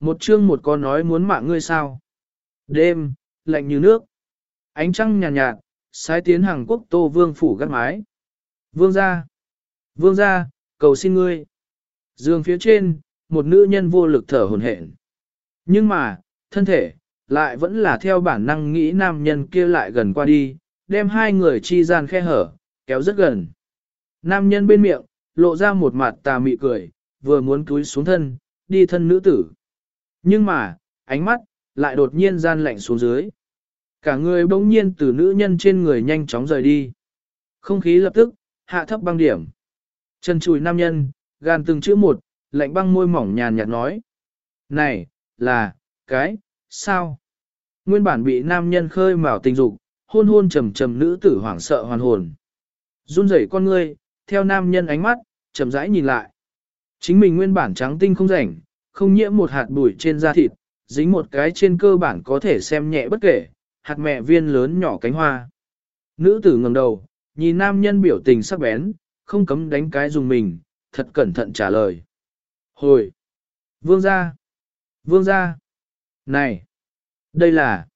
Một chương một có nói muốn mạng ngươi sao. Đêm, lạnh như nước. Ánh trăng nhàn nhạt, nhạt, sai tiến hàng quốc tô vương phủ gắt mái. Vương ra. Vương ra, cầu xin ngươi. Dương phía trên, một nữ nhân vô lực thở hồn hển. Nhưng mà, thân thể, lại vẫn là theo bản năng nghĩ nam nhân kia lại gần qua đi, đem hai người chi gian khe hở, kéo rất gần. Nam nhân bên miệng, lộ ra một mặt tà mị cười, vừa muốn cúi xuống thân, đi thân nữ tử. Nhưng mà, ánh mắt, lại đột nhiên gian lạnh xuống dưới. Cả người bỗng nhiên từ nữ nhân trên người nhanh chóng rời đi. Không khí lập tức, hạ thấp băng điểm. Chân chùi nam nhân, gan từng chữ một, lạnh băng môi mỏng nhàn nhạt nói. Này, là, cái, sao? Nguyên bản bị nam nhân khơi mào tình dục, hôn hôn trầm trầm nữ tử hoảng sợ hoàn hồn. Run rẩy con ngươi, theo nam nhân ánh mắt, chậm rãi nhìn lại. Chính mình nguyên bản trắng tinh không rảnh, không nhiễm một hạt bụi trên da thịt, dính một cái trên cơ bản có thể xem nhẹ bất kể, hạt mẹ viên lớn nhỏ cánh hoa. Nữ tử ngẩng đầu, nhìn nam nhân biểu tình sắc bén, không cấm đánh cái dùng mình, thật cẩn thận trả lời. Hồi! Vương gia! Vương gia! Này! Đây là...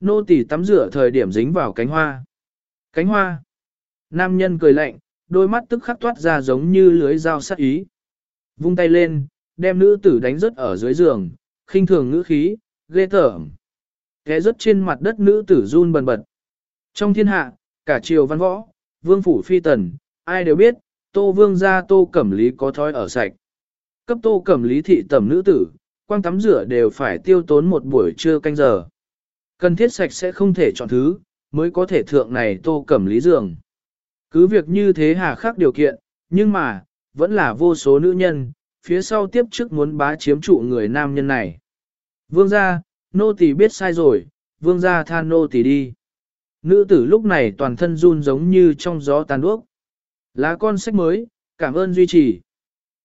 Nô tỳ tắm rửa thời điểm dính vào cánh hoa. Cánh hoa! Nam nhân cười lạnh, đôi mắt tức khắc toát ra giống như lưới dao sắc ý. Vung tay lên, đem nữ tử đánh rớt ở dưới giường, khinh thường ngữ khí, ghê tởm. Ghé rớt trên mặt đất nữ tử run bần bật. Trong thiên hạ, cả triều văn võ, vương phủ phi tần, ai đều biết, tô vương gia tô cẩm lý có thói ở sạch. Cấp tô cẩm lý thị tẩm nữ tử, quang tắm rửa đều phải tiêu tốn một buổi trưa canh giờ. Cần thiết sạch sẽ không thể chọn thứ, mới có thể thượng này tô cẩm lý giường. Cứ việc như thế hà khắc điều kiện, nhưng mà, vẫn là vô số nữ nhân, phía sau tiếp trước muốn bá chiếm trụ người nam nhân này. Vương gia, nô tỳ biết sai rồi, vương gia tha nô tỳ đi. Nữ tử lúc này toàn thân run giống như trong gió tàn đuốc. Lá con sách mới, cảm ơn duy trì.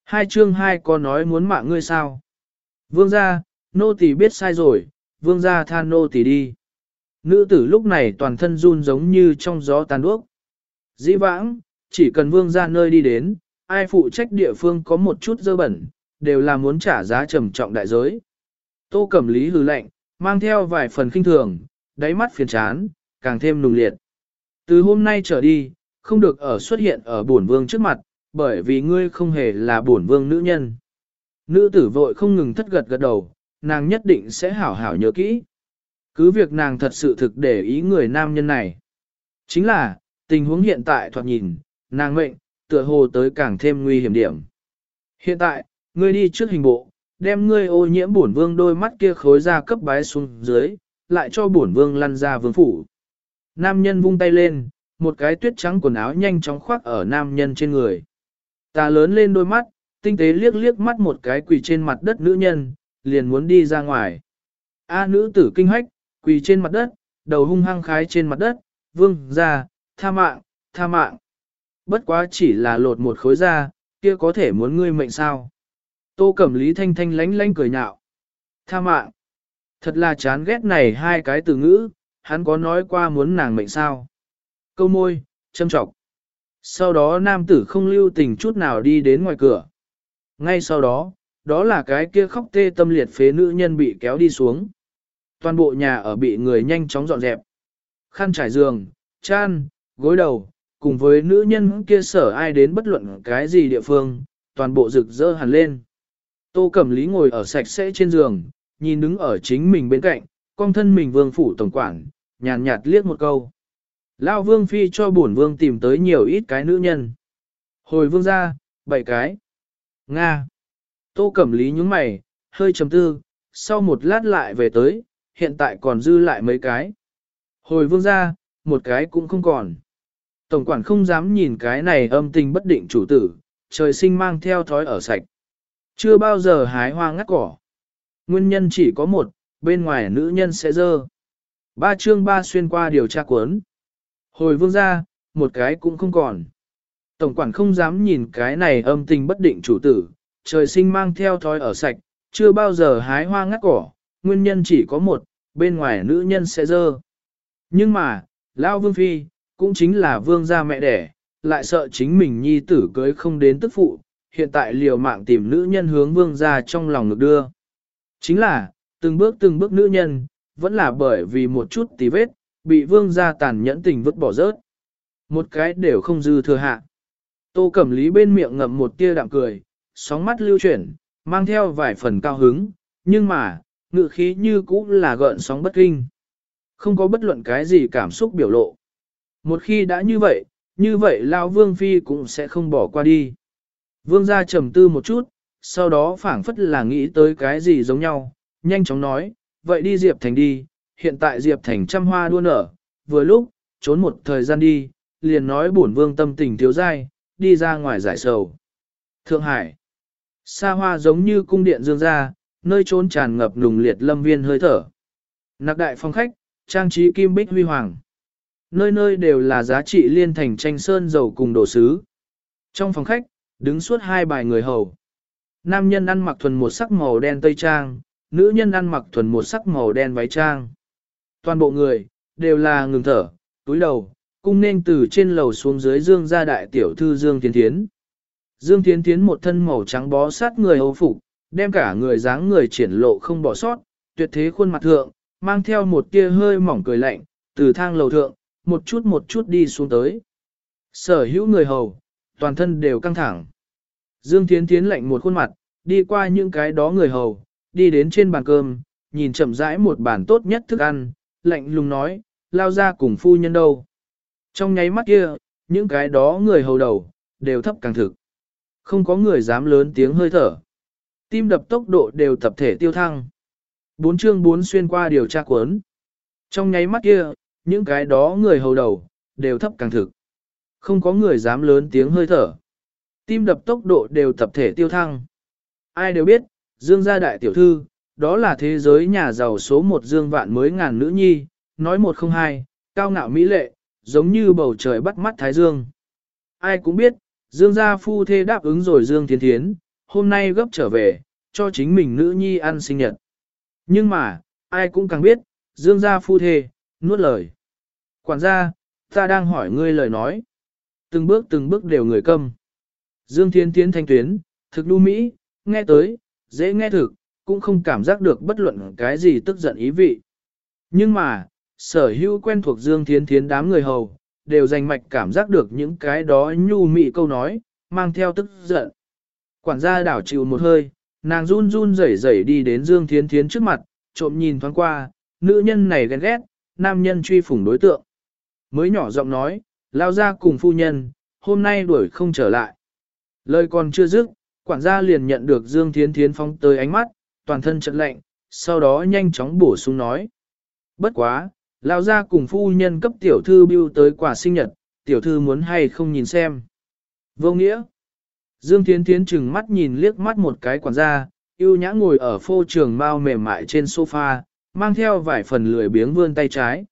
Hai chương hai có nói muốn mạng ngươi sao. Vương gia, nô tỳ biết sai rồi, vương gia tha nô tỳ đi. Nữ tử lúc này toàn thân run giống như trong gió tàn đuốc. Dĩ vãng, chỉ cần vương gia nơi đi đến, ai phụ trách địa phương có một chút dơ bẩn, đều là muốn trả giá trầm trọng đại giới. Tô Cẩm Lý hừ lạnh, mang theo vài phần kinh thường, đáy mắt phiền chán, càng thêm nùng liệt. Từ hôm nay trở đi, không được ở xuất hiện ở bổn vương trước mặt, bởi vì ngươi không hề là bổn vương nữ nhân. Nữ tử vội không ngừng thất gật gật đầu, nàng nhất định sẽ hảo hảo nhớ kỹ. Cứ việc nàng thật sự thực để ý người nam nhân này. Chính là, tình huống hiện tại thoạt nhìn, nàng mệnh, tựa hồ tới càng thêm nguy hiểm điểm. Hiện tại, ngươi đi trước hình bộ, đem ngươi ô nhiễm bổn vương đôi mắt kia khối ra cấp bái xuống dưới, lại cho bổn vương lăn ra vương phủ. Nam nhân vung tay lên, một cái tuyết trắng quần áo nhanh chóng khoác ở nam nhân trên người. Ta lớn lên đôi mắt, tinh tế liếc liếc mắt một cái quỳ trên mặt đất nữ nhân, liền muốn đi ra ngoài. A nữ tử kinh hách, quỳ trên mặt đất, đầu hung hăng khái trên mặt đất, vương ra, tha mạng, tha mạng. Bất quá chỉ là lột một khối da, kia có thể muốn ngươi mệnh sao. Tô Cẩm Lý thanh thanh lánh lánh cười nhạo. Tha mạng. Thật là chán ghét này hai cái từ ngữ, hắn có nói qua muốn nàng mệnh sao. Câu môi, châm trọng. Sau đó nam tử không lưu tình chút nào đi đến ngoài cửa. Ngay sau đó, đó là cái kia khóc tê tâm liệt phế nữ nhân bị kéo đi xuống. Toàn bộ nhà ở bị người nhanh chóng dọn dẹp. Khăn trải giường, chan, gối đầu, cùng với nữ nhân kia sở ai đến bất luận cái gì địa phương, toàn bộ rực rỡ hẳn lên. Tô Cẩm Lý ngồi ở sạch sẽ trên giường, nhìn đứng ở chính mình bên cạnh, con thân mình vương phủ tổng quản, nhàn nhạt, liếc một câu. Lao vương phi cho bổn vương tìm tới nhiều ít cái nữ nhân. Hồi vương ra, bảy cái. Nga. Tô Cẩm Lý nhúng mày, hơi trầm tư, sau một lát lại về tới, hiện tại còn dư lại mấy cái. Hồi vương ra, một cái cũng không còn. Tổng quản không dám nhìn cái này âm tình bất định chủ tử, trời sinh mang theo thói ở sạch. Chưa bao giờ hái hoa ngắt cỏ. Nguyên nhân chỉ có một, bên ngoài nữ nhân sẽ dơ. Ba chương ba xuyên qua điều tra cuốn. Hồi vương ra, một cái cũng không còn. Tổng quản không dám nhìn cái này âm tình bất định chủ tử, trời sinh mang theo thói ở sạch, chưa bao giờ hái hoa ngắt cỏ, nguyên nhân chỉ có một, bên ngoài nữ nhân sẽ dơ. Nhưng mà, Lao Vương Phi, cũng chính là vương gia mẹ đẻ, lại sợ chính mình nhi tử cưới không đến tức phụ, hiện tại liều mạng tìm nữ nhân hướng vương gia trong lòng ngực đưa. Chính là, từng bước từng bước nữ nhân, vẫn là bởi vì một chút tí vết, bị vương gia tàn nhẫn tình vứt bỏ rớt. Một cái đều không dư thừa hạ. Tô Cẩm Lý bên miệng ngậm một tia đạm cười, sóng mắt lưu chuyển, mang theo vài phần cao hứng, nhưng mà, ngự khí như cũ là gợn sóng bất kinh. Không có bất luận cái gì cảm xúc biểu lộ. Một khi đã như vậy, như vậy Lao Vương Phi cũng sẽ không bỏ qua đi. Vương gia trầm tư một chút, sau đó phảng phất là nghĩ tới cái gì giống nhau, nhanh chóng nói, vậy đi Diệp Thành đi, hiện tại Diệp Thành trăm hoa đua nở, vừa lúc, trốn một thời gian đi, liền nói bổn vương tâm tình thiếu dai, đi ra ngoài giải sầu. Thượng Hải, xa hoa giống như cung điện dương gia, nơi trốn tràn ngập nùng liệt lâm viên hơi thở. Nạc đại phong khách, trang trí kim bích huy hoàng. Nơi nơi đều là giá trị liên thành tranh sơn dầu cùng đồ sứ. Trong phòng khách, đứng suốt hai bài người hầu. Nam nhân ăn mặc thuần một sắc màu đen tây trang, nữ nhân ăn mặc thuần một sắc màu đen váy trang. Toàn bộ người, đều là ngừng thở, túi đầu, cung nên từ trên lầu xuống dưới dương gia đại tiểu thư Dương Tiến Thiến. Dương Tiến Thiến một thân màu trắng bó sát người hầu phục, đem cả người dáng người triển lộ không bỏ sót, tuyệt thế khuôn mặt thượng, mang theo một tia hơi mỏng cười lạnh, từ thang lầu thượng, một chút một chút đi xuống tới. Sở hữu người hầu, toàn thân đều căng thẳng. Dương Thiến Thiến lạnh một khuôn mặt, đi qua những cái đó người hầu, đi đến trên bàn cơm, nhìn chậm rãi một bàn tốt nhất thức ăn, lạnh lùng nói, lao ra cùng phu nhân đâu. Trong nháy mắt kia, những cái đó người hầu đầu, đều thấp càng thực. Không có người dám lớn tiếng hơi thở. Tim đập tốc độ đều tập thể tiêu thăng. Bốn chương bốn xuyên qua điều tra cuốn. Trong nháy mắt kia, những cái đó người hầu đầu, đều thấp càng thực. Không có người dám lớn tiếng hơi thở. Tim đập tốc độ đều tập thể tiêu thăng. Ai đều biết, Dương gia đại tiểu thư, đó là thế giới nhà giàu số một dương vạn mới ngàn nữ nhi, nói một không hai, cao ngạo mỹ lệ, giống như bầu trời bắt mắt thái dương. Ai cũng biết, Dương gia phu thê đáp ứng rồi Dương Thiên Thiến, hôm nay gấp trở về, cho chính mình nữ nhi ăn sinh nhật. Nhưng mà, ai cũng càng biết, Dương gia phu thê, nuốt lời. Quản gia, ta đang hỏi ngươi lời nói. Từng bước từng bước đều người câm. Dương Thiên Thiến thanh tuyến, thực lưu mỹ, nghe tới, dễ nghe thực, cũng không cảm giác được bất luận cái gì tức giận ý vị. Nhưng mà, sở hữu quen thuộc Dương Thiến Thiến đám người hầu, đều dành mạch cảm giác được những cái đó nhu mị câu nói, mang theo tức giận. Quản gia đảo chịu một hơi, nàng run run rẩy rẩy đi đến Dương Thiến Thiến trước mặt, trộm nhìn thoáng qua, nữ nhân này ghen ghét, nam nhân truy phủng đối tượng. Mới nhỏ giọng nói, lao ra cùng phu nhân, hôm nay đuổi không trở lại. Lời còn chưa dứt, quản gia liền nhận được Dương Thiến Thiến phóng tới ánh mắt, toàn thân trận lạnh, sau đó nhanh chóng bổ sung nói. Bất quá, lao ra cùng phu nhân cấp tiểu thư bưu tới quả sinh nhật, tiểu thư muốn hay không nhìn xem. Vô nghĩa. Dương Thiến Thiến chừng mắt nhìn liếc mắt một cái quản gia, yêu nhã ngồi ở phô trường mau mềm mại trên sofa, mang theo vài phần lười biếng vươn tay trái.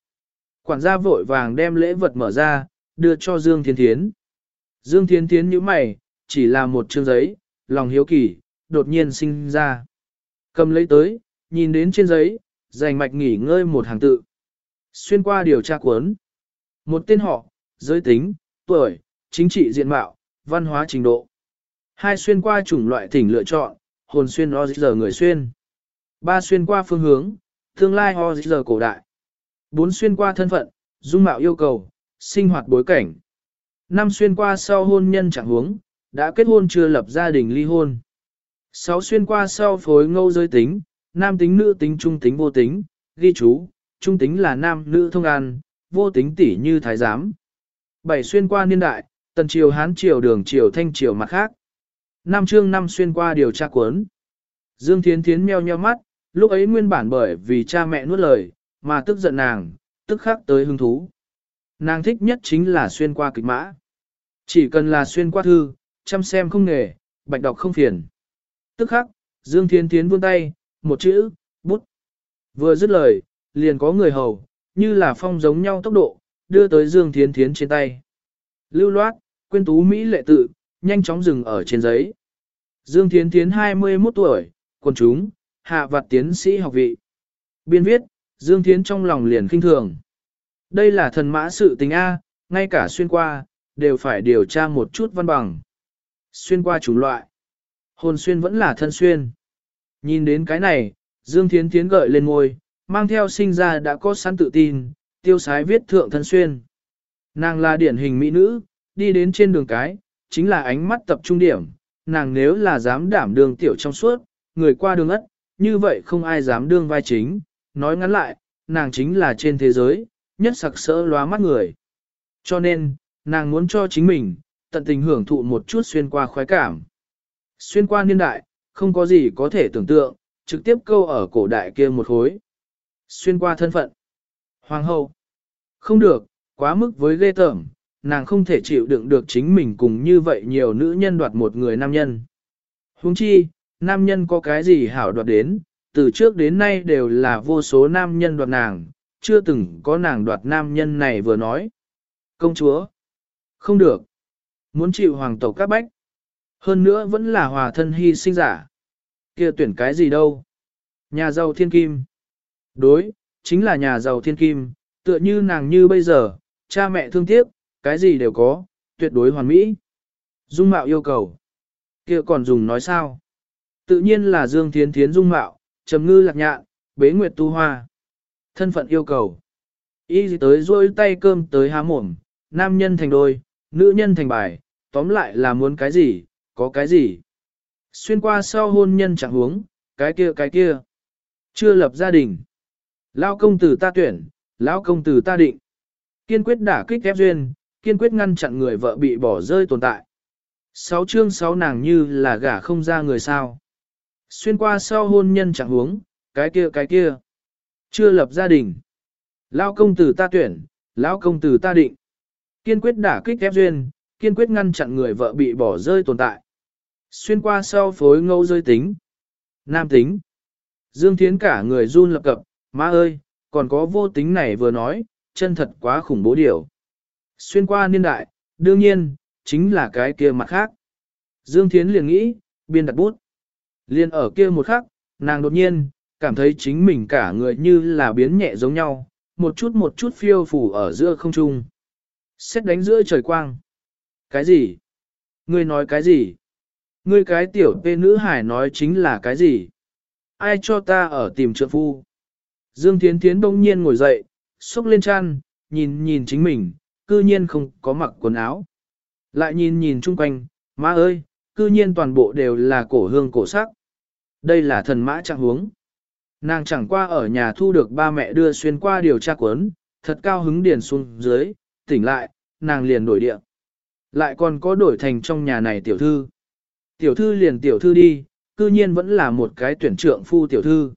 Quản gia vội vàng đem lễ vật mở ra, đưa cho Dương Thiên Thiến. Dương Thiên Thiến như mày, chỉ là một chương giấy, lòng hiếu kỳ, đột nhiên sinh ra. Cầm lấy tới, nhìn đến trên giấy, dành mạch nghỉ ngơi một hàng tự. Xuyên qua điều tra cuốn. Một tên họ, giới tính, tuổi, chính trị diện mạo, văn hóa trình độ. Hai xuyên qua chủng loại thỉnh lựa chọn, hồn xuyên o giờ người xuyên. Ba xuyên qua phương hướng, tương lai o giờ cổ đại. Bốn xuyên qua thân phận, dung mạo yêu cầu, sinh hoạt bối cảnh. Năm xuyên qua sau hôn nhân chẳng huống, đã kết hôn chưa lập gia đình ly hôn. Sáu xuyên qua sau phối ngâu giới tính, nam tính nữ tính trung tính vô tính, ghi chú, trung tính là nam nữ thông an, vô tính tỷ như thái giám. Bảy xuyên qua niên đại, tần triều hán triều đường triều thanh triều mặt khác. Năm chương năm xuyên qua điều tra cuốn. Dương Thiến Thiến meo nheo mắt, lúc ấy nguyên bản bởi vì cha mẹ nuốt lời, mà tức giận nàng, tức khắc tới hứng thú. Nàng thích nhất chính là xuyên qua kịch mã. Chỉ cần là xuyên qua thư, chăm xem không nghề, bạch đọc không phiền. Tức khắc, Dương Thiên Thiến vươn tay, một chữ, bút. Vừa dứt lời, liền có người hầu, như là phong giống nhau tốc độ, đưa tới Dương Thiên Thiến trên tay. Lưu loát, quên tú Mỹ lệ tự, nhanh chóng dừng ở trên giấy. Dương Thiên Thiến 21 tuổi, quần chúng, hạ vặt tiến sĩ học vị. Biên viết, Dương Thiến trong lòng liền kinh thường. Đây là thần mã sự tình A, ngay cả xuyên qua, đều phải điều tra một chút văn bằng. Xuyên qua chủng loại. Hồn xuyên vẫn là thân xuyên. Nhìn đến cái này, Dương Thiến Thiến gợi lên ngôi, mang theo sinh ra đã có sẵn tự tin, tiêu sái viết thượng thân xuyên. Nàng là điển hình mỹ nữ, đi đến trên đường cái, chính là ánh mắt tập trung điểm, nàng nếu là dám đảm đường tiểu trong suốt, người qua đường ất, như vậy không ai dám đương vai chính, nói ngắn lại, nàng chính là trên thế giới, nhất sặc sỡ lóa mắt người. Cho nên, nàng muốn cho chính mình, tận tình hưởng thụ một chút xuyên qua khoái cảm. Xuyên qua niên đại, không có gì có thể tưởng tượng, trực tiếp câu ở cổ đại kia một hối, Xuyên qua thân phận. Hoàng hậu. Không được, quá mức với ghê tởm, nàng không thể chịu đựng được chính mình cùng như vậy nhiều nữ nhân đoạt một người nam nhân. Huống chi, nam nhân có cái gì hảo đoạt đến, từ trước đến nay đều là vô số nam nhân đoạt nàng, chưa từng có nàng đoạt nam nhân này vừa nói. Công chúa, không được, muốn chịu hoàng tộc các bách, hơn nữa vẫn là hòa thân hy sinh giả. kia tuyển cái gì đâu? Nhà giàu thiên kim. Đối, chính là nhà giàu thiên kim, tựa như nàng như bây giờ, cha mẹ thương tiếc, cái gì đều có, tuyệt đối hoàn mỹ. Dung mạo yêu cầu. kia còn dùng nói sao? Tự nhiên là Dương Thiến Thiến dung mạo, trầm ngư lạc nhạn, bế nguyệt tu hoa. Thân phận yêu cầu. Y tới rôi tay cơm tới há mồm, nam nhân thành đôi, nữ nhân thành bài, tóm lại là muốn cái gì, có cái gì. Xuyên qua sau hôn nhân chẳng huống, cái kia cái kia. Chưa lập gia đình. Lao công tử ta tuyển, lão công tử ta định. Kiên quyết đả kích ép duyên, kiên quyết ngăn chặn người vợ bị bỏ rơi tồn tại. Sáu chương sáu nàng như là gả không ra người sao. Xuyên qua sau hôn nhân chẳng huống, cái kia cái kia. Chưa lập gia đình. Lão công tử ta tuyển, lão công tử ta định. Kiên quyết đả kích ép duyên, kiên quyết ngăn chặn người vợ bị bỏ rơi tồn tại. Xuyên qua sau phối ngẫu rơi tính. Nam tính. Dương Thiến cả người run lập cập, má ơi, còn có vô tính này vừa nói, chân thật quá khủng bố điều. Xuyên qua niên đại, đương nhiên, chính là cái kia mặt khác. Dương Thiến liền nghĩ, biên đặt bút. Liên ở kia một khắc, nàng đột nhiên, cảm thấy chính mình cả người như là biến nhẹ giống nhau, một chút một chút phiêu phủ ở giữa không trung. Xét đánh giữa trời quang. Cái gì? Ngươi nói cái gì? Ngươi cái tiểu tê nữ hải nói chính là cái gì? Ai cho ta ở tìm trợ phu? Dương Thiến Thiến đông nhiên ngồi dậy, xúc lên chăn, nhìn nhìn chính mình, cư nhiên không có mặc quần áo. Lại nhìn nhìn chung quanh, má ơi, cư nhiên toàn bộ đều là cổ hương cổ sắc. Đây là thần mã trạng huống. Nàng chẳng qua ở nhà thu được ba mẹ đưa xuyên qua điều tra cuốn, thật cao hứng điền xuống dưới, tỉnh lại, nàng liền đổi địa. Lại còn có đổi thành trong nhà này tiểu thư. Tiểu thư liền tiểu thư đi, cư nhiên vẫn là một cái tuyển trượng phu tiểu thư.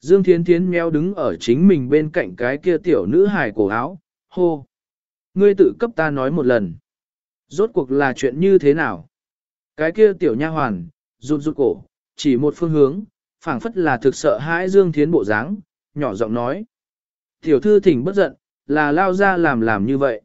Dương Thiến Thiến meo đứng ở chính mình bên cạnh cái kia tiểu nữ hài cổ áo, hô. Ngươi tự cấp ta nói một lần. Rốt cuộc là chuyện như thế nào? Cái kia tiểu nha hoàn, rụt rụt cổ, chỉ một phương hướng, phảng phất là thực sợ hãi Dương Thiến bộ dáng, nhỏ giọng nói. Tiểu thư thỉnh bất giận, là lao ra làm làm như vậy.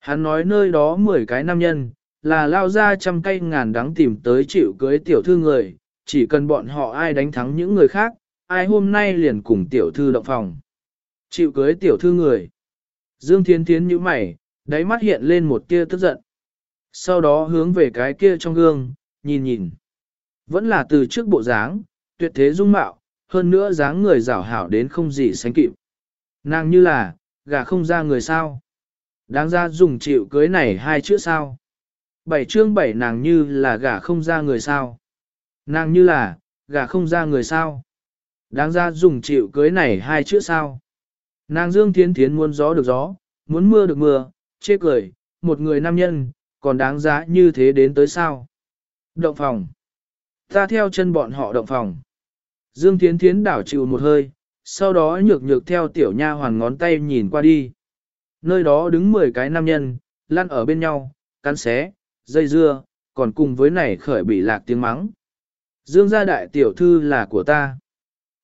Hắn nói nơi đó 10 cái nam nhân, là lao ra trăm cây ngàn đắng tìm tới chịu cưới tiểu thư người, chỉ cần bọn họ ai đánh thắng những người khác, ai hôm nay liền cùng tiểu thư động phòng. Chịu cưới tiểu thư người. Dương Thiên Thiến như mày, đáy mắt hiện lên một tia tức giận. Sau đó hướng về cái kia trong gương, nhìn nhìn. Vẫn là từ trước bộ dáng, tuyệt thế dung mạo, hơn nữa dáng người rảo hảo đến không gì sánh kịp. Nàng như là, gà không ra người sao. Đáng ra dùng chịu cưới này hai chữ sao. Bảy chương bảy nàng như là gà không ra người sao. Nàng như là, gà không ra người sao. Đáng ra dùng chịu cưới này hai chữ sao. Nàng Dương Thiến Thiến muốn gió được gió, muốn mưa được mưa, chê cười, một người nam nhân, còn đáng giá như thế đến tới sao. Động phòng. Ta theo chân bọn họ động phòng. Dương Thiến Thiến đảo chịu một hơi, sau đó nhược nhược theo tiểu nha hoàn ngón tay nhìn qua đi. Nơi đó đứng 10 cái nam nhân, lăn ở bên nhau, cắn xé, dây dưa, còn cùng với này khởi bị lạc tiếng mắng. Dương gia đại tiểu thư là của ta.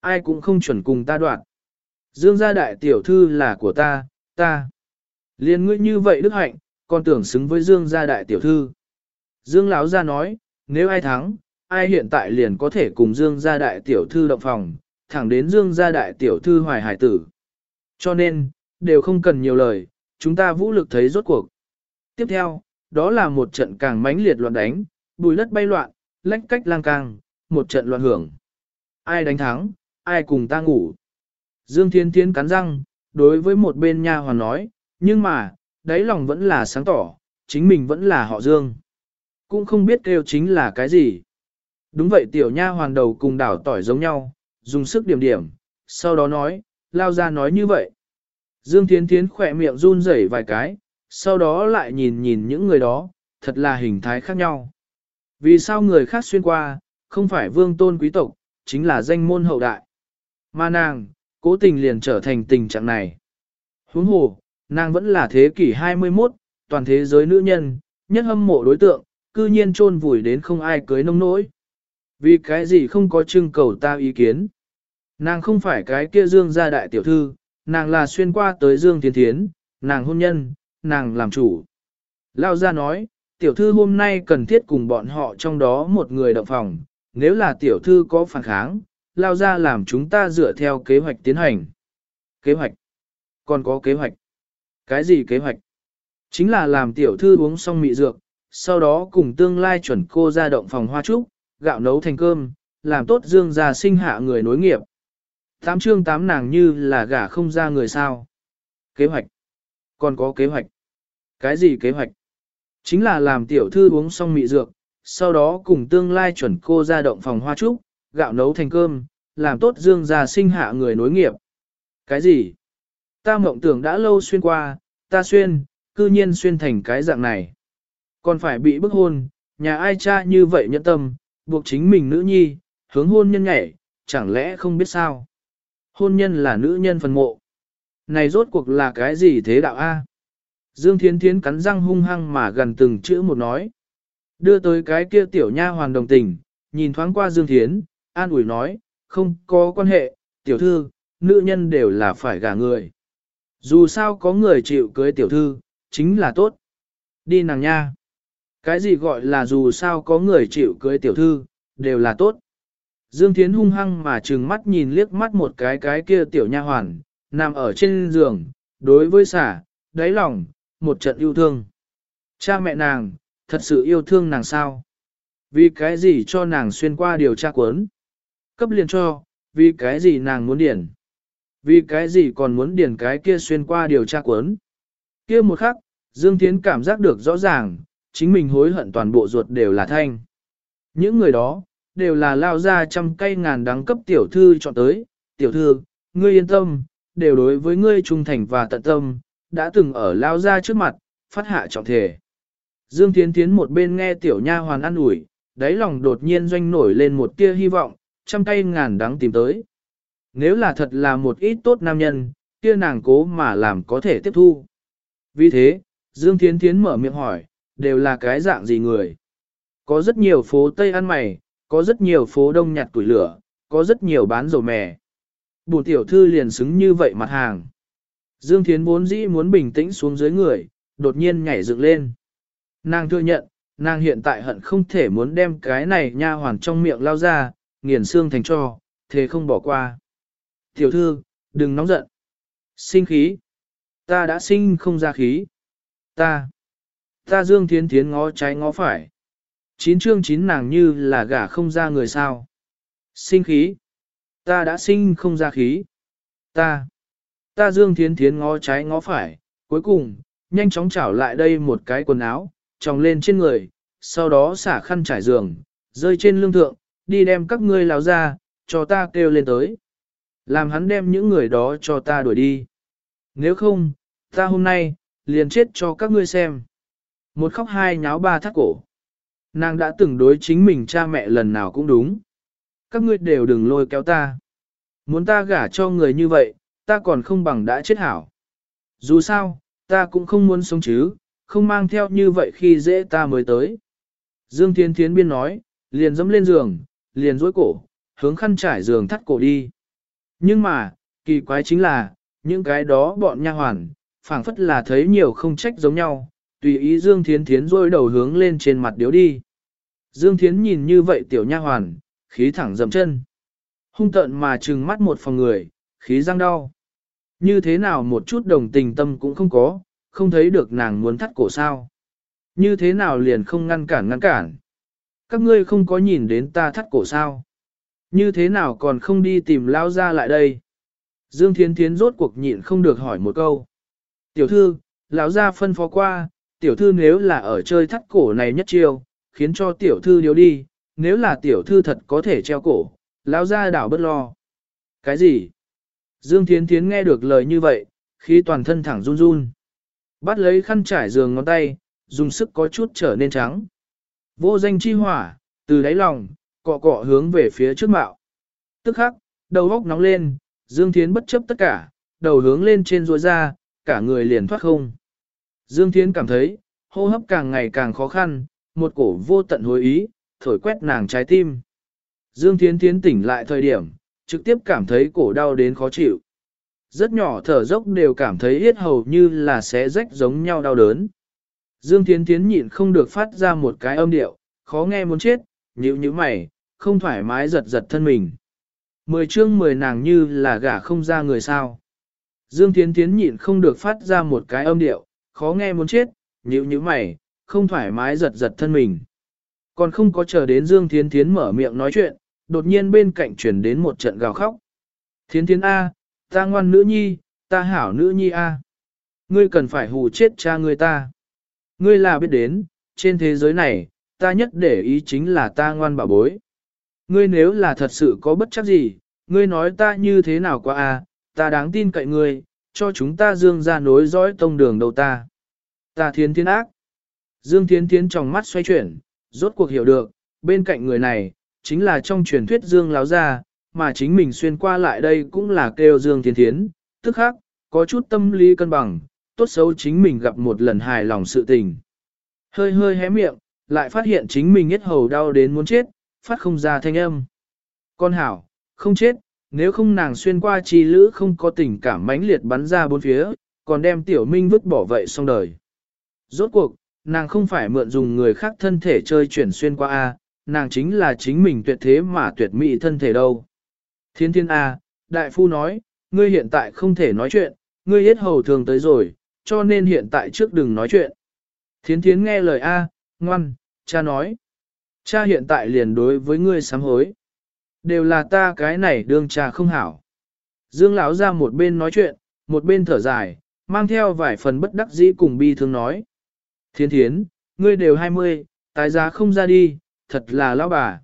Ai cũng không chuẩn cùng ta đoạn. Dương gia đại tiểu thư là của ta, ta. Liên ngươi như vậy đức hạnh, còn tưởng xứng với Dương gia đại tiểu thư. Dương lão gia nói, nếu ai thắng, ai hiện tại liền có thể cùng Dương gia đại tiểu thư động phòng, thẳng đến Dương gia đại tiểu thư hoài hải tử. Cho nên, đều không cần nhiều lời, chúng ta vũ lực thấy rốt cuộc. Tiếp theo, đó là một trận càng mãnh liệt loạn đánh, bùi đất bay loạn, lách cách lang càng, một trận loạn hưởng. Ai đánh thắng, ai cùng ta ngủ. Dương Thiên Thiên cắn răng, đối với một bên nha hoàn nói, nhưng mà, đáy lòng vẫn là sáng tỏ, chính mình vẫn là họ Dương. Cũng không biết kêu chính là cái gì. Đúng vậy tiểu nha hoàn đầu cùng đảo tỏi giống nhau, dùng sức điểm điểm, sau đó nói, lao ra nói như vậy. Dương Thiến Thiến khỏe miệng run rẩy vài cái, sau đó lại nhìn nhìn những người đó, thật là hình thái khác nhau. Vì sao người khác xuyên qua, không phải vương tôn quý tộc, chính là danh môn hậu đại. Mà nàng, cố tình liền trở thành tình trạng này. Huống hồ, nàng vẫn là thế kỷ 21, toàn thế giới nữ nhân, nhất hâm mộ đối tượng, cư nhiên chôn vùi đến không ai cưới nông nỗi. Vì cái gì không có trưng cầu ta ý kiến. Nàng không phải cái kia dương gia đại tiểu thư, nàng là xuyên qua tới dương thiên thiến, nàng hôn nhân, nàng làm chủ. Lao ra nói, tiểu thư hôm nay cần thiết cùng bọn họ trong đó một người động phòng, nếu là tiểu thư có phản kháng, lao ra làm chúng ta dựa theo kế hoạch tiến hành. Kế hoạch? Còn có kế hoạch? Cái gì kế hoạch? Chính là làm tiểu thư uống xong mị dược, sau đó cùng tương lai chuẩn cô ra động phòng hoa trúc, gạo nấu thành cơm, làm tốt dương gia sinh hạ người nối nghiệp. Tám chương tám nàng như là gả không ra người sao. Kế hoạch. Còn có kế hoạch. Cái gì kế hoạch? Chính là làm tiểu thư uống xong mị dược, sau đó cùng tương lai chuẩn cô ra động phòng hoa trúc, gạo nấu thành cơm, làm tốt dương gia sinh hạ người nối nghiệp. Cái gì? Ta mộng tưởng đã lâu xuyên qua, ta xuyên, cư nhiên xuyên thành cái dạng này. Còn phải bị bức hôn, nhà ai cha như vậy nhẫn tâm, buộc chính mình nữ nhi, hướng hôn nhân nhảy, chẳng lẽ không biết sao? Hôn nhân là nữ nhân phần mộ. Này rốt cuộc là cái gì thế đạo A? Dương Thiến Thiến cắn răng hung hăng mà gần từng chữ một nói. Đưa tới cái kia tiểu nha hoàn đồng tình, nhìn thoáng qua Dương Thiến, an ủi nói, không có quan hệ, tiểu thư, nữ nhân đều là phải gả người. Dù sao có người chịu cưới tiểu thư, chính là tốt. Đi nàng nha. Cái gì gọi là dù sao có người chịu cưới tiểu thư, đều là tốt. Dương Thiến hung hăng mà trừng mắt nhìn liếc mắt một cái cái kia tiểu nha hoàn, nằm ở trên giường, đối với xả, đáy lòng, một trận yêu thương. Cha mẹ nàng, thật sự yêu thương nàng sao? Vì cái gì cho nàng xuyên qua điều tra cuốn? Cấp liền cho, vì cái gì nàng muốn điển? Vì cái gì còn muốn điền cái kia xuyên qua điều tra cuốn? Kia một khắc, Dương Thiến cảm giác được rõ ràng, chính mình hối hận toàn bộ ruột đều là thanh. Những người đó, đều là lao ra trăm cây ngàn đắng cấp tiểu thư chọn tới, tiểu thư, ngươi yên tâm, đều đối với ngươi trung thành và tận tâm, đã từng ở lao ra trước mặt, phát hạ trọng thể. Dương Thiến Thiến một bên nghe tiểu nha hoàn ăn ủi, đáy lòng đột nhiên doanh nổi lên một tia hy vọng, trăm cây ngàn đắng tìm tới. Nếu là thật là một ít tốt nam nhân, kia nàng cố mà làm có thể tiếp thu. Vì thế, Dương Thiến Thiến mở miệng hỏi, đều là cái dạng gì người? Có rất nhiều phố Tây ăn mày, có rất nhiều phố Đông nhặt tuổi lửa, có rất nhiều bán dầu mè. Bùn tiểu thư liền xứng như vậy mặt hàng. Dương Thiến vốn dĩ muốn bình tĩnh xuống dưới người, đột nhiên nhảy dựng lên. Nàng thừa nhận, nàng hiện tại hận không thể muốn đem cái này nha hoàn trong miệng lao ra, nghiền xương thành cho, thế không bỏ qua. Tiểu thư, đừng nóng giận. Sinh khí. Ta đã sinh không ra khí. Ta. Ta Dương Thiến Thiến ngó trái ngó phải. Chín chương chín nàng như là gả không ra người sao. Sinh khí. Ta đã sinh không ra khí. Ta. Ta Dương Thiến Thiến ngó trái ngó phải. Cuối cùng, nhanh chóng chảo lại đây một cái quần áo, tròng lên trên người, sau đó xả khăn trải giường, rơi trên lương thượng, đi đem các ngươi lão ra, cho ta kêu lên tới. Làm hắn đem những người đó cho ta đuổi đi. Nếu không, ta hôm nay, liền chết cho các ngươi xem. Một khóc hai nháo ba thắt cổ. Nàng đã từng đối chính mình cha mẹ lần nào cũng đúng. Các ngươi đều đừng lôi kéo ta. Muốn ta gả cho người như vậy, ta còn không bằng đã chết hảo. Dù sao, ta cũng không muốn sống chứ, không mang theo như vậy khi dễ ta mới tới. Dương Thiên Thiến biên nói, liền dẫm lên giường, liền dối cổ, hướng khăn trải giường thắt cổ đi. Nhưng mà, kỳ quái chính là, những cái đó bọn nha hoàn, phảng phất là thấy nhiều không trách giống nhau, tùy ý Dương Thiến Thiến rôi đầu hướng lên trên mặt điếu đi. Dương Thiến nhìn như vậy tiểu nha hoàn, khí thẳng dầm chân. Hung tợn mà trừng mắt một phòng người, khí răng đau. Như thế nào một chút đồng tình tâm cũng không có, không thấy được nàng muốn thắt cổ sao. Như thế nào liền không ngăn cản ngăn cản. Các ngươi không có nhìn đến ta thắt cổ sao. Như thế nào còn không đi tìm lao ra lại đây? Dương Thiến Thiến rốt cuộc nhịn không được hỏi một câu. Tiểu thư, lão gia phân phó qua, tiểu thư nếu là ở chơi thắt cổ này nhất chiêu, khiến cho tiểu thư điếu đi, nếu là tiểu thư thật có thể treo cổ, lão gia đảo bất lo. Cái gì? Dương Thiến Thiến nghe được lời như vậy, khi toàn thân thẳng run run. Bắt lấy khăn trải giường ngón tay, dùng sức có chút trở nên trắng. Vô danh chi hỏa, từ đáy lòng, cọ cọ hướng về phía trước mạo. Tức khắc, đầu góc nóng lên, Dương Thiến bất chấp tất cả, đầu hướng lên trên rùa ra, cả người liền thoát không. Dương Thiến cảm thấy, hô hấp càng ngày càng khó khăn, một cổ vô tận hối ý, thổi quét nàng trái tim. Dương Thiến Thiến tỉnh lại thời điểm, trực tiếp cảm thấy cổ đau đến khó chịu. Rất nhỏ thở dốc đều cảm thấy yết hầu như là xé rách giống nhau đau đớn. Dương Thiến Thiến nhịn không được phát ra một cái âm điệu, khó nghe muốn chết, nhíu nhíu mày, không thoải mái giật giật thân mình. Mười chương mười nàng như là gả không ra người sao. Dương Thiến Thiến nhịn không được phát ra một cái âm điệu, khó nghe muốn chết, nhíu nhíu mày, không thoải mái giật giật thân mình. Còn không có chờ đến Dương Thiến Thiến mở miệng nói chuyện, đột nhiên bên cạnh chuyển đến một trận gào khóc. Thiến Thiến A, ta ngoan nữ nhi, ta hảo nữ nhi A. Ngươi cần phải hù chết cha ngươi ta. Ngươi là biết đến, trên thế giới này, ta nhất để ý chính là ta ngoan bảo bối. Ngươi nếu là thật sự có bất chấp gì, ngươi nói ta như thế nào qua à? ta đáng tin cậy ngươi, cho chúng ta dương ra nối dõi tông đường đầu ta. Ta thiến thiên ác. Dương Thiến Thiến trong mắt xoay chuyển, rốt cuộc hiểu được, bên cạnh người này, chính là trong truyền thuyết Dương Láo Gia, mà chính mình xuyên qua lại đây cũng là kêu Dương Thiến Thiến, tức khác, có chút tâm lý cân bằng, tốt xấu chính mình gặp một lần hài lòng sự tình. Hơi hơi hé miệng, lại phát hiện chính mình hết hầu đau đến muốn chết, phát không ra thanh âm. Con hảo, không chết, nếu không nàng xuyên qua chi lữ không có tình cảm mãnh liệt bắn ra bốn phía, còn đem tiểu minh vứt bỏ vậy xong đời. Rốt cuộc, nàng không phải mượn dùng người khác thân thể chơi chuyển xuyên qua A, nàng chính là chính mình tuyệt thế mà tuyệt mỹ thân thể đâu. Thiên thiên A, đại phu nói, ngươi hiện tại không thể nói chuyện, ngươi hết hầu thường tới rồi, cho nên hiện tại trước đừng nói chuyện. Thiến thiến nghe lời A, ngoan, cha nói. Cha hiện tại liền đối với ngươi sám hối. Đều là ta cái này đương cha không hảo. Dương lão ra một bên nói chuyện, một bên thở dài, mang theo vài phần bất đắc dĩ cùng bi thương nói. Thiên thiến, ngươi đều 20, tái giá không ra đi, thật là lão bà.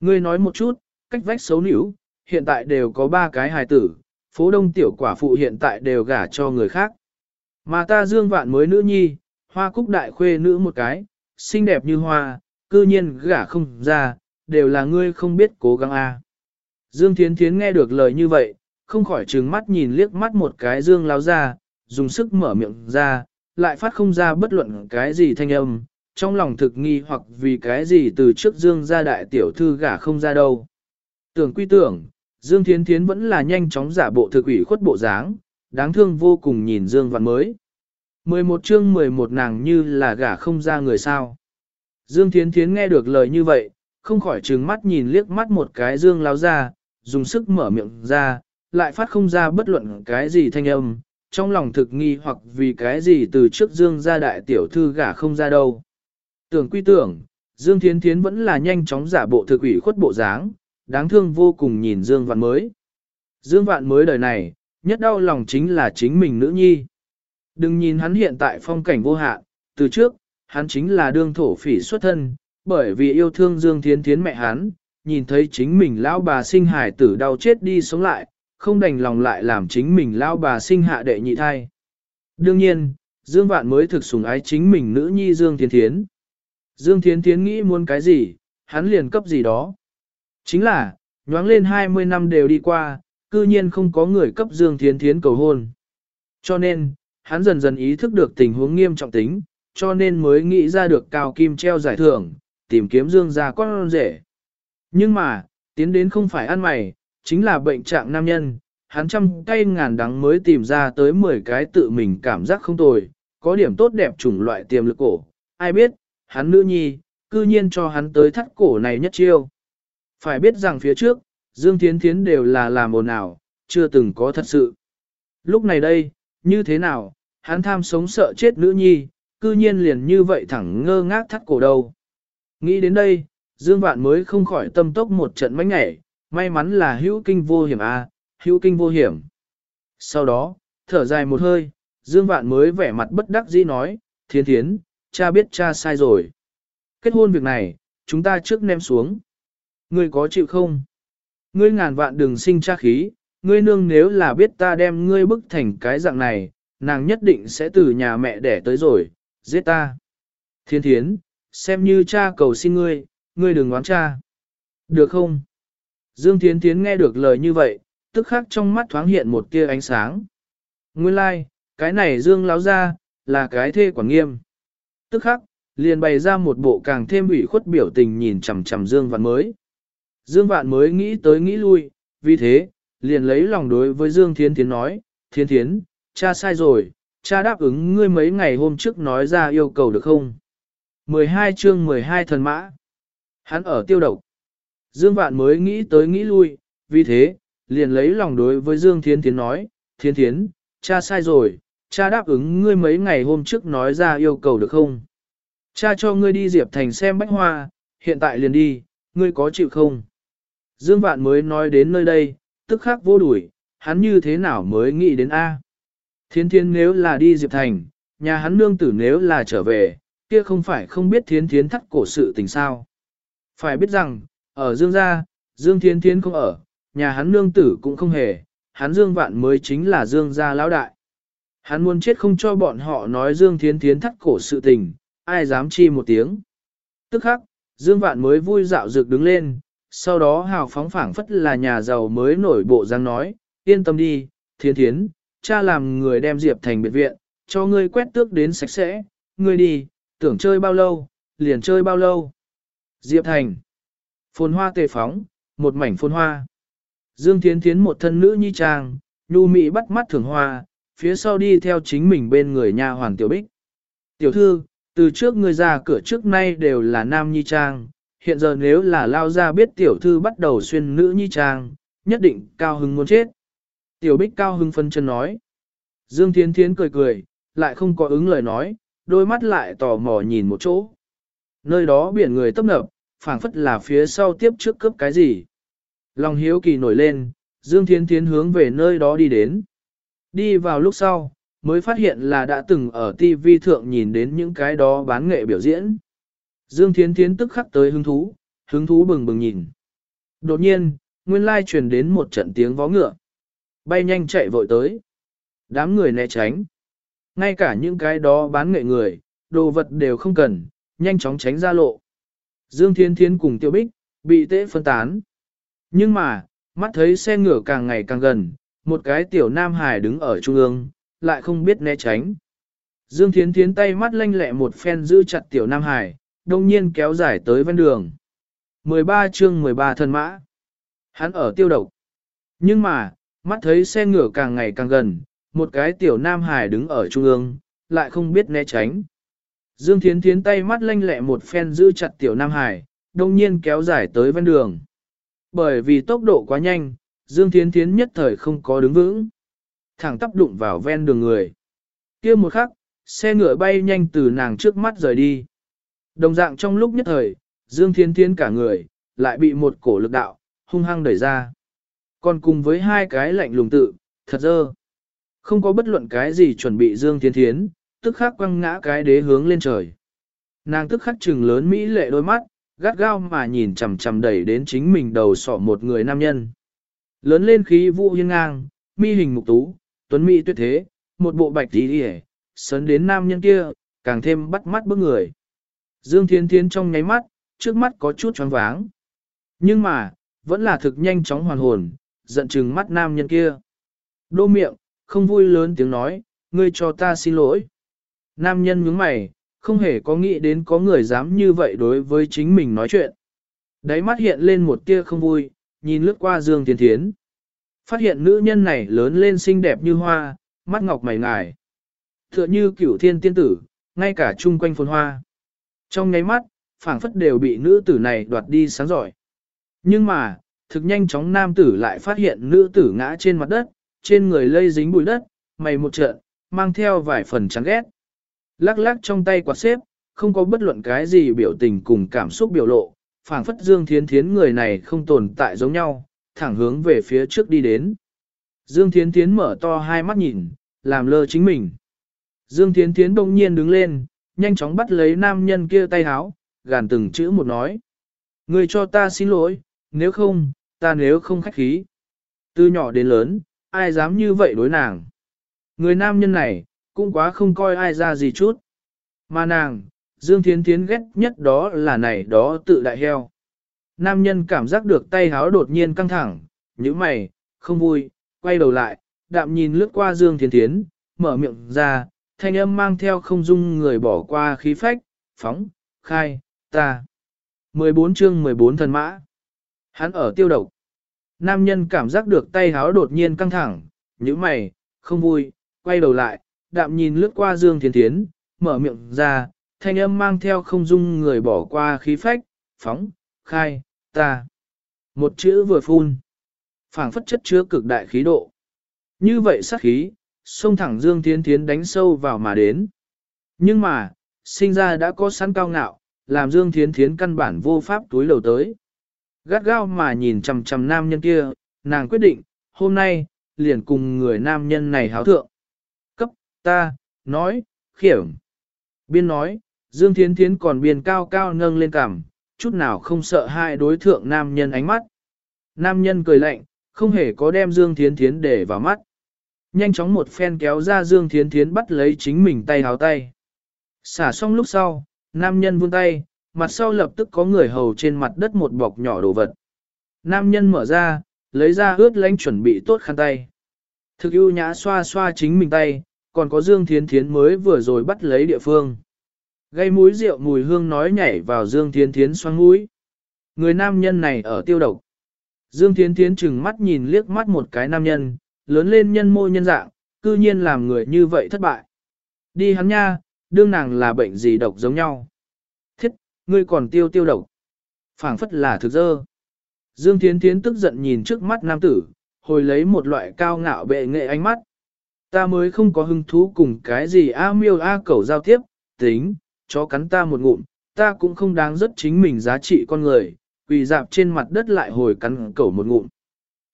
Ngươi nói một chút, cách vách xấu nữ, hiện tại đều có ba cái hài tử, phố đông tiểu quả phụ hiện tại đều gả cho người khác. Mà ta dương vạn mới nữ nhi, hoa cúc đại khuê nữ một cái, xinh đẹp như hoa, cư nhiên gả không ra, đều là ngươi không biết cố gắng a. À. Dương Thiến Thiến nghe được lời như vậy, không khỏi trừng mắt nhìn liếc mắt một cái Dương Láo ra, dùng sức mở miệng ra, lại phát không ra bất luận cái gì thanh âm, trong lòng thực nghi hoặc vì cái gì từ trước Dương ra đại tiểu thư gả không ra đâu. Tưởng quy tưởng, Dương Thiến Thiến vẫn là nhanh chóng giả bộ thực ủy khuất bộ dáng, đáng thương vô cùng nhìn Dương Văn mới. 11 chương 11 nàng như là gả không ra người sao. Dương Thiến Thiến nghe được lời như vậy, không khỏi trừng mắt nhìn liếc mắt một cái Dương láo ra, dùng sức mở miệng ra, lại phát không ra bất luận cái gì thanh âm, trong lòng thực nghi hoặc vì cái gì từ trước Dương ra đại tiểu thư gả không ra đâu. Tưởng quy tưởng, Dương Thiến Thiến vẫn là nhanh chóng giả bộ thực ủy khuất bộ dáng, đáng thương vô cùng nhìn Dương Vạn mới. Dương Vạn mới đời này, nhất đau lòng chính là chính mình nữ nhi. Đừng nhìn hắn hiện tại phong cảnh vô hạn, từ trước, hắn chính là đương thổ phỉ xuất thân, bởi vì yêu thương Dương Thiến Thiến mẹ hắn, nhìn thấy chính mình lão bà sinh hải tử đau chết đi sống lại, không đành lòng lại làm chính mình lão bà sinh hạ đệ nhị thai. Đương nhiên, Dương Vạn mới thực sủng ái chính mình nữ nhi Dương Thiến Thiến. Dương Thiến Thiến nghĩ muốn cái gì, hắn liền cấp gì đó. Chính là, nhoáng lên 20 năm đều đi qua, cư nhiên không có người cấp Dương Thiến Thiến cầu hôn. Cho nên, hắn dần dần ý thức được tình huống nghiêm trọng tính, cho nên mới nghĩ ra được cao kim treo giải thưởng, tìm kiếm Dương gia con rể. Nhưng mà, tiến đến không phải ăn mày, chính là bệnh trạng nam nhân, hắn trăm cây ngàn đắng mới tìm ra tới 10 cái tự mình cảm giác không tồi, có điểm tốt đẹp chủng loại tiềm lực cổ. Ai biết, hắn nữ nhi, cư nhiên cho hắn tới thắt cổ này nhất chiêu. Phải biết rằng phía trước, Dương Thiến Thiến đều là làm ồn ào, chưa từng có thật sự. Lúc này đây, như thế nào, hắn tham sống sợ chết nữ nhi, cư nhiên liền như vậy thẳng ngơ ngác thắt cổ đầu. Nghĩ đến đây, Dương Vạn mới không khỏi tâm tốc một trận mánh nhảy, May mắn là hữu kinh vô hiểm a, hữu kinh vô hiểm. Sau đó, thở dài một hơi, Dương Vạn mới vẻ mặt bất đắc dĩ nói, thiên thiến, cha biết cha sai rồi. Kết hôn việc này, chúng ta trước ném xuống. Ngươi có chịu không? Ngươi ngàn vạn đừng sinh cha khí, ngươi nương nếu là biết ta đem ngươi bức thành cái dạng này, nàng nhất định sẽ từ nhà mẹ đẻ tới rồi, giết ta. Thiên thiến, xem như cha cầu xin ngươi, ngươi đừng oán cha. Được không? Dương Thiến Thiến nghe được lời như vậy, tức khắc trong mắt thoáng hiện một tia ánh sáng. Nguyên lai, like, cái này Dương láo ra, là cái thê quản nghiêm. Tức khắc, liền bày ra một bộ càng thêm ủy khuất biểu tình nhìn chằm chằm Dương Vạn mới. Dương Vạn mới nghĩ tới nghĩ lui, vì thế, liền lấy lòng đối với Dương Thiến Thiến nói, Thiến Thiến, cha sai rồi, cha đáp ứng ngươi mấy ngày hôm trước nói ra yêu cầu được không? 12 chương 12 thần mã. Hắn ở tiêu độc. Dương Vạn mới nghĩ tới nghĩ lui, vì thế, liền lấy lòng đối với Dương Thiên Thiến nói, Thiên Thiến, cha sai rồi, cha đáp ứng ngươi mấy ngày hôm trước nói ra yêu cầu được không? Cha cho ngươi đi Diệp Thành xem bách hoa, hiện tại liền đi, ngươi có chịu không? Dương Vạn mới nói đến nơi đây, tức khắc vô đuổi, hắn như thế nào mới nghĩ đến A? Thiến Thiến nếu là đi Diệp Thành, nhà hắn nương tử nếu là trở về, kia không phải không biết Thiến Thiến thắt cổ sự tình sao. Phải biết rằng, ở Dương gia, Dương Thiến Thiến không ở, nhà hắn nương tử cũng không hề, hắn Dương Vạn mới chính là Dương gia lão đại. Hắn muốn chết không cho bọn họ nói Dương Thiến Thiến thắt cổ sự tình, ai dám chi một tiếng. Tức khắc, Dương Vạn mới vui dạo dược đứng lên, sau đó hào phóng phảng phất là nhà giàu mới nổi bộ giang nói, yên tâm đi, Thiến Thiến, cha làm người đem Diệp thành biệt viện, cho ngươi quét tước đến sạch sẽ, ngươi đi, tưởng chơi bao lâu, liền chơi bao lâu. Diệp thành, phồn hoa tề phóng, một mảnh phồn hoa. Dương Thiến Thiến một thân nữ nhi trang, nhu mị bắt mắt thường hoa, phía sau đi theo chính mình bên người nhà hoàng tiểu bích. Tiểu thư, từ trước người ra cửa trước nay đều là nam nhi trang, hiện giờ nếu là lao ra biết tiểu thư bắt đầu xuyên nữ nhi trang, nhất định cao hứng muốn chết. Tiểu bích cao hưng phân chân nói. Dương Thiến Thiến cười cười, lại không có ứng lời nói, đôi mắt lại tò mò nhìn một chỗ. Nơi đó biển người tấp nập, phảng phất là phía sau tiếp trước cướp cái gì. Lòng hiếu kỳ nổi lên, Dương Thiến Thiến hướng về nơi đó đi đến. Đi vào lúc sau, mới phát hiện là đã từng ở TV thượng nhìn đến những cái đó bán nghệ biểu diễn. Dương Thiến Thiến tức khắc tới hứng thú, hứng thú bừng bừng nhìn. Đột nhiên, nguyên lai truyền đến một trận tiếng vó ngựa. Bay nhanh chạy vội tới. Đám người né tránh. Ngay cả những cái đó bán nghệ người, đồ vật đều không cần, nhanh chóng tránh ra lộ. Dương Thiên Thiến cùng Tiêu Bích, bị tế phân tán. Nhưng mà, mắt thấy xe ngựa càng ngày càng gần, một cái tiểu nam hải đứng ở trung ương, lại không biết né tránh. Dương Thiến Thiến tay mắt lanh lẹ một phen giữ chặt tiểu nam hải, đồng nhiên kéo dài tới ven đường. 13 chương 13 thân mã. Hắn ở tiêu độc. Nhưng mà, mắt thấy xe ngựa càng ngày càng gần, một cái tiểu nam hải đứng ở trung ương, lại không biết né tránh. Dương Thiến Thiến tay mắt lanh lẹ một phen giữ chặt tiểu nam hải, đồng nhiên kéo dài tới ven đường. Bởi vì tốc độ quá nhanh, Dương Thiến Thiến nhất thời không có đứng vững. Thẳng tắp đụng vào ven đường người. kia một khắc, xe ngựa bay nhanh từ nàng trước mắt rời đi. Đồng dạng trong lúc nhất thời, Dương Thiến Thiến cả người, lại bị một cổ lực đạo, hung hăng đẩy ra. Còn cùng với hai cái lạnh lùng tự, thật dơ. Không có bất luận cái gì chuẩn bị Dương Thiến Thiến, tức khắc quăng ngã cái đế hướng lên trời. Nàng tức khắc trừng lớn mỹ lệ đôi mắt, gắt gao mà nhìn chằm chằm đẩy đến chính mình đầu sọ một người nam nhân. Lớn lên khí vũ hiên ngang, mi hình mục tú, tuấn mỹ tuyệt thế, một bộ bạch tí đi sấn đến nam nhân kia, càng thêm bắt mắt bức người. Dương Thiên Thiên trong nháy mắt, trước mắt có chút choáng váng. Nhưng mà, vẫn là thực nhanh chóng hoàn hồn, giận chừng mắt nam nhân kia. Đô miệng, không vui lớn tiếng nói, ngươi cho ta xin lỗi. Nam nhân nhướng mày, không hề có nghĩ đến có người dám như vậy đối với chính mình nói chuyện. Đáy mắt hiện lên một tia không vui, nhìn lướt qua Dương Thiên Thiến. Phát hiện nữ nhân này lớn lên xinh đẹp như hoa, mắt ngọc mày ngài. Tựa như cửu thiên tiên tử, ngay cả chung quanh phồn hoa. Trong nháy mắt, phảng phất đều bị nữ tử này đoạt đi sáng giỏi. Nhưng mà, thực nhanh chóng nam tử lại phát hiện nữ tử ngã trên mặt đất, trên người lây dính bụi đất, mày một trận, mang theo vài phần chán ghét. Lắc lắc trong tay quạt xếp, không có bất luận cái gì biểu tình cùng cảm xúc biểu lộ, phảng phất Dương Thiến Thiến người này không tồn tại giống nhau, thẳng hướng về phía trước đi đến. Dương Thiến Thiến mở to hai mắt nhìn, làm lơ chính mình. Dương Thiến Thiến bỗng nhiên đứng lên, nhanh chóng bắt lấy nam nhân kia tay háo, gàn từng chữ một nói. Người cho ta xin lỗi, nếu không, ta nếu không khách khí. Từ nhỏ đến lớn, ai dám như vậy đối nàng. Người nam nhân này, cũng quá không coi ai ra gì chút. Mà nàng, Dương Thiến Thiến ghét nhất đó là này đó tự đại heo. Nam nhân cảm giác được tay háo đột nhiên căng thẳng, những mày, không vui, quay đầu lại, đạm nhìn lướt qua Dương Thiến Thiến, mở miệng ra, thanh âm mang theo không dung người bỏ qua khí phách, phóng, khai, ta. 14 chương 14 thần mã. Hắn ở tiêu độc. Nam nhân cảm giác được tay háo đột nhiên căng thẳng, nhíu mày, không vui, quay đầu lại, đạm nhìn lướt qua Dương Thiến Thiến, mở miệng ra, thanh âm mang theo không dung người bỏ qua khí phách, phóng, khai, ta. Một chữ vừa phun. phảng phất chất chứa cực đại khí độ. Như vậy sát khí, xông thẳng Dương Thiến Thiến đánh sâu vào mà đến. Nhưng mà, sinh ra đã có sẵn cao ngạo, làm Dương Thiến Thiến căn bản vô pháp túi lầu tới. Gắt gao mà nhìn chằm chằm nam nhân kia, nàng quyết định, hôm nay, liền cùng người nam nhân này háo thượng. Cấp, ta, nói, khiểm. Biên nói, Dương Thiến Thiến còn biên cao cao nâng lên cằm, chút nào không sợ hai đối thượng nam nhân ánh mắt. Nam nhân cười lạnh, không hề có đem Dương Thiến Thiến để vào mắt. Nhanh chóng một phen kéo ra Dương Thiến Thiến bắt lấy chính mình tay háo tay. Xả xong lúc sau, nam nhân vươn tay, mặt sau lập tức có người hầu trên mặt đất một bọc nhỏ đồ vật. Nam nhân mở ra, lấy ra ướt lánh chuẩn bị tốt khăn tay. Thực ưu nhã xoa xoa chính mình tay, còn có Dương Thiến Thiến mới vừa rồi bắt lấy địa phương. Gây mũi rượu mùi hương nói nhảy vào Dương Thiến Thiến xoang mũi. Người nam nhân này ở tiêu độc. Dương Thiến Thiến chừng mắt nhìn liếc mắt một cái nam nhân, lớn lên nhân mô nhân dạng, cư nhiên làm người như vậy thất bại. Đi hắn nha, đương nàng là bệnh gì độc giống nhau. Ngươi còn tiêu tiêu độc. phảng phất là thực dơ. Dương Thiến Thiến tức giận nhìn trước mắt nam tử, hồi lấy một loại cao ngạo bệ nghệ ánh mắt. Ta mới không có hứng thú cùng cái gì a miêu a cẩu giao tiếp, tính, chó cắn ta một ngụm, ta cũng không đáng rất chính mình giá trị con người, quỳ dạp trên mặt đất lại hồi cắn cẩu một ngụm.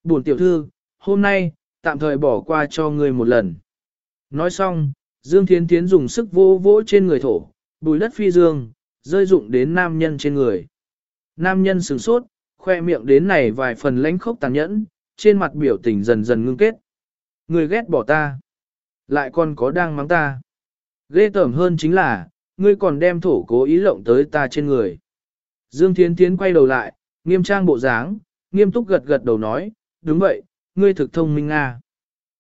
Buồn tiểu thư, hôm nay, tạm thời bỏ qua cho ngươi một lần. Nói xong, Dương Thiến Thiến dùng sức vô vỗ trên người thổ, bùi đất phi dương, rơi dụng đến nam nhân trên người. Nam nhân sửng sốt, khoe miệng đến này vài phần lãnh khốc tàn nhẫn, trên mặt biểu tình dần dần ngưng kết. Người ghét bỏ ta, lại còn có đang mắng ta. Ghê tởm hơn chính là, ngươi còn đem thổ cố ý lộng tới ta trên người. Dương Thiến Thiến quay đầu lại, nghiêm trang bộ dáng, nghiêm túc gật gật đầu nói, đúng vậy, ngươi thực thông minh à.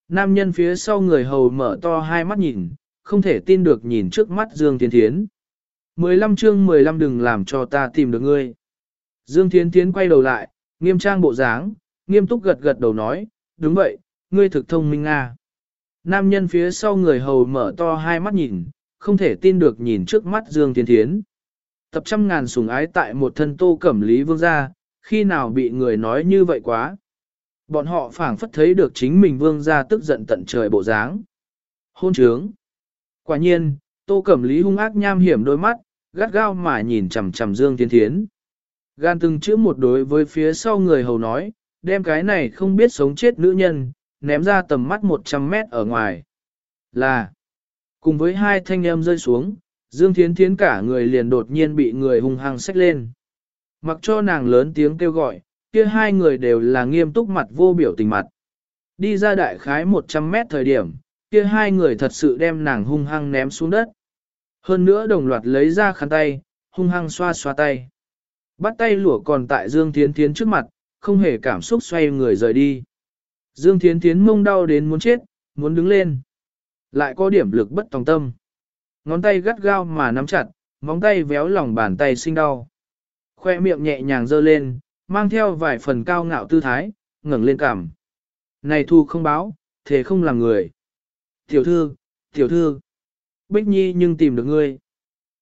Nam nhân phía sau người hầu mở to hai mắt nhìn, không thể tin được nhìn trước mắt Dương Thiến Thiến. 15 chương 15 đừng làm cho ta tìm được ngươi. Dương Thiến Thiến quay đầu lại, nghiêm trang bộ dáng, nghiêm túc gật gật đầu nói, đúng vậy, ngươi thực thông minh nga. Nam nhân phía sau người hầu mở to hai mắt nhìn, không thể tin được nhìn trước mắt Dương Thiến Thiến. Tập trăm ngàn sủng ái tại một thân tô cẩm lý vương gia, khi nào bị người nói như vậy quá. Bọn họ phảng phất thấy được chính mình vương gia tức giận tận trời bộ dáng. Hôn trướng. Quả nhiên, tô cẩm lý hung ác nham hiểm đôi mắt, gắt gao mà nhìn chằm chằm Dương Thiên Thiến. Gan từng chữ một đối với phía sau người hầu nói, đem cái này không biết sống chết nữ nhân, ném ra tầm mắt 100 mét ở ngoài. Là, Cùng với hai thanh âm rơi xuống, Dương Thiến Thiến cả người liền đột nhiên bị người hung hăng xách lên. Mặc cho nàng lớn tiếng kêu gọi, kia hai người đều là nghiêm túc mặt vô biểu tình mặt. Đi ra đại khái 100 mét thời điểm, kia hai người thật sự đem nàng hung hăng ném xuống đất. Hơn nữa đồng loạt lấy ra khăn tay, hung hăng xoa xoa tay. Bắt tay lụa còn tại Dương Thiến Thiến trước mặt, không hề cảm xúc xoay người rời đi. Dương Thiến Thiến mông đau đến muốn chết, muốn đứng lên. Lại có điểm lực bất tòng tâm. Ngón tay gắt gao mà nắm chặt, móng tay véo lòng bàn tay sinh đau. Khoe miệng nhẹ nhàng dơ lên, mang theo vài phần cao ngạo tư thái, ngẩng lên cằm. Này thu không báo, thế không làm người. Tiểu thư, tiểu thư. Bích Nhi nhưng tìm được ngươi.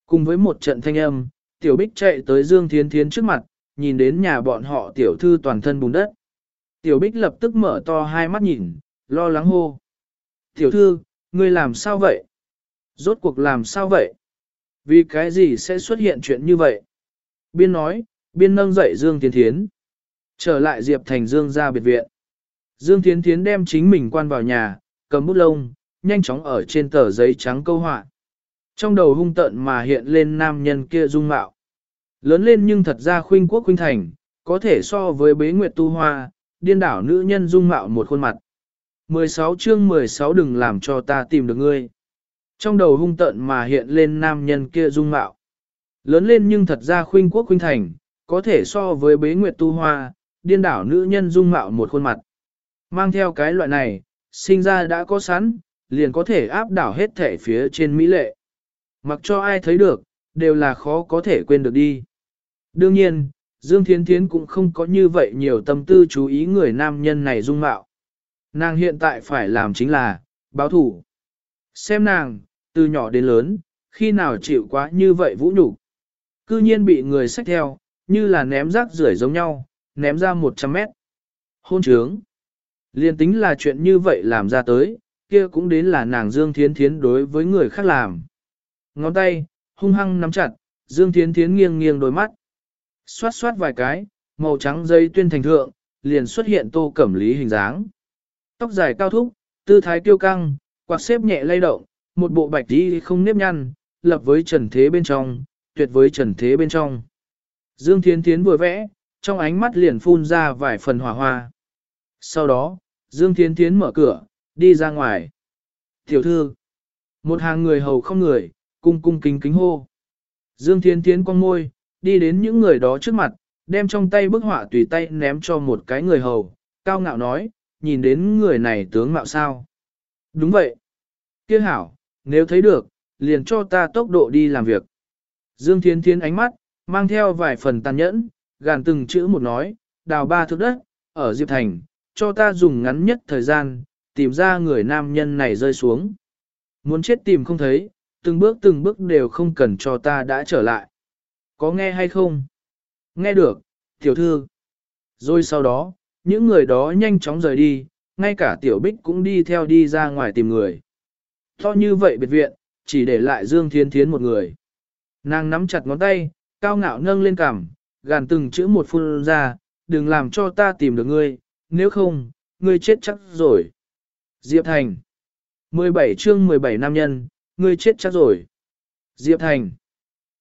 Cùng với một trận thanh âm, tiểu Bích chạy tới Dương Thiến Thiến trước mặt, nhìn đến nhà bọn họ tiểu thư toàn thân bùn đất. Tiểu Bích lập tức mở to hai mắt nhìn, lo lắng hô. Tiểu thư, ngươi làm sao vậy? Rốt cuộc làm sao vậy? Vì cái gì sẽ xuất hiện chuyện như vậy? Biên nói, biên nâng dậy Dương Thiến Thiến. Trở lại Diệp Thành Dương ra biệt viện. Dương Thiến Thiến đem chính mình quan vào nhà, cầm bút lông, nhanh chóng ở trên tờ giấy trắng câu họa. Trong đầu hung tợn mà hiện lên nam nhân kia dung mạo. Lớn lên nhưng thật ra khuynh quốc khuynh thành, có thể so với bế nguyệt tu hoa, điên đảo nữ nhân dung mạo một khuôn mặt. 16 chương 16 đừng làm cho ta tìm được ngươi. Trong đầu hung tợn mà hiện lên nam nhân kia dung mạo. Lớn lên nhưng thật ra khuynh quốc khuynh thành, có thể so với bế nguyệt tu hoa, điên đảo nữ nhân dung mạo một khuôn mặt. Mang theo cái loại này, sinh ra đã có sẵn, liền có thể áp đảo hết thể phía trên Mỹ lệ. Mặc cho ai thấy được, đều là khó có thể quên được đi. Đương nhiên, Dương Thiến Thiến cũng không có như vậy nhiều tâm tư chú ý người nam nhân này dung mạo. Nàng hiện tại phải làm chính là, báo thủ. Xem nàng, từ nhỏ đến lớn, khi nào chịu quá như vậy vũ nhục Cư nhiên bị người xách theo, như là ném rác rưởi giống nhau, ném ra 100 mét. Hôn trướng. Liên tính là chuyện như vậy làm ra tới, kia cũng đến là nàng Dương Thiến Thiến đối với người khác làm. Ngón tay, hung hăng nắm chặt, Dương Thiến Thiến nghiêng nghiêng đôi mắt. Xoát xoát vài cái, màu trắng dây tuyên thành thượng, liền xuất hiện tô cẩm lý hình dáng. Tóc dài cao thúc, tư thái kiêu căng, quạt xếp nhẹ lay động, một bộ bạch đi không nếp nhăn, lập với trần thế bên trong, tuyệt với trần thế bên trong. Dương Thiến Thiến vừa vẽ, trong ánh mắt liền phun ra vài phần hỏa hoa. Sau đó, Dương Thiến Thiến mở cửa, đi ra ngoài. Tiểu thư, một hàng người hầu không người, cung cung kính kính hô. Dương Thiến Thiến con môi, đi đến những người đó trước mặt, đem trong tay bức họa tùy tay ném cho một cái người hầu, cao ngạo nói, nhìn đến người này tướng mạo sao. Đúng vậy. Kiếc hảo, nếu thấy được, liền cho ta tốc độ đi làm việc. Dương Thiến Thiến ánh mắt, mang theo vài phần tàn nhẫn, gàn từng chữ một nói, đào ba thước đất, ở Diệp Thành, cho ta dùng ngắn nhất thời gian, tìm ra người nam nhân này rơi xuống. Muốn chết tìm không thấy, từng bước từng bước đều không cần cho ta đã trở lại. Có nghe hay không? Nghe được, tiểu thư. Rồi sau đó, những người đó nhanh chóng rời đi, ngay cả tiểu bích cũng đi theo đi ra ngoài tìm người. To như vậy biệt viện, chỉ để lại Dương Thiên Thiến một người. Nàng nắm chặt ngón tay, cao ngạo nâng lên cằm, gàn từng chữ một phun ra, đừng làm cho ta tìm được ngươi, nếu không, ngươi chết chắc rồi. Diệp Thành 17 chương 17 nam nhân, ngươi chết chắc rồi. Diệp Thành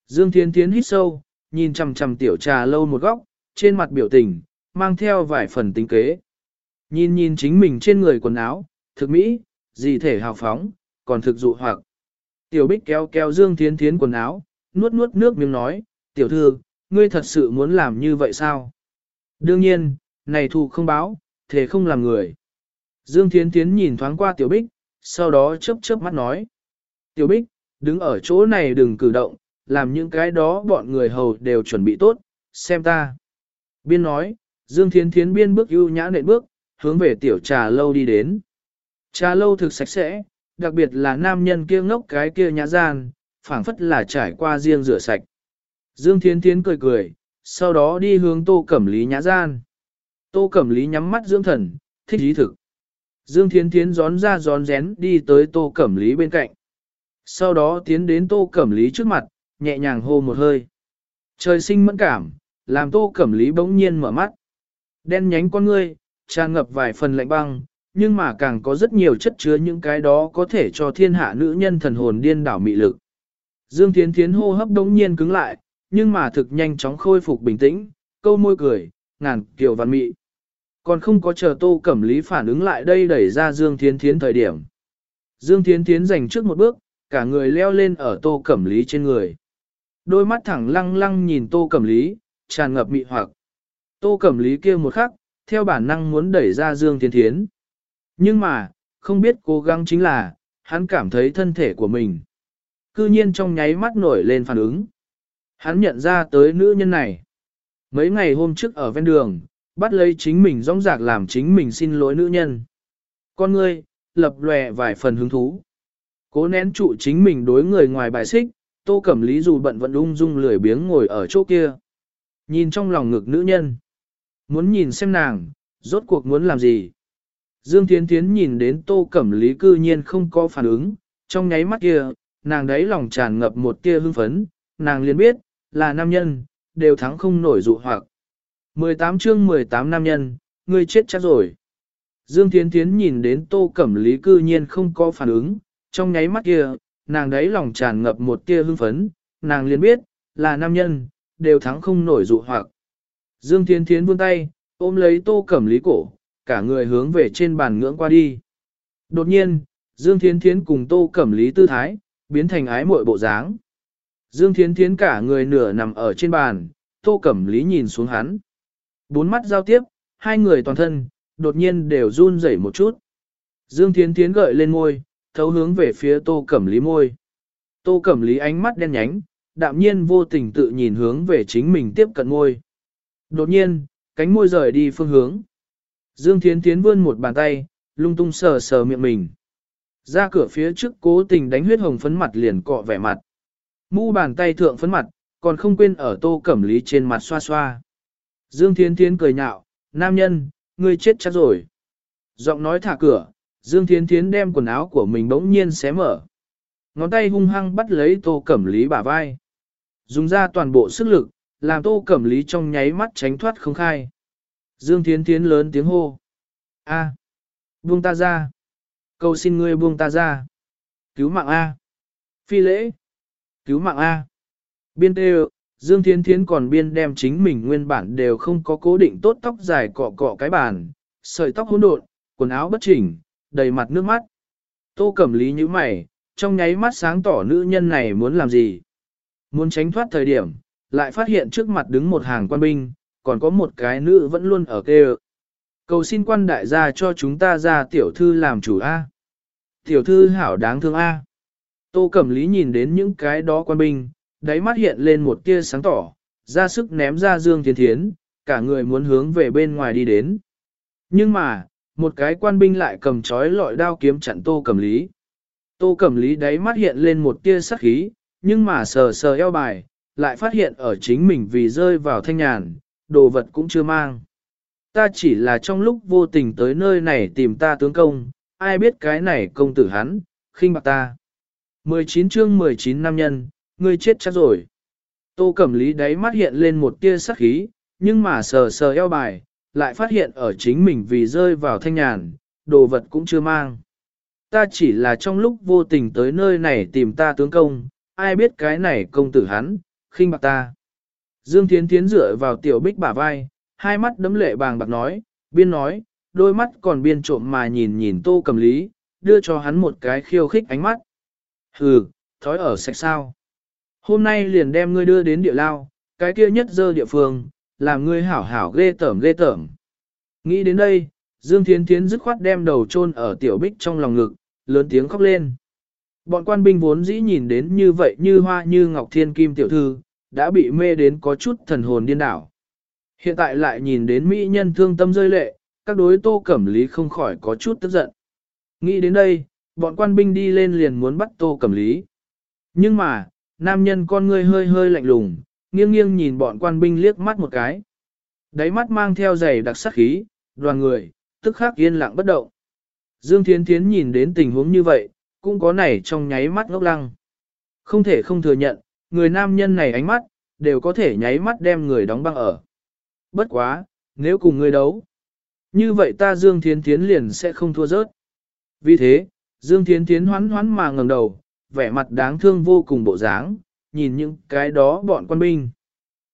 Dương Thiên Thiến hít sâu, nhìn chằm chằm tiểu trà lâu một góc, trên mặt biểu tình, mang theo vài phần tính kế. Nhìn nhìn chính mình trên người quần áo, thực mỹ, gì thể hào phóng, còn thực dụ hoặc. Tiểu bích kéo kéo Dương Thiến Thiến quần áo, nuốt nuốt nước miếng nói, tiểu thư, ngươi thật sự muốn làm như vậy sao? Đương nhiên, này thù không báo, thể không làm người. Dương Thiến Thiến nhìn thoáng qua tiểu bích, sau đó chớp chớp mắt nói. Tiểu bích, đứng ở chỗ này đừng cử động, làm những cái đó bọn người hầu đều chuẩn bị tốt, xem ta. Biên nói, Dương Thiến Thiến biên bước ưu nhã nện bước, hướng về tiểu trà lâu đi đến. Trà lâu thực sạch sẽ, đặc biệt là nam nhân kia ngốc cái kia nhã gian, phảng phất là trải qua riêng rửa sạch. Dương Thiến Thiến cười cười, sau đó đi hướng Tô Cẩm Lý nhã gian. Tô Cẩm Lý nhắm mắt dưỡng thần, thích ý thực. Dương Thiến Thiến gión ra gión rén đi tới Tô Cẩm Lý bên cạnh. Sau đó tiến đến Tô Cẩm Lý trước mặt, nhẹ nhàng hô một hơi. Trời sinh mẫn cảm, làm Tô Cẩm Lý bỗng nhiên mở mắt. Đen nhánh con ngươi, tràn ngập vài phần lạnh băng, nhưng mà càng có rất nhiều chất chứa những cái đó có thể cho thiên hạ nữ nhân thần hồn điên đảo mị lực. Dương Thiến Thiến hô hấp đống nhiên cứng lại, nhưng mà thực nhanh chóng khôi phục bình tĩnh, câu môi cười, ngàn kiều văn mị. Còn không có chờ Tô Cẩm Lý phản ứng lại đây đẩy ra Dương Thiến Thiến thời điểm. Dương Thiến Thiến giành trước một bước, cả người leo lên ở Tô Cẩm Lý trên người. Đôi mắt thẳng lăng lăng nhìn Tô Cẩm Lý, tràn ngập mị hoặc. Tô Cẩm Lý kia một khắc, theo bản năng muốn đẩy ra Dương Thiến Thiến. Nhưng mà, không biết cố gắng chính là, hắn cảm thấy thân thể của mình. Cư nhiên trong nháy mắt nổi lên phản ứng. Hắn nhận ra tới nữ nhân này. Mấy ngày hôm trước ở ven đường, bắt lấy chính mình rong rạc làm chính mình xin lỗi nữ nhân. Con ngươi, lập lòe vài phần hứng thú. Cố nén trụ chính mình đối người ngoài bài xích, tô cẩm lý dù bận vẫn ung dung lười biếng ngồi ở chỗ kia. Nhìn trong lòng ngực nữ nhân. Muốn nhìn xem nàng, rốt cuộc muốn làm gì. Dương Thiến Thiến nhìn đến tô cẩm lý cư nhiên không có phản ứng, trong nháy mắt kia, nàng đấy lòng tràn ngập một tia hưng phấn, nàng liền biết, là nam nhân, đều thắng không nổi dụ hoặc. 18 chương 18 nam nhân, ngươi chết chắc rồi. Dương Thiến Thiến nhìn đến Tô Cẩm Lý cư nhiên không có phản ứng, trong nháy mắt kia, nàng đấy lòng tràn ngập một tia hưng phấn, nàng liền biết, là nam nhân, đều thắng không nổi dụ hoặc. Dương Thiến Thiến vươn tay, ôm lấy Tô Cẩm Lý cổ, cả người hướng về trên bàn ngưỡng qua đi. Đột nhiên, Dương Thiến Thiến cùng Tô Cẩm Lý tư thái, biến thành ái muội bộ dáng. Dương Thiến Thiến cả người nửa nằm ở trên bàn, Tô Cẩm Lý nhìn xuống hắn. Bốn mắt giao tiếp, hai người toàn thân, đột nhiên đều run rẩy một chút. Dương Thiến Thiến gợi lên môi, thấu hướng về phía Tô Cẩm Lý môi. Tô Cẩm Lý ánh mắt đen nhánh, đạm nhiên vô tình tự nhìn hướng về chính mình tiếp cận môi. Đột nhiên, cánh môi rời đi phương hướng. Dương Thiến Thiến vươn một bàn tay, lung tung sờ sờ miệng mình. Ra cửa phía trước cố tình đánh huyết hồng phấn mặt liền cọ vẻ mặt. Mu bàn tay thượng phấn mặt, còn không quên ở tô cẩm lý trên mặt xoa xoa. Dương Thiến Thiến cười nhạo, nam nhân, ngươi chết chắc rồi. Giọng nói thả cửa, Dương Thiến Thiến đem quần áo của mình bỗng nhiên xé mở. Ngón tay hung hăng bắt lấy tô cẩm lý bả vai. Dùng ra toàn bộ sức lực, làm tô cẩm lý trong nháy mắt tránh thoát không khai. Dương Thiến Thiến lớn tiếng hô. A, buông ta ra. Cầu xin ngươi buông ta ra. Cứu mạng A. Phi lễ. Cứu mạng A. Biên tê Dương Thiến Thiến còn biên đem chính mình nguyên bản đều không có cố định tốt tóc dài cọ cọ cái bàn, sợi tóc hỗn độn, quần áo bất chỉnh, đầy mặt nước mắt. Tô Cẩm Lý như mày, trong nháy mắt sáng tỏ nữ nhân này muốn làm gì. Muốn tránh thoát thời điểm, lại phát hiện trước mặt đứng một hàng quan binh, còn có một cái nữ vẫn luôn ở kê Cầu xin quan đại gia cho chúng ta ra tiểu thư làm chủ A. Tiểu thư hảo đáng thương A. Tô Cẩm Lý nhìn đến những cái đó quan binh, đáy mắt hiện lên một tia sáng tỏ, ra sức ném ra Dương Thiên Thiến, cả người muốn hướng về bên ngoài đi đến. Nhưng mà, một cái quan binh lại cầm chói lọi đao kiếm chặn Tô Cẩm Lý. Tô Cẩm Lý đáy mắt hiện lên một tia sắc khí, nhưng mà sờ sờ eo bài, lại phát hiện ở chính mình vì rơi vào thanh nhàn, đồ vật cũng chưa mang. Ta chỉ là trong lúc vô tình tới nơi này tìm ta tướng công, ai biết cái này công tử hắn, khinh bạc ta. 19 chương 19 nam nhân, ngươi chết chắc rồi. Tô Cẩm Lý đáy mắt hiện lên một tia sắc khí, nhưng mà sờ sờ eo bài, lại phát hiện ở chính mình vì rơi vào thanh nhàn, đồ vật cũng chưa mang. Ta chỉ là trong lúc vô tình tới nơi này tìm ta tướng công, ai biết cái này công tử hắn, khinh bạc ta. Dương Thiến Thiến dựa vào tiểu bích bả vai, hai mắt đấm lệ bàng bạc nói, biên nói, đôi mắt còn biên trộm mà nhìn nhìn tô cầm lý, đưa cho hắn một cái khiêu khích ánh mắt. Hừ, thói ở sạch sao. Hôm nay liền đem ngươi đưa đến địa lao, cái kia nhất dơ địa phương, làm ngươi hảo hảo ghê tởm ghê tởm. Nghĩ đến đây, Dương Thiến Thiến dứt khoát đem đầu chôn ở tiểu bích trong lòng ngực, lớn tiếng khóc lên. Bọn quan binh vốn dĩ nhìn đến như vậy như hoa như ngọc thiên kim tiểu thư, đã bị mê đến có chút thần hồn điên đảo. Hiện tại lại nhìn đến mỹ nhân thương tâm rơi lệ, các đối tô cẩm lý không khỏi có chút tức giận. Nghĩ đến đây, bọn quan binh đi lên liền muốn bắt tô cẩm lý. Nhưng mà, nam nhân con ngươi hơi hơi lạnh lùng, nghiêng nghiêng nhìn bọn quan binh liếc mắt một cái. Đáy mắt mang theo giày đặc sắc khí, đoàn người, tức khắc yên lặng bất động. Dương Thiến Thiến nhìn đến tình huống như vậy, cũng có nảy trong nháy mắt ngốc lăng. Không thể không thừa nhận, người nam nhân này ánh mắt, đều có thể nháy mắt đem người đóng băng ở. Bất quá, nếu cùng người đấu, như vậy ta Dương Thiến Thiến liền sẽ không thua rớt. Vì thế, Dương Thiến Thiến hoán hoán mà ngẩng đầu, vẻ mặt đáng thương vô cùng bộ dáng, nhìn những cái đó bọn quân binh.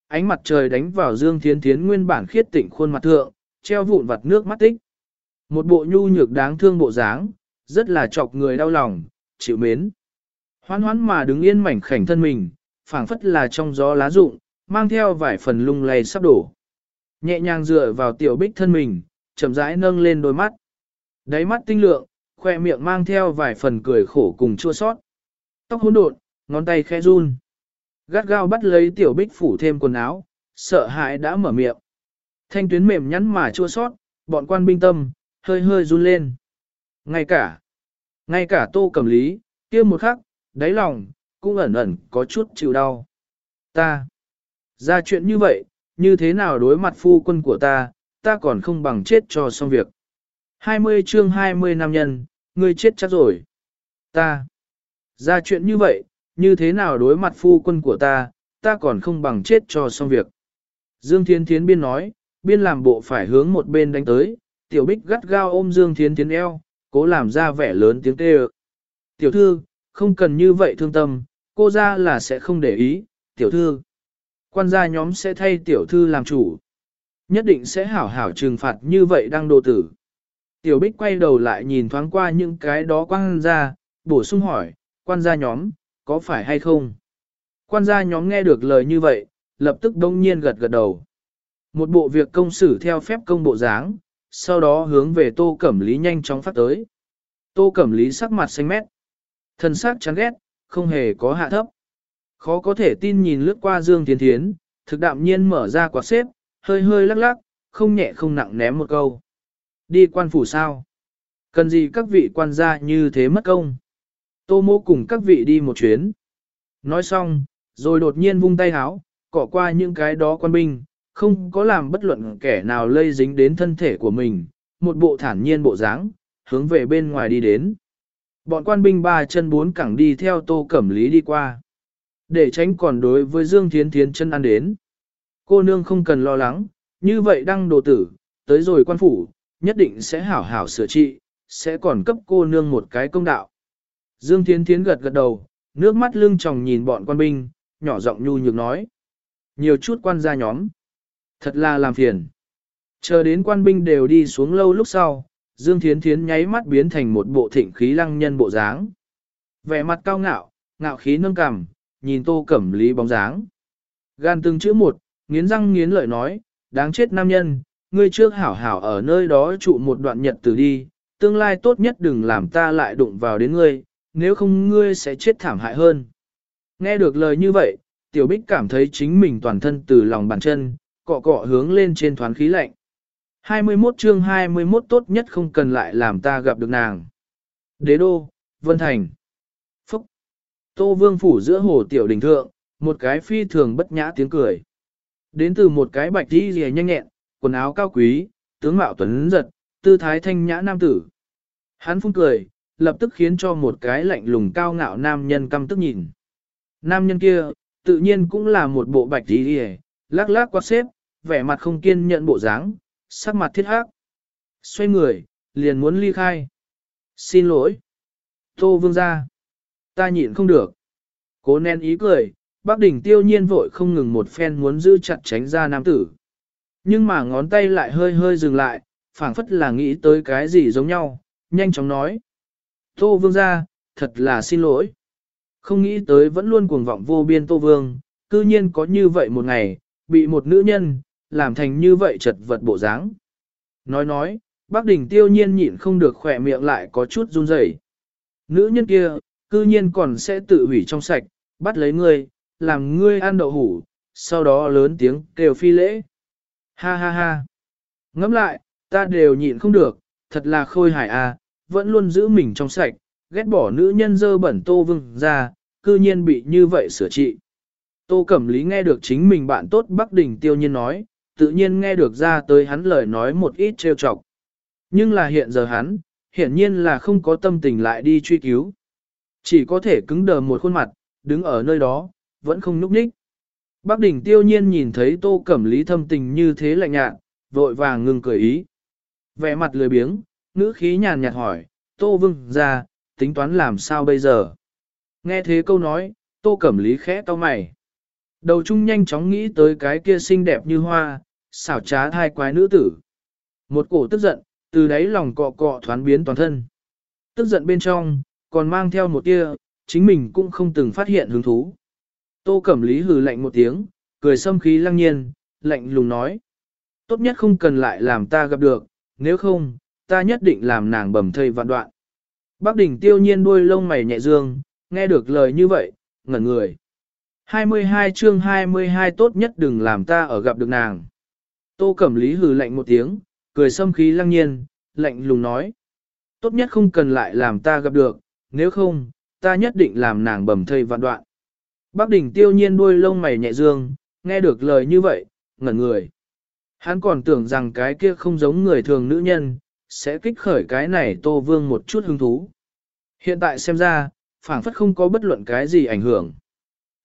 Ánh mặt trời đánh vào Dương Thiến Thiến nguyên bản khiết tịnh khuôn mặt thượng, treo vụn vặt nước mắt tích. Một bộ nhu nhược đáng thương bộ dáng, rất là chọc người đau lòng, chịu mến. hoan hoán mà đứng yên mảnh khảnh thân mình, phảng phất là trong gió lá rụng, mang theo vài phần lung lay sắp đổ. Nhẹ nhàng dựa vào tiểu bích thân mình, chậm rãi nâng lên đôi mắt. Đáy mắt tinh lượng, khoe miệng mang theo vài phần cười khổ cùng chua sót. Tóc hỗn độn, ngón tay khẽ run. Gắt gao bắt lấy tiểu bích phủ thêm quần áo, sợ hãi đã mở miệng. Thanh tuyến mềm nhắn mà chua sót, bọn quan binh tâm, hơi hơi run lên. Ngay cả, ngay cả tô cầm lý, kia một khắc, đáy lòng, cũng ẩn ẩn có chút chịu đau. Ta, ra chuyện như vậy, như thế nào đối mặt phu quân của ta, ta còn không bằng chết cho xong việc. 20 chương 20 nam nhân, ngươi chết chắc rồi. Ta, ra chuyện như vậy, như thế nào đối mặt phu quân của ta, ta còn không bằng chết cho xong việc. Dương Thiên Thiến Biên nói, biên làm bộ phải hướng một bên đánh tới, tiểu bích gắt gao ôm Dương Thiến Thiến eo, cố làm ra vẻ lớn tiếng kêu. Tiểu thư, không cần như vậy thương tâm, cô ra là sẽ không để ý, tiểu thư. Quan gia nhóm sẽ thay tiểu thư làm chủ. Nhất định sẽ hảo hảo trừng phạt như vậy đang đồ tử. Tiểu bích quay đầu lại nhìn thoáng qua những cái đó quan gia, bổ sung hỏi, quan gia nhóm, có phải hay không? Quan gia nhóm nghe được lời như vậy, lập tức đông nhiên gật gật đầu. Một bộ việc công xử theo phép công bộ dáng, sau đó hướng về tô cẩm lý nhanh chóng phát tới. Tô cẩm lý sắc mặt xanh mét. Thân sắc chán ghét, không hề có hạ thấp. Khó có thể tin nhìn lướt qua Dương Tiến Thiến, thực đạm nhiên mở ra quạt xếp, hơi hơi lắc lắc, không nhẹ không nặng ném một câu. Đi quan phủ sao? Cần gì các vị quan gia như thế mất công? Tô mô cùng các vị đi một chuyến. Nói xong, rồi đột nhiên vung tay háo, cọ qua những cái đó quan binh, không có làm bất luận kẻ nào lây dính đến thân thể của mình, một bộ thản nhiên bộ dáng, hướng về bên ngoài đi đến. Bọn quan binh ba chân bốn cẳng đi theo tô cẩm lý đi qua. Để tránh còn đối với Dương Thiến Thiến chân ăn đến. Cô nương không cần lo lắng, như vậy đăng đồ tử, tới rồi quan phủ, nhất định sẽ hảo hảo sửa trị, sẽ còn cấp cô nương một cái công đạo. Dương Thiến Thiến gật gật đầu, nước mắt lưng tròng nhìn bọn quan binh, nhỏ giọng nhu nhược nói. Nhiều chút quan gia nhóm. Thật là làm phiền. Chờ đến quan binh đều đi xuống lâu lúc sau, Dương Thiến Thiến nháy mắt biến thành một bộ thịnh khí lăng nhân bộ dáng. Vẻ mặt cao ngạo, ngạo khí nâng cằm, nhìn tô cẩm lý bóng dáng. Gan từng chữ một, nghiến răng nghiến lợi nói, đáng chết nam nhân, ngươi trước hảo hảo ở nơi đó trụ một đoạn nhật từ đi, tương lai tốt nhất đừng làm ta lại đụng vào đến ngươi, nếu không ngươi sẽ chết thảm hại hơn. Nghe được lời như vậy, tiểu bích cảm thấy chính mình toàn thân từ lòng bàn chân, cọ cọ hướng lên trên thoáng khí lạnh. 21 chương 21 tốt nhất không cần lại làm ta gặp được nàng. Đế đô, Vân Thành. Phúc. Tô Vương phủ giữa hồ tiểu đình thượng, một cái phi thường bất nhã tiếng cười. Đến từ một cái bạch đi rìa nhanh nhẹn, quần áo cao quý, tướng mạo tuấn giật, tư thái thanh nhã nam tử. Hắn phun cười, lập tức khiến cho một cái lạnh lùng cao ngạo nam nhân căm tức nhìn. Nam nhân kia, tự nhiên cũng là một bộ bạch đi rìa, lắc lắc quát xếp, vẻ mặt không kiên nhận bộ dáng, sắc mặt thiết hắc. Xoay người, liền muốn ly khai. Xin lỗi. Tô vương ra. Ta nhịn không được. Cố nén ý cười, bác đỉnh tiêu nhiên vội không ngừng một phen muốn giữ chặt tránh ra nam tử. Nhưng mà ngón tay lại hơi hơi dừng lại, phảng phất là nghĩ tới cái gì giống nhau, nhanh chóng nói. Tô vương ra, thật là xin lỗi. Không nghĩ tới vẫn luôn cuồng vọng vô biên tô vương, cư nhiên có như vậy một ngày, bị một nữ nhân, làm thành như vậy chật vật bộ dáng. Nói nói, bác đỉnh tiêu nhiên nhịn không được khỏe miệng lại có chút run rẩy. Nữ nhân kia, cư nhiên còn sẽ tự hủy trong sạch, bắt lấy ngươi, làm ngươi ăn đậu hủ, sau đó lớn tiếng kêu phi lễ. Ha ha ha. Ngẫm lại, ta đều nhịn không được, thật là khôi hài à, vẫn luôn giữ mình trong sạch, ghét bỏ nữ nhân dơ bẩn tô vương ra, cư nhiên bị như vậy sửa trị. Tô Cẩm Lý nghe được chính mình bạn tốt Bắc Đình tiêu nhiên nói, tự nhiên nghe được ra tới hắn lời nói một ít trêu chọc. Nhưng là hiện giờ hắn, hiển nhiên là không có tâm tình lại đi truy cứu. Chỉ có thể cứng đờ một khuôn mặt, đứng ở nơi đó, vẫn không núp ních. Bác đỉnh tiêu nhiên nhìn thấy tô cẩm lý thâm tình như thế lạnh nhạt, vội vàng ngừng cười ý. Vẻ mặt lười biếng, ngữ khí nhàn nhạt hỏi, tô vương ra, tính toán làm sao bây giờ? Nghe thế câu nói, tô cẩm lý khẽ to mày. Đầu trung nhanh chóng nghĩ tới cái kia xinh đẹp như hoa, xảo trá thai quái nữ tử. Một cổ tức giận, từ đáy lòng cọ cọ thoán biến toàn thân. Tức giận bên trong, còn mang theo một tia, chính mình cũng không từng phát hiện hứng thú. Tô Cẩm Lý hừ lạnh một tiếng, cười xâm khí lăng nhiên, lạnh lùng nói. Tốt nhất không cần lại làm ta gặp được, nếu không, ta nhất định làm nàng bầm thây vạn đoạn. Bác đỉnh tiêu nhiên đuôi lông mày nhẹ dương, nghe được lời như vậy, ngẩn người. 22 chương 22 tốt nhất đừng làm ta ở gặp được nàng. Tô Cẩm Lý hừ lạnh một tiếng, cười xâm khí lăng nhiên, lạnh lùng nói. Tốt nhất không cần lại làm ta gặp được, nếu không, ta nhất định làm nàng bầm thây vạn đoạn. Bác đỉnh tiêu nhiên đuôi lông mày nhẹ dương, nghe được lời như vậy, ngẩn người. Hắn còn tưởng rằng cái kia không giống người thường nữ nhân, sẽ kích khởi cái này tô vương một chút hứng thú. Hiện tại xem ra, phảng phất không có bất luận cái gì ảnh hưởng.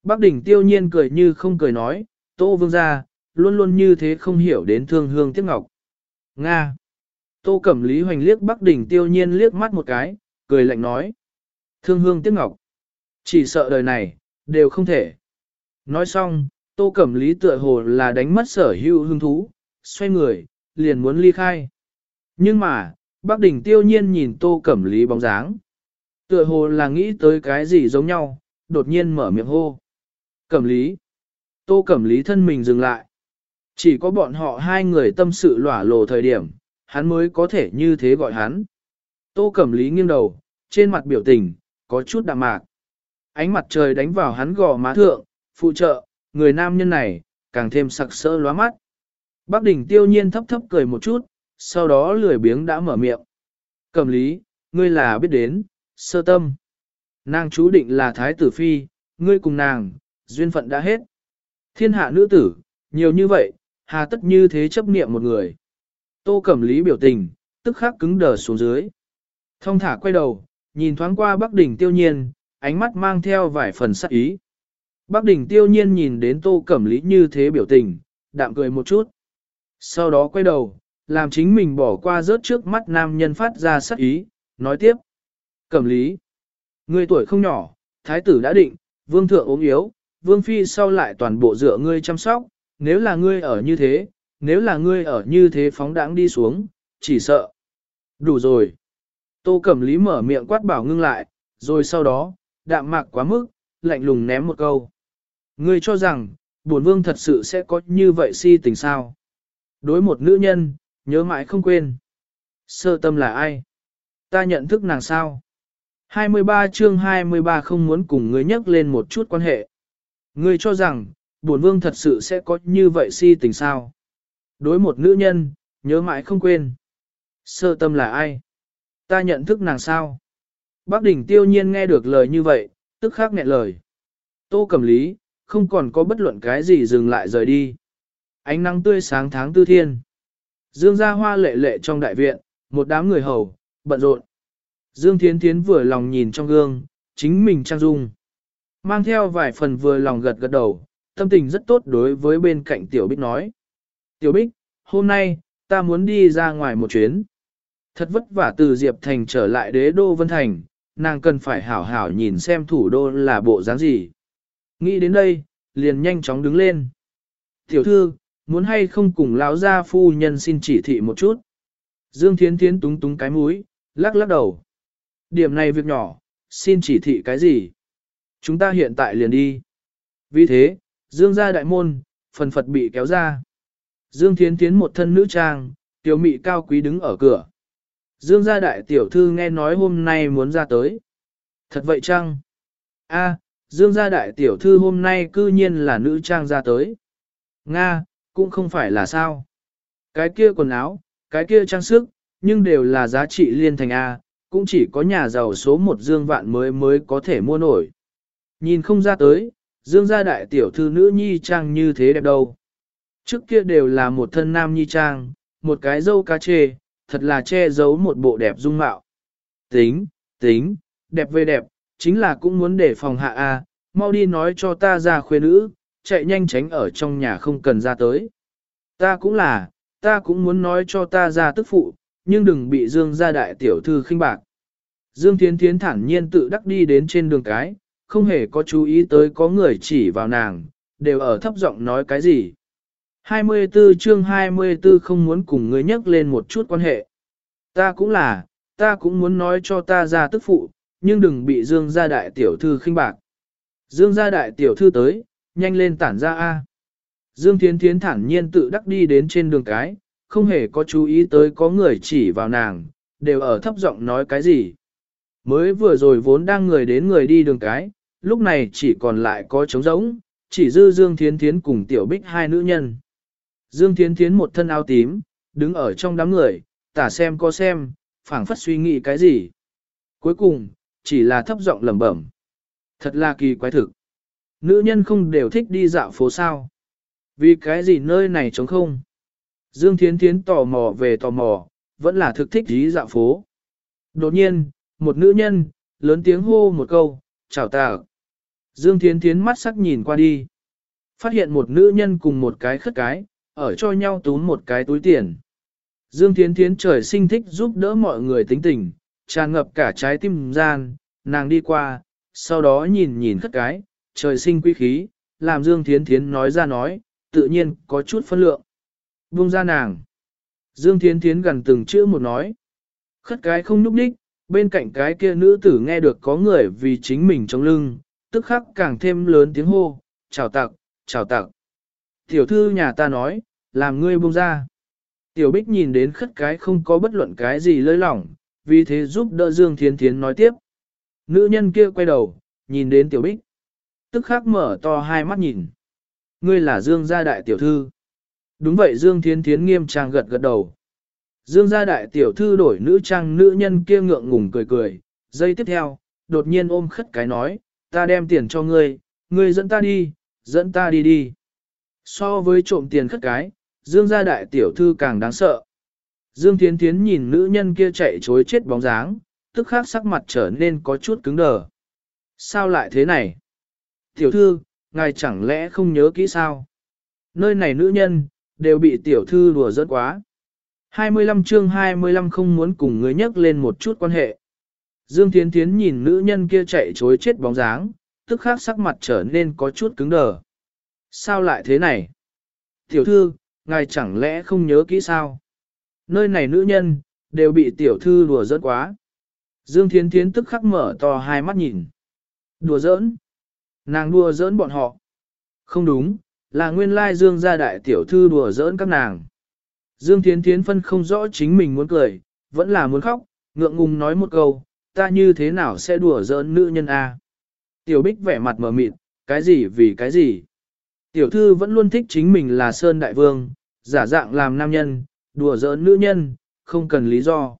Bác đỉnh tiêu nhiên cười như không cười nói, tô vương ra, luôn luôn như thế không hiểu đến thương hương tiếc ngọc. Nga. Tô Cẩm Lý hoành liếc Bắc Đỉnh tiêu nhiên liếc mắt một cái, cười lạnh nói. Thương hương tiếc ngọc. Chỉ sợ đời này, đều không thể. Nói xong, Tô Cẩm Lý tựa hồ là đánh mất sở hữu hương thú, xoay người, liền muốn ly khai. Nhưng mà, Bắc Đỉnh tiêu nhiên nhìn Tô Cẩm Lý bóng dáng. Tựa hồ là nghĩ tới cái gì giống nhau, đột nhiên mở miệng hô. Cẩm Lý. Tô Cẩm Lý thân mình dừng lại. Chỉ có bọn họ hai người tâm sự lỏa lồ thời điểm, hắn mới có thể như thế gọi hắn. Tô Cẩm Lý nghiêng đầu, trên mặt biểu tình, có chút đạm mạc. Ánh mặt trời đánh vào hắn gò má thượng, phụ trợ, người nam nhân này, càng thêm sặc sỡ lóa mắt. Bác đỉnh tiêu nhiên thấp thấp cười một chút, sau đó lười biếng đã mở miệng. Cẩm Lý, ngươi là biết đến, sơ tâm. Nàng chú định là thái tử phi, ngươi cùng nàng, duyên phận đã hết. Thiên hạ nữ tử, nhiều như vậy, hà tất như thế chấp niệm một người. Tô Cẩm Lý biểu tình, tức khắc cứng đờ xuống dưới. Thông thả quay đầu, nhìn thoáng qua Bắc Đỉnh tiêu nhiên, ánh mắt mang theo vài phần sắc ý. Bắc Đỉnh tiêu nhiên nhìn đến Tô Cẩm Lý như thế biểu tình, đạm cười một chút. Sau đó quay đầu, làm chính mình bỏ qua rớt trước mắt nam nhân phát ra sắc ý, nói tiếp. Cẩm Lý, ngươi tuổi không nhỏ, thái tử đã định, vương thượng ốm yếu, vương phi sau lại toàn bộ dựa ngươi chăm sóc, nếu là ngươi ở như thế, nếu là ngươi ở như thế phóng đãng đi xuống, chỉ sợ. Đủ rồi. Tô Cẩm Lý mở miệng quát bảo ngưng lại, rồi sau đó, đạm mạc quá mức, lạnh lùng ném một câu. Ngươi cho rằng, buồn vương thật sự sẽ có như vậy si tình sao? Đối một nữ nhân, nhớ mãi không quên. Sơ tâm là ai? Ta nhận thức nàng sao? 23 chương 23 không muốn cùng ngươi nhắc lên một chút quan hệ. Ngươi cho rằng, buồn vương thật sự sẽ có như vậy si tình sao? Đối một nữ nhân, nhớ mãi không quên. Sơ tâm là ai? Ta nhận thức nàng sao? Bác đỉnh tiêu nhiên nghe được lời như vậy, tức khắc nghẹn lời. Tô cầm lý, không còn có bất luận cái gì dừng lại rời đi. Ánh nắng tươi sáng tháng tư thiên. Dương ra hoa lệ lệ trong đại viện, một đám người hầu, bận rộn. Dương Thiến Thiến vừa lòng nhìn trong gương, chính mình trang dung. Mang theo vài phần vừa lòng gật gật đầu, tâm tình rất tốt đối với bên cạnh Tiểu Bích nói. Tiểu Bích, hôm nay, ta muốn đi ra ngoài một chuyến. Thật vất vả từ Diệp Thành trở lại đế đô Vân Thành, nàng cần phải hảo hảo nhìn xem thủ đô là bộ dáng gì. Nghĩ đến đây, liền nhanh chóng đứng lên. Tiểu thư, muốn hay không cùng lão gia phu nhân xin chỉ thị một chút. Dương Thiến Thiến túng túng cái mũi, lắc lắc đầu. Điểm này việc nhỏ, xin chỉ thị cái gì? Chúng ta hiện tại liền đi. Vì thế, Dương gia đại môn, phần phật bị kéo ra. Dương Thiến Thiến một thân nữ trang, tiểu mị cao quý đứng ở cửa. Dương gia đại tiểu thư nghe nói hôm nay muốn ra tới. Thật vậy chăng? A, Dương gia đại tiểu thư hôm nay cư nhiên là nữ trang ra tới. Nga, cũng không phải là sao. Cái kia quần áo, cái kia trang sức, nhưng đều là giá trị liên thành A, cũng chỉ có nhà giàu số một dương vạn mới mới có thể mua nổi. Nhìn không ra tới, dương gia đại tiểu thư nữ nhi trang như thế đẹp đâu. Trước kia đều là một thân nam nhi trang, một cái dâu cá chê, thật là che giấu một bộ đẹp dung mạo. Tính, tính, đẹp về đẹp, chính là cũng muốn để phòng hạ A, mau đi nói cho ta ra khuê nữ, chạy nhanh tránh ở trong nhà không cần ra tới. Ta cũng là, ta cũng muốn nói cho ta ra tức phụ, nhưng đừng bị Dương gia đại tiểu thư khinh bạc. Dương Thiến Thiến thản nhiên tự đắc đi đến trên đường cái, không hề có chú ý tới có người chỉ vào nàng, đều ở thấp giọng nói cái gì. 24 chương 24 không muốn cùng người nhắc lên một chút quan hệ. Ta cũng là, ta cũng muốn nói cho ta ra tức phụ, nhưng đừng bị Dương gia đại tiểu thư khinh bạc. Dương gia đại tiểu thư tới, nhanh lên tản ra A. Dương Thiến Thiến thản nhiên tự đắc đi đến trên đường cái, không hề có chú ý tới có người chỉ vào nàng, đều ở thấp giọng nói cái gì. Mới vừa rồi vốn đang người đến người đi đường cái, lúc này chỉ còn lại có trống rỗng, chỉ dư Dương Thiến Thiến cùng Tiểu Bích hai nữ nhân. Dương Thiến Thiến một thân áo tím, đứng ở trong đám người, tả xem có xem, phảng phất suy nghĩ cái gì. Cuối cùng, chỉ là thấp giọng lẩm bẩm. Thật là kỳ quái thực. Nữ nhân không đều thích đi dạo phố sao. Vì cái gì nơi này trống không? Dương Thiến Thiến tò mò về tò mò, vẫn là thực thích đi dạo phố. Đột nhiên, một nữ nhân, lớn tiếng hô một câu, chào tạ. Dương Thiến Thiến mắt sắc nhìn qua đi. Phát hiện một nữ nhân cùng một cái khất cái, ở cho nhau túm một cái túi tiền. Dương Thiến Thiến trời sinh thích giúp đỡ mọi người tính tình, tràn ngập cả trái tim gian, nàng đi qua, sau đó nhìn nhìn khất cái, trời sinh quý khí, làm Dương Thiến Thiến nói ra nói, tự nhiên có chút phân lượng. Buông ra nàng. Dương Thiến Thiến gần từng chữ một nói. Khất cái không núp đích, bên cạnh cái kia nữ tử nghe được có người vì chính mình trong lưng, tức khắc càng thêm lớn tiếng hô, chào tặc, chào tặc. Tiểu thư nhà ta nói, làm ngươi buông ra. Tiểu Bích nhìn đến khất cái không có bất luận cái gì lơi lỏng, vì thế giúp đỡ Dương Thiến Thiến nói tiếp. Nữ nhân kia quay đầu, nhìn đến Tiểu Bích. Tức khắc mở to hai mắt nhìn. Ngươi là Dương gia đại tiểu thư. Đúng vậy Dương Thiến Thiến nghiêm trang gật gật đầu. Dương gia đại tiểu thư đổi nữ trang nữ nhân kia ngượng ngùng cười cười. Giây tiếp theo, đột nhiên ôm khất cái nói, ta đem tiền cho ngươi, ngươi dẫn ta đi, dẫn ta đi đi. So với trộm tiền khất cái, Dương gia đại tiểu thư càng đáng sợ. Dương Thiến Thiến nhìn nữ nhân kia chạy chối chết bóng dáng, tức khắc sắc mặt trở nên có chút cứng đờ. Sao lại thế này? Tiểu thư, ngài chẳng lẽ không nhớ kỹ sao? Nơi này nữ nhân, đều bị tiểu thư đùa giỡn quá. 25 chương 25 không muốn cùng người nhắc lên một chút quan hệ. Dương Thiến Thiến nhìn nữ nhân kia chạy chối chết bóng dáng, tức khắc sắc mặt trở nên có chút cứng đờ. Sao lại thế này? Tiểu thư, ngài chẳng lẽ không nhớ kỹ sao? Nơi này nữ nhân, đều bị tiểu thư đùa giỡn quá. Dương Thiến Thiến tức khắc mở to hai mắt nhìn. Đùa giỡn? Nàng đùa giỡn bọn họ. Không đúng, là nguyên lai Dương gia đại tiểu thư đùa giỡn các nàng. Dương Thiến Thiến phân không rõ chính mình muốn cười, vẫn là muốn khóc, ngượng ngùng nói một câu, ta như thế nào sẽ đùa giỡn nữ nhân a? Tiểu Bích vẻ mặt mờ mịt, cái gì vì cái gì? Tiểu thư vẫn luôn thích chính mình là Sơn Đại Vương, giả dạng làm nam nhân, đùa giỡn nữ nhân, không cần lý do.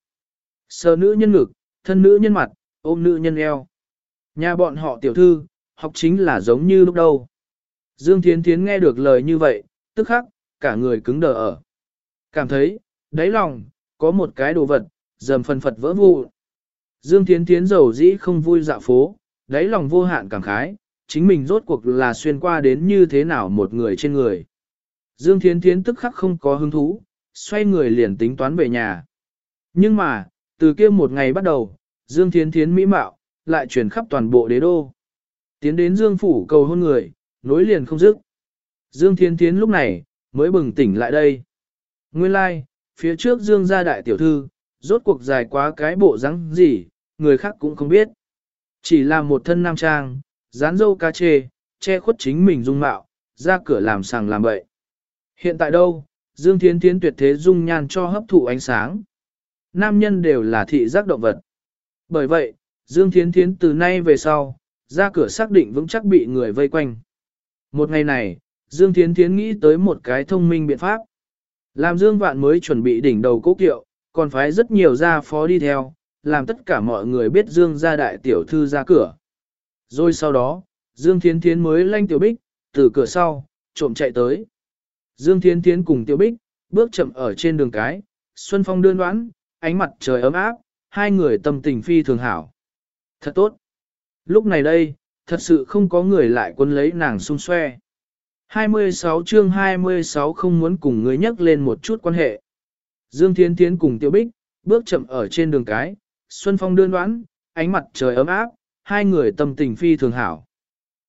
Sờ nữ nhân ngực, thân nữ nhân mặt, ôm nữ nhân eo. Nhà bọn họ tiểu thư, học chính là giống như lúc đầu. Dương Thiến Thiến nghe được lời như vậy, tức khắc, cả người cứng đờ ở. Cảm thấy, đáy lòng, có một cái đồ vật, dầm phần phật vỡ vụ. Dương Thiến Thiến giàu dĩ không vui dạ phố, đáy lòng vô hạn cảm khái, chính mình rốt cuộc là xuyên qua đến như thế nào một người trên người. Dương Thiến Thiến tức khắc không có hứng thú, xoay người liền tính toán về nhà. Nhưng mà, từ kia một ngày bắt đầu, Dương Thiến Thiến mỹ mạo, lại truyền khắp toàn bộ đế đô. Tiến đến Dương Phủ cầu hôn người, nối liền không dứt. Dương Thiến Thiến lúc này, mới bừng tỉnh lại đây. Nguyên lai, like, phía trước Dương gia đại tiểu thư, rốt cuộc dài quá cái bộ rắn gì, người khác cũng không biết. Chỉ là một thân nam trang, dán dâu ca chê, che khuất chính mình dung mạo, ra cửa làm sàng làm bậy. Hiện tại đâu, Dương Thiến Thiến tuyệt thế dung nhan cho hấp thụ ánh sáng. Nam nhân đều là thị giác động vật. Bởi vậy, Dương Thiến Thiến từ nay về sau, ra cửa xác định vững chắc bị người vây quanh. Một ngày này, Dương Thiến Thiến nghĩ tới một cái thông minh biện pháp. Làm Dương Vạn mới chuẩn bị đỉnh đầu cố kiệu, còn phái rất nhiều gia phó đi theo, làm tất cả mọi người biết Dương gia đại tiểu thư ra cửa. Rồi sau đó, Dương Thiến Thiến mới lanh tiểu bích, từ cửa sau, trộm chạy tới. Dương Thiến Thiến cùng tiểu bích, bước chậm ở trên đường cái, Xuân Phong đơn đoán, ánh mặt trời ấm áp, hai người tâm tình phi thường hảo. Thật tốt. Lúc này đây, thật sự không có người lại quân lấy nàng xung xoe. 26 chương 26 không muốn cùng người nhắc lên một chút quan hệ. Dương Thiên Thiến cùng Tiêu Bích, bước chậm ở trên đường cái, Xuân Phong đơn đoán, ánh mặt trời ấm áp, hai người tâm tình phi thường hảo.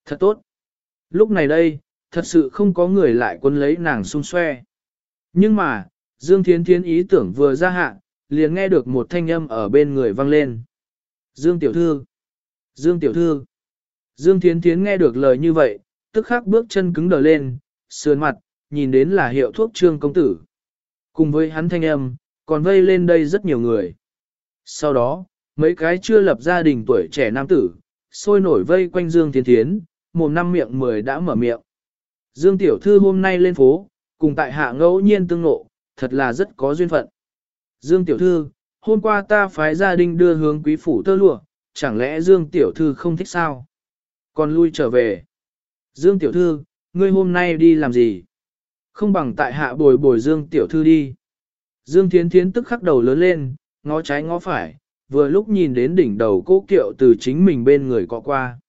Thật tốt. Lúc này đây, thật sự không có người lại quân lấy nàng xung xoe. Nhưng mà, Dương Thiên Thiến ý tưởng vừa ra hạ, liền nghe được một thanh âm ở bên người vang lên. Dương Tiểu Thư! Dương Tiểu Thư! Dương Thiến Thiến nghe được lời như vậy, tức khắc bước chân cứng đờ lên, sườn mặt, nhìn đến là hiệu thuốc trương công tử. Cùng với hắn thanh âm, còn vây lên đây rất nhiều người. Sau đó, mấy cái chưa lập gia đình tuổi trẻ nam tử, sôi nổi vây quanh Dương Thiến Thiến, một năm miệng mười đã mở miệng. Dương Tiểu Thư hôm nay lên phố, cùng tại hạ ngẫu nhiên tương ngộ, thật là rất có duyên phận. Dương Tiểu Thư, hôm qua ta phái gia đình đưa hướng quý phủ tơ lụa, chẳng lẽ Dương Tiểu Thư không thích sao? Còn lui trở về. Dương Tiểu Thư, ngươi hôm nay đi làm gì? Không bằng tại hạ bồi bồi Dương Tiểu Thư đi. Dương Thiến Thiến tức khắc đầu lớn lên, ngó trái ngó phải, vừa lúc nhìn đến đỉnh đầu cố kiệu từ chính mình bên người cọ qua.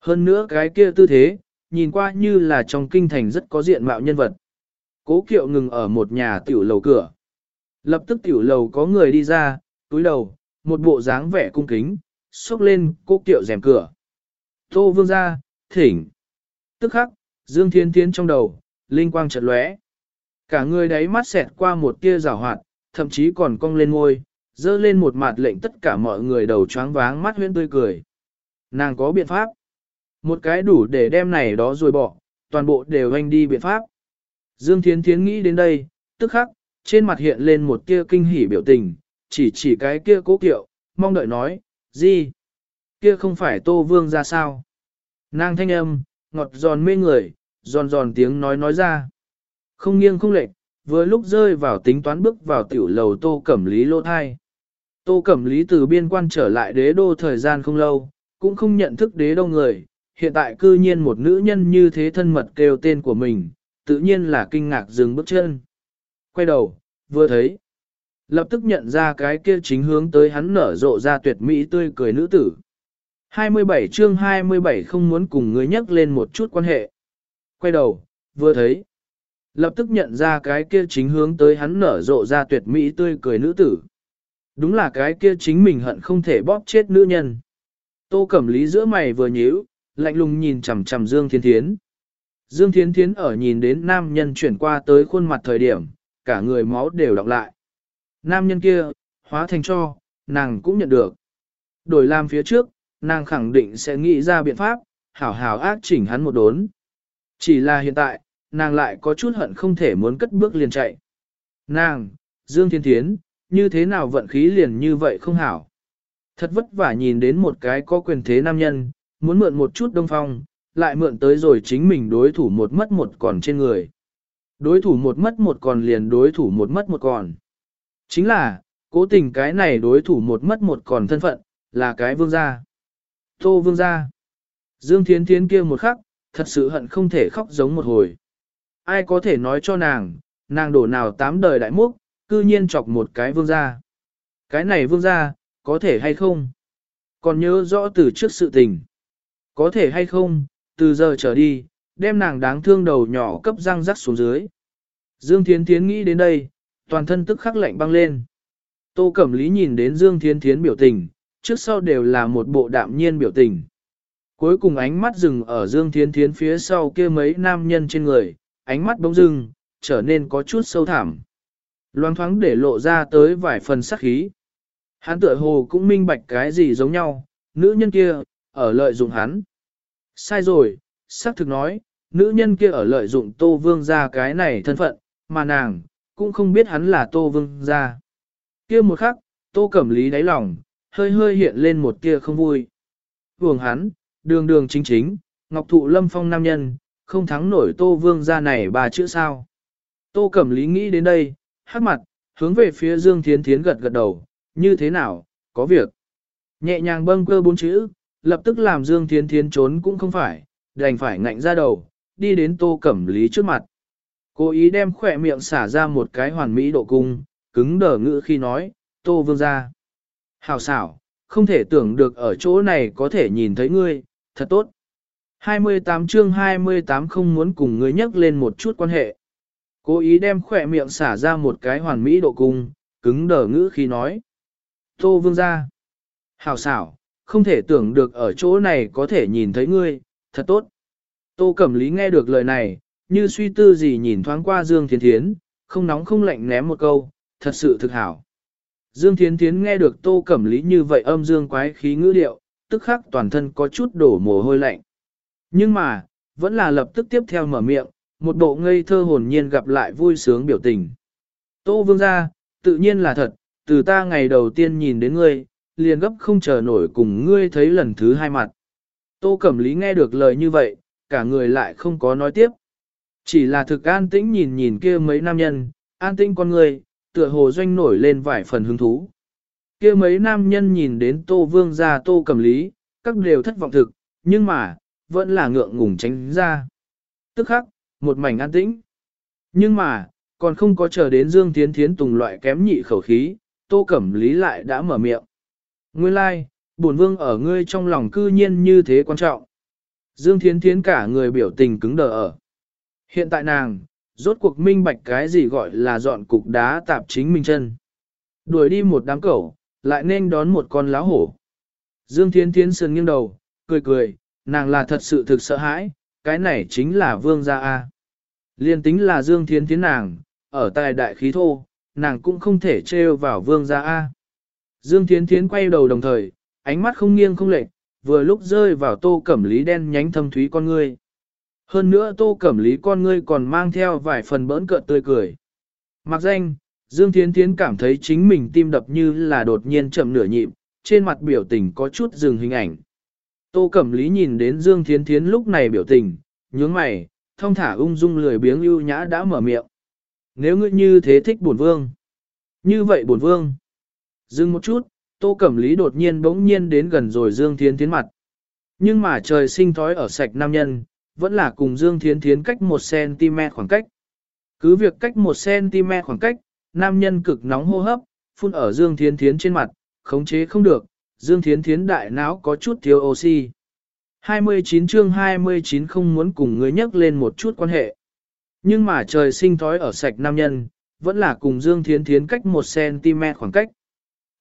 Hơn nữa cái kia tư thế, nhìn qua như là trong kinh thành rất có diện mạo nhân vật. Cố kiệu ngừng ở một nhà tiểu lầu cửa. Lập tức tiểu lầu có người đi ra, túi đầu, một bộ dáng vẻ cung kính, xốc lên cố kiệu rèm cửa. Tô vương ra, thỉnh. Tức khắc, Dương Thiên Thiến trong đầu, linh quang chợt lóe. Cả người đáy mắt xẹt qua một tia rào hoạt, thậm chí còn cong lên ngôi, dơ lên một mặt lệnh tất cả mọi người đầu choáng váng mắt huyễn tươi cười. Nàng có biện pháp. Một cái đủ để đem này đó rồi bỏ, toàn bộ đều anh đi biện pháp. Dương Thiến Thiến nghĩ đến đây, tức khắc, trên mặt hiện lên một tia kinh hỉ biểu tình, chỉ chỉ cái kia cố kiệu, mong đợi nói, gì? Kia không phải Tô Vương ra sao? Nàng thanh âm, ngọt giòn mê người, giòn giòn tiếng nói nói ra. Không nghiêng không lệch, vừa lúc rơi vào tính toán bước vào tiểu lầu Tô Cẩm Lý lô thai. Tô Cẩm Lý từ biên quan trở lại đế đô thời gian không lâu, cũng không nhận thức đế đô người, hiện tại cư nhiên một nữ nhân như thế thân mật kêu tên của mình, tự nhiên là kinh ngạc dừng bước chân. Quay đầu, vừa thấy, lập tức nhận ra cái kia chính hướng tới hắn nở rộ ra tuyệt mỹ tươi cười nữ tử. 27 chương 27 không muốn cùng người nhắc lên một chút quan hệ. Quay đầu, vừa thấy, lập tức nhận ra cái kia chính hướng tới hắn nở rộ ra tuyệt mỹ tươi cười nữ tử. Đúng là cái kia chính mình hận không thể bóp chết nữ nhân. Tô Cẩm Lý giữa mày vừa nhíu, lạnh lùng nhìn chằm chằm Dương Thiên Thiến. Dương Thiên Thiến ở nhìn đến nam nhân chuyển qua tới khuôn mặt thời điểm, cả người máu đều đọc lại. Nam nhân kia, hóa thành cho, nàng cũng nhận được. Đổi làm phía trước, nàng khẳng định sẽ nghĩ ra biện pháp, hảo hảo ác chỉnh hắn một đốn. Chỉ là hiện tại, nàng lại có chút hận không thể muốn cất bước liền chạy. Nàng, Dương Thiên Thiến, như thế nào vận khí liền như vậy không hảo. Thật vất vả nhìn đến một cái có quyền thế nam nhân, muốn mượn một chút đông phong, lại mượn tới rồi chính mình đối thủ một mất một còn trên người. Đối thủ một mất một còn liền đối thủ một mất một còn. Chính là, cố tình cái này đối thủ một mất một còn thân phận, là cái vương gia. Tô vương gia. Dương Thiến Thiến kia một khắc, thật sự hận không thể khóc giống một hồi. Ai có thể nói cho nàng, nàng đổ nào tám đời đại múc, cư nhiên chọc một cái vương gia. Cái này vương gia, có thể hay không? Còn nhớ rõ từ trước sự tình. Có thể hay không, từ giờ trở đi, đem nàng đáng thương đầu nhỏ cấp răng rắc xuống dưới. Dương Thiến Thiến nghĩ đến đây, toàn thân tức khắc lạnh băng lên. Tô Cẩm Lý nhìn đến Dương Thiến Thiến biểu tình, trước sau đều là một bộ đạm nhiên biểu tình. Cuối cùng ánh mắt dừng ở Dương Thiến Thiến phía sau kia mấy nam nhân trên người, ánh mắt bỗng dưng, trở nên có chút sâu thẳm. Loang thoáng để lộ ra tới vài phần sắc khí. Hắn tựa hồ cũng minh bạch cái gì giống nhau, nữ nhân kia, ở lợi dụng hắn. Sai rồi, sắc thực nói, nữ nhân kia ở lợi dụng Tô Vương ra cái này thân phận, mà nàng, cũng không biết hắn là Tô Vương ra. Kia một khắc, Tô Cẩm Lý đáy lòng, hơi hơi hiện lên một kia không vui. Vương hắn, đường đường chính chính, Ngọc Thụ Lâm Phong nam nhân, không thắng nổi Tô Vương ra này bà chữ sao. Tô Cẩm Lý nghĩ đến đây, hát mặt, hướng về phía Dương Thiến Thiến gật gật đầu, như thế nào, có việc. Nhẹ nhàng bâng cơ bốn chữ, lập tức làm Dương Thiến Thiến trốn cũng không phải, đành phải ngạnh ra đầu, đi đến Tô Cẩm Lý trước mặt. Cố ý đem khỏe miệng xả ra một cái hoàn mỹ độ cung, cứng đờ ngữ khi nói, Tô Vương ra. Hào xảo, không thể tưởng được ở chỗ này có thể nhìn thấy ngươi, thật tốt. 28 chương 28 không muốn cùng ngươi nhắc lên một chút quan hệ. Cố ý đem khỏe miệng xả ra một cái hoàn mỹ độ cung, cứng đờ ngữ khi nói. Tô Vương ra. Hào xảo, không thể tưởng được ở chỗ này có thể nhìn thấy ngươi, thật tốt. Tô Cẩm Lý nghe được lời này, như suy tư gì nhìn thoáng qua Dương Thiến Thiến, không nóng không lạnh ném một câu, thật sự thực hảo. Dương Thiến Thiến nghe được Tô Cẩm Lý như vậy âm dương quái khí ngữ điệu, tức khắc toàn thân có chút đổ mồ hôi lạnh. Nhưng mà, vẫn là lập tức tiếp theo mở miệng, một bộ ngây thơ hồn nhiên gặp lại vui sướng biểu tình. Tô Vương gia, tự nhiên là thật, từ ta ngày đầu tiên nhìn đến ngươi, liền gấp không chờ nổi cùng ngươi thấy lần thứ hai mặt. Tô Cẩm Lý nghe được lời như vậy, cả người lại không có nói tiếp. Chỉ là thực an tĩnh nhìn nhìn kia mấy nam nhân, an tĩnh con người, tựa hồ doanh nổi lên vài phần hứng thú. Kia mấy nam nhân nhìn đến Tô Vương ra Tô Cẩm Lý, các đều thất vọng thực, nhưng mà, vẫn là ngượng ngùng tránh ra. Tức khắc, một mảnh an tĩnh. Nhưng mà, còn không có chờ đến Dương tiến Thiến Tùng loại kém nhị khẩu khí, Tô Cẩm Lý lại đã mở miệng. Nguyên lai, like, bổn vương ở ngươi trong lòng cư nhiên như thế quan trọng. Dương Thiến Thiến cả người biểu tình cứng đờ ở. Hiện tại nàng, rốt cuộc minh bạch cái gì gọi là dọn cục đá tạp chính mình chân. Đuổi đi một đám cẩu, lại nên đón một con láo hổ. Dương Thiến Thiến sườn nghiêng đầu, cười cười, nàng là thật sự thực sợ hãi, cái này chính là vương gia A. Liên tính là Dương Thiến Thiến nàng, ở tài đại khí thô, nàng cũng không thể trêu vào vương gia A. Dương Thiến Thiến quay đầu đồng thời, ánh mắt không nghiêng không lệch, vừa lúc rơi vào tô cẩm lý đen nhánh thâm thúy con ngươi. Hơn nữa tô cẩm lý con ngươi còn mang theo vài phần bỡn cợt tươi cười. Mặc danh, Dương Thiến Thiến cảm thấy chính mình tim đập như là đột nhiên chậm nửa nhịp, trên mặt biểu tình có chút dừng hình ảnh. Tô Cẩm Lý nhìn đến Dương Thiến Thiến lúc này biểu tình, nhướng mày, thông thả ung dung lười biếng ưu nhã đã mở miệng. Nếu ngươi như thế thích bổn vương. Như vậy bổn vương. Dừng một chút, Tô Cẩm Lý đột nhiên bỗng nhiên đến gần rồi Dương Thiến Thiến mặt. Nhưng mà trời sinh thói ở sạch nam nhân, vẫn là cùng Dương Thiến Thiến cách 1cm khoảng cách. Cứ việc cách 1cm khoảng cách, nam nhân cực nóng hô hấp, phun ở Dương Thiến Thiến trên mặt, khống chế không được, Dương Thiến Thiến đại não có chút thiếu oxy. 29 chương 29 không muốn cùng người nhắc lên một chút quan hệ. Nhưng mà trời sinh thói ở sạch nam nhân, vẫn là cùng Dương Thiến Thiến cách 1cm khoảng cách.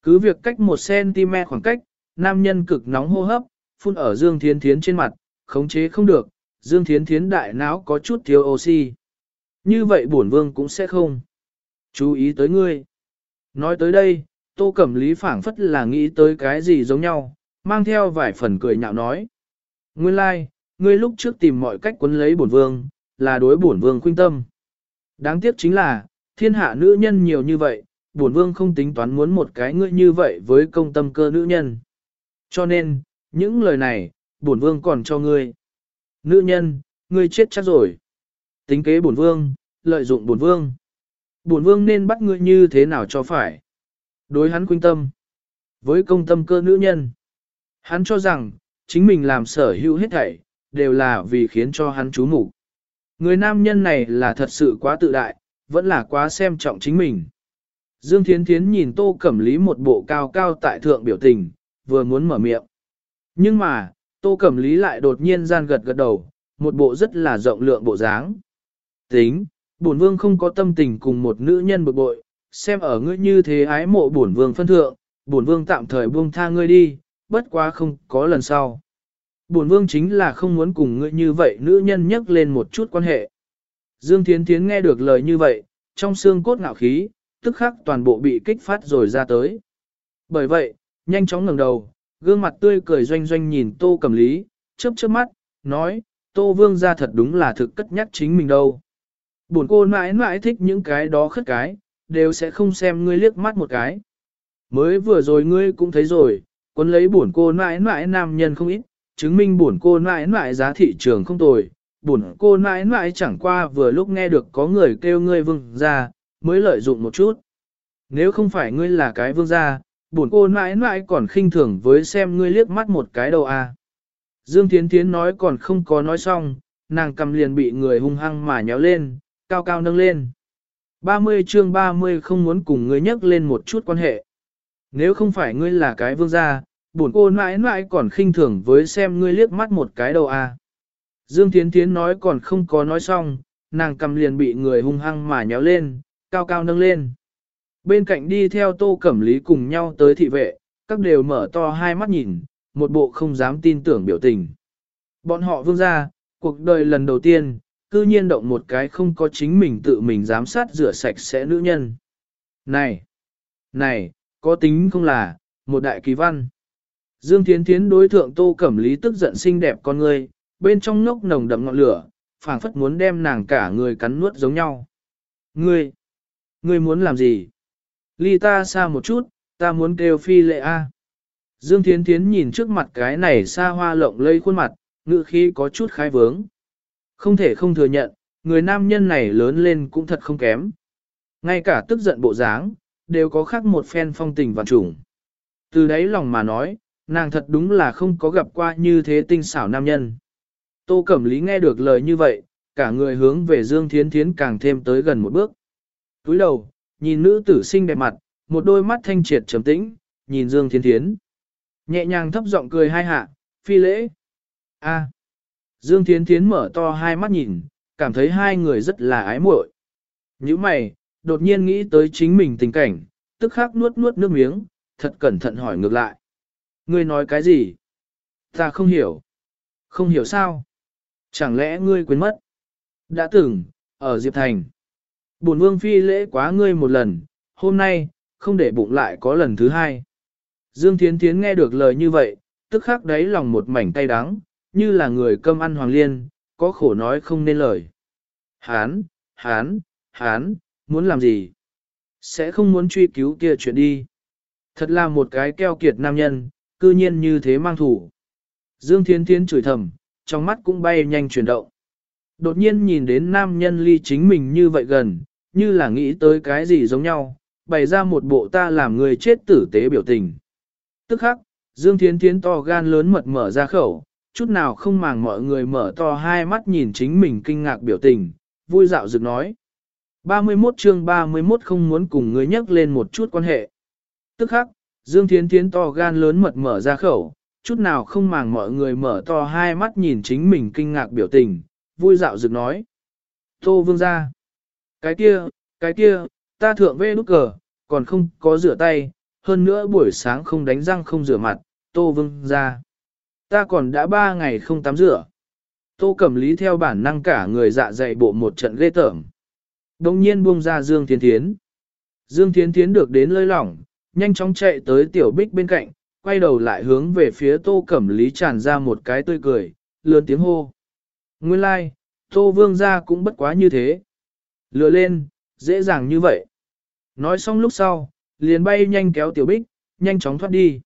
Cứ việc cách 1cm khoảng cách, nam nhân cực nóng hô hấp, phun ở Dương Thiến Thiến trên mặt, khống chế không được, Dương Thiến Thiến đại não có chút thiếu oxy. Như vậy bổn vương cũng sẽ không. Chú ý tới ngươi. Nói tới đây, Tô Cẩm Lý phảng phất là nghĩ tới cái gì giống nhau, mang theo vài phần cười nhạo nói. Nguyên lai, like, ngươi lúc trước tìm mọi cách quấn lấy bổn vương, là đối bổn vương khuyên tâm. Đáng tiếc chính là, thiên hạ nữ nhân nhiều như vậy, bổn vương không tính toán muốn một cái ngươi như vậy với công tâm cơ nữ nhân. Cho nên, những lời này, bổn vương còn cho ngươi. Nữ nhân, ngươi chết chắc rồi. Tính kế bổn vương, lợi dụng bổn vương. Bổn vương nên bắt ngươi như thế nào cho phải. Đối hắn khuynh tâm. Với công tâm cơ nữ nhân. Hắn cho rằng, chính mình làm sở hữu hết thảy, đều là vì khiến cho hắn chú mục Người nam nhân này là thật sự quá tự đại, vẫn là quá xem trọng chính mình. Dương Thiến Thiến nhìn Tô Cẩm Lý một bộ cao cao tại thượng biểu tình, vừa muốn mở miệng. Nhưng mà, Tô Cẩm Lý lại đột nhiên gian gật gật đầu, một bộ rất là rộng lượng bộ dáng. Tính, bổn vương không có tâm tình cùng một nữ nhân bực bội, xem ở ngươi như thế ái mộ bổn vương phân thượng, bổn vương tạm thời buông tha ngươi đi, bất quá không có lần sau. Bổn vương chính là không muốn cùng ngươi như vậy nữ nhân nhắc lên một chút quan hệ. Dương Thiến Thiến nghe được lời như vậy, trong xương cốt ngạo khí, tức khắc toàn bộ bị kích phát rồi ra tới. Bởi vậy, nhanh chóng ngẩng đầu, gương mặt tươi cười doanh doanh nhìn Tô cầm Lý, chớp chớp mắt, nói, Tô Vương ra thật đúng là thực cất nhắc chính mình đâu. Bổn cô mãi mãi thích những cái đó khất cái, đều sẽ không xem ngươi liếc mắt một cái. Mới vừa rồi ngươi cũng thấy rồi, quân lấy bổn cô mãi mãi nam nhân không ít, chứng minh bổn cô mãi mãi giá thị trường không tồi. Bổn cô mãi mãi chẳng qua vừa lúc nghe được có người kêu ngươi vương ra, mới lợi dụng một chút. Nếu không phải ngươi là cái vương gia, bổn cô mãi mãi còn khinh thường với xem ngươi liếc mắt một cái đầu à. Dương Thiến Thiến nói còn không có nói xong, nàng cầm liền bị người hung hăng mà nhéo lên, cao cao nâng lên. 30 chương 30 không muốn cùng ngươi nhắc lên một chút quan hệ. Nếu không phải ngươi là cái vương gia, bổn cô mãi mãi còn khinh thường với xem ngươi liếc mắt một cái đầu à. Dương Thiến Thiến nói còn không có nói xong, nàng cầm liền bị người hung hăng mà nhéo lên, cao cao nâng lên. Bên cạnh đi theo tô cẩm lý cùng nhau tới thị vệ, các đều mở to hai mắt nhìn, một bộ không dám tin tưởng biểu tình. Bọn họ vương ra, cuộc đời lần đầu tiên, cư nhiên động một cái không có chính mình tự mình giám sát rửa sạch sẽ nữ nhân. Này! Này! Có tính không là, một đại kỳ văn. Dương Thiến Thiến đối thượng Tô Cẩm Lý tức giận xinh đẹp con người, bên trong ngốc nồng đậm ngọn lửa, phảng phất muốn đem nàng cả người cắn nuốt giống nhau. Ngươi! Ngươi muốn làm gì? Ly ta xa một chút, ta muốn kêu phi lệ A. Dương Thiến Thiến nhìn trước mặt cái này xa hoa lộng lây khuôn mặt, ngự khí có chút khai vướng. Không thể không thừa nhận, người nam nhân này lớn lên cũng thật không kém. Ngay cả tức giận bộ dáng, đều có khác một phen phong tình và trùng. Từ đấy lòng mà nói, nàng thật đúng là không có gặp qua như thế tinh xảo nam nhân. Tô Cẩm Lý nghe được lời như vậy, cả người hướng về Dương Thiến Thiến càng thêm tới gần một bước. Túi đầu, nhìn nữ tử xinh đẹp mặt, một đôi mắt thanh triệt trầm tĩnh, nhìn Dương Thiên Thiến. Nhẹ nhàng thấp giọng cười hai hạ, phi lễ. a Dương Thiến Thiến mở to hai mắt nhìn, cảm thấy hai người rất là ái muội. Như mày, đột nhiên nghĩ tới chính mình tình cảnh, tức khắc nuốt nuốt nước miếng, thật cẩn thận hỏi ngược lại. Ngươi nói cái gì? Ta không hiểu. Không hiểu sao? Chẳng lẽ ngươi quên mất? Đã từng, ở Diệp Thành. Bổn vương phi lễ quá ngươi một lần, hôm nay, không để bụng lại có lần thứ hai. Dương Thiến Thiến nghe được lời như vậy, tức khắc đáy lòng một mảnh tay đắng, như là người cơm ăn hoàng liên, có khổ nói không nên lời. Hán, hán, hán, muốn làm gì? Sẽ không muốn truy cứu kia chuyện đi. Thật là một cái keo kiệt nam nhân, cư nhiên như thế mang thủ. Dương Thiến Thiến chửi thầm, trong mắt cũng bay nhanh chuyển động. Đột nhiên nhìn đến nam nhân ly chính mình như vậy gần, như là nghĩ tới cái gì giống nhau, bày ra một bộ ta làm người chết tử tế biểu tình. Tức khắc, Dương Thiến Thiến to gan lớn mật mở ra khẩu, chút nào không màng mọi người mở to hai mắt nhìn chính mình kinh ngạc biểu tình, vui dạo dựng nói. 31 chương 31 không muốn cùng người nhắc lên một chút quan hệ. Tức khắc, Dương Thiến Thiến to gan lớn mật mở ra khẩu, chút nào không màng mọi người mở to hai mắt nhìn chính mình kinh ngạc biểu tình, vui dạo dựng nói. Tô vương ra. Cái kia, cái kia, ta thượng vê nút cờ, còn không có rửa tay, hơn nữa buổi sáng không đánh răng không rửa mặt, tô vương ra. Ta còn đã ba ngày không tắm rửa. Tô Cẩm Lý theo bản năng cả người dạ dày bộ một trận ghê tởm. Đồng nhiên buông ra Dương Thiên Thiến. Dương Thiên Thiến được đến lơi lỏng, nhanh chóng chạy tới tiểu bích bên cạnh, quay đầu lại hướng về phía Tô Cẩm Lý tràn ra một cái tươi cười, lươn tiếng hô. Nguyên lai, like, Tô Vương gia cũng bất quá như thế. Lừa lên, dễ dàng như vậy. Nói xong lúc sau, liền bay nhanh kéo tiểu bích, nhanh chóng thoát đi.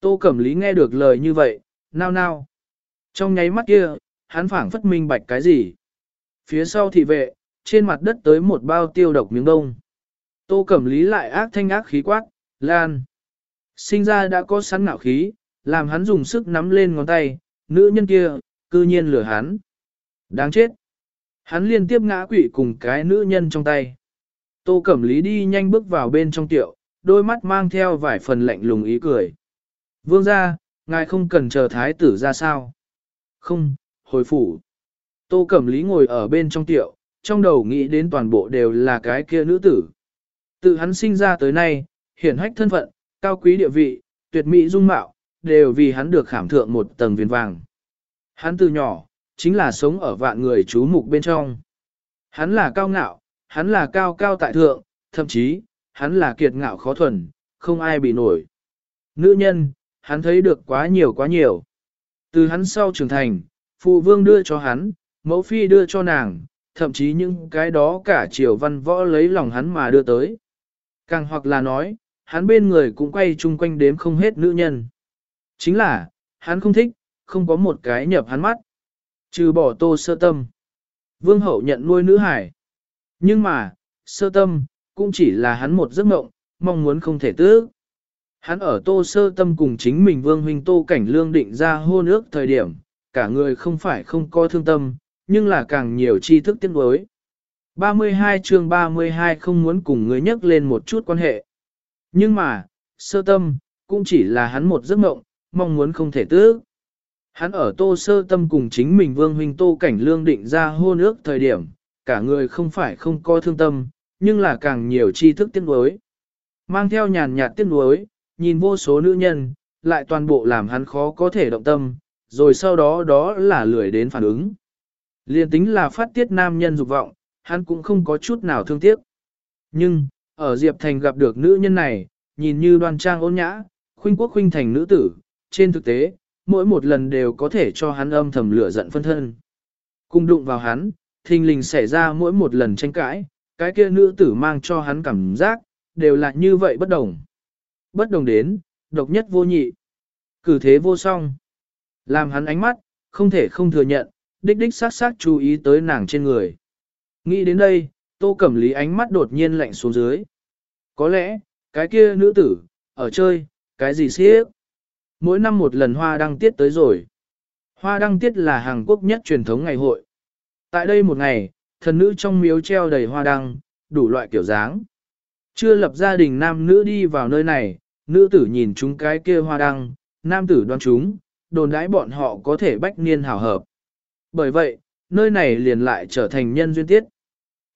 Tô Cẩm Lý nghe được lời như vậy, nao nao. Trong nháy mắt kia, hắn phảng phất minh bạch cái gì. Phía sau thị vệ, trên mặt đất tới một bao tiêu độc miếng đông. Tô Cẩm Lý lại ác thanh ác khí quát, lan. Sinh ra đã có sẵn ngạo khí, làm hắn dùng sức nắm lên ngón tay, nữ nhân kia, cư nhiên lửa hắn. Đáng chết. Hắn liên tiếp ngã quỵ cùng cái nữ nhân trong tay. Tô Cẩm Lý đi nhanh bước vào bên trong tiệu, đôi mắt mang theo vài phần lạnh lùng ý cười. Vương ra, ngài không cần chờ thái tử ra sao. Không, hồi phủ. Tô Cẩm Lý ngồi ở bên trong tiệu, trong đầu nghĩ đến toàn bộ đều là cái kia nữ tử. Tự hắn sinh ra tới nay, hiển hách thân phận, cao quý địa vị, tuyệt mỹ dung mạo, đều vì hắn được khảm thượng một tầng viền vàng. Hắn từ nhỏ, chính là sống ở vạn người chú mục bên trong. Hắn là cao ngạo, hắn là cao cao tại thượng, thậm chí, hắn là kiệt ngạo khó thuần, không ai bị nổi. Nữ nhân, hắn thấy được quá nhiều quá nhiều. Từ hắn sau trưởng thành, phụ vương đưa cho hắn, mẫu phi đưa cho nàng, thậm chí những cái đó cả triều văn võ lấy lòng hắn mà đưa tới. Càng hoặc là nói, hắn bên người cũng quay chung quanh đếm không hết nữ nhân. Chính là, hắn không thích, không có một cái nhập hắn mắt. Trừ bỏ tô sơ tâm. Vương hậu nhận nuôi nữ hải. Nhưng mà, sơ tâm, cũng chỉ là hắn một giấc mộng, mong muốn không thể tước. Hắn ở tô sơ tâm cùng chính mình vương huynh tô cảnh lương định ra hôn ước thời điểm, cả người không phải không có thương tâm, nhưng là càng nhiều tri thức tiếc đối. 32 chương 32 không muốn cùng người nhắc lên một chút quan hệ. Nhưng mà, sơ tâm, cũng chỉ là hắn một giấc mộng, mong muốn không thể tước. Hắn ở tô sơ tâm cùng chính mình vương huynh tô cảnh lương định ra hôn ước thời điểm, cả người không phải không có thương tâm, nhưng là càng nhiều tri thức tiếc nuối. Mang theo nhàn nhạt tiếc nuối, nhìn vô số nữ nhân, lại toàn bộ làm hắn khó có thể động tâm, rồi sau đó đó là lười đến phản ứng. Liên tính là phát tiết nam nhân dục vọng, hắn cũng không có chút nào thương tiếc. Nhưng, ở Diệp Thành gặp được nữ nhân này, nhìn như đoan trang ôn nhã, khuynh quốc khuynh thành nữ tử, trên thực tế, mỗi một lần đều có thể cho hắn âm thầm lửa giận phân thân. Cùng đụng vào hắn, thình lình xảy ra mỗi một lần tranh cãi, cái kia nữ tử mang cho hắn cảm giác, đều là như vậy bất đồng. Bất đồng đến, độc nhất vô nhị. Cử thế vô song. Làm hắn ánh mắt, không thể không thừa nhận, đích đích sát sát chú ý tới nàng trên người. Nghĩ đến đây, tô cẩm lý ánh mắt đột nhiên lạnh xuống dưới. Có lẽ, cái kia nữ tử, ở chơi, cái gì siếc. Mỗi năm một lần hoa đăng tiết tới rồi. Hoa đăng tiết là Hàn Quốc nhất truyền thống ngày hội. Tại đây một ngày, thần nữ trong miếu treo đầy hoa đăng, đủ loại kiểu dáng. Chưa lập gia đình nam nữ đi vào nơi này, nữ tử nhìn chúng cái kia hoa đăng, nam tử đoán chúng, đồn đãi bọn họ có thể bách niên hảo hợp. Bởi vậy, nơi này liền lại trở thành nhân duyên tiết.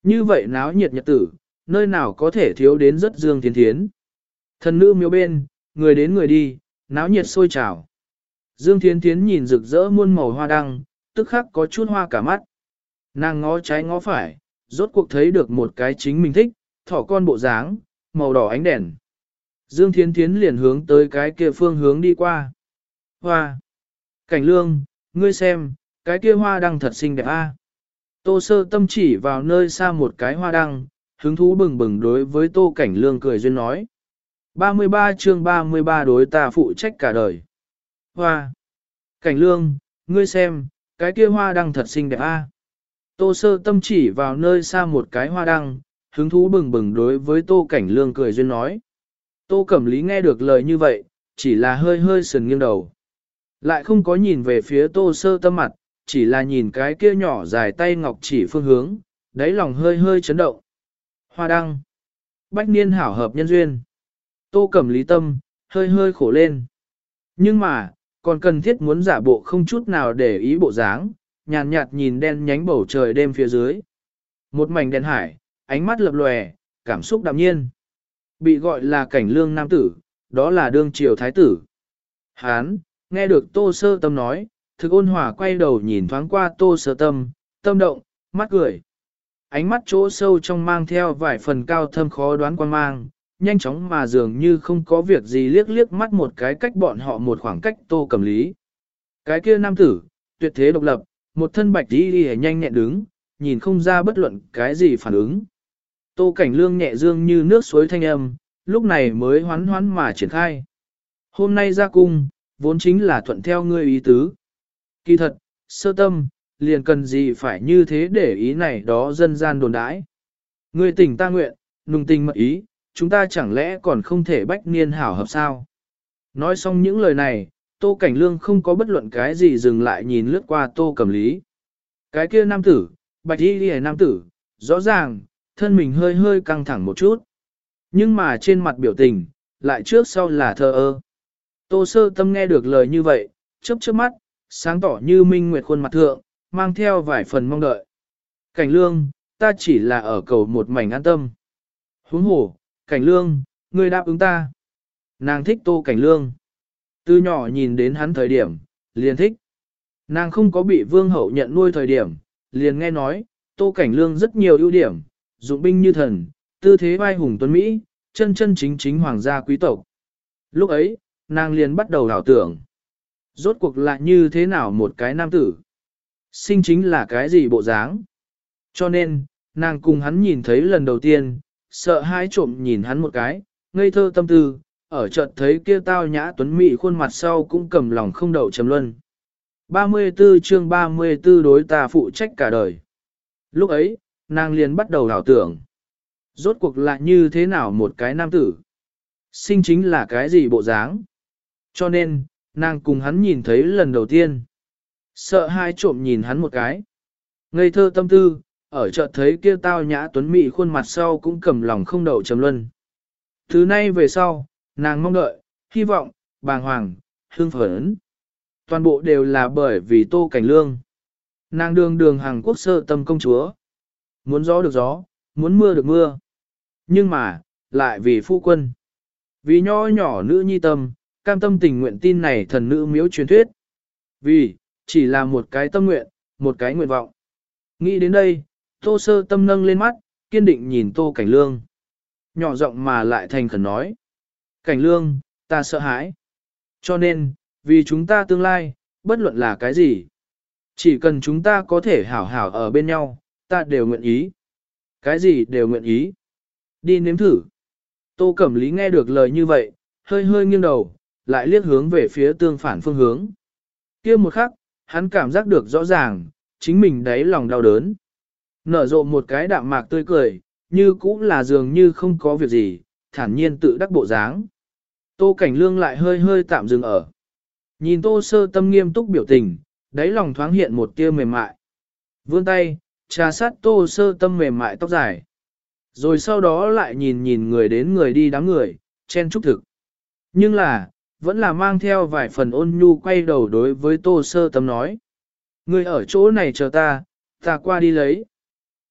Như vậy náo nhiệt nhật tử, nơi nào có thể thiếu đến rất dương thiên thiến. Thần nữ miếu bên, người đến người đi, náo nhiệt sôi trào. Dương Thiến Thiến nhìn rực rỡ muôn màu hoa đăng, tức khắc có chút hoa cả mắt. Nàng ngó trái ngó phải, rốt cuộc thấy được một cái chính mình thích, thỏ con bộ dáng, màu đỏ ánh đèn. Dương Thiến Thiến liền hướng tới cái kia phương hướng đi qua. Hoa! Cảnh lương, ngươi xem, cái kia hoa đăng thật xinh đẹp a. Tô sơ tâm chỉ vào nơi xa một cái hoa đăng, hứng thú bừng bừng đối với tô cảnh lương cười duyên nói. 33 chương 33 đối ta phụ trách cả đời. Hoa! Cảnh lương, ngươi xem, cái kia hoa đăng thật xinh đẹp a. Tô sơ tâm chỉ vào nơi xa một cái hoa đăng, hứng thú bừng bừng đối với tô cảnh lương cười duyên nói. Tô cẩm lý nghe được lời như vậy, chỉ là hơi hơi sườn nghiêng đầu. Lại không có nhìn về phía tô sơ tâm mặt, chỉ là nhìn cái kia nhỏ dài tay ngọc chỉ phương hướng, đáy lòng hơi hơi chấn động. Hoa đăng. Bách niên hảo hợp nhân duyên. Tô cẩm lý tâm, hơi hơi khổ lên. Nhưng mà, còn cần thiết muốn giả bộ không chút nào để ý bộ dáng, nhàn nhạt, nhạt nhìn đen nhánh bầu trời đêm phía dưới. Một mảnh đen hải, ánh mắt lập lòe, cảm xúc đạm nhiên. Bị gọi là cảnh lương nam tử, đó là đương triều thái tử. Hán, nghe được tô sơ tâm nói, thực ôn hòa quay đầu nhìn thoáng qua tô sơ tâm, tâm động, mắt cười. Ánh mắt chỗ sâu trong mang theo vài phần cao thâm khó đoán quan mang, nhanh chóng mà dường như không có việc gì liếc liếc mắt một cái cách bọn họ một khoảng cách tô cầm lý. Cái kia nam tử, tuyệt thế độc lập, một thân bạch đi đi nhanh nhẹn đứng, nhìn không ra bất luận cái gì phản ứng. Tô cảnh lương nhẹ dương như nước suối thanh âm, lúc này mới hoán hoán mà triển khai. Hôm nay ra cung, vốn chính là thuận theo ngươi ý tứ. Kỳ thật, sơ tâm, liền cần gì phải như thế để ý này đó dân gian đồn đãi. Ngươi tình ta nguyện, nùng tình mật ý, chúng ta chẳng lẽ còn không thể bách niên hảo hợp sao? Nói xong những lời này, Tô Cảnh Lương không có bất luận cái gì dừng lại nhìn lướt qua Tô Cẩm Lý. Cái kia nam tử, bạch y ghi nam tử, rõ ràng, thân mình hơi hơi căng thẳng một chút. Nhưng mà trên mặt biểu tình, lại trước sau là thơ ơ. Tô sơ tâm nghe được lời như vậy, chớp chớp mắt, sáng tỏ như minh nguyệt khuôn mặt thượng, mang theo vài phần mong đợi. Cảnh lương, ta chỉ là ở cầu một mảnh an tâm. Huống hồ, cảnh lương, ngươi đáp ứng ta. Nàng thích tô cảnh lương. Từ nhỏ nhìn đến hắn thời điểm, liền thích. Nàng không có bị vương hậu nhận nuôi thời điểm, liền nghe nói, tô cảnh lương rất nhiều ưu điểm, dụng binh như thần, tư thế vai hùng tuấn Mỹ, chân chân chính chính hoàng gia quý tộc. Lúc ấy, nàng liền bắt đầu đảo tưởng. Rốt cuộc lại như thế nào một cái nam tử? Sinh chính là cái gì bộ dáng? Cho nên, nàng cùng hắn nhìn thấy lần đầu tiên, sợ hai trộm nhìn hắn một cái, ngây thơ tâm tư, ở chợt thấy kia tao nhã tuấn mỹ khuôn mặt sau cũng cầm lòng không đậu trầm luân. 34 chương 34 đối ta phụ trách cả đời. Lúc ấy, nàng liền bắt đầu đảo tưởng. Rốt cuộc lại như thế nào một cái nam tử? Sinh chính là cái gì bộ dáng? Cho nên, nàng cùng hắn nhìn thấy lần đầu tiên. Sợ hai trộm nhìn hắn một cái. Ngây thơ tâm tư, ở chợt thấy kia tao nhã tuấn mỹ khuôn mặt sau cũng cầm lòng không đậu trầm luân. Thứ nay về sau, nàng mong đợi, hy vọng, bàng hoàng, hương phấn. Toàn bộ đều là bởi vì tô cảnh lương. Nàng đường đường hàng quốc sơ tâm công chúa. Muốn gió được gió, muốn mưa được mưa. Nhưng mà, lại vì phu quân. Vì nho nhỏ nữ nhi tâm, cam tâm tình nguyện tin này thần nữ miếu truyền thuyết. Vì, chỉ là một cái tâm nguyện, một cái nguyện vọng. Nghĩ đến đây, tô sơ tâm nâng lên mắt, kiên định nhìn tô cảnh lương. Nhỏ giọng mà lại thành khẩn nói. Cảnh lương, ta sợ hãi. Cho nên, vì chúng ta tương lai, bất luận là cái gì. Chỉ cần chúng ta có thể hảo hảo ở bên nhau, ta đều nguyện ý. Cái gì đều nguyện ý. Đi nếm thử. Tô Cẩm Lý nghe được lời như vậy, hơi hơi nghiêng đầu, lại liếc hướng về phía tương phản phương hướng. kia một khắc, hắn cảm giác được rõ ràng, chính mình đáy lòng đau đớn. Nở rộ một cái đạm mạc tươi cười, như cũng là dường như không có việc gì, thản nhiên tự đắc bộ dáng. Tô Cảnh Lương lại hơi hơi tạm dừng ở. Nhìn Tô Sơ Tâm nghiêm túc biểu tình, đáy lòng thoáng hiện một tia mềm mại. Vươn tay, trà sát Tô Sơ Tâm mềm mại tóc dài. Rồi sau đó lại nhìn nhìn người đến người đi đám người, chen chúc thực. Nhưng là, vẫn là mang theo vài phần ôn nhu quay đầu đối với Tô Sơ Tâm nói. người ở chỗ này chờ ta, ta qua đi lấy.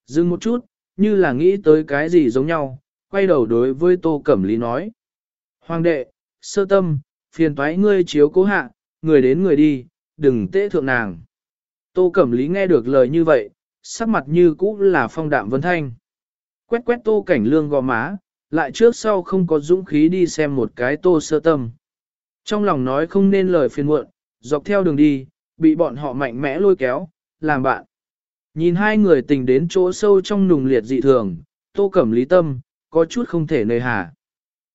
Dừng một chút, như là nghĩ tới cái gì giống nhau, quay đầu đối với Tô Cẩm Lý nói. Hoàng đệ, sơ tâm, phiền toái ngươi chiếu cố hạ, người đến người đi, đừng tễ thượng nàng. Tô Cẩm Lý nghe được lời như vậy, sắc mặt như cũ là phong đạm vấn thanh. Quét quét tô cảnh lương gò má, lại trước sau không có dũng khí đi xem một cái tô sơ tâm. Trong lòng nói không nên lời phiền muộn, dọc theo đường đi, bị bọn họ mạnh mẽ lôi kéo, làm bạn. Nhìn hai người tình đến chỗ sâu trong nùng liệt dị thường, tô cẩm lý tâm, có chút không thể nơi hà.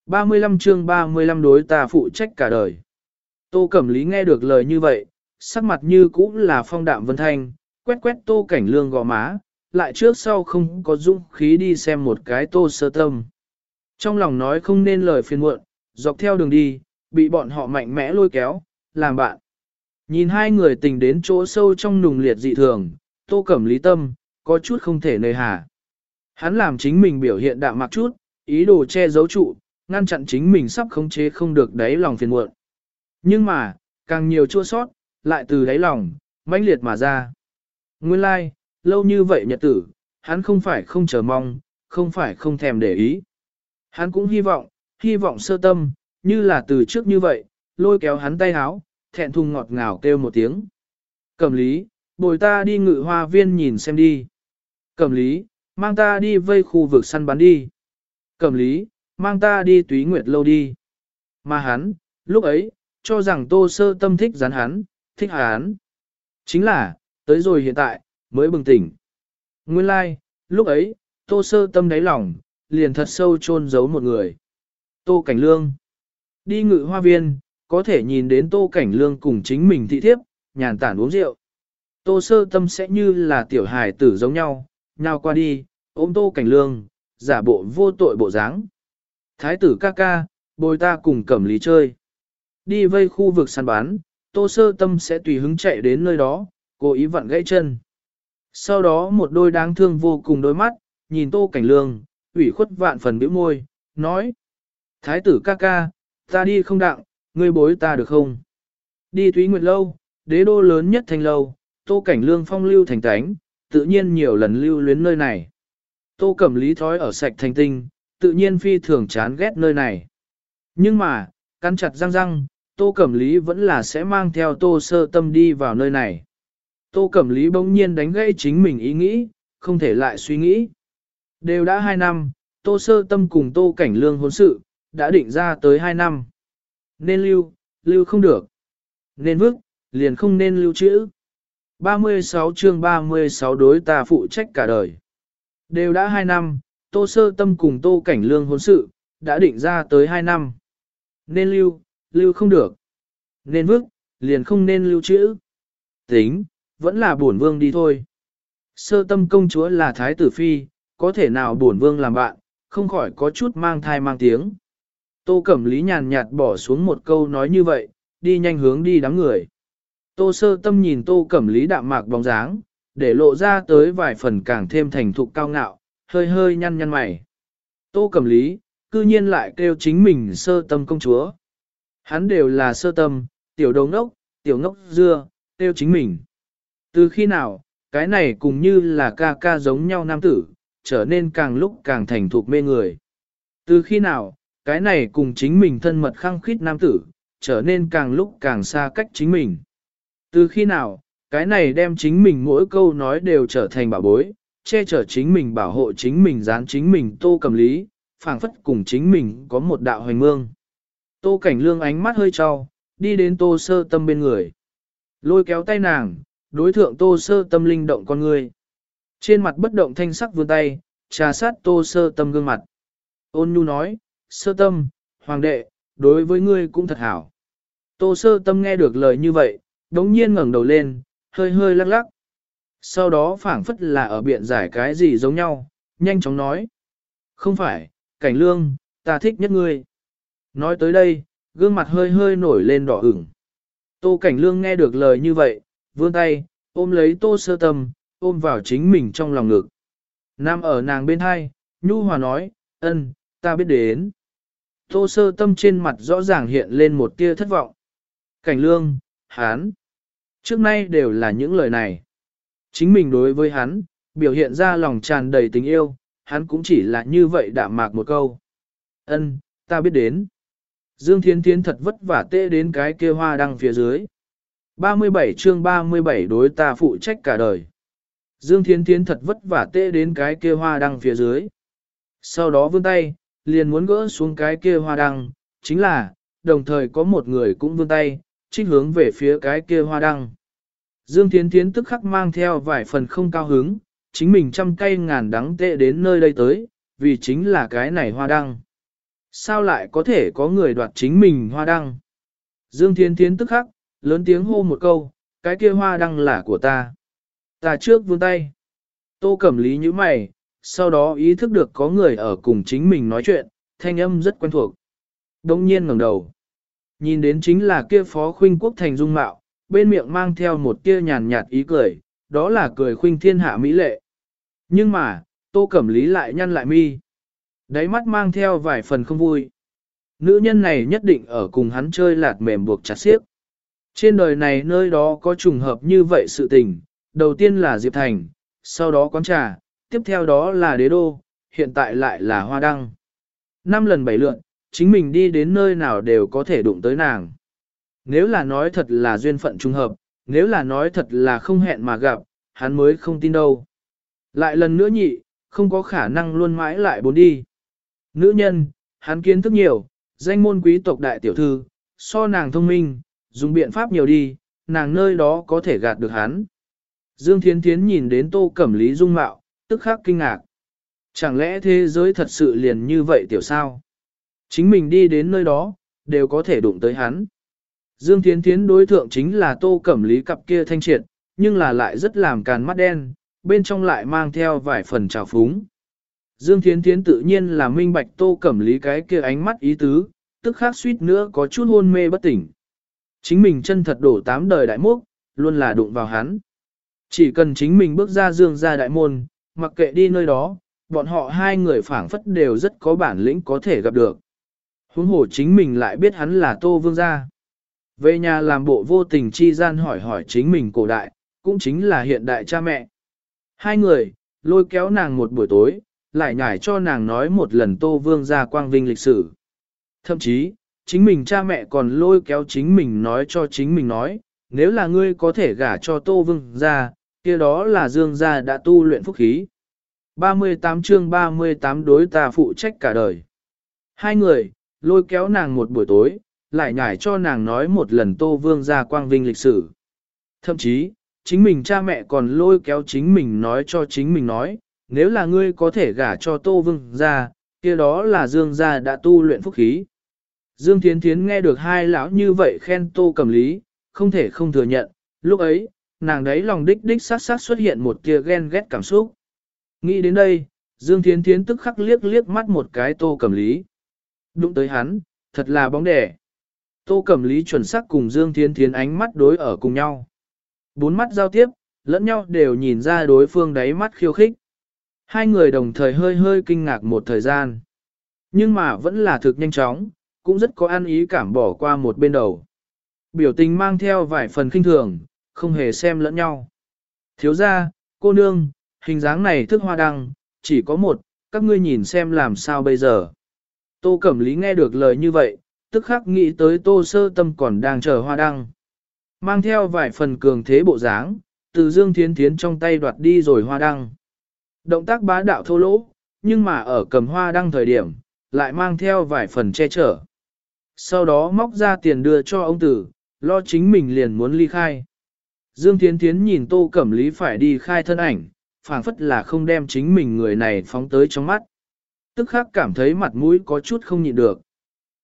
35 chương 35 đối ta phụ trách cả đời. Tô Cẩm Lý nghe được lời như vậy, sắc mặt như cũ là phong đạm vân thanh, quét quét tô cảnh lương gò má, lại trước sau không có dũng khí đi xem một cái tô sơ tâm. Trong lòng nói không nên lời phiền muộn, dọc theo đường đi, bị bọn họ mạnh mẽ lôi kéo, làm bạn. Nhìn hai người tình đến chỗ sâu trong nùng liệt dị thường, tô cẩm lý tâm, có chút không thể nơi hà. Hắn làm chính mình biểu hiện đạm mặc chút, ý đồ che giấu trụ, ngăn chặn chính mình sắp khống chế không được đáy lòng phiền muộn. Nhưng mà, càng nhiều chua sót, lại từ đáy lòng, mãnh liệt mà ra. Nguyên lai, like, lâu như vậy nhật tử, hắn không phải không chờ mong, không phải không thèm để ý. Hắn cũng hy vọng, hy vọng sơ tâm, như là từ trước như vậy, lôi kéo hắn tay háo, thẹn thùng ngọt ngào kêu một tiếng. Cẩm lý, bồi ta đi ngự hoa viên nhìn xem đi. Cẩm lý, mang ta đi vây khu vực săn bắn đi. Cẩm lý, mang ta đi túy nguyệt lâu đi. Mà hắn, lúc ấy, cho rằng tô sơ tâm thích rắn hắn, thích hắn. Chính là, tới rồi hiện tại, mới bừng tỉnh. Nguyên lai, like, lúc ấy, tô sơ tâm đáy lòng, liền thật sâu chôn giấu một người. Tô Cảnh Lương. Đi ngự hoa viên, có thể nhìn đến Tô Cảnh Lương cùng chính mình thị thiếp, nhàn tản uống rượu. Tô sơ tâm sẽ như là tiểu hài tử giống nhau, nào qua đi, ôm Tô Cảnh Lương, giả bộ vô tội bộ dáng. Thái tử ca ca, bồi ta cùng cẩm lý chơi. Đi vây khu vực săn bán, Tô sơ tâm sẽ tùy hứng chạy đến nơi đó, cố ý vặn gãy chân. Sau đó một đôi đáng thương vô cùng đôi mắt, nhìn Tô Cảnh Lương, ủy khuất vạn phần bĩu môi, nói. Thái tử ca ca, ta đi không đặng, ngươi bối ta được không? Đi Thúy Nguyệt Lâu, đế đô lớn nhất thành lâu, Tô Cảnh Lương phong lưu thành tánh, tự nhiên nhiều lần lưu luyến nơi này. Tô Cẩm Lý thói ở sạch thành tinh, tự nhiên phi thường chán ghét nơi này. Nhưng mà, căn chặt răng răng, Tô Cẩm Lý vẫn là sẽ mang theo Tô Sơ Tâm đi vào nơi này. Tô Cẩm Lý bỗng nhiên đánh gãy chính mình ý nghĩ, không thể lại suy nghĩ. Đều đã 2 năm, Tô Sơ Tâm cùng Tô Cảnh Lương hôn sự, đã định ra tới 2 năm. Nên lưu, lưu không được. Nên vứt, liền không nên lưu trữ. 36 chương 36 đối ta phụ trách cả đời. Đều đã 2 năm, Tô Sơ Tâm cùng Tô Cảnh Lương hôn sự, đã định ra tới 2 năm. Nên lưu, lưu không được. Nên vứt, liền không nên lưu trữ. Tính, vẫn là bổn vương đi thôi. Sơ tâm công chúa là thái tử phi, có thể nào bổn vương làm bạn, không khỏi có chút mang thai mang tiếng. Tô Cẩm Lý nhàn nhạt bỏ xuống một câu nói như vậy, đi nhanh hướng đi đám người. Tô sơ tâm nhìn Tô Cẩm Lý đạm mạc bóng dáng, để lộ ra tới vài phần càng thêm thành thục cao ngạo, hơi hơi nhăn nhăn mày. Tô Cẩm Lý, cư nhiên lại kêu chính mình sơ tâm công chúa. Hắn đều là sơ tâm, tiểu đồng ngốc, tiểu ngốc dưa, kêu chính mình. Từ khi nào, cái này cùng như là ca ca giống nhau nam tử, trở nên càng lúc càng thành thục mê người. Từ khi nào, cái này cùng chính mình thân mật khăng khít nam tử, trở nên càng lúc càng xa cách chính mình. Từ khi nào, cái này đem chính mình mỗi câu nói đều trở thành bảo bối, che chở chính mình bảo hộ chính mình dán chính mình tô cầm lý, phảng phất cùng chính mình có một đạo hoành mương. Tô cảnh lương ánh mắt hơi trao, đi đến tô sơ tâm bên người. Lôi kéo tay nàng, đối thượng tô sơ tâm linh động con người. Trên mặt bất động thanh sắc vươn tay, trà sát tô sơ tâm gương mặt. Ôn nhu nói, sơ tâm, hoàng đệ, đối với ngươi cũng thật hảo. Tô sơ tâm nghe được lời như vậy, đống nhiên ngẩng đầu lên, hơi hơi lắc lắc. Sau đó phảng phất là ở biện giải cái gì giống nhau, nhanh chóng nói. Không phải, cảnh lương, ta thích nhất ngươi. Nói tới đây, gương mặt hơi hơi nổi lên đỏ ửng. Tô cảnh lương nghe được lời như vậy, vươn tay, ôm lấy tô sơ tâm, ôm vào chính mình trong lòng ngực. Nam ở nàng bên hai, Nhu Hòa nói, ân, ta biết đến. Tô sơ tâm trên mặt rõ ràng hiện lên một tia thất vọng. Cảnh lương, hán. Trước nay đều là những lời này. Chính mình đối với hắn, biểu hiện ra lòng tràn đầy tình yêu, hắn cũng chỉ là như vậy đạm mạc một câu. Ân, ta biết đến. Dương Thiến Thiến thật vất vả tê đến cái kia hoa đăng phía dưới. 37 chương 37 đối ta phụ trách cả đời. Dương Thiến Thiến thật vất vả tê đến cái kia hoa đăng phía dưới. Sau đó vươn tay, liền muốn gỡ xuống cái kia hoa đăng, chính là, đồng thời có một người cũng vươn tay, trích hướng về phía cái kia hoa đăng. Dương Thiến Thiến tức khắc mang theo vài phần không cao hứng, chính mình trăm cây ngàn đắng tệ đến nơi đây tới, vì chính là cái này hoa đăng. Sao lại có thể có người đoạt chính mình hoa đăng? Dương thiến Thiến tức khắc, lớn tiếng hô một câu, cái kia hoa đăng là của ta. Ta trước vươn tay. Tô Cẩm Lý như mày, sau đó ý thức được có người ở cùng chính mình nói chuyện, thanh âm rất quen thuộc. Đông nhiên ngẩng đầu. Nhìn đến chính là kia phó khuynh quốc thành dung mạo, bên miệng mang theo một tia nhàn nhạt ý cười, đó là cười khuynh thiên hạ mỹ lệ. Nhưng mà, Tô Cẩm Lý lại nhăn lại mi. Đáy mắt mang theo vài phần không vui. Nữ nhân này nhất định ở cùng hắn chơi lạt mềm buộc chặt xiếc. Trên đời này nơi đó có trùng hợp như vậy sự tình, đầu tiên là Diệp Thành, sau đó quán trà, tiếp theo đó là đế đô, hiện tại lại là hoa đăng. Năm lần bảy lượn, chính mình đi đến nơi nào đều có thể đụng tới nàng. Nếu là nói thật là duyên phận trùng hợp, nếu là nói thật là không hẹn mà gặp, hắn mới không tin đâu. Lại lần nữa nhị, không có khả năng luôn mãi lại bốn đi. Nữ nhân, hắn kiến thức nhiều, danh môn quý tộc đại tiểu thư, so nàng thông minh, dùng biện pháp nhiều đi, nàng nơi đó có thể gạt được hắn. Dương Thiến Thiến nhìn đến tô cẩm lý dung mạo, tức khắc kinh ngạc. Chẳng lẽ thế giới thật sự liền như vậy tiểu sao? Chính mình đi đến nơi đó, đều có thể đụng tới hắn. Dương Thiến Thiến đối thượng chính là tô cẩm lý cặp kia thanh triệt, nhưng là lại rất làm càn mắt đen, bên trong lại mang theo vài phần trào phúng. Dương Thiến Thiến tự nhiên là minh bạch tô cẩm lý cái kia ánh mắt ý tứ, tức khác suýt nữa có chút hôn mê bất tỉnh. Chính mình chân thật đổ tám đời đại mốc, luôn là đụng vào hắn. Chỉ cần chính mình bước ra dương ra đại môn, mặc kệ đi nơi đó, bọn họ hai người phảng phất đều rất có bản lĩnh có thể gặp được. Huống hồ chính mình lại biết hắn là tô vương gia. Về nhà làm bộ vô tình chi gian hỏi hỏi chính mình cổ đại, cũng chính là hiện đại cha mẹ. Hai người, lôi kéo nàng một buổi tối, lại nhải cho nàng nói một lần Tô Vương gia quang vinh lịch sử. Thậm chí, chính mình cha mẹ còn lôi kéo chính mình nói cho chính mình nói, nếu là ngươi có thể gả cho Tô Vương gia, kia đó là Dương gia đã tu luyện phúc khí. 38 chương 38 đối ta phụ trách cả đời. Hai người, lôi kéo nàng một buổi tối, lại nhải cho nàng nói một lần Tô Vương ra quang vinh lịch sử. Thậm chí, chính mình cha mẹ còn lôi kéo chính mình nói cho chính mình nói, nếu là ngươi có thể gả cho Tô Vương ra, kia đó là Dương gia đã tu luyện phúc khí. Dương Thiến Thiến nghe được hai lão như vậy khen Tô Cẩm Lý, không thể không thừa nhận, lúc ấy, nàng đấy lòng đích đích sát sát xuất hiện một tia ghen ghét cảm xúc. Nghĩ đến đây, Dương Thiến Thiến tức khắc liếc liếc mắt một cái Tô Cẩm Lý. Đụng tới hắn, thật là bóng đẻ. Tô Cẩm Lý chuẩn xác cùng Dương Thiên Thiến ánh mắt đối ở cùng nhau. Bốn mắt giao tiếp, lẫn nhau đều nhìn ra đối phương đáy mắt khiêu khích. Hai người đồng thời hơi hơi kinh ngạc một thời gian. Nhưng mà vẫn là thực nhanh chóng, cũng rất có ăn ý cảm bỏ qua một bên đầu. Biểu tình mang theo vài phần kinh thường, không hề xem lẫn nhau. Thiếu ra, cô nương, hình dáng này thức hoa đăng, chỉ có một, các ngươi nhìn xem làm sao bây giờ. Tô Cẩm Lý nghe được lời như vậy, tức khắc nghĩ tới Tô Sơ Tâm còn đang chờ hoa đăng. Mang theo vài phần cường thế bộ dáng, từ Dương Thiến Thiến trong tay đoạt đi rồi hoa đăng. Động tác bá đạo thô lỗ, nhưng mà ở cầm hoa đăng thời điểm, lại mang theo vài phần che chở. Sau đó móc ra tiền đưa cho ông tử, lo chính mình liền muốn ly khai. Dương Thiến Thiến nhìn Tô Cẩm Lý phải đi khai thân ảnh, phảng phất là không đem chính mình người này phóng tới trong mắt. Tức khắc cảm thấy mặt mũi có chút không nhịn được.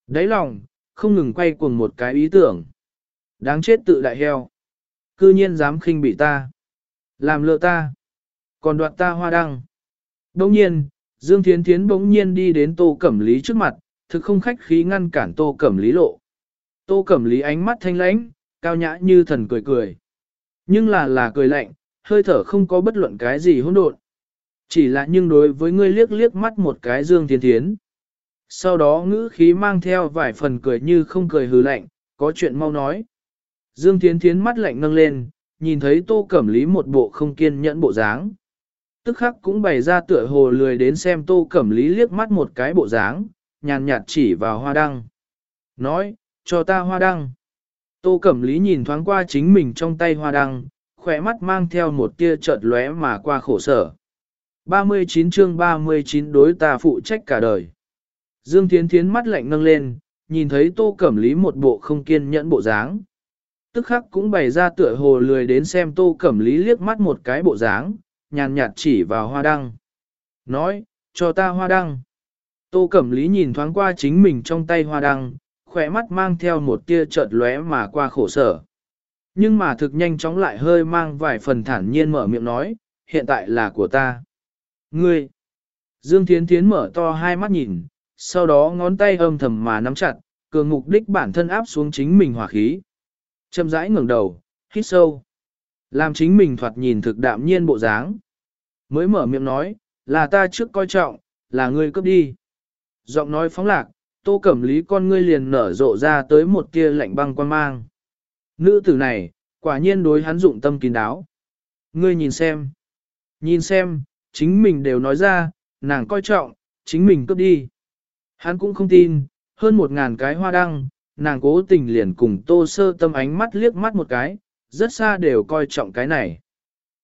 Đấy lòng, không ngừng quay cuồng một cái ý tưởng. Đáng chết tự đại heo. Cư nhiên dám khinh bị ta. Làm lừa ta. Còn đoạt ta hoa đăng. Đông nhiên, Dương Thiến Thiến bỗng nhiên đi đến Tô Cẩm Lý trước mặt, thực không khách khí ngăn cản Tô Cẩm Lý lộ. Tô Cẩm Lý ánh mắt thanh lãnh, cao nhã như thần cười cười. Nhưng là là cười lạnh, hơi thở không có bất luận cái gì hỗn độn. Chỉ là nhưng đối với ngươi liếc liếc mắt một cái Dương Thiến Thiến. Sau đó ngữ khí mang theo vài phần cười như không cười hừ lạnh, có chuyện mau nói. Dương Thiến Thiến mắt lạnh nâng lên, nhìn thấy tô cẩm lý một bộ không kiên nhẫn bộ dáng. Tức khắc cũng bày ra tựa hồ lười đến xem tô cẩm lý liếc mắt một cái bộ dáng, nhàn nhạt chỉ vào hoa đăng. Nói, cho ta hoa đăng. Tô cẩm lý nhìn thoáng qua chính mình trong tay hoa đăng, khỏe mắt mang theo một tia chợt lóe mà qua khổ sở. 39 chương 39 đối ta phụ trách cả đời. Dương Thiến Thiến mắt lạnh nâng lên, nhìn thấy Tô Cẩm Lý một bộ không kiên nhẫn bộ dáng. Tức khắc cũng bày ra tựa hồ lười đến xem Tô Cẩm Lý liếc mắt một cái bộ dáng, nhàn nhạt chỉ vào hoa đăng. Nói, cho ta hoa đăng. Tô Cẩm Lý nhìn thoáng qua chính mình trong tay hoa đăng, khỏe mắt mang theo một tia chợt lóe mà qua khổ sở. Nhưng mà thực nhanh chóng lại hơi mang vài phần thản nhiên mở miệng nói, hiện tại là của ta. Ngươi! Dương Thiến Thiến mở to hai mắt nhìn, sau đó ngón tay âm thầm mà nắm chặt, cường mục đích bản thân áp xuống chính mình hỏa khí. Châm rãi ngẩng đầu, hít sâu. Làm chính mình thoạt nhìn thực đạm nhiên bộ dáng. Mới mở miệng nói, là ta trước coi trọng, là ngươi cướp đi. Giọng nói phóng lạc, tô cẩm lý con ngươi liền nở rộ ra tới một tia lạnh băng quan mang. Nữ tử này, quả nhiên đối hắn dụng tâm kín đáo. Ngươi nhìn xem. Nhìn xem, chính mình đều nói ra, nàng coi trọng, chính mình cướp đi. Hắn cũng không tin, hơn một ngàn cái hoa đăng, nàng cố tình liền cùng tô sơ tâm ánh mắt liếc mắt một cái, rất xa đều coi trọng cái này.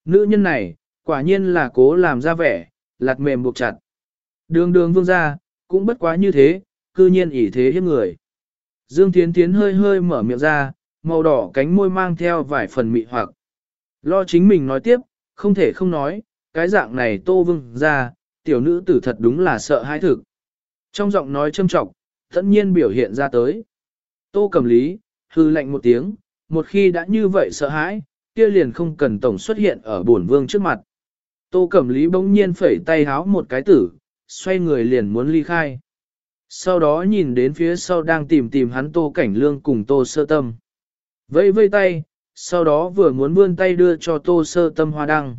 Nữ nhân này, quả nhiên là cố làm ra vẻ, lạt mềm buộc chặt. Đường đường vương ra, cũng bất quá như thế, cư nhiên ỷ thế hiếp người. Dương Thiến Thiến hơi hơi mở miệng ra, màu đỏ cánh môi mang theo vài phần mị hoặc. Lo chính mình nói tiếp, không thể không nói, cái dạng này tô vương ra, tiểu nữ tử thật đúng là sợ hãi thực. Trong giọng nói châm trọng, tất nhiên biểu hiện ra tới. Tô cầm lý, hư lạnh một tiếng, một khi đã như vậy sợ hãi, kia liền không cần tổng xuất hiện ở bổn vương trước mặt. Tô Cẩm Lý bỗng nhiên phẩy tay háo một cái tử, xoay người liền muốn ly khai. Sau đó nhìn đến phía sau đang tìm tìm hắn Tô Cảnh Lương cùng Tô Sơ Tâm. Vẫy vây tay, sau đó vừa muốn vươn tay đưa cho Tô Sơ Tâm hoa đăng.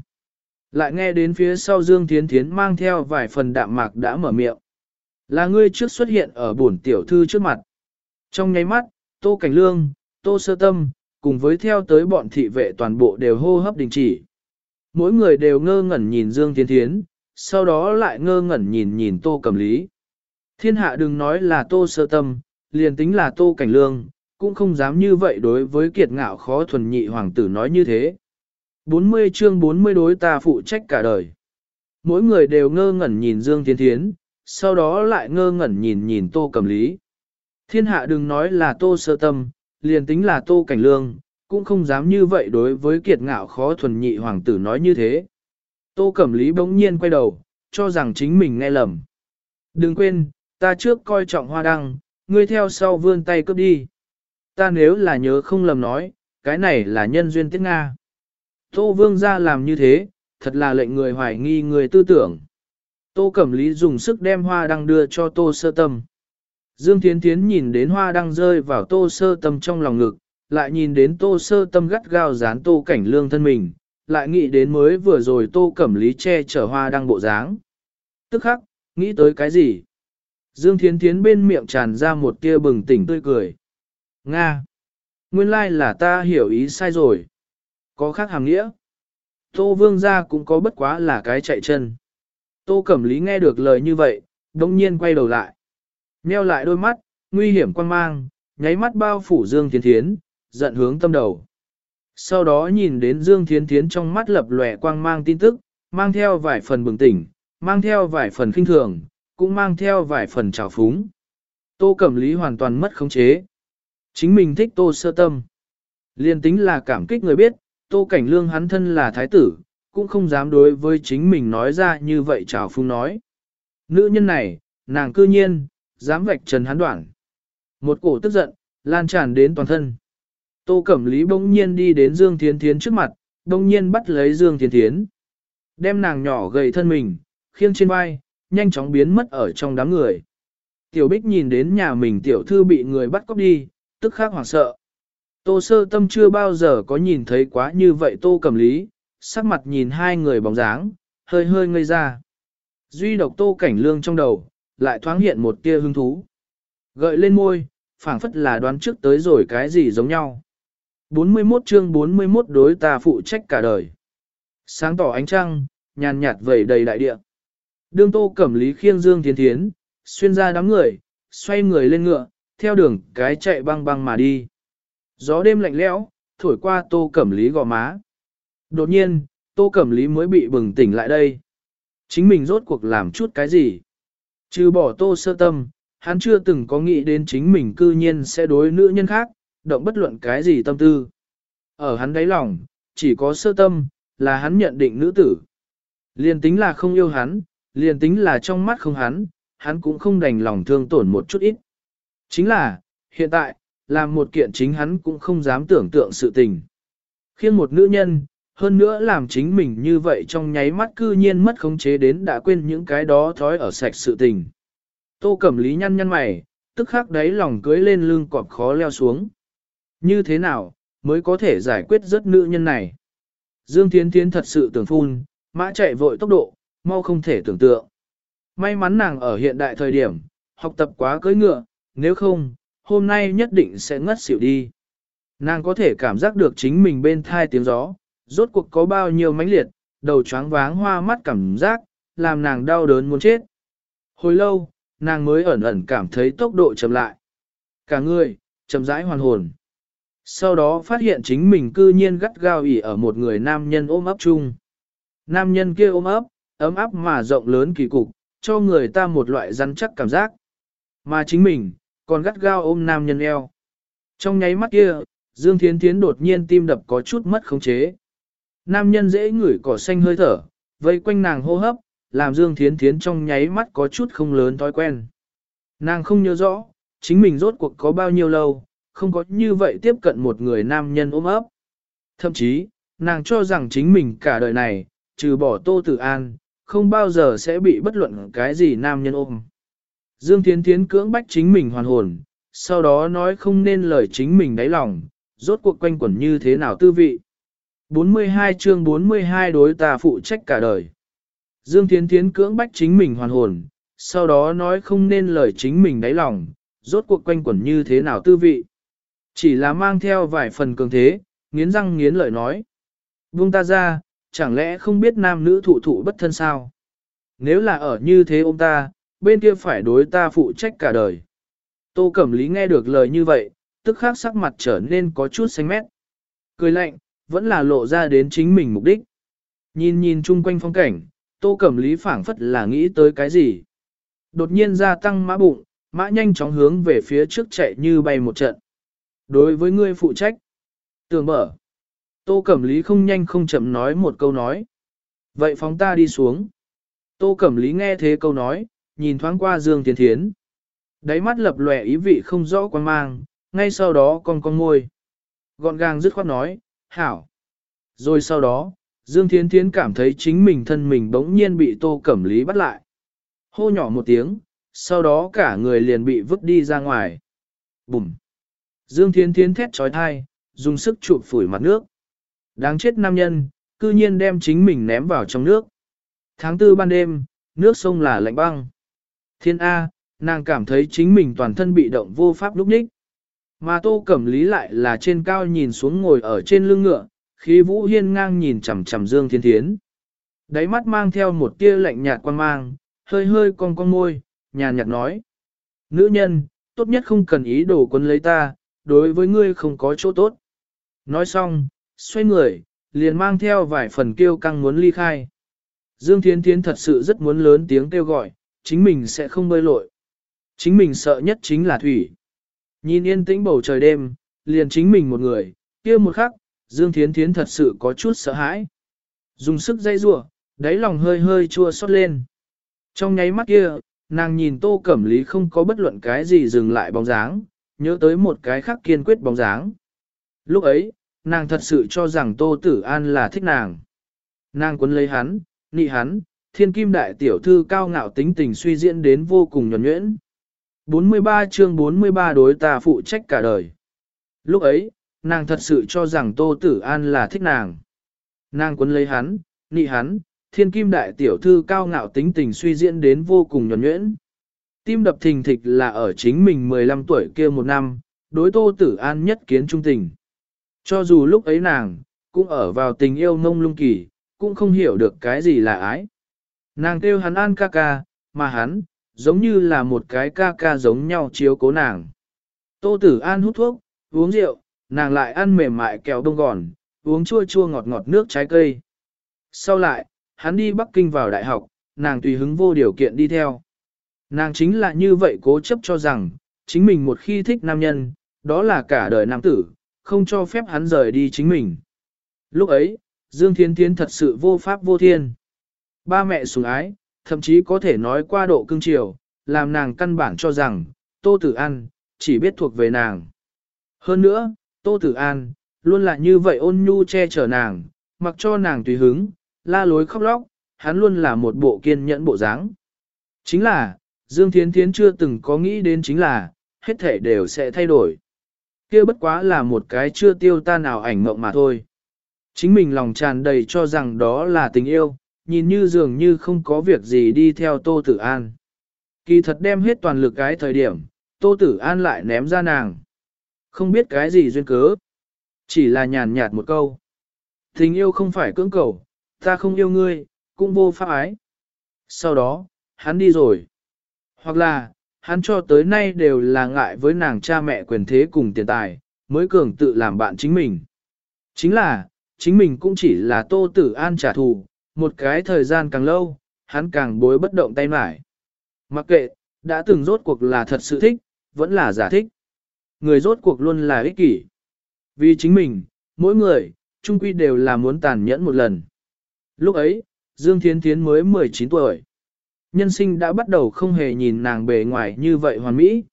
Lại nghe đến phía sau Dương Thiến Thiến mang theo vài phần đạm mạc đã mở miệng. Là ngươi trước xuất hiện ở bổn tiểu thư trước mặt. Trong nháy mắt, Tô Cảnh Lương, Tô Sơ Tâm, cùng với theo tới bọn thị vệ toàn bộ đều hô hấp đình chỉ. Mỗi người đều ngơ ngẩn nhìn Dương Thiến Thiến, sau đó lại ngơ ngẩn nhìn nhìn Tô Cẩm Lý. Thiên hạ đừng nói là Tô Sơ Tâm, liền tính là Tô Cảnh Lương, cũng không dám như vậy đối với kiệt ngạo khó thuần nhị hoàng tử nói như thế. 40 chương 40 đối ta phụ trách cả đời. Mỗi người đều ngơ ngẩn nhìn Dương Thiên Thiến, sau đó lại ngơ ngẩn nhìn nhìn Tô Cẩm Lý. Thiên hạ đừng nói là Tô Sơ Tâm, liền tính là Tô Cảnh Lương, cũng không dám như vậy đối với kiệt ngạo khó thuần nhị hoàng tử nói như thế. Tô Cẩm Lý bỗng nhiên quay đầu, cho rằng chính mình nghe lầm. Đừng quên, ta trước coi trọng hoa đăng, ngươi theo sau vươn tay cướp đi. Ta nếu là nhớ không lầm nói, cái này là nhân duyên tiết Nga. Tô Vương ra làm như thế, thật là lệnh người hoài nghi người tư tưởng. Tô Cẩm Lý dùng sức đem hoa đăng đưa cho Tô Sơ Tâm. Dương Thiến Thiến nhìn đến hoa đăng rơi vào Tô Sơ Tâm trong lòng ngực, lại nhìn đến Tô Sơ Tâm gắt gao dán Tô Cảnh Lương thân mình, lại nghĩ đến mới vừa rồi Tô Cẩm Lý che chở hoa đăng bộ dáng. Tức khắc, nghĩ tới cái gì? Dương Thiến Thiến bên miệng tràn ra một tia bừng tỉnh tươi cười. Nga! Nguyên lai là ta hiểu ý sai rồi. Có khác hàm nghĩa. Tô Vương gia cũng có bất quá là cái chạy chân. Tô Cẩm Lý nghe được lời như vậy, đồng nhiên quay đầu lại. Nheo lại đôi mắt, nguy hiểm quan mang, nháy mắt bao phủ Dương Thiến Thiến, giận hướng tâm đầu. Sau đó nhìn đến Dương Thiến Thiến trong mắt lập lòe quang mang tin tức, mang theo vài phần bừng tỉnh, mang theo vài phần khinh thường, cũng mang theo vài phần trào phúng. Tô Cẩm Lý hoàn toàn mất khống chế. Chính mình thích Tô Sơ Tâm. Liên tính là cảm kích người biết, Tô Cảnh Lương hắn thân là thái tử, cũng không dám đối với chính mình nói ra như vậy trào phung nói. Nữ nhân này, nàng cư nhiên, dám vạch trần hắn đoạn. Một cổ tức giận, lan tràn đến toàn thân. Tô Cẩm Lý bỗng nhiên đi đến Dương Thiến Thiến trước mặt, bỗng nhiên bắt lấy Dương Thiến Thiến. Đem nàng nhỏ gầy thân mình, khiêng trên vai, nhanh chóng biến mất ở trong đám người. Tiểu Bích nhìn đến nhà mình tiểu thư bị người bắt cóc đi, tức khắc hoảng sợ. Tô sơ tâm chưa bao giờ có nhìn thấy quá như vậy Tô Cẩm Lý, sắc mặt nhìn hai người bóng dáng, hơi hơi ngây ra. Duy độc Tô Cảnh Lương trong đầu, lại thoáng hiện một tia hứng thú. Gợi lên môi, phảng phất là đoán trước tới rồi cái gì giống nhau. 41 chương 41 đối ta phụ trách cả đời. Sáng tỏ ánh trăng, nhàn nhạt vẩy đầy đại địa. Đương tô cẩm lý khiêng dương tiến thiến, xuyên ra đám người, xoay người lên ngựa, theo đường cái chạy băng băng mà đi. Gió đêm lạnh lẽo, thổi qua tô cẩm lý gò má. Đột nhiên, tô cẩm lý mới bị bừng tỉnh lại đây. Chính mình rốt cuộc làm chút cái gì? Trừ bỏ tô sơ tâm, hắn chưa từng có nghĩ đến chính mình cư nhiên sẽ đối nữ nhân khác, động bất luận cái gì tâm tư. Ở hắn đáy lòng, chỉ có sơ tâm, là hắn nhận định nữ tử. Liền tính là không yêu hắn, liền tính là trong mắt không hắn, hắn cũng không đành lòng thương tổn một chút ít. Chính là, hiện tại, làm một kiện chính hắn cũng không dám tưởng tượng sự tình. khiến một nữ nhân, hơn nữa làm chính mình như vậy trong nháy mắt cư nhiên mất khống chế đến đã quên những cái đó thói ở sạch sự tình. Tô Cẩm Lý nhăn nhăn mày, tức khắc đáy lòng cưới lên lưng cọp khó leo xuống. Như thế nào, mới có thể giải quyết rất nữ nhân này? Dương Thiến Thiến thật sự tưởng phun, mã chạy vội tốc độ, mau không thể tưởng tượng. May mắn nàng ở hiện đại thời điểm, học tập quá cưỡi ngựa, nếu không, hôm nay nhất định sẽ ngất xỉu đi. Nàng có thể cảm giác được chính mình bên thai tiếng gió, rốt cuộc có bao nhiêu mãnh liệt, đầu choáng váng hoa mắt cảm giác, làm nàng đau đớn muốn chết. Hồi lâu, nàng mới ẩn ẩn cảm thấy tốc độ chậm lại. Cả người, chậm rãi hoàn hồn. Sau đó phát hiện chính mình cư nhiên gắt gao ỉ ở một người nam nhân ôm ấp chung. Nam nhân kia ôm ấp, ấm áp mà rộng lớn kỳ cục, cho người ta một loại rắn chắc cảm giác. Mà chính mình, còn gắt gao ôm nam nhân eo. Trong nháy mắt kia, Dương Thiến Thiến đột nhiên tim đập có chút mất khống chế. Nam nhân dễ ngửi cỏ xanh hơi thở, vây quanh nàng hô hấp, làm Dương Thiến Thiến trong nháy mắt có chút không lớn thói quen. Nàng không nhớ rõ, chính mình rốt cuộc có bao nhiêu lâu, không có như vậy tiếp cận một người nam nhân ôm ấp. Thậm chí, nàng cho rằng chính mình cả đời này, trừ bỏ Tô Tử An, không bao giờ sẽ bị bất luận cái gì nam nhân ôm. Dương Thiến Thiến cưỡng bách chính mình hoàn hồn, sau đó nói không nên lời chính mình đáy lòng, rốt cuộc quanh quẩn như thế nào tư vị. 42 chương 42 đối ta phụ trách cả đời. Dương Thiến Thiến cưỡng bách chính mình hoàn hồn, sau đó nói không nên lời chính mình đáy lòng, rốt cuộc quanh quẩn như thế nào tư vị. Chỉ là mang theo vài phần cường thế, nghiến răng nghiến lợi nói. Vương ta ra, chẳng lẽ không biết nam nữ thụ thụ bất thân sao? Nếu là ở như thế ông ta, bên kia phải đối ta phụ trách cả đời. Tô Cẩm Lý nghe được lời như vậy, tức khắc sắc mặt trở nên có chút xanh mét. Cười lạnh, vẫn là lộ ra đến chính mình mục đích. Nhìn nhìn chung quanh phong cảnh, Tô Cẩm Lý phảng phất là nghĩ tới cái gì. Đột nhiên gia tăng mã bụng, mã nhanh chóng hướng về phía trước chạy như bay một trận. Đối với ngươi phụ trách, tường mở. Tô Cẩm Lý không nhanh không chậm nói một câu nói. Vậy phóng ta đi xuống. Tô Cẩm Lý nghe thế câu nói, nhìn thoáng qua Dương Tiến Thiến. Đáy mắt lập lòe ý vị không rõ quan mang, ngay sau đó con con môi. Gọn gàng dứt khoát nói, hảo. Rồi sau đó, Dương Thiến Thiến cảm thấy chính mình thân mình bỗng nhiên bị Tô Cẩm Lý bắt lại. Hô nhỏ một tiếng, sau đó cả người liền bị vứt đi ra ngoài. Bùm! Dương Thiến Thiến thét trói thai, dùng sức chụp phủi mặt nước. Đáng chết nam nhân, cư nhiên đem chính mình ném vào trong nước. Tháng tư ban đêm, nước sông là lạnh băng. Thiên A, nàng cảm thấy chính mình toàn thân bị động vô pháp lúc ních. Mà tô cẩm lý lại là trên cao nhìn xuống ngồi ở trên lưng ngựa, khí vũ hiên ngang nhìn chằm chằm Dương Thiên Thiến. Đáy mắt mang theo một tia lạnh nhạt quan mang, hơi hơi cong cong môi, nhàn nhạt nói. Nữ nhân, tốt nhất không cần ý đồ quân lấy ta, đối với ngươi không có chỗ tốt. Nói xong, xoay người, liền mang theo vài phần kêu căng muốn ly khai. Dương Thiên Thiến thật sự rất muốn lớn tiếng kêu gọi, chính mình sẽ không bơi lội. Chính mình sợ nhất chính là thủy. Nhìn yên tĩnh bầu trời đêm, liền chính mình một người, kia một khắc, Dương Thiến Thiến thật sự có chút sợ hãi. Dùng sức dây rủa, đáy lòng hơi hơi chua xót lên. Trong nháy mắt kia, nàng nhìn Tô Cẩm Lý không có bất luận cái gì dừng lại bóng dáng, nhớ tới một cái khác kiên quyết bóng dáng. Lúc ấy, nàng thật sự cho rằng Tô Tử An là thích nàng. Nàng quấn lấy hắn, nị hắn, thiên kim đại tiểu thư cao ngạo tính tình suy diễn đến vô cùng nhuẩn nhuyễn. 43 chương 43 đối ta phụ trách cả đời. Lúc ấy, nàng thật sự cho rằng Tô Tử An là thích nàng. Nàng quấn lấy hắn, nị hắn, thiên kim đại tiểu thư cao ngạo tính tình suy diễn đến vô cùng nhuẩn nhuyễn. Tim đập thình thịch là ở chính mình 15 tuổi kia một năm, đối Tô Tử An nhất kiến trung tình. Cho dù lúc ấy nàng, cũng ở vào tình yêu mông lung kỳ, cũng không hiểu được cái gì là ái. Nàng kêu hắn an ca ca, mà hắn, giống như là một cái ca ca giống nhau chiếu cố nàng. Tô tử an hút thuốc, uống rượu, nàng lại ăn mềm mại kẹo đông gòn, uống chua chua ngọt ngọt nước trái cây. Sau lại, hắn đi Bắc Kinh vào đại học, nàng tùy hứng vô điều kiện đi theo. Nàng chính là như vậy cố chấp cho rằng, chính mình một khi thích nam nhân, đó là cả đời nam tử, không cho phép hắn rời đi chính mình. Lúc ấy, Dương Thiến Thiến thật sự vô pháp vô thiên. Ba mẹ sủng ái, thậm chí có thể nói qua độ cưng chiều, làm nàng căn bản cho rằng, Tô Tử An, chỉ biết thuộc về nàng. Hơn nữa, Tô Tử An, luôn là như vậy ôn nhu che chở nàng, mặc cho nàng tùy hứng, la lối khóc lóc, hắn luôn là một bộ kiên nhẫn bộ dáng. Chính là, Dương Thiến Thiến chưa từng có nghĩ đến chính là, hết thể đều sẽ thay đổi. kia bất quá là một cái chưa tiêu ta nào ảnh mộng mà thôi. Chính mình lòng tràn đầy cho rằng đó là tình yêu, nhìn như dường như không có việc gì đi theo Tô Tử An. Kỳ thật đem hết toàn lực cái thời điểm, Tô Tử An lại ném ra nàng. Không biết cái gì duyên cớ. Chỉ là nhàn nhạt một câu. Tình yêu không phải cưỡng cầu, ta không yêu ngươi, cũng vô pháp ái. Sau đó, hắn đi rồi. Hoặc là, hắn cho tới nay đều là ngại với nàng cha mẹ quyền thế cùng tiền tài, mới cường tự làm bạn chính mình. Chính là, chính mình cũng chỉ là tô tử an trả thù, một cái thời gian càng lâu, hắn càng bối bất động tay mải. Mặc kệ, đã từng rốt cuộc là thật sự thích, vẫn là giả thích. Người rốt cuộc luôn là ích kỷ. Vì chính mình, mỗi người, chung quy đều là muốn tàn nhẫn một lần. Lúc ấy, Dương Thiến Thiến mới 19 tuổi. Nhân sinh đã bắt đầu không hề nhìn nàng bề ngoài như vậy hoàn mỹ.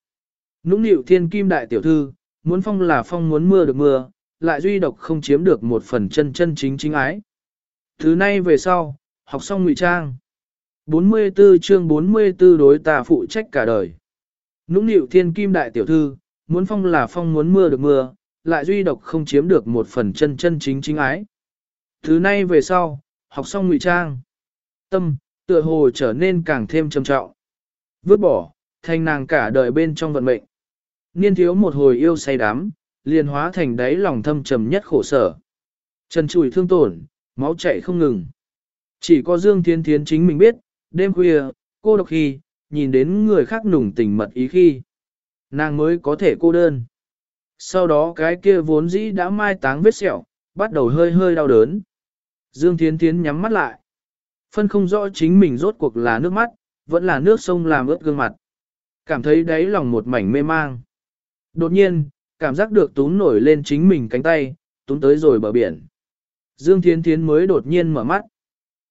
Nũng nịu thiên kim đại tiểu thư, muốn phong là phong muốn mưa được mưa, lại duy độc không chiếm được một phần chân chân chính chính ái. Thứ nay về sau, học xong ngụy trang. 44 chương 44 đối ta phụ trách cả đời. Nũng nịu thiên kim đại tiểu thư, muốn phong là phong muốn mưa được mưa, lại duy độc không chiếm được một phần chân chân chính chính ái. Thứ nay về sau, học xong ngụy trang. Tâm, tựa hồ trở nên càng thêm trầm trọng. Vứt bỏ, thành nàng cả đời bên trong vận mệnh. Niên thiếu một hồi yêu say đắm, liền hóa thành đáy lòng thâm trầm nhất khổ sở. Trần trùi thương tổn, máu chảy không ngừng. Chỉ có Dương Thiên Thiến chính mình biết, đêm khuya, cô độc khi, nhìn đến người khác nùng tình mật ý khi. Nàng mới có thể cô đơn. Sau đó cái kia vốn dĩ đã mai táng vết sẹo, bắt đầu hơi hơi đau đớn. Dương Thiến Thiến nhắm mắt lại. Phân không rõ chính mình rốt cuộc là nước mắt, vẫn là nước sông làm ướt gương mặt. Cảm thấy đáy lòng một mảnh mê mang. Đột nhiên, cảm giác được tún nổi lên chính mình cánh tay, tún tới rồi bờ biển. Dương Thiến Thiến mới đột nhiên mở mắt.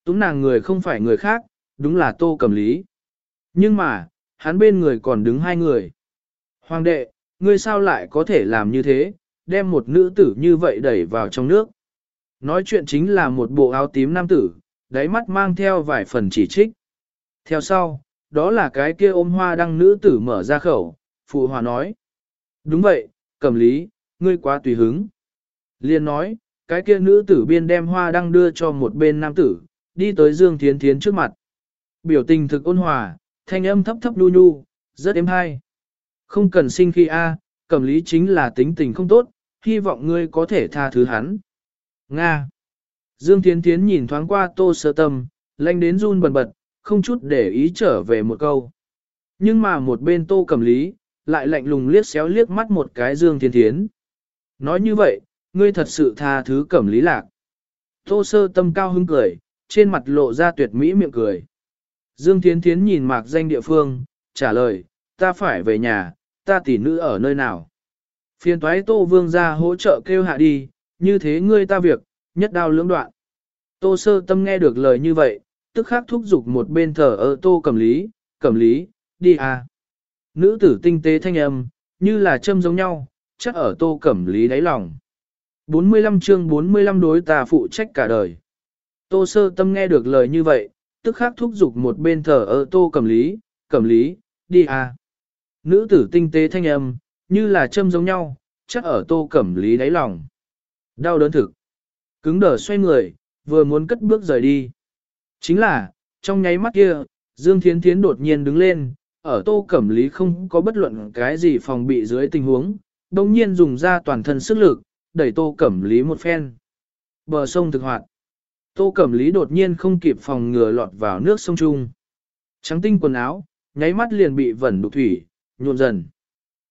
túng nàng người không phải người khác, đúng là tô cầm lý. Nhưng mà, hắn bên người còn đứng hai người. Hoàng đệ, ngươi sao lại có thể làm như thế, đem một nữ tử như vậy đẩy vào trong nước. Nói chuyện chính là một bộ áo tím nam tử, đáy mắt mang theo vài phần chỉ trích. Theo sau, đó là cái kia ôm hoa đăng nữ tử mở ra khẩu, phụ hòa nói. Đúng vậy, cầm lý, ngươi quá tùy hứng. Liên nói, cái kia nữ tử biên đem hoa đăng đưa cho một bên nam tử, đi tới Dương Thiến Thiến trước mặt. Biểu tình thực ôn hòa, thanh âm thấp thấp nhu nhu, rất êm hay. Không cần sinh khi a, Cẩm lý chính là tính tình không tốt, hy vọng ngươi có thể tha thứ hắn. Nga. Dương Thiến Thiến nhìn thoáng qua tô sơ tâm, lanh đến run bần bật, không chút để ý trở về một câu. Nhưng mà một bên tô Cẩm lý, lại lạnh lùng liếc xéo liếc mắt một cái Dương Thiến Thiến. Nói như vậy, ngươi thật sự tha thứ cẩm lý lạc. Tô sơ tâm cao hứng cười, trên mặt lộ ra tuyệt mỹ miệng cười. Dương Thiến Thiến nhìn mạc danh địa phương, trả lời, ta phải về nhà, ta tỷ nữ ở nơi nào. Phiên toái tô vương ra hỗ trợ kêu hạ đi, như thế ngươi ta việc, nhất đao lưỡng đoạn. Tô sơ tâm nghe được lời như vậy, tức khắc thúc giục một bên thở ở tô cẩm lý, cẩm lý, đi à. Nữ tử tinh tế thanh âm, như là châm giống nhau, chắc ở tô cẩm lý đáy lòng. 45 chương 45 đối ta phụ trách cả đời. Tô sơ tâm nghe được lời như vậy, tức khắc thúc giục một bên thở ở tô cẩm lý, cẩm lý, đi à. Nữ tử tinh tế thanh âm, như là châm giống nhau, chắc ở tô cẩm lý đáy lòng. Đau đớn thực. Cứng đờ xoay người, vừa muốn cất bước rời đi. Chính là, trong nháy mắt kia, Dương Thiến Thiến đột nhiên đứng lên, ở tô cẩm lý không có bất luận cái gì phòng bị dưới tình huống, đồng nhiên dùng ra toàn thân sức lực, đẩy tô cẩm lý một phen. Bờ sông thực hoạt. Tô cẩm lý đột nhiên không kịp phòng ngừa lọt vào nước sông Trung. Trắng tinh quần áo, nháy mắt liền bị vẩn đục thủy, nhuộm dần.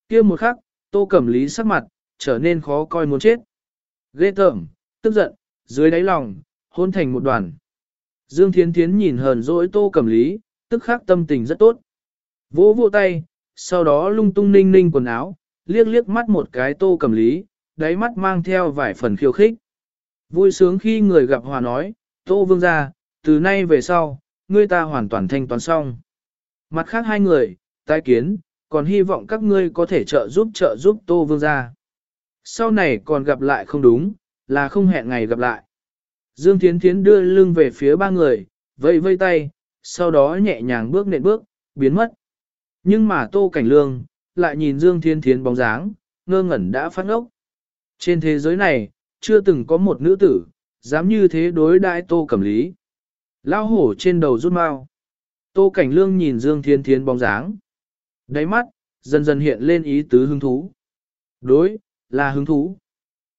kia một khắc, tô cẩm lý sắc mặt, trở nên khó coi muốn chết. Ghê tởm, tức giận, dưới đáy lòng, hôn thành một đoàn. Dương Thiến Thiến nhìn hờn dỗi tô cẩm lý, tức khắc tâm tình rất tốt. Vỗ vỗ tay, sau đó lung tung ninh ninh quần áo, liếc liếc mắt một cái tô cẩm lý, đáy mắt mang theo vài phần khiêu khích. Vui sướng khi người gặp hòa nói, tô vương gia, từ nay về sau, ngươi ta hoàn toàn thanh toán xong. Mặt khác hai người, tái kiến, còn hy vọng các ngươi có thể trợ giúp trợ giúp tô vương gia. Sau này còn gặp lại không đúng, là không hẹn ngày gặp lại. Dương Thiến Thiến đưa lưng về phía ba người, vây vây tay, sau đó nhẹ nhàng bước nện bước, biến mất. Nhưng mà Tô Cảnh Lương, lại nhìn Dương Thiên Thiến bóng dáng, ngơ ngẩn đã phát ốc. Trên thế giới này, chưa từng có một nữ tử, dám như thế đối đại Tô Cẩm Lý. Lao hổ trên đầu rút mau. Tô Cảnh Lương nhìn Dương Thiên Thiến bóng dáng. Đáy mắt, dần dần hiện lên ý tứ hứng thú. Đối, là hứng thú.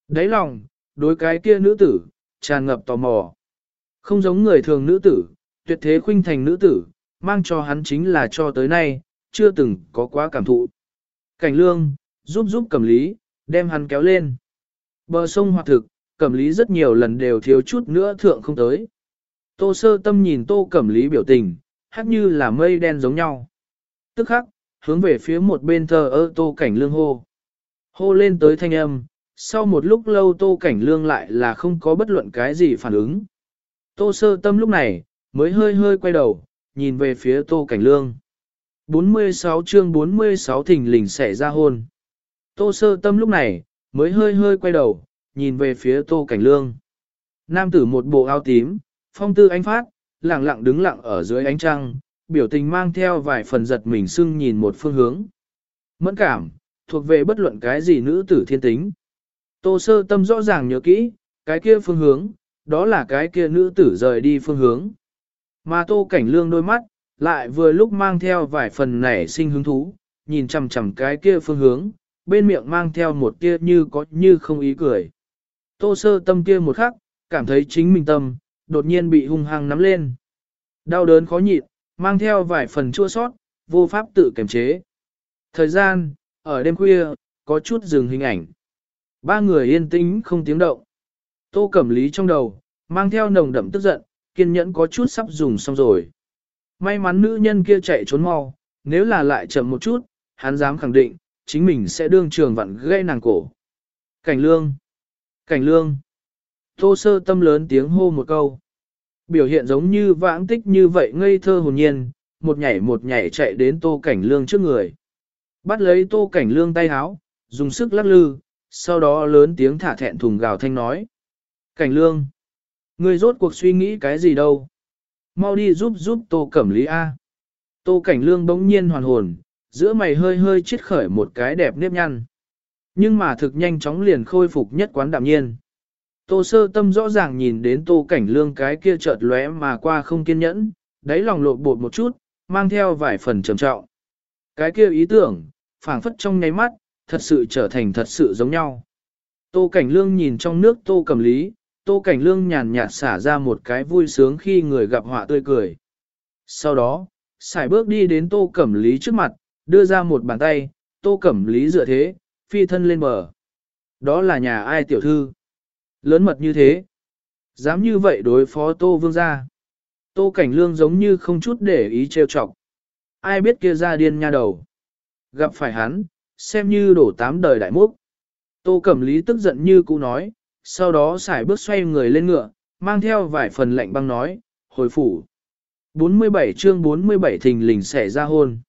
Đáy lòng, đối cái kia nữ tử, tràn ngập tò mò. Không giống người thường nữ tử, tuyệt thế khuynh thành nữ tử, mang cho hắn chính là cho tới nay, chưa từng có quá cảm thụ. Cảnh lương, giúp giúp cầm lý, đem hắn kéo lên. Bờ sông hoạt thực, cẩm lý rất nhiều lần đều thiếu chút nữa thượng không tới. Tô sơ tâm nhìn tô cẩm lý biểu tình, hát như là mây đen giống nhau. Tức khắc, hướng về phía một bên thờ ơ tô cảnh lương hô. Hô lên tới thanh âm, sau một lúc lâu tô cảnh lương lại là không có bất luận cái gì phản ứng. Tô sơ tâm lúc này, mới hơi hơi quay đầu, nhìn về phía tô cảnh lương. 46 chương 46 thình lình xảy ra hôn. Tô sơ tâm lúc này, mới hơi hơi quay đầu, nhìn về phía tô cảnh lương. Nam tử một bộ áo tím, phong tư ánh phát, lặng lặng đứng lặng ở dưới ánh trăng, biểu tình mang theo vài phần giật mình sưng nhìn một phương hướng. Mẫn cảm, thuộc về bất luận cái gì nữ tử thiên tính. Tô sơ tâm rõ ràng nhớ kỹ, cái kia phương hướng, đó là cái kia nữ tử rời đi phương hướng. Mà tô cảnh lương đôi mắt, lại vừa lúc mang theo vài phần nảy sinh hứng thú, nhìn chằm chằm cái kia phương hướng, bên miệng mang theo một kia như có như không ý cười. Tô sơ tâm kia một khắc, cảm thấy chính mình tâm, đột nhiên bị hung hăng nắm lên. Đau đớn khó nhịn, mang theo vài phần chua sót, vô pháp tự kiềm chế. Thời gian, ở đêm khuya, có chút dừng hình ảnh. Ba người yên tĩnh không tiếng động. Tô Cẩm Lý trong đầu, mang theo nồng đậm tức giận, kiên nhẫn có chút sắp dùng xong rồi. May mắn nữ nhân kia chạy trốn mau, nếu là lại chậm một chút, hắn dám khẳng định, chính mình sẽ đương trường vặn gây nàng cổ. Cảnh lương! Cảnh lương! Tô sơ tâm lớn tiếng hô một câu. Biểu hiện giống như vãng tích như vậy ngây thơ hồn nhiên, một nhảy một nhảy chạy đến tô cảnh lương trước người. Bắt lấy tô cảnh lương tay háo, dùng sức lắc lư, sau đó lớn tiếng thả thẹn thùng gào thanh nói. Cảnh lương! Ngươi rốt cuộc suy nghĩ cái gì đâu? Mau đi giúp giúp tô cẩm lý A. Tô cảnh lương bỗng nhiên hoàn hồn, giữa mày hơi hơi chiết khởi một cái đẹp nếp nhăn. Nhưng mà thực nhanh chóng liền khôi phục nhất quán đạm nhiên. Tô sơ tâm rõ ràng nhìn đến tô cảnh lương cái kia chợt lóe mà qua không kiên nhẫn, đáy lòng lộn bột một chút, mang theo vài phần trầm trọng. Cái kia ý tưởng, phảng phất trong nháy mắt, thật sự trở thành thật sự giống nhau. Tô cảnh lương nhìn trong nước tô cầm lý, tô cảnh lương nhàn nhạt xả ra một cái vui sướng khi người gặp họa tươi cười. Sau đó, xài bước đi đến tô cẩm lý trước mặt, đưa ra một bàn tay, tô cẩm lý dựa thế, phi thân lên bờ. Đó là nhà ai tiểu thư? Lớn mật như thế. Dám như vậy đối phó tô vương gia. Tô cảnh lương giống như không chút để ý trêu chọc. Ai biết kia ra điên nha đầu. Gặp phải hắn, xem như đổ tám đời đại múc. Tô Cẩm Lý tức giận như cũ nói, sau đó xài bước xoay người lên ngựa, mang theo vài phần lệnh băng nói, hồi phủ. 47 chương 47 thình lình xẻ ra hôn.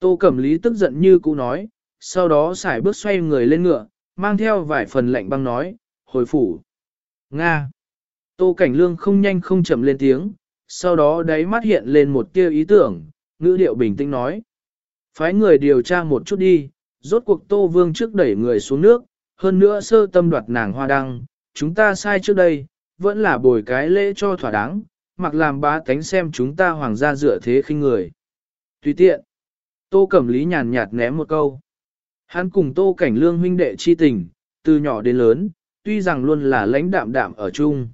Tô Cẩm Lý tức giận như cũ nói, sau đó xài bước xoay người lên ngựa, mang theo vài phần lệnh băng nói, hồi phủ. Nga. Tô Cảnh Lương không nhanh không chậm lên tiếng, sau đó đáy mắt hiện lên một tia ý tưởng, ngữ điệu bình tĩnh nói. Phái người điều tra một chút đi, rốt cuộc Tô Vương trước đẩy người xuống nước, hơn nữa sơ tâm đoạt nàng hoa đăng, chúng ta sai trước đây, vẫn là bồi cái lễ cho thỏa đáng, mặc làm bá tánh xem chúng ta hoàng gia dựa thế khinh người. Tùy tiện, Tô Cẩm Lý nhàn nhạt ném một câu. Hắn cùng Tô Cảnh Lương huynh đệ chi tình, từ nhỏ đến lớn, tuy rằng luôn là lãnh đạm đạm ở chung.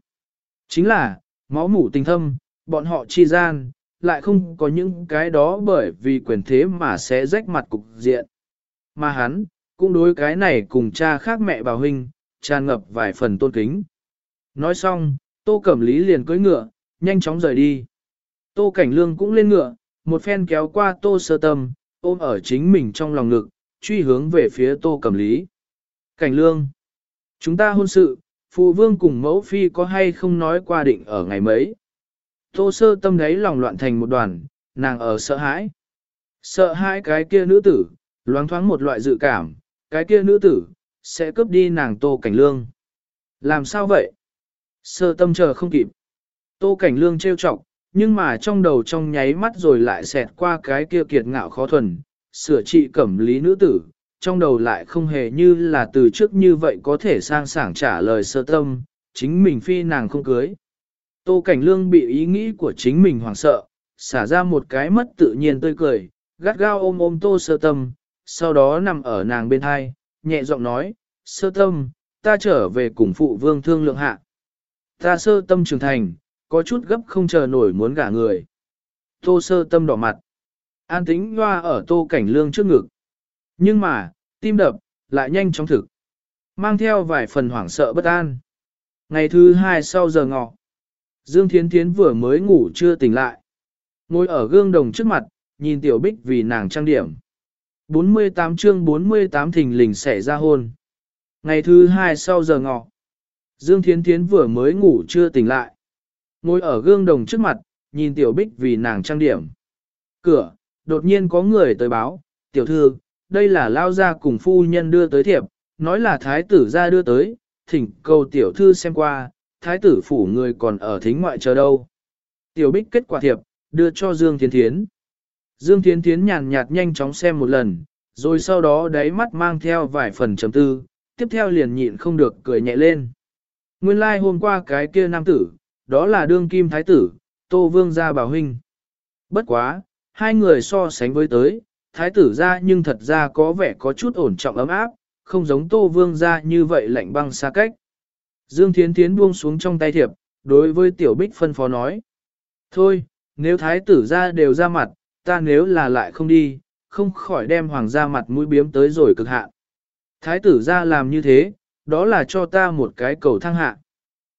Chính là, máu mủ tình thâm, bọn họ chi gian, lại không có những cái đó bởi vì quyền thế mà sẽ rách mặt cục diện. Mà hắn, cũng đối cái này cùng cha khác mẹ bà huynh, tràn ngập vài phần tôn kính. Nói xong, Tô Cẩm Lý liền cưỡi ngựa, nhanh chóng rời đi. Tô Cảnh Lương cũng lên ngựa, một phen kéo qua Tô Sơ Tâm, ôm ở chính mình trong lòng ngực, truy hướng về phía Tô Cẩm Lý. Cảnh Lương, chúng ta hôn sự, phụ vương cùng mẫu phi có hay không nói qua định ở ngày mấy. Tô Sơ Tâm đấy lòng loạn thành một đoàn, nàng ở sợ hãi. Sợ hãi cái kia nữ tử, loáng thoáng một loại dự cảm, cái kia nữ tử, sẽ cướp đi nàng Tô Cảnh Lương. Làm sao vậy? Sơ tâm chờ không kịp. Tô Cảnh Lương trêu chọc, nhưng mà trong đầu trong nháy mắt rồi lại xẹt qua cái kia kiệt ngạo khó thuần, sửa trị cẩm lý nữ tử, trong đầu lại không hề như là từ trước như vậy có thể sang sảng trả lời sơ tâm, chính mình phi nàng không cưới. Tô Cảnh Lương bị ý nghĩ của chính mình hoảng sợ, xả ra một cái mất tự nhiên tươi cười, gắt gao ôm ôm Tô Sơ Tâm, sau đó nằm ở nàng bên hai, nhẹ giọng nói, Sơ Tâm, ta trở về cùng phụ vương thương lượng hạ. Ta sơ tâm trưởng thành, có chút gấp không chờ nổi muốn gả người. Tô sơ tâm đỏ mặt. An tính hoa ở tô cảnh lương trước ngực. Nhưng mà, tim đập, lại nhanh chóng thực. Mang theo vài phần hoảng sợ bất an. Ngày thứ hai sau giờ ngọ. Dương Thiến Thiến vừa mới ngủ chưa tỉnh lại. Ngồi ở gương đồng trước mặt, nhìn tiểu bích vì nàng trang điểm. 48 chương 48 thình lình xảy ra hôn. Ngày thứ hai sau giờ ngọ. Dương Thiến Thiến vừa mới ngủ chưa tỉnh lại. Ngồi ở gương đồng trước mặt, nhìn tiểu bích vì nàng trang điểm. Cửa, đột nhiên có người tới báo, tiểu thư, đây là lao gia cùng phu nhân đưa tới thiệp, nói là thái tử ra đưa tới, thỉnh cầu tiểu thư xem qua, thái tử phủ người còn ở thính ngoại chờ đâu. Tiểu bích kết quả thiệp, đưa cho Dương Thiến Thiến. Dương Thiến Thiến nhàn nhạt nhanh chóng xem một lần, rồi sau đó đáy mắt mang theo vài phần chấm tư, tiếp theo liền nhịn không được cười nhẹ lên. Nguyên lai like hôm qua cái kia nam tử, đó là đương kim thái tử, Tô Vương gia bảo huynh. Bất quá, hai người so sánh với tới, thái tử gia nhưng thật ra có vẻ có chút ổn trọng ấm áp, không giống Tô Vương gia như vậy lạnh băng xa cách. Dương Thiến Thiến buông xuống trong tay thiệp, đối với Tiểu Bích phân phó nói. Thôi, nếu thái tử gia đều ra mặt, ta nếu là lại không đi, không khỏi đem hoàng gia mặt mũi biếm tới rồi cực hạn. Thái tử gia làm như thế, đó là cho ta một cái cầu thăng hạ.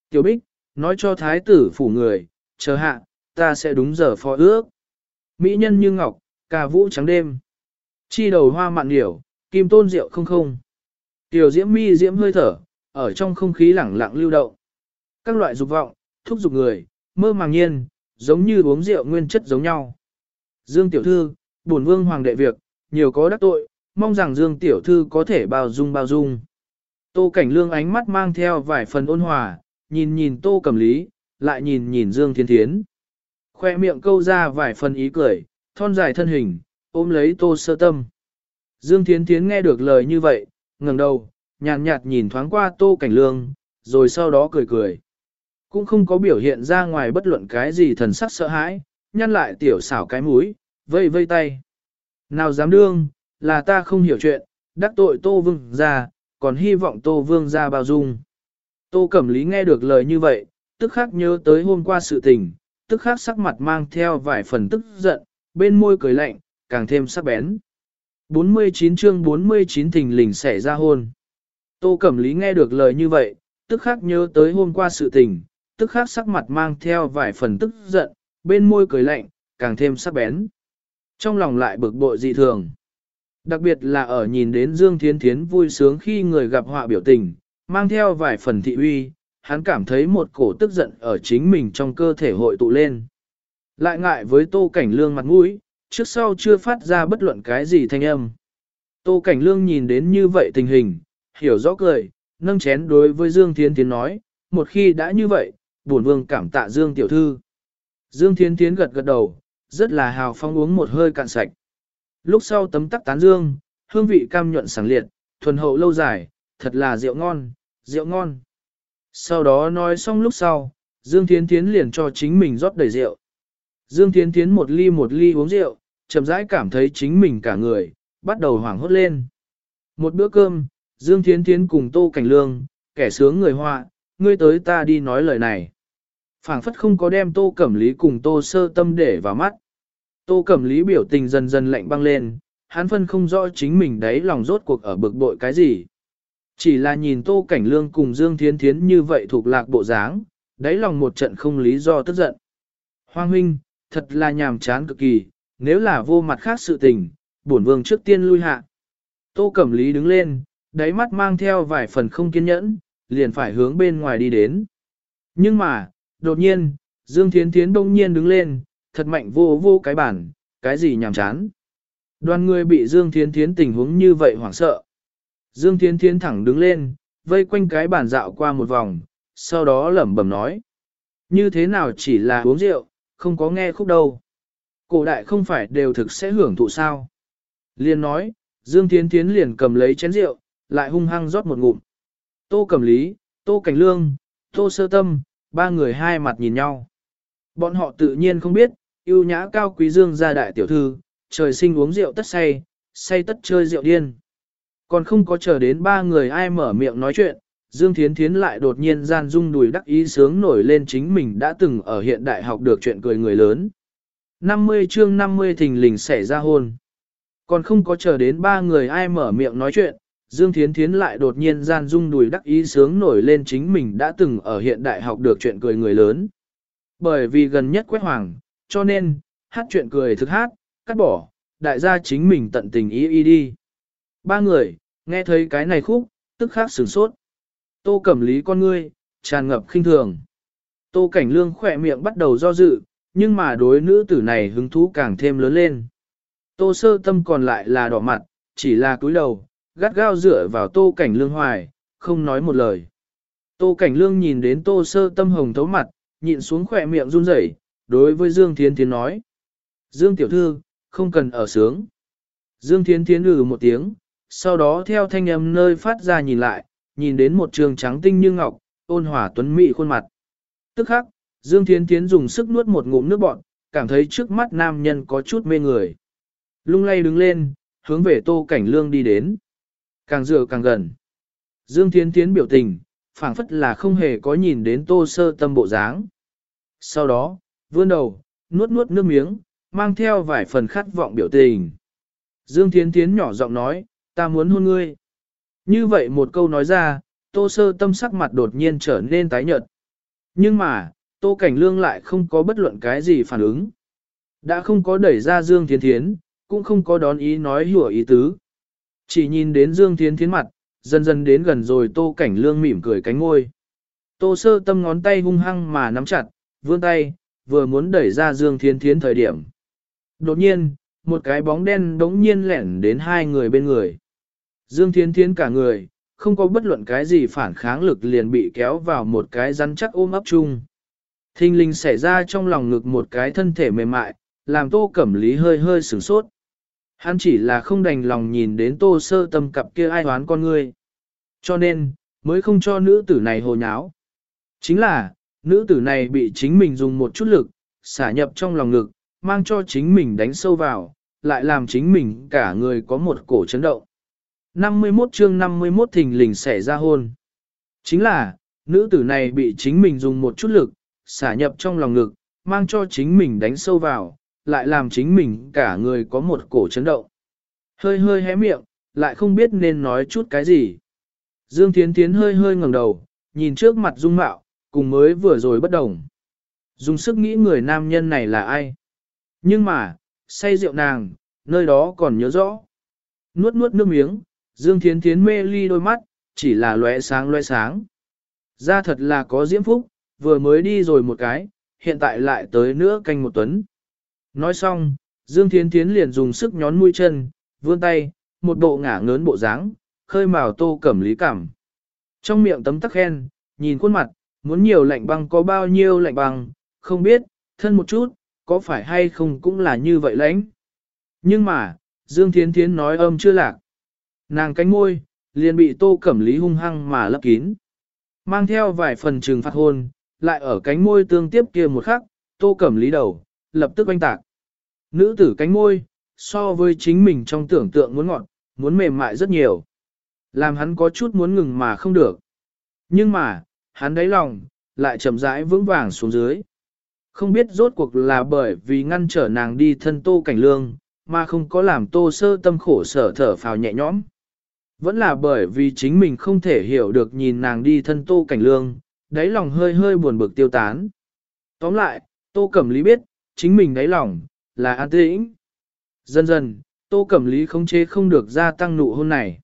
Tiểu Bích, nói cho thái tử phủ người, chờ hạ, ta sẽ đúng giờ phó ước. Mỹ nhân như ngọc, ca vũ trắng đêm. Chi đầu hoa mạn điểu, kim tôn rượu không không. Tiểu diễm mi diễm hơi thở, ở trong không khí lẳng lặng lưu động. Các loại dục vọng, thúc dục người, mơ màng nhiên, giống như uống rượu nguyên chất giống nhau. Dương tiểu thư, bổn vương hoàng đệ việc, nhiều có đắc tội, mong rằng Dương tiểu thư có thể bao dung bao dung. Tô Cảnh Lương ánh mắt mang theo vài phần ôn hòa, nhìn nhìn Tô cầm Lý, lại nhìn nhìn Dương Thiên Thiến. Khoe miệng câu ra vài phần ý cười, thon dài thân hình, ôm lấy Tô Sơ Tâm. Dương Thiên Thiến nghe được lời như vậy, ngẩng đầu, nhàn nhạt, nhạt nhìn thoáng qua Tô Cảnh Lương, rồi sau đó cười cười. Cũng không có biểu hiện ra ngoài bất luận cái gì thần sắc sợ hãi, nhăn lại tiểu xảo cái mũi, vây vây tay. Nào dám đương, là ta không hiểu chuyện, đắc tội Tô Vương ra, còn hy vọng Tô Vương ra bao dung. Tô Cẩm Lý nghe được lời như vậy, tức khắc nhớ tới hôm qua sự tình, tức khắc sắc mặt mang theo vài phần tức giận, bên môi cười lạnh, càng thêm sắc bén. 49 chương 49 thình lình xảy ra hôn. Tô Cẩm Lý nghe được lời như vậy, tức khắc nhớ tới hôm qua sự tình, tức khắc sắc mặt mang theo vài phần tức giận, bên môi cười lạnh, càng thêm sắc bén. Trong lòng lại bực bội dị thường. Đặc biệt là ở nhìn đến Dương Thiến Thiến vui sướng khi người gặp họa biểu tình, mang theo vài phần thị uy, hắn cảm thấy một cổ tức giận ở chính mình trong cơ thể hội tụ lên. Lại ngại với tô cảnh lương mặt mũi, trước sau chưa phát ra bất luận cái gì thanh âm. Tô cảnh lương nhìn đến như vậy tình hình, hiểu rõ cười, nâng chén đối với Dương Thiên Tiến nói, một khi đã như vậy, bổn vương cảm tạ Dương tiểu thư. Dương Thiên Tiến gật gật đầu, rất là hào phong uống một hơi cạn sạch. Lúc sau tấm tắc tán dương, hương vị cam nhuận sảng liệt, thuần hậu lâu dài, thật là rượu ngon, rượu ngon. Sau đó nói xong lúc sau, Dương Thiến Thiến liền cho chính mình rót đầy rượu. Dương Thiến Thiến một ly một ly uống rượu, chậm rãi cảm thấy chính mình cả người, bắt đầu hoảng hốt lên. Một bữa cơm, Dương Thiến Thiến cùng Tô Cảnh Lương, kẻ sướng người họa, ngươi tới ta đi nói lời này. phảng phất không có đem tô cẩm lý cùng tô sơ tâm để vào mắt. Tô cẩm lý biểu tình dần dần lạnh băng lên, hắn phân không rõ chính mình đấy lòng rốt cuộc ở bực bội cái gì. Chỉ là nhìn tô cảnh lương cùng Dương Thiến Thiến như vậy thuộc lạc bộ dáng, đáy lòng một trận không lý do tức giận. Hoàng huynh, thật là nhàm chán cực kỳ, nếu là vô mặt khác sự tình, bổn vương trước tiên lui hạ. Tô Cẩm Lý đứng lên, đáy mắt mang theo vài phần không kiên nhẫn, liền phải hướng bên ngoài đi đến. Nhưng mà, đột nhiên, Dương Thiến Thiến đông nhiên đứng lên, thật mạnh vô vô cái bản, cái gì nhàm chán. Đoàn người bị Dương Thiến Thiến tình huống như vậy hoảng sợ. Dương Thiến Thiến thẳng đứng lên, vây quanh cái bàn dạo qua một vòng, sau đó lẩm bẩm nói. Như thế nào chỉ là uống rượu, không có nghe khúc đâu. Cổ đại không phải đều thực sẽ hưởng thụ sao. Liên nói, Dương Thiến Thiến liền cầm lấy chén rượu, lại hung hăng rót một ngụm. Tô Cẩm Lý, Tô Cảnh Lương, Tô Sơ Tâm, ba người hai mặt nhìn nhau. Bọn họ tự nhiên không biết, yêu nhã cao quý Dương gia đại tiểu thư, trời sinh uống rượu tất say, say tất chơi rượu điên. Còn không có chờ đến ba người ai mở miệng nói chuyện, Dương Thiến Thiến lại đột nhiên gian dung đùi đắc ý sướng nổi lên chính mình đã từng ở hiện đại học được chuyện cười người lớn. 50 chương 50 thình lình xảy ra hôn. Còn không có chờ đến ba người ai mở miệng nói chuyện, Dương Thiến Thiến lại đột nhiên gian dung đùi đắc ý sướng nổi lên chính mình đã từng ở hiện đại học được chuyện cười người lớn. Bởi vì gần nhất quét hoàng, cho nên, hát chuyện cười thực hát, cắt bỏ, đại gia chính mình tận tình ý ý đi. Ba người, nghe thấy cái này khúc, tức khắc sửng sốt. Tô Cẩm Lý con ngươi, tràn ngập khinh thường. Tô Cảnh Lương khỏe miệng bắt đầu do dự, nhưng mà đối nữ tử này hứng thú càng thêm lớn lên. Tô sơ tâm còn lại là đỏ mặt, chỉ là cúi đầu, gắt gao dựa vào tô cảnh lương hoài, không nói một lời. Tô cảnh lương nhìn đến tô sơ tâm hồng thấu mặt, nhịn xuống khỏe miệng run rẩy, đối với Dương Thiến Thiến nói. Dương tiểu thư, không cần ở sướng. Dương Thiến Thiến ừ một tiếng, sau đó theo thanh âm nơi phát ra nhìn lại, nhìn đến một trường trắng tinh như ngọc, ôn hòa tuấn mỹ khuôn mặt. Tức khắc, Dương Thiến Thiến dùng sức nuốt một ngụm nước bọt, cảm thấy trước mắt nam nhân có chút mê người. Lung lay đứng lên, hướng về tô cảnh lương đi đến. Càng dựa càng gần. Dương Thiến Thiến biểu tình, phảng phất là không hề có nhìn đến tô sơ tâm bộ dáng. Sau đó, vươn đầu, nuốt nuốt nước miếng, mang theo vài phần khát vọng biểu tình. Dương Thiến Thiến nhỏ giọng nói, ta muốn hôn ngươi. Như vậy một câu nói ra, tô sơ tâm sắc mặt đột nhiên trở nên tái nhợt. Nhưng mà, tô cảnh lương lại không có bất luận cái gì phản ứng. Đã không có đẩy ra Dương Thiến Thiến, cũng không có đón ý nói hùa ý tứ. Chỉ nhìn đến Dương Thiến Thiến mặt, dần dần đến gần rồi tô cảnh lương mỉm cười cánh ngôi. Tô sơ tâm ngón tay hung hăng mà nắm chặt, vươn tay, vừa muốn đẩy ra Dương Thiến Thiến thời điểm. Đột nhiên, một cái bóng đen đống nhiên lẻn đến hai người bên người. Dương Thiến Thiến cả người, không có bất luận cái gì phản kháng lực liền bị kéo vào một cái rắn chắc ôm ấp chung. Thinh linh xảy ra trong lòng ngực một cái thân thể mềm mại, làm tô cẩm lý hơi hơi sửng sốt. Hắn chỉ là không đành lòng nhìn đến tô sơ tâm cặp kia ai hoán con ngươi. Cho nên, mới không cho nữ tử này hồ nháo. Chính là, nữ tử này bị chính mình dùng một chút lực, xả nhập trong lòng ngực, mang cho chính mình đánh sâu vào, lại làm chính mình cả người có một cổ chấn động. 51 chương 51 thình lình xảy ra hôn. Chính là, nữ tử này bị chính mình dùng một chút lực, xả nhập trong lòng ngực, mang cho chính mình đánh sâu vào, lại làm chính mình cả người có một cổ chấn động. Hơi hơi hé miệng, lại không biết nên nói chút cái gì. Dương Thiến Thiến hơi hơi ngẩng đầu, nhìn trước mặt Dung Mạo, cùng mới vừa rồi bất đồng. Dùng sức nghĩ người nam nhân này là ai. Nhưng mà, say rượu nàng, nơi đó còn nhớ rõ. Nuốt nuốt nước miếng, Dương Thiến Thiến mê ly đôi mắt, chỉ là lóe sáng lóe sáng. Ra thật là có diễm phúc, vừa mới đi rồi một cái, hiện tại lại tới nữa canh một tuấn. Nói xong, Dương Thiến Thiến liền dùng sức nhón mũi chân, vươn tay, một bộ ngả ngớn bộ dáng, khơi mào tô cẩm lý cảm. Trong miệng tấm tắc khen, nhìn khuôn mặt, muốn nhiều lạnh băng có bao nhiêu lạnh băng, không biết, thân một chút, có phải hay không cũng là như vậy lãnh. Nhưng mà, Dương Thiến Thiến nói âm chưa lạc. Nàng cánh môi, liền bị tô cẩm lý hung hăng mà lấp kín. Mang theo vài phần trừng phạt hôn, lại ở cánh môi tương tiếp kia một khắc, tô cẩm lý đầu, lập tức oanh tạc. Nữ tử cánh môi, so với chính mình trong tưởng tượng muốn ngọt, muốn mềm mại rất nhiều. Làm hắn có chút muốn ngừng mà không được. Nhưng mà, hắn đáy lòng, lại chậm rãi vững vàng xuống dưới. Không biết rốt cuộc là bởi vì ngăn trở nàng đi thân tô cảnh lương, mà không có làm tô sơ tâm khổ sở thở phào nhẹ nhõm. Vẫn là bởi vì chính mình không thể hiểu được nhìn nàng đi thân tô cảnh lương, đáy lòng hơi hơi buồn bực tiêu tán. Tóm lại, tô cẩm lý biết, chính mình đáy lòng, là an tĩnh. Dần dần, tô cẩm lý không chế không được gia tăng nụ hôn này.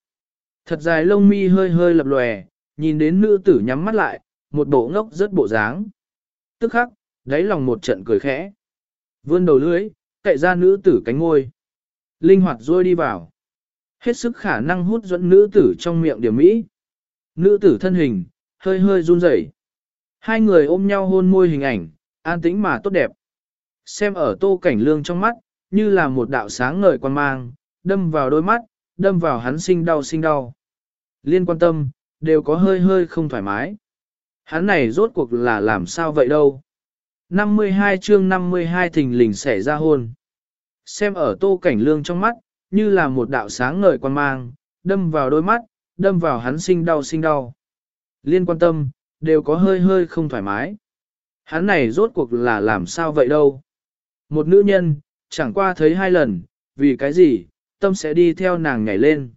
Thật dài lông mi hơi hơi lập lòe, nhìn đến nữ tử nhắm mắt lại, một bộ ngốc rất bộ dáng. Tức khắc, đáy lòng một trận cười khẽ. Vươn đầu lưới, cậy ra nữ tử cánh ngôi. Linh hoạt rôi đi vào. Hết sức khả năng hút dẫn nữ tử trong miệng điểm mỹ. Nữ tử thân hình, hơi hơi run rẩy. Hai người ôm nhau hôn môi hình ảnh, an tĩnh mà tốt đẹp. Xem ở tô cảnh lương trong mắt, như là một đạo sáng ngời quan mang, đâm vào đôi mắt, đâm vào hắn sinh đau sinh đau. Liên quan tâm, đều có hơi hơi không thoải mái. Hắn này rốt cuộc là làm sao vậy đâu. 52 chương 52 thình lình xảy ra hôn. Xem ở tô cảnh lương trong mắt, như là một đạo sáng ngời quan mang, đâm vào đôi mắt, đâm vào hắn sinh đau sinh đau. Liên quan tâm, đều có hơi hơi không thoải mái. Hắn này rốt cuộc là làm sao vậy đâu. Một nữ nhân, chẳng qua thấy hai lần, vì cái gì, tâm sẽ đi theo nàng nhảy lên.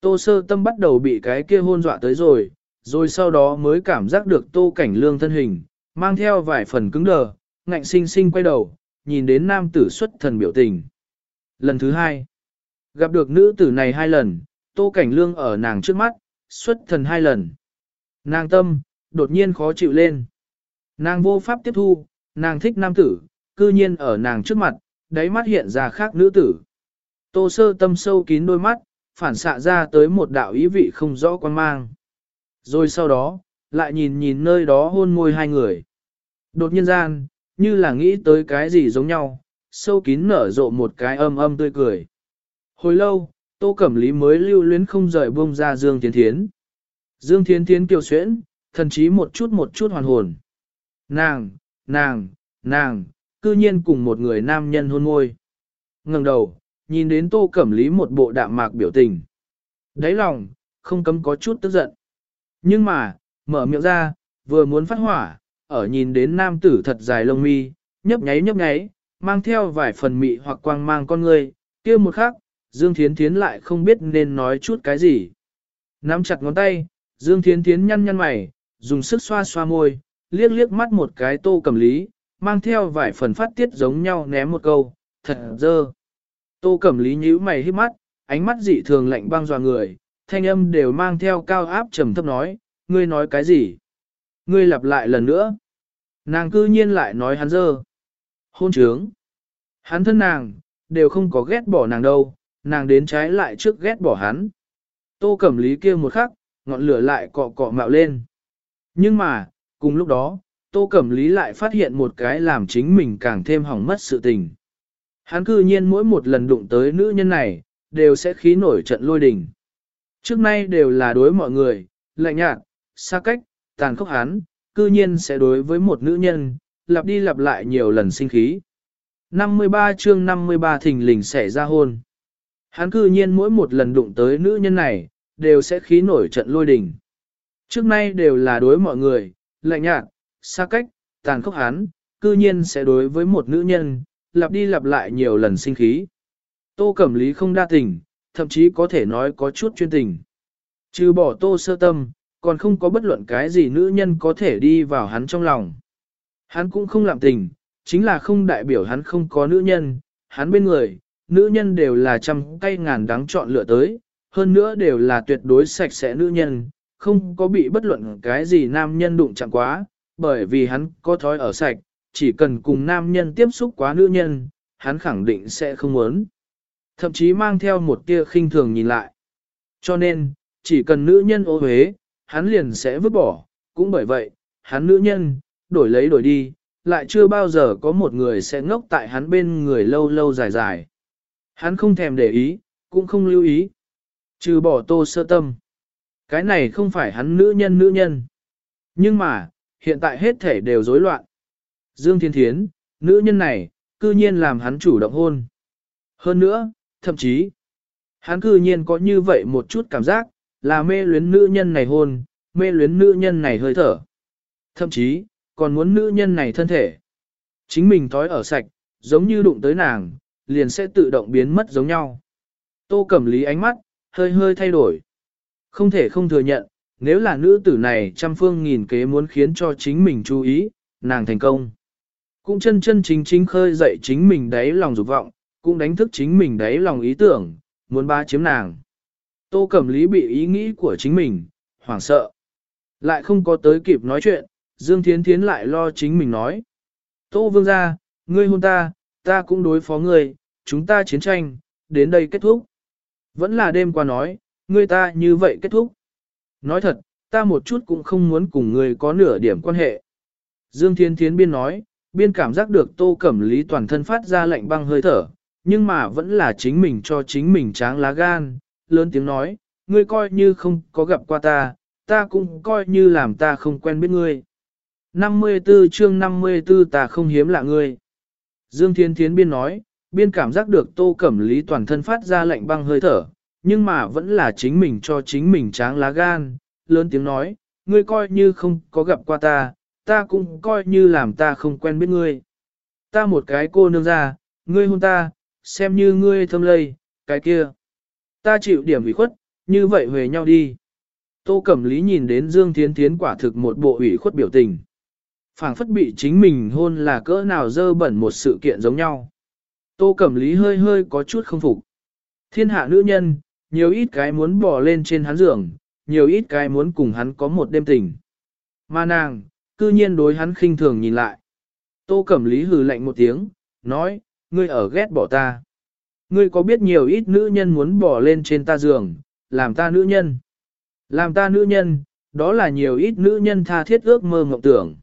Tô sơ tâm bắt đầu bị cái kia hôn dọa tới rồi, rồi sau đó mới cảm giác được tô cảnh lương thân hình, mang theo vài phần cứng đờ, ngạnh sinh sinh quay đầu, nhìn đến nam tử xuất thần biểu tình. Lần thứ hai, gặp được nữ tử này hai lần, tô cảnh lương ở nàng trước mắt, xuất thần hai lần. Nàng tâm, đột nhiên khó chịu lên. Nàng vô pháp tiếp thu, nàng thích nam tử, cư nhiên ở nàng trước mặt, đáy mắt hiện ra khác nữ tử. Tô sơ tâm sâu kín đôi mắt, phản xạ ra tới một đạo ý vị không rõ quan mang. Rồi sau đó, lại nhìn nhìn nơi đó hôn môi hai người. Đột nhiên gian, như là nghĩ tới cái gì giống nhau, sâu kín nở rộ một cái âm âm tươi cười. Hồi lâu, Tô Cẩm Lý mới lưu luyến không rời buông ra Dương Thiến Thiến. Dương Thiến Thiến kiều xuyễn, thần chí một chút một chút hoàn hồn. Nàng, nàng, nàng, cư nhiên cùng một người nam nhân hôn môi. ngẩng đầu, nhìn đến Tô Cẩm Lý một bộ đạm mạc biểu tình. Đáy lòng, không cấm có chút tức giận. Nhưng mà, mở miệng ra, vừa muốn phát hỏa, ở nhìn đến nam tử thật dài lông mi, nhấp nháy nhấp nháy, mang theo vài phần mị hoặc quang mang con người, kia một khắc, Dương Thiến Thiến lại không biết nên nói chút cái gì. Nắm chặt ngón tay, Dương Thiến Thiến nhăn nhăn mày, dùng sức xoa xoa môi, liếc liếc mắt một cái tô cầm lý, mang theo vài phần phát tiết giống nhau ném một câu, thật dơ. Tô cầm lý nhíu mày hít mắt, ánh mắt dị thường lạnh băng dò người, thanh âm đều mang theo cao áp trầm thấp nói, ngươi nói cái gì? Ngươi lặp lại lần nữa. Nàng cư nhiên lại nói hắn dơ. Hôn trướng. Hắn thân nàng, đều không có ghét bỏ nàng đâu, nàng đến trái lại trước ghét bỏ hắn. Tô cẩm lý kia một khắc, ngọn lửa lại cọ cọ mạo lên. Nhưng mà, cùng lúc đó, Tô Cẩm Lý lại phát hiện một cái làm chính mình càng thêm hỏng mất sự tình. Hắn cư nhiên mỗi một lần đụng tới nữ nhân này, đều sẽ khí nổi trận lôi đình. Trước nay đều là đối mọi người, lạnh nhạt, xa cách, tàn khốc hắn, cư nhiên sẽ đối với một nữ nhân, lặp đi lặp lại nhiều lần sinh khí. 53 chương 53 thình lình xảy ra hôn. Hắn cư nhiên mỗi một lần đụng tới nữ nhân này, đều sẽ khí nổi trận lôi đình. Trước nay đều là đối mọi người, lạnh nhạt, xa cách, tàn khốc hắn, cư nhiên sẽ đối với một nữ nhân, lặp đi lặp lại nhiều lần sinh khí. Tô Cẩm Lý không đa tình, thậm chí có thể nói có chút chuyên tình. Trừ bỏ tô sơ tâm, còn không có bất luận cái gì nữ nhân có thể đi vào hắn trong lòng. Hắn cũng không làm tình, chính là không đại biểu hắn không có nữ nhân, hắn bên người, nữ nhân đều là trăm cây ngàn đắng chọn lựa tới, hơn nữa đều là tuyệt đối sạch sẽ nữ nhân, không có bị bất luận cái gì nam nhân đụng chạm quá, bởi vì hắn có thói ở sạch, chỉ cần cùng nam nhân tiếp xúc quá nữ nhân, hắn khẳng định sẽ không muốn. Thậm chí mang theo một tia khinh thường nhìn lại. Cho nên, chỉ cần nữ nhân ô huế, hắn liền sẽ vứt bỏ, cũng bởi vậy, hắn nữ nhân, đổi lấy đổi đi, lại chưa bao giờ có một người sẽ ngốc tại hắn bên người lâu lâu dài dài. Hắn không thèm để ý, cũng không lưu ý. Trừ bỏ tô sơ tâm. Cái này không phải hắn nữ nhân nữ nhân. Nhưng mà, hiện tại hết thể đều rối loạn. Dương Thiên Thiến, nữ nhân này, cư nhiên làm hắn chủ động hôn. Hơn nữa, thậm chí, hắn cư nhiên có như vậy một chút cảm giác, là mê luyến nữ nhân này hôn, mê luyến nữ nhân này hơi thở. Thậm chí, còn muốn nữ nhân này thân thể. Chính mình thói ở sạch, giống như đụng tới nàng, liền sẽ tự động biến mất giống nhau. Tô Cẩm Lý ánh mắt, hơi hơi thay đổi. Không thể không thừa nhận, nếu là nữ tử này trăm phương nghìn kế muốn khiến cho chính mình chú ý, nàng thành công. Cũng chân chân chính chính khơi dậy chính mình đáy lòng dục vọng, cũng đánh thức chính mình đáy lòng ý tưởng, muốn ba chiếm nàng. Tô Cẩm Lý bị ý nghĩ của chính mình, hoảng sợ. Lại không có tới kịp nói chuyện, Dương Thiến Thiến lại lo chính mình nói. Tô Vương ra, ngươi hôn ta, ta cũng đối phó ngươi, chúng ta chiến tranh, đến đây kết thúc. Vẫn là đêm qua nói, ngươi ta như vậy kết thúc. Nói thật, ta một chút cũng không muốn cùng ngươi có nửa điểm quan hệ. Dương Thiên Thiến biên nói, biên cảm giác được tô cẩm lý toàn thân phát ra lạnh băng hơi thở, nhưng mà vẫn là chính mình cho chính mình tráng lá gan, lớn tiếng nói, ngươi coi như không có gặp qua ta, ta cũng coi như làm ta không quen biết ngươi. 54 chương 54 ta không hiếm lạ ngươi. Dương Thiên Thiến biên nói, biên cảm giác được tô cẩm lý toàn thân phát ra lạnh băng hơi thở, nhưng mà vẫn là chính mình cho chính mình tráng lá gan, lớn tiếng nói, ngươi coi như không có gặp qua ta, ta cũng coi như làm ta không quen biết ngươi. Ta một cái cô nương ra, ngươi hôn ta, xem như ngươi thâm lây, cái kia. Ta chịu điểm ủy khuất, như vậy về nhau đi. Tô Cẩm Lý nhìn đến Dương Thiến Thiến quả thực một bộ ủy khuất biểu tình. phảng phất bị chính mình hôn là cỡ nào dơ bẩn một sự kiện giống nhau. Tô Cẩm Lý hơi hơi có chút không phục. Thiên hạ nữ nhân, nhiều ít cái muốn bỏ lên trên hắn giường, nhiều ít cái muốn cùng hắn có một đêm tình. Mà nàng, cư nhiên đối hắn khinh thường nhìn lại. Tô Cẩm Lý hừ lạnh một tiếng, nói, ngươi ở ghét bỏ ta. Ngươi có biết nhiều ít nữ nhân muốn bỏ lên trên ta giường, làm ta nữ nhân. Làm ta nữ nhân, đó là nhiều ít nữ nhân tha thiết ước mơ ngọc tưởng.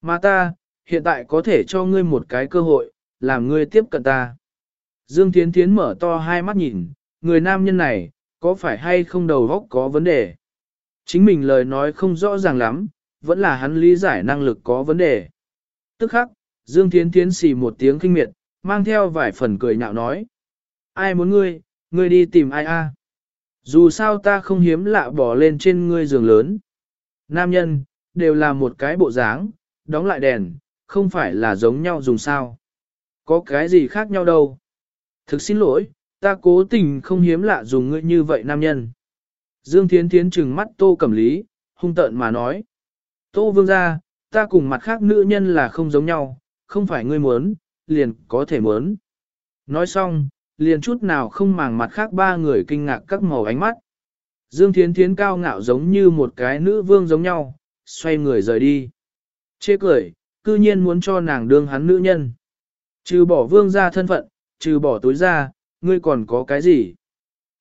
Mà ta, hiện tại có thể cho ngươi một cái cơ hội, làm ngươi tiếp cận ta. Dương Thiến Thiến mở to hai mắt nhìn, người nam nhân này, có phải hay không đầu góc có vấn đề? Chính mình lời nói không rõ ràng lắm, vẫn là hắn lý giải năng lực có vấn đề. Tức khắc, Dương Thiến Thiến xì một tiếng kinh miệt, mang theo vài phần cười nhạo nói. Ai muốn ngươi, ngươi đi tìm ai a? Dù sao ta không hiếm lạ bỏ lên trên ngươi giường lớn. Nam nhân, đều là một cái bộ dáng, đóng lại đèn, không phải là giống nhau dùng sao. Có cái gì khác nhau đâu. Thực xin lỗi, ta cố tình không hiếm lạ dùng ngươi như vậy nam nhân. Dương Thiến Thiến trừng mắt Tô Cẩm Lý, hung tợn mà nói. Tô Vương gia, ta cùng mặt khác nữ nhân là không giống nhau, không phải ngươi muốn, liền có thể muốn. Nói xong, liền chút nào không màng mặt khác ba người kinh ngạc các màu ánh mắt. Dương Thiến Thiến cao ngạo giống như một cái nữ vương giống nhau, xoay người rời đi. Chê cười, cư nhiên muốn cho nàng đương hắn nữ nhân. Trừ bỏ vương ra thân phận, trừ bỏ túi ra, ngươi còn có cái gì?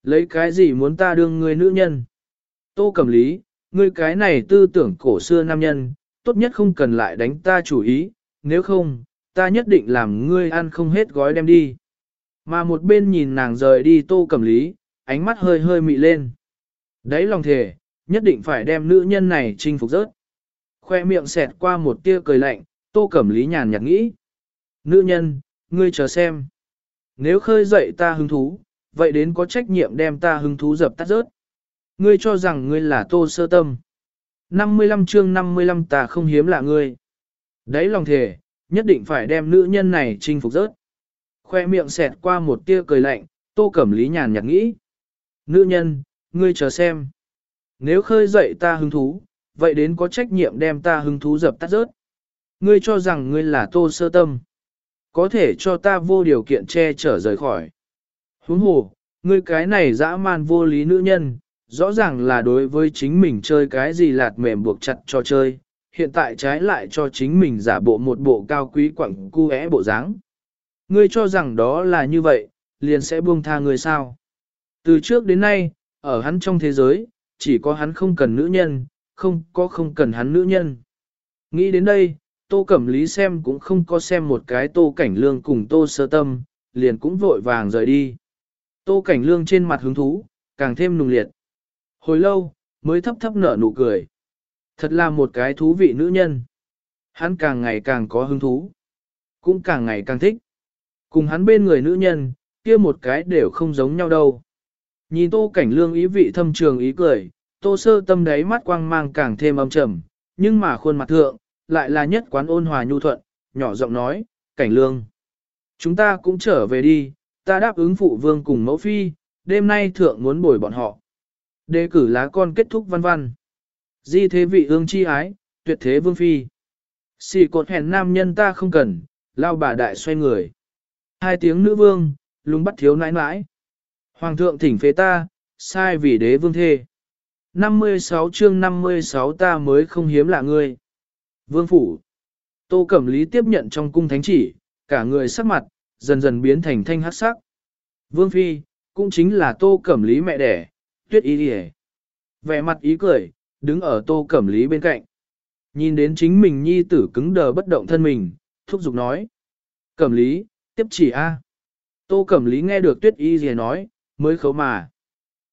Lấy cái gì muốn ta đương ngươi nữ nhân? Tô Cẩm Lý, ngươi cái này tư tưởng cổ xưa nam nhân, tốt nhất không cần lại đánh ta chủ ý, nếu không, ta nhất định làm ngươi ăn không hết gói đem đi. Mà một bên nhìn nàng rời đi Tô Cẩm Lý, ánh mắt hơi hơi mị lên. Đấy lòng thề, nhất định phải đem nữ nhân này chinh phục rớt. Khoe miệng xẹt qua một tia cười lạnh, Tô Cẩm Lý nhàn nhạt nghĩ. Nữ nhân, ngươi chờ xem. Nếu khơi dậy ta hứng thú, vậy đến có trách nhiệm đem ta hứng thú dập tắt rớt. Ngươi cho rằng ngươi là tô sơ tâm. 55 chương 55 ta không hiếm lạ ngươi. Đấy lòng thề, nhất định phải đem nữ nhân này chinh phục rớt. Khoe miệng xẹt qua một tia cười lạnh, tô cẩm lý nhàn nhạt nghĩ. Nữ nhân, ngươi chờ xem. Nếu khơi dậy ta hứng thú, vậy đến có trách nhiệm đem ta hứng thú dập tắt rớt. Ngươi cho rằng ngươi là tô sơ tâm. Có thể cho ta vô điều kiện che chở rời khỏi. Huống hồ, ngươi cái này dã man vô lý nữ nhân, rõ ràng là đối với chính mình chơi cái gì lạt mềm buộc chặt cho chơi, hiện tại trái lại cho chính mình giả bộ một bộ cao quý quẳng cu é bộ dáng. Ngươi cho rằng đó là như vậy, liền sẽ buông tha ngươi sao. Từ trước đến nay, ở hắn trong thế giới, chỉ có hắn không cần nữ nhân, không có không cần hắn nữ nhân. Nghĩ đến đây, Tô Cẩm Lý xem cũng không có xem một cái Tô Cảnh Lương cùng Tô Sơ Tâm, liền cũng vội vàng rời đi. Tô Cảnh Lương trên mặt hứng thú, càng thêm nùng liệt. Hồi lâu, mới thấp thấp nở nụ cười. Thật là một cái thú vị nữ nhân. Hắn càng ngày càng có hứng thú. Cũng càng ngày càng thích. Cùng hắn bên người nữ nhân, kia một cái đều không giống nhau đâu. Nhìn tô cảnh lương ý vị thâm trường ý cười, tô sơ tâm đáy mắt quang mang càng thêm âm trầm, nhưng mà khuôn mặt thượng, lại là nhất quán ôn hòa nhu thuận, nhỏ giọng nói, cảnh lương. Chúng ta cũng trở về đi, ta đáp ứng phụ vương cùng mẫu phi, đêm nay thượng muốn bồi bọn họ. Đề cử lá con kết thúc văn văn. Di thế vị ương chi ái, tuyệt thế vương phi. Xì cột hèn nam nhân ta không cần, lao bà đại xoay người. Hai tiếng nữ vương, lúng bắt thiếu nãi nãi. Hoàng thượng thỉnh phế ta, sai vì đế vương thê. 56 chương 56 ta mới không hiếm lạ ngươi. Vương phủ. Tô Cẩm Lý tiếp nhận trong cung thánh chỉ, cả người sắc mặt, dần dần biến thành thanh hát sắc. Vương Phi, cũng chính là Tô Cẩm Lý mẹ đẻ, tuyết ý đi Vẻ mặt ý cười, đứng ở Tô Cẩm Lý bên cạnh. Nhìn đến chính mình nhi tử cứng đờ bất động thân mình, thúc giục nói. Cẩm Lý, tiếp chỉ A. Tô Cẩm Lý nghe được tuyết y gì nói, mới khấu mà.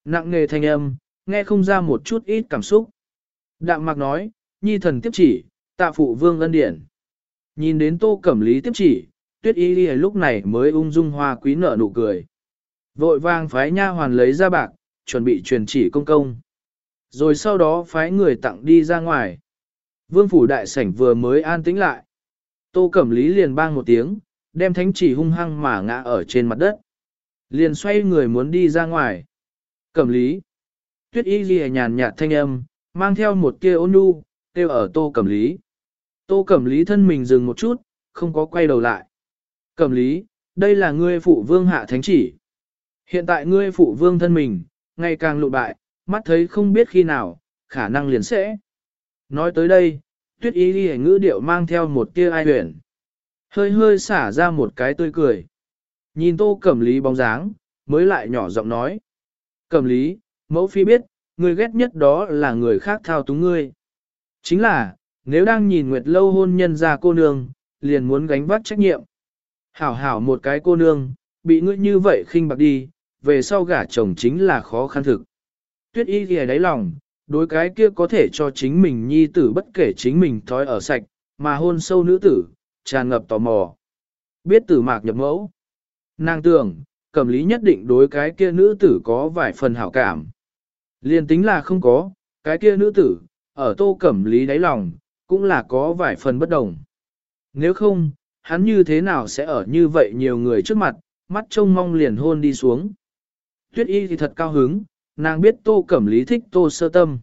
Nặng nghề thanh âm, nghe không ra một chút ít cảm xúc. Đạm mạc nói, nhi thần tiếp chỉ, tạ phụ vương ân điển. Nhìn đến tô cẩm lý tiếp chỉ, tuyết y đi lúc này mới ung dung hoa quý nở nụ cười. Vội vàng phái nha hoàn lấy ra bạc, chuẩn bị truyền chỉ công công. Rồi sau đó phái người tặng đi ra ngoài. Vương phủ đại sảnh vừa mới an tĩnh lại. Tô cẩm lý liền bang một tiếng, đem thánh chỉ hung hăng mà ngã ở trên mặt đất. Liền xoay người muốn đi ra ngoài. Cẩm lý. Tuyết y ghi nhàn nhạt thanh âm, mang theo một kia ôn nhu, kêu ở tô cẩm lý. Tô cẩm lý thân mình dừng một chút, không có quay đầu lại. Cẩm lý, đây là ngươi phụ vương hạ thánh chỉ. Hiện tại ngươi phụ vương thân mình, ngày càng lụ bại, mắt thấy không biết khi nào, khả năng liền sẽ. Nói tới đây, tuyết y ghi ngữ điệu mang theo một tia ai huyền. Hơi hơi xả ra một cái tươi cười. Nhìn tô cẩm lý bóng dáng, mới lại nhỏ giọng nói. Cẩm lý, mẫu phi biết, người ghét nhất đó là người khác thao túng ngươi. Chính là, nếu đang nhìn Nguyệt Lâu hôn nhân ra cô nương, liền muốn gánh vác trách nhiệm. Hảo hảo một cái cô nương, bị ngươi như vậy khinh bạc đi, về sau gả chồng chính là khó khăn thực. Tuyết y ghi đáy lòng, đối cái kia có thể cho chính mình nhi tử bất kể chính mình thói ở sạch, mà hôn sâu nữ tử, tràn ngập tò mò. Biết tử mạc nhập mẫu. Nàng tưởng, cẩm lý nhất định đối cái kia nữ tử có vài phần hảo cảm. Liên tính là không có, cái kia nữ tử, ở tô cẩm lý đáy lòng, cũng là có vài phần bất đồng. Nếu không, hắn như thế nào sẽ ở như vậy nhiều người trước mặt, mắt trông mong liền hôn đi xuống. Tuyết y thì thật cao hứng, nàng biết tô cẩm lý thích tô sơ tâm.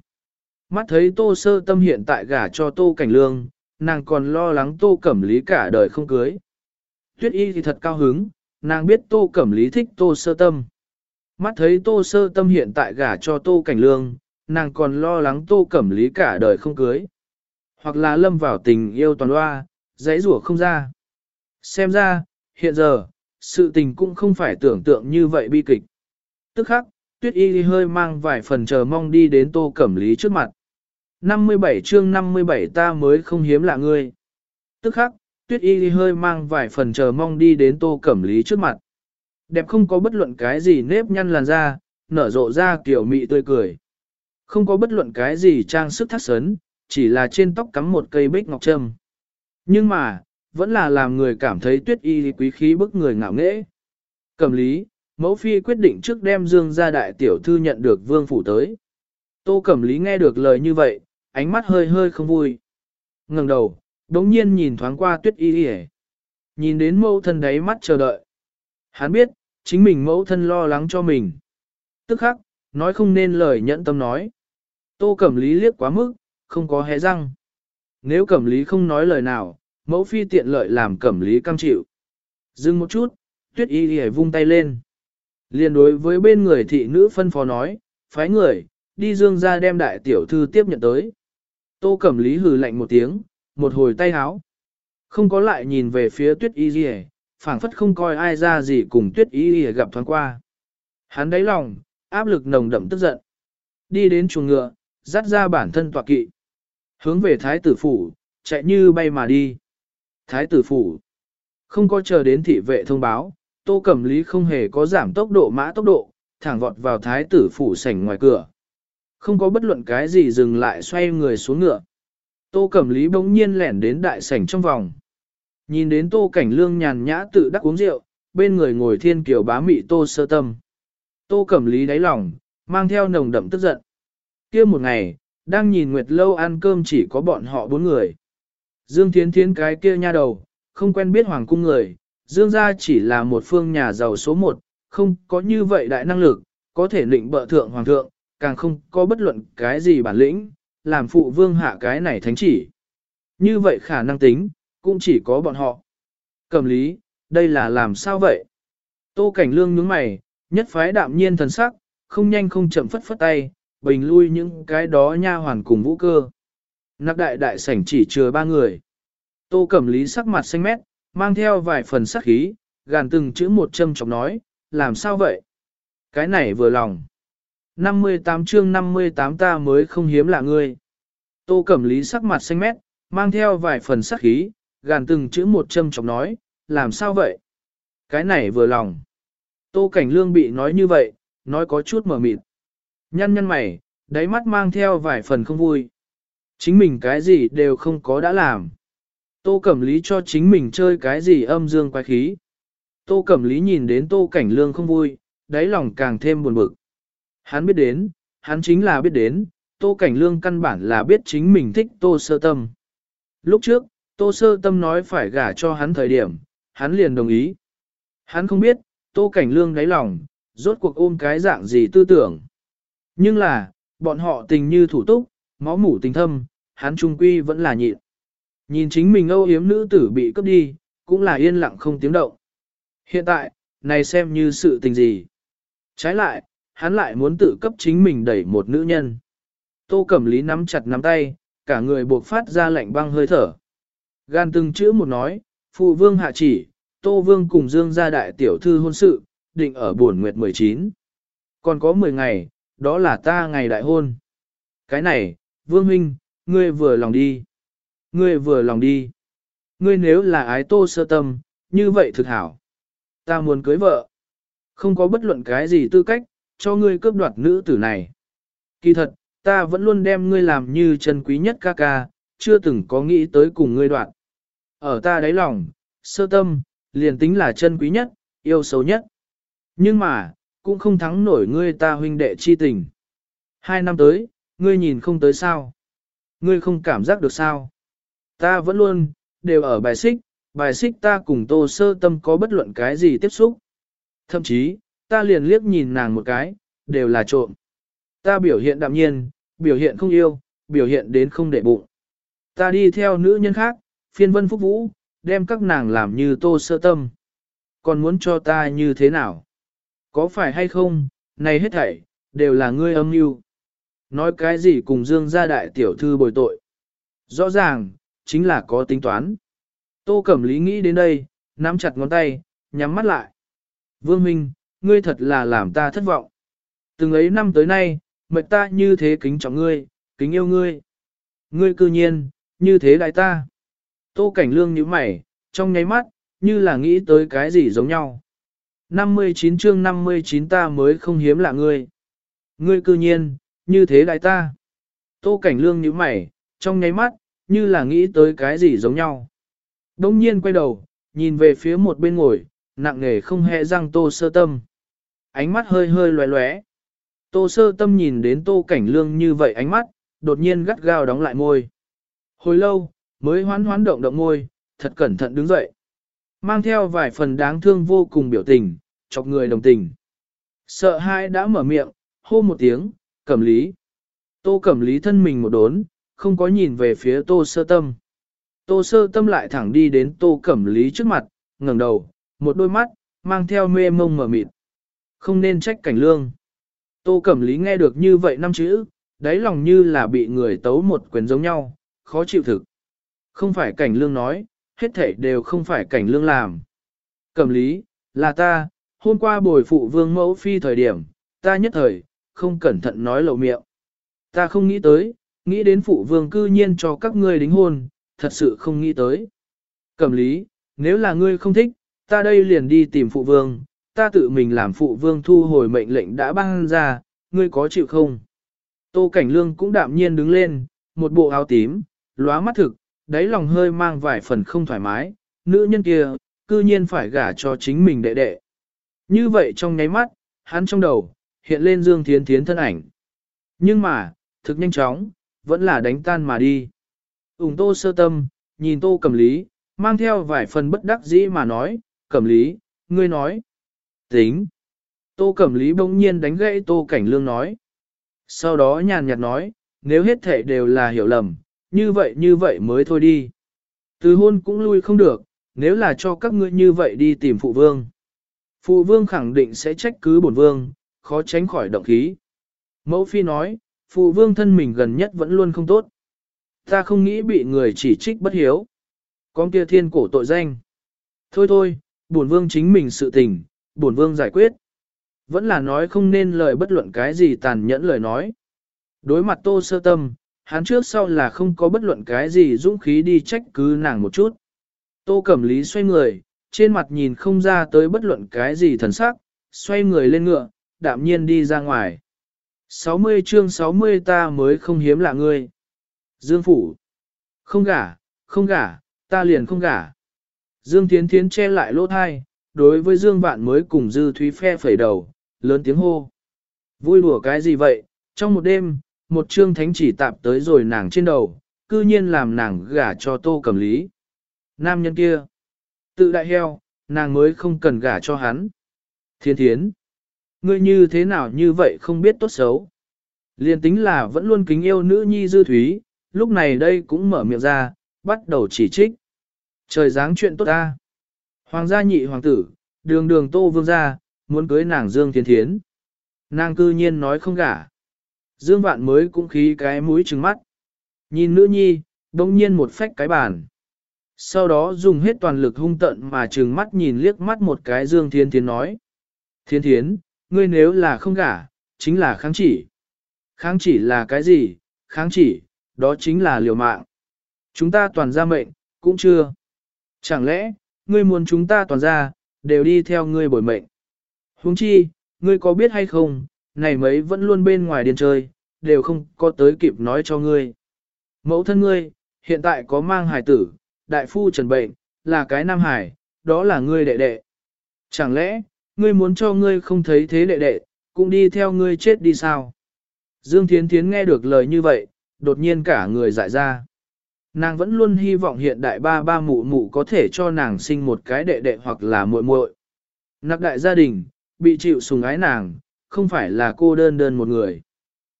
Mắt thấy tô sơ tâm hiện tại gả cho tô cảnh lương, nàng còn lo lắng tô cẩm lý cả đời không cưới. Tuyết y thì thật cao hứng, nàng biết tô cẩm lý thích tô sơ tâm. Mắt thấy tô sơ tâm hiện tại gả cho tô cảnh lương, nàng còn lo lắng tô cẩm lý cả đời không cưới. Hoặc là lâm vào tình yêu toàn loa, dãy rủa không ra. Xem ra, hiện giờ, sự tình cũng không phải tưởng tượng như vậy bi kịch. Tức khắc, tuyết y hơi mang vài phần chờ mong đi đến tô cẩm lý trước mặt. 57 chương 57 ta mới không hiếm lạ ngươi. Tức khắc, tuyết y hơi mang vài phần chờ mong đi đến tô cẩm lý trước mặt. Đẹp không có bất luận cái gì nếp nhăn làn da, nở rộ ra kiểu mị tươi cười. Không có bất luận cái gì trang sức thắt sấn, chỉ là trên tóc cắm một cây bích ngọc trâm. Nhưng mà, vẫn là làm người cảm thấy tuyết y quý khí bức người ngạo nghễ. Cẩm lý, mẫu phi quyết định trước đem dương gia đại tiểu thư nhận được vương phủ tới. Tô Cẩm Lý nghe được lời như vậy, ánh mắt hơi hơi không vui. ngẩng đầu, đống nhiên nhìn thoáng qua tuyết y y Nhìn đến mẫu thân đáy mắt chờ đợi. Hắn biết, chính mình mẫu thân lo lắng cho mình. Tức khắc, nói không nên lời nhẫn tâm nói. Tô Cẩm Lý liếc quá mức, không có hé răng. Nếu Cẩm Lý không nói lời nào, mẫu phi tiện lợi làm Cẩm Lý cam chịu. Dừng một chút, tuyết y hề vung tay lên. Liên đối với bên người thị nữ phân phó nói, phái người, đi dương ra đem đại tiểu thư tiếp nhận tới. Tô Cẩm Lý hừ lạnh một tiếng, một hồi tay háo. Không có lại nhìn về phía tuyết y hề, phảng phất không coi ai ra gì cùng tuyết y hề gặp thoáng qua. Hắn đáy lòng, áp lực nồng đậm tức giận. Đi đến chuồng ngựa, dắt ra bản thân tọa kỵ. Hướng về thái tử phủ, chạy như bay mà đi. Thái tử phủ. Không có chờ đến thị vệ thông báo, Tô Cẩm Lý không hề có giảm tốc độ mã tốc độ, thẳng vọt vào thái tử phủ sảnh ngoài cửa. Không có bất luận cái gì dừng lại xoay người xuống ngựa. Tô Cẩm Lý bỗng nhiên lẻn đến đại sảnh trong vòng. Nhìn đến Tô Cảnh Lương nhàn nhã tự đắc uống rượu, bên người ngồi thiên kiều bá mị Tô Sơ Tâm. Tô Cẩm Lý đáy lòng, mang theo nồng đậm tức giận. kia một ngày, đang nhìn Nguyệt Lâu ăn cơm chỉ có bọn họ bốn người. Dương Thiến Thiến cái kia nha đầu, không quen biết hoàng cung người, Dương gia chỉ là một phương nhà giàu số một, không có như vậy đại năng lực, có thể lệnh bợ thượng hoàng thượng, càng không có bất luận cái gì bản lĩnh, làm phụ vương hạ cái này thánh chỉ. Như vậy khả năng tính, cũng chỉ có bọn họ. Cầm lý, đây là làm sao vậy? Tô Cảnh Lương nhướng mày, nhất phái đạm nhiên thần sắc, không nhanh không chậm phất phất tay, bình lui những cái đó nha hoàn cùng vũ cơ. nạp đại đại sảnh chỉ chừa ba người. Tô Cẩm Lý sắc mặt xanh mét, mang theo vài phần sắc khí, gàn từng chữ một châm chọc nói, làm sao vậy? Cái này vừa lòng. 58 chương 58 ta mới không hiếm là ngươi. Tô Cẩm Lý sắc mặt xanh mét, mang theo vài phần sắc khí, gàn từng chữ một châm chọc nói, làm sao vậy? Cái này vừa lòng. Tô Cảnh Lương bị nói như vậy, nói có chút mở mịt. Nhăn nhăn mày, đáy mắt mang theo vài phần không vui. Chính mình cái gì đều không có đã làm. Tô Cẩm Lý cho chính mình chơi cái gì âm dương quái khí. Tô Cẩm Lý nhìn đến Tô Cảnh Lương không vui, đáy lòng càng thêm buồn bực. Hắn biết đến, hắn chính là biết đến, Tô Cảnh Lương căn bản là biết chính mình thích Tô Sơ Tâm. Lúc trước, Tô Sơ Tâm nói phải gả cho hắn thời điểm, hắn liền đồng ý. Hắn không biết, Tô Cảnh Lương đáy lòng, rốt cuộc ôm cái dạng gì tư tưởng. Nhưng là, bọn họ tình như thủ túc, máu mủ tình thâm, hắn trung quy vẫn là nhịn. Nhìn chính mình âu yếm nữ tử bị cướp đi, cũng là yên lặng không tiếng động. Hiện tại, này xem như sự tình gì. Trái lại, hắn lại muốn tự cấp chính mình đẩy một nữ nhân. Tô Cẩm Lý nắm chặt nắm tay, cả người buộc phát ra lạnh băng hơi thở. Gan từng chữ một nói, phụ vương hạ chỉ, Tô Vương cùng Dương gia đại tiểu thư hôn sự, định ở buồn nguyệt 19. Còn có 10 ngày, đó là ta ngày đại hôn. Cái này, Vương Huynh, ngươi vừa lòng đi. Ngươi vừa lòng đi. Ngươi nếu là ái tô sơ tâm, như vậy thực hảo. Ta muốn cưới vợ. Không có bất luận cái gì tư cách, cho ngươi cướp đoạt nữ tử này. Kỳ thật, ta vẫn luôn đem ngươi làm như chân quý nhất ca ca, chưa từng có nghĩ tới cùng ngươi đoạn. Ở ta đáy lòng, sơ tâm, liền tính là chân quý nhất, yêu xấu nhất. Nhưng mà, cũng không thắng nổi ngươi ta huynh đệ chi tình. Hai năm tới, ngươi nhìn không tới sao. Ngươi không cảm giác được sao. Ta vẫn luôn, đều ở bài xích, bài xích ta cùng tô sơ tâm có bất luận cái gì tiếp xúc. Thậm chí, ta liền liếc nhìn nàng một cái, đều là trộm. Ta biểu hiện đạm nhiên, biểu hiện không yêu, biểu hiện đến không để bụng. Ta đi theo nữ nhân khác, phiên vân phúc vũ, đem các nàng làm như tô sơ tâm. Còn muốn cho ta như thế nào? Có phải hay không, này hết thảy, đều là ngươi âm mưu. Nói cái gì cùng dương gia đại tiểu thư bồi tội. Rõ ràng, chính là có tính toán. Tô Cẩm Lý nghĩ đến đây, nắm chặt ngón tay, nhắm mắt lại. Vương Minh, ngươi thật là làm ta thất vọng. Từng ấy năm tới nay, mệt ta như thế kính trọng ngươi, kính yêu ngươi. Ngươi cư nhiên, như thế đại ta. Tô Cảnh Lương nhíu mày, trong nháy mắt, như là nghĩ tới cái gì giống nhau. 59 chương 59 ta mới không hiếm lạ ngươi. Ngươi cư nhiên, như thế đại ta. Tô Cảnh Lương nhíu mày, trong nháy mắt, như là nghĩ tới cái gì giống nhau. Đông nhiên quay đầu, nhìn về phía một bên ngồi, nặng nề không hề răng Tô Sơ Tâm. Ánh mắt hơi hơi loé loé. Tô Sơ Tâm nhìn đến Tô Cảnh Lương như vậy ánh mắt, đột nhiên gắt gao đóng lại môi. Hồi lâu, mới hoán hoán động động môi, thật cẩn thận đứng dậy. Mang theo vài phần đáng thương vô cùng biểu tình, chọc người đồng tình. Sợ hai đã mở miệng, hô một tiếng, cẩm lý. Tô cẩm lý thân mình một đốn, không có nhìn về phía tô sơ tâm. Tô sơ tâm lại thẳng đi đến tô cẩm lý trước mặt, ngẩng đầu, một đôi mắt, mang theo mê mông mở mịt. Không nên trách cảnh lương. Tô cẩm lý nghe được như vậy năm chữ, đáy lòng như là bị người tấu một quyền giống nhau, khó chịu thực. Không phải cảnh lương nói, hết thảy đều không phải cảnh lương làm. Cẩm lý, là ta, hôm qua bồi phụ vương mẫu phi thời điểm, ta nhất thời, không cẩn thận nói lầu miệng. Ta không nghĩ tới, nghĩ đến phụ vương cư nhiên cho các ngươi đính hôn, thật sự không nghĩ tới. Cẩm lý, nếu là ngươi không thích, ta đây liền đi tìm phụ vương, ta tự mình làm phụ vương thu hồi mệnh lệnh đã ban ra, ngươi có chịu không? Tô Cảnh Lương cũng đạm nhiên đứng lên, một bộ áo tím, lóa mắt thực, đáy lòng hơi mang vài phần không thoải mái, nữ nhân kia, cư nhiên phải gả cho chính mình đệ đệ. Như vậy trong nháy mắt, hắn trong đầu, hiện lên Dương Thiến Thiến thân ảnh. Nhưng mà, thực nhanh chóng, vẫn là đánh tan mà đi. Úng tô sơ tâm, nhìn tô cầm lý, mang theo vài phần bất đắc dĩ mà nói, cầm lý, ngươi nói. Tính. Tô Cẩm Lý bỗng nhiên đánh gãy Tô Cảnh Lương nói. Sau đó nhàn nhạt nói, nếu hết thể đều là hiểu lầm, như vậy như vậy mới thôi đi. Từ hôn cũng lui không được, nếu là cho các ngươi như vậy đi tìm phụ vương. Phụ vương khẳng định sẽ trách cứ bổn vương, khó tránh khỏi động khí. Mẫu phi nói, phụ vương thân mình gần nhất vẫn luôn không tốt. Ta không nghĩ bị người chỉ trích bất hiếu. Con kia thiên cổ tội danh. Thôi thôi, bổn vương chính mình sự tình, bổn vương giải quyết. Vẫn là nói không nên lời bất luận cái gì tàn nhẫn lời nói. Đối mặt tô sơ tâm, hắn trước sau là không có bất luận cái gì dũng khí đi trách cứ nàng một chút. Tô Cẩm Lý xoay người, trên mặt nhìn không ra tới bất luận cái gì thần sắc, xoay người lên ngựa, đạm nhiên đi ra ngoài. 60 chương 60 ta mới không hiếm lạ ngươi. Dương Phủ. Không gả, không gả, ta liền không gả. Dương Thiến Thiến che lại lỗ thai, đối với Dương Vạn mới cùng Dư Thúy phe phẩy đầu, lớn tiếng hô. Vui đùa cái gì vậy, trong một đêm, một chương thánh chỉ tạp tới rồi nàng trên đầu, cư nhiên làm nàng gả cho tô cầm lý. Nam nhân kia, tự đại heo, nàng mới không cần gả cho hắn. Thiên thiến, ngươi như thế nào như vậy không biết tốt xấu. Liên tính là vẫn luôn kính yêu nữ nhi dư thúy, lúc này đây cũng mở miệng ra, bắt đầu chỉ trích. Trời dáng chuyện tốt ta. Hoàng gia nhị hoàng tử, đường đường tô vương gia, muốn cưới nàng Dương Thiên Thiến. Nàng cư nhiên nói không gả. Dương Vạn mới cũng khí cái mũi trừng mắt. Nhìn nữ nhi, đông nhiên một phách cái bàn. Sau đó dùng hết toàn lực hung tận mà trừng mắt nhìn liếc mắt một cái Dương Thiên Thiến nói. Thiên Thiến, ngươi nếu là không gả, chính là kháng chỉ. Kháng chỉ là cái gì? Kháng chỉ, đó chính là liều mạng. Chúng ta toàn ra mệnh, cũng chưa. Chẳng lẽ, ngươi muốn chúng ta toàn ra, đều đi theo ngươi bồi mệnh. Huống chi, ngươi có biết hay không, này mấy vẫn luôn bên ngoài điên chơi, đều không có tới kịp nói cho ngươi. Mẫu thân ngươi, hiện tại có mang hài tử, đại phu trần bệnh, là cái nam hải, đó là ngươi đệ đệ. Chẳng lẽ, ngươi muốn cho ngươi không thấy thế đệ đệ, cũng đi theo ngươi chết đi sao? Dương Thiến Thiến nghe được lời như vậy, đột nhiên cả người dại ra. Nàng vẫn luôn hy vọng hiện đại ba ba mụ mụ có thể cho nàng sinh một cái đệ đệ hoặc là muội muội. Nặc đại gia đình, bị chịu sùng ái nàng, không phải là cô đơn đơn một người.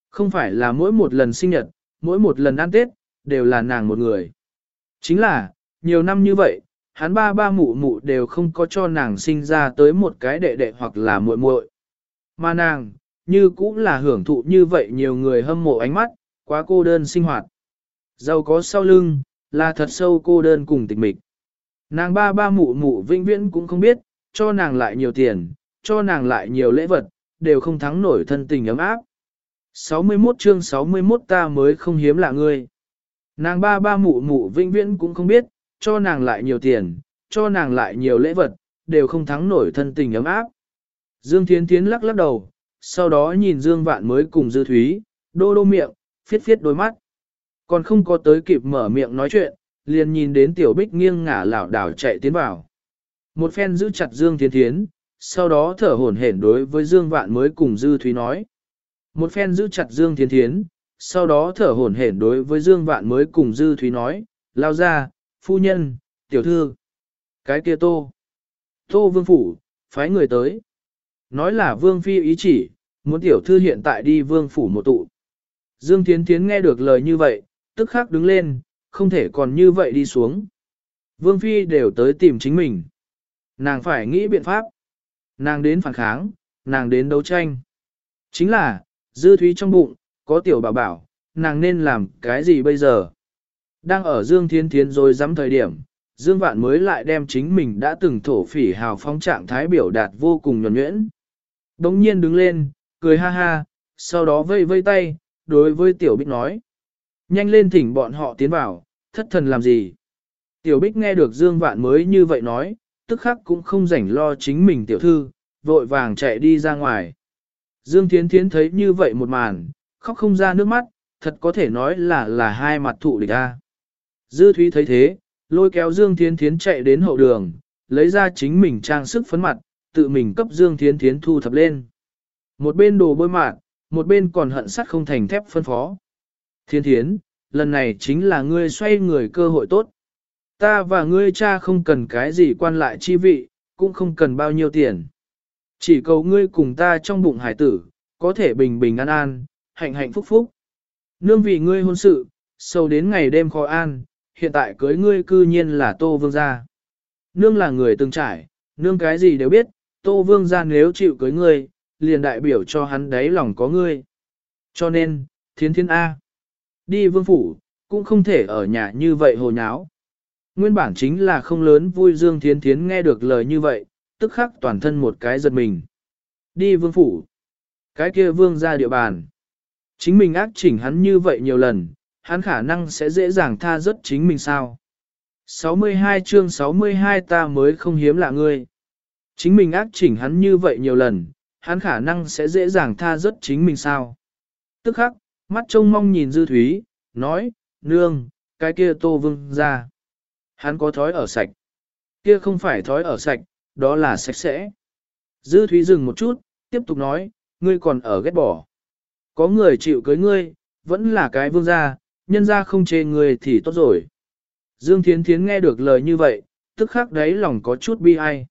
Không phải là mỗi một lần sinh nhật, mỗi một lần ăn Tết, đều là nàng một người. Chính là, nhiều năm như vậy, hắn ba ba mụ mụ đều không có cho nàng sinh ra tới một cái đệ đệ hoặc là muội muội. Mà nàng, như cũng là hưởng thụ như vậy nhiều người hâm mộ ánh mắt, quá cô đơn sinh hoạt. Giàu có sau lưng, là thật sâu cô đơn cùng tịch mịch. Nàng ba ba mụ mụ vinh viễn cũng không biết, cho nàng lại nhiều tiền, cho nàng lại nhiều lễ vật, đều không thắng nổi thân tình ấm áp. 61 chương 61 ta mới không hiếm lạ ngươi. Nàng ba ba mụ mụ vinh viễn cũng không biết, cho nàng lại nhiều tiền, cho nàng lại nhiều lễ vật, đều không thắng nổi thân tình ấm áp. Dương Thiến Thiến lắc lắc đầu, sau đó nhìn Dương Vạn mới cùng Dư Thúy, đô đô miệng, phiết phiết đôi mắt. Còn không có tới kịp mở miệng nói chuyện, liền nhìn đến Tiểu Bích nghiêng ngả lảo đảo chạy tiến vào. Một phen giữ chặt Dương Thiến Thiến, sau đó thở hổn hển đối với Dương Vạn mới cùng Dư Thúy nói. Một phen giữ chặt Dương Thiên Thiến, sau đó thở hổn hển đối với Dương Vạn mới cùng Dư Thúy nói, lao ra, phu nhân, tiểu thư, cái kia tô, tô vương phủ, phái người tới. Nói là vương phi ý chỉ, muốn tiểu thư hiện tại đi vương phủ một tụ. Dương Thiến Thiến nghe được lời như vậy, tức khắc đứng lên, không thể còn như vậy đi xuống. Vương phi đều tới tìm chính mình. Nàng phải nghĩ biện pháp. Nàng đến phản kháng, nàng đến đấu tranh. Chính là, dư thúy trong bụng, có tiểu bảo bảo, nàng nên làm cái gì bây giờ? Đang ở Dương Thiên Thiến rồi dám thời điểm, Dương Vạn mới lại đem chính mình đã từng thổ phỉ hào phong trạng thái biểu đạt vô cùng nhuẩn nhuyễn. Đống nhiên đứng lên, cười ha ha, sau đó vây vây tay, đối với Tiểu Bích nói. Nhanh lên thỉnh bọn họ tiến vào, thất thần làm gì? Tiểu Bích nghe được Dương Vạn mới như vậy nói, tức khắc cũng không rảnh lo chính mình tiểu thư, vội vàng chạy đi ra ngoài. Dương Thiến Thiến thấy như vậy một màn, khóc không ra nước mắt, thật có thể nói là là hai mặt thụ địch a. Dư Thúy thấy thế, lôi kéo Dương Thiến Thiến chạy đến hậu đường, lấy ra chính mình trang sức phấn mặt, tự mình cấp Dương Thiến Thiến thu thập lên. Một bên đồ bôi mạt, một bên còn hận sắt không thành thép phân phó. Thiên thiến, lần này chính là ngươi xoay người cơ hội tốt. Ta và ngươi cha không cần cái gì quan lại chi vị, cũng không cần bao nhiêu tiền. Chỉ cầu ngươi cùng ta trong bụng hải tử, có thể bình bình an an, hạnh hạnh phúc phúc. Nương vì ngươi hôn sự, sâu đến ngày đêm khó an, hiện tại cưới ngươi cư nhiên là Tô Vương gia. Nương là người từng trải, nương cái gì đều biết, Tô Vương gia nếu chịu cưới ngươi, liền đại biểu cho hắn đáy lòng có ngươi. Cho nên, thiến thiên A. Đi vương phủ, cũng không thể ở nhà như vậy hồ nháo. Nguyên bản chính là không lớn vui dương thiến thiến nghe được lời như vậy, tức khắc toàn thân một cái giật mình. Đi vương phủ. Cái kia vương ra địa bàn. Chính mình ác chỉnh hắn như vậy nhiều lần, hắn khả năng sẽ dễ dàng tha rất chính mình sao. 62 chương 62 ta mới không hiếm lạ ngươi. Chính mình ác chỉnh hắn như vậy nhiều lần, hắn khả năng sẽ dễ dàng tha rất chính mình sao. Tức khắc, mắt trông mong nhìn Dư Thúy, nói, nương, cái kia tô vương ra. Hắn có thói ở sạch. Kia không phải thói ở sạch, đó là sạch sẽ. Dư Thúy dừng một chút, tiếp tục nói, ngươi còn ở ghét bỏ. Có người chịu cưới ngươi, vẫn là cái vương gia, nhân gia không chê ngươi thì tốt rồi. Dương Thiến Thiến nghe được lời như vậy, tức khắc đấy lòng có chút bi ai.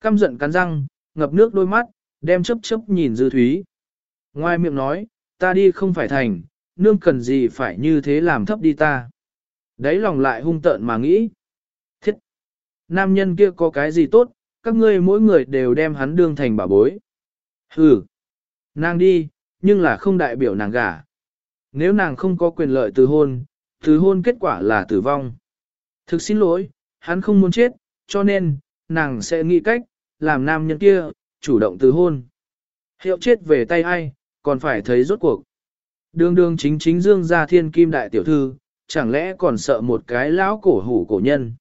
Căm giận cắn răng, ngập nước đôi mắt, đem chấp chấp nhìn Dư Thúy. Ngoài miệng nói, ta đi không phải thành, nương cần gì phải như thế làm thấp đi ta. Đấy lòng lại hung tợn mà nghĩ. Thiết! Nam nhân kia có cái gì tốt, các ngươi mỗi người đều đem hắn đương thành bảo bối. Hừ! Nàng đi, nhưng là không đại biểu nàng gả. Nếu nàng không có quyền lợi từ hôn, từ hôn kết quả là tử vong. Thực xin lỗi, hắn không muốn chết, cho nên, nàng sẽ nghĩ cách, làm nam nhân kia, chủ động từ hôn. Hiệu chết về tay ai, còn phải thấy rốt cuộc. Đường đường chính chính dương gia thiên kim đại tiểu thư, chẳng lẽ còn sợ một cái lão cổ hủ cổ nhân.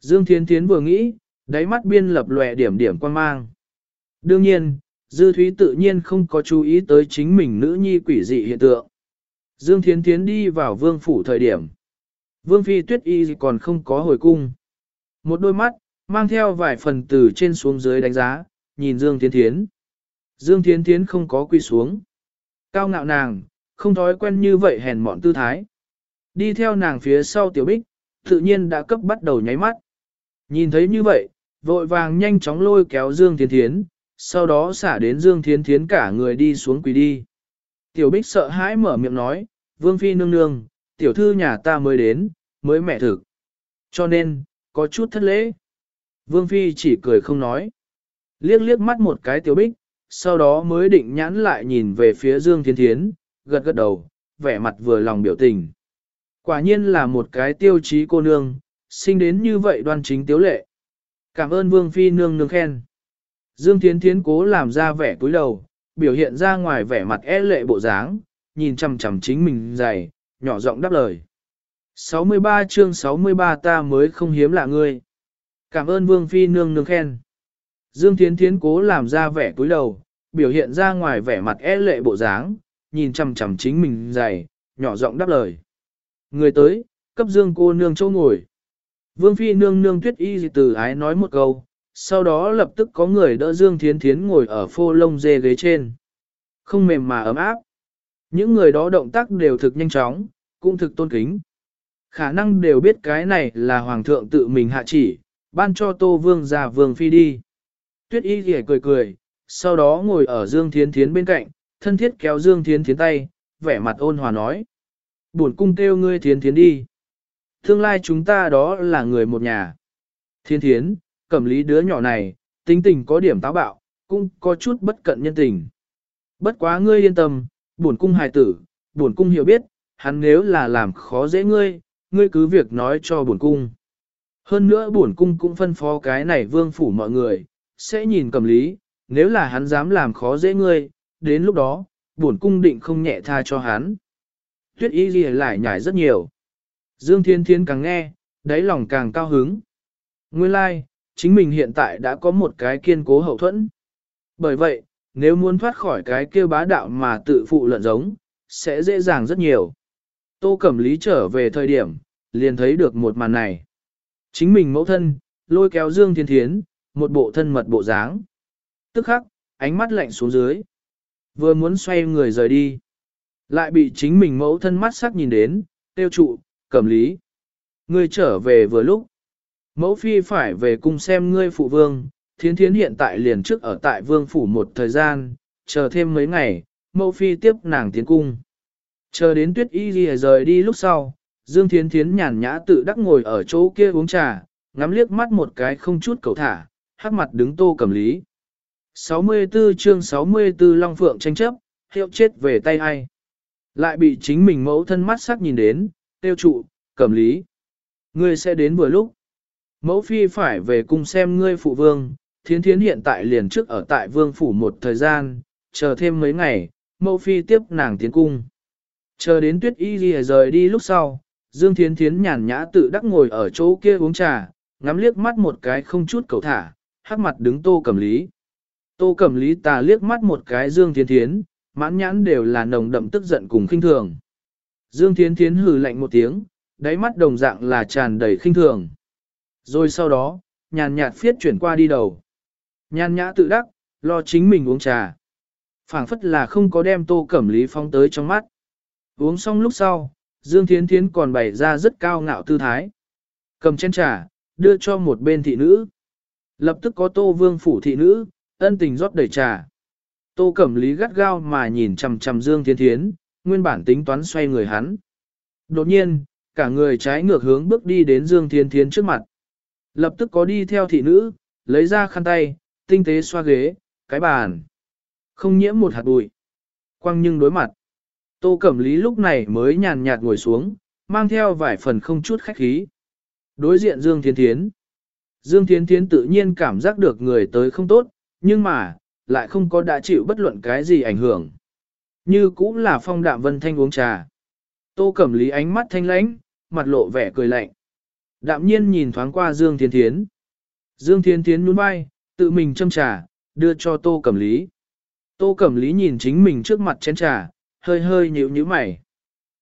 Dương Thiến Thiến vừa nghĩ, đáy mắt biên lập lòe điểm điểm quan mang. Đương nhiên, Dư Thúy tự nhiên không có chú ý tới chính mình nữ nhi quỷ dị hiện tượng. Dương Thiến Thiến đi vào vương phủ thời điểm. Vương Phi Tuyết Y còn không có hồi cung. Một đôi mắt, mang theo vài phần từ trên xuống dưới đánh giá, nhìn Dương Thiến Thiến. Dương Thiến Thiến không có quy xuống. Cao ngạo nàng, không thói quen như vậy hèn mọn tư thái. Đi theo nàng phía sau tiểu bích, tự nhiên đã cấp bắt đầu nháy mắt. Nhìn thấy như vậy, vội vàng nhanh chóng lôi kéo Dương Thiến Thiến, sau đó xả đến Dương Thiến Thiến cả người đi xuống quỳ đi. Tiểu bích sợ hãi mở miệng nói, Vương Phi nương nương, tiểu thư nhà ta mới đến, mới mẹ thực. Cho nên, có chút thất lễ. Vương Phi chỉ cười không nói. Liếc liếc mắt một cái tiểu bích, sau đó mới định nhãn lại nhìn về phía Dương Thiên Thiến, gật gật đầu, vẻ mặt vừa lòng biểu tình. Quả nhiên là một cái tiêu chí cô nương, sinh đến như vậy đoan chính tiếu lệ. Cảm ơn Vương Phi nương nương khen. Dương Thiến Thiến cố làm ra vẻ cúi đầu, biểu hiện ra ngoài vẻ mặt e lệ bộ dáng, nhìn chằm chằm chính mình dày, nhỏ giọng đáp lời. 63 chương 63 ta mới không hiếm lạ ngươi. Cảm ơn Vương Phi nương nương khen. Dương Thiến Thiến cố làm ra vẻ cúi đầu, biểu hiện ra ngoài vẻ mặt e lệ bộ dáng, nhìn chằm chằm chính mình dày, nhỏ giọng đáp lời. Người tới, cấp Dương cô nương châu ngồi. Vương Phi nương nương tuyết y từ ái nói một câu, sau đó lập tức có người đỡ Dương Thiến Thiến ngồi ở phô lông dê ghế trên. Không mềm mà ấm áp. Những người đó động tác đều thực nhanh chóng, cũng thực tôn kính. Khả năng đều biết cái này là Hoàng thượng tự mình hạ chỉ, ban cho Tô Vương ra Vương Phi đi. Tuyết y thì cười cười, sau đó ngồi ở Dương Thiến Thiến bên cạnh, thân thiết kéo Dương Thiến Thiến tay, vẻ mặt ôn hòa nói. Buồn cung kêu ngươi Thiến Thiến đi. Tương lai chúng ta đó là người một nhà. Thiến Thiến, cẩm lý đứa nhỏ này, tính tình có điểm táo bạo, cũng có chút bất cận nhân tình. Bất quá ngươi yên tâm, buồn cung hài tử, buồn cung hiểu biết, hắn nếu là làm khó dễ ngươi, ngươi cứ việc nói cho buồn cung. Hơn nữa buồn cung cũng phân phó cái này vương phủ mọi người, sẽ nhìn cầm lý, nếu là hắn dám làm khó dễ ngươi, đến lúc đó, buồn cung định không nhẹ tha cho hắn. Tuyết y ghi lại nhảy rất nhiều. Dương Thiên Thiên càng nghe, đáy lòng càng cao hứng. Nguyên lai, like, chính mình hiện tại đã có một cái kiên cố hậu thuẫn. Bởi vậy, nếu muốn thoát khỏi cái kia bá đạo mà tự phụ lợn giống, sẽ dễ dàng rất nhiều. Tô Cẩm Lý trở về thời điểm, liền thấy được một màn này. Chính mình mẫu thân, lôi kéo Dương Thiên Thiến, một bộ thân mật bộ dáng. Tức khắc, ánh mắt lạnh xuống dưới. Vừa muốn xoay người rời đi. Lại bị chính mình mẫu thân mắt sắc nhìn đến, tiêu trụ, cẩm lý. Ngươi trở về vừa lúc. Mẫu phi phải về cung xem ngươi phụ vương, thiến thiến hiện tại liền trước ở tại vương phủ một thời gian, chờ thêm mấy ngày, mẫu phi tiếp nàng tiến cung. Chờ đến tuyết y ghi rời đi lúc sau, Dương Thiến Thiến nhàn nhã tự đắc ngồi ở chỗ kia uống trà, ngắm liếc mắt một cái không chút cầu thả, hắc mặt đứng tô cầm lý. 64 chương 64 Long Phượng tranh chấp, hiệu chết về tay ai. Lại bị chính mình mẫu thân mắt sắc nhìn đến, tiêu trụ, cẩm lý. Ngươi sẽ đến vừa lúc. Mẫu phi phải về cung xem ngươi phụ vương, thiến thiến hiện tại liền trước ở tại vương phủ một thời gian, chờ thêm mấy ngày, mẫu phi tiếp nàng tiến cung. Chờ đến tuyết y ghi rời đi lúc sau, Dương Thiến Thiến nhàn nhã tự đắc ngồi ở chỗ kia uống trà, ngắm liếc mắt một cái không chút cầu thả, hắc mặt đứng tô cẩm lý. Tô cẩm lý tà liếc mắt một cái Dương Thiến Thiến, mãn nhãn đều là nồng đậm tức giận cùng khinh thường. Dương Thiến Thiến hừ lạnh một tiếng, đáy mắt đồng dạng là tràn đầy khinh thường. Rồi sau đó, nhàn nhạt phiết chuyển qua đi đầu. Nhàn nhã tự đắc, lo chính mình uống trà. phảng phất là không có đem tô cẩm lý phong tới trong mắt. Uống xong lúc sau, Dương Thiến Thiến còn bày ra rất cao ngạo tư thái. Cầm chén trà, đưa cho một bên thị nữ. Lập tức có tô vương phủ thị nữ, ân tình rót đầy trà. Tô Cẩm Lý gắt gao mà nhìn chằm chằm Dương Thiên Thiến, nguyên bản tính toán xoay người hắn. Đột nhiên, cả người trái ngược hướng bước đi đến Dương Thiên Thiến trước mặt. Lập tức có đi theo thị nữ, lấy ra khăn tay, tinh tế xoa ghế, cái bàn. Không nhiễm một hạt bụi. Quang nhưng đối mặt. Tô Cẩm Lý lúc này mới nhàn nhạt ngồi xuống, mang theo vài phần không chút khách khí. Đối diện Dương Thiên Thiến. Dương Thiên Thiến tự nhiên cảm giác được người tới không tốt, nhưng mà, lại không có đã chịu bất luận cái gì ảnh hưởng. Như cũng là phong đạm vân thanh uống trà. Tô Cẩm Lý ánh mắt thanh lãnh, mặt lộ vẻ cười lạnh. Đạm nhiên nhìn thoáng qua Dương Thiên Thiến. Dương Thiên Thiến nhún vai, tự mình châm trà, đưa cho Tô Cẩm Lý. Tô Cẩm Lý nhìn chính mình trước mặt chén trà, hơi hơi nhíu nhíu mày.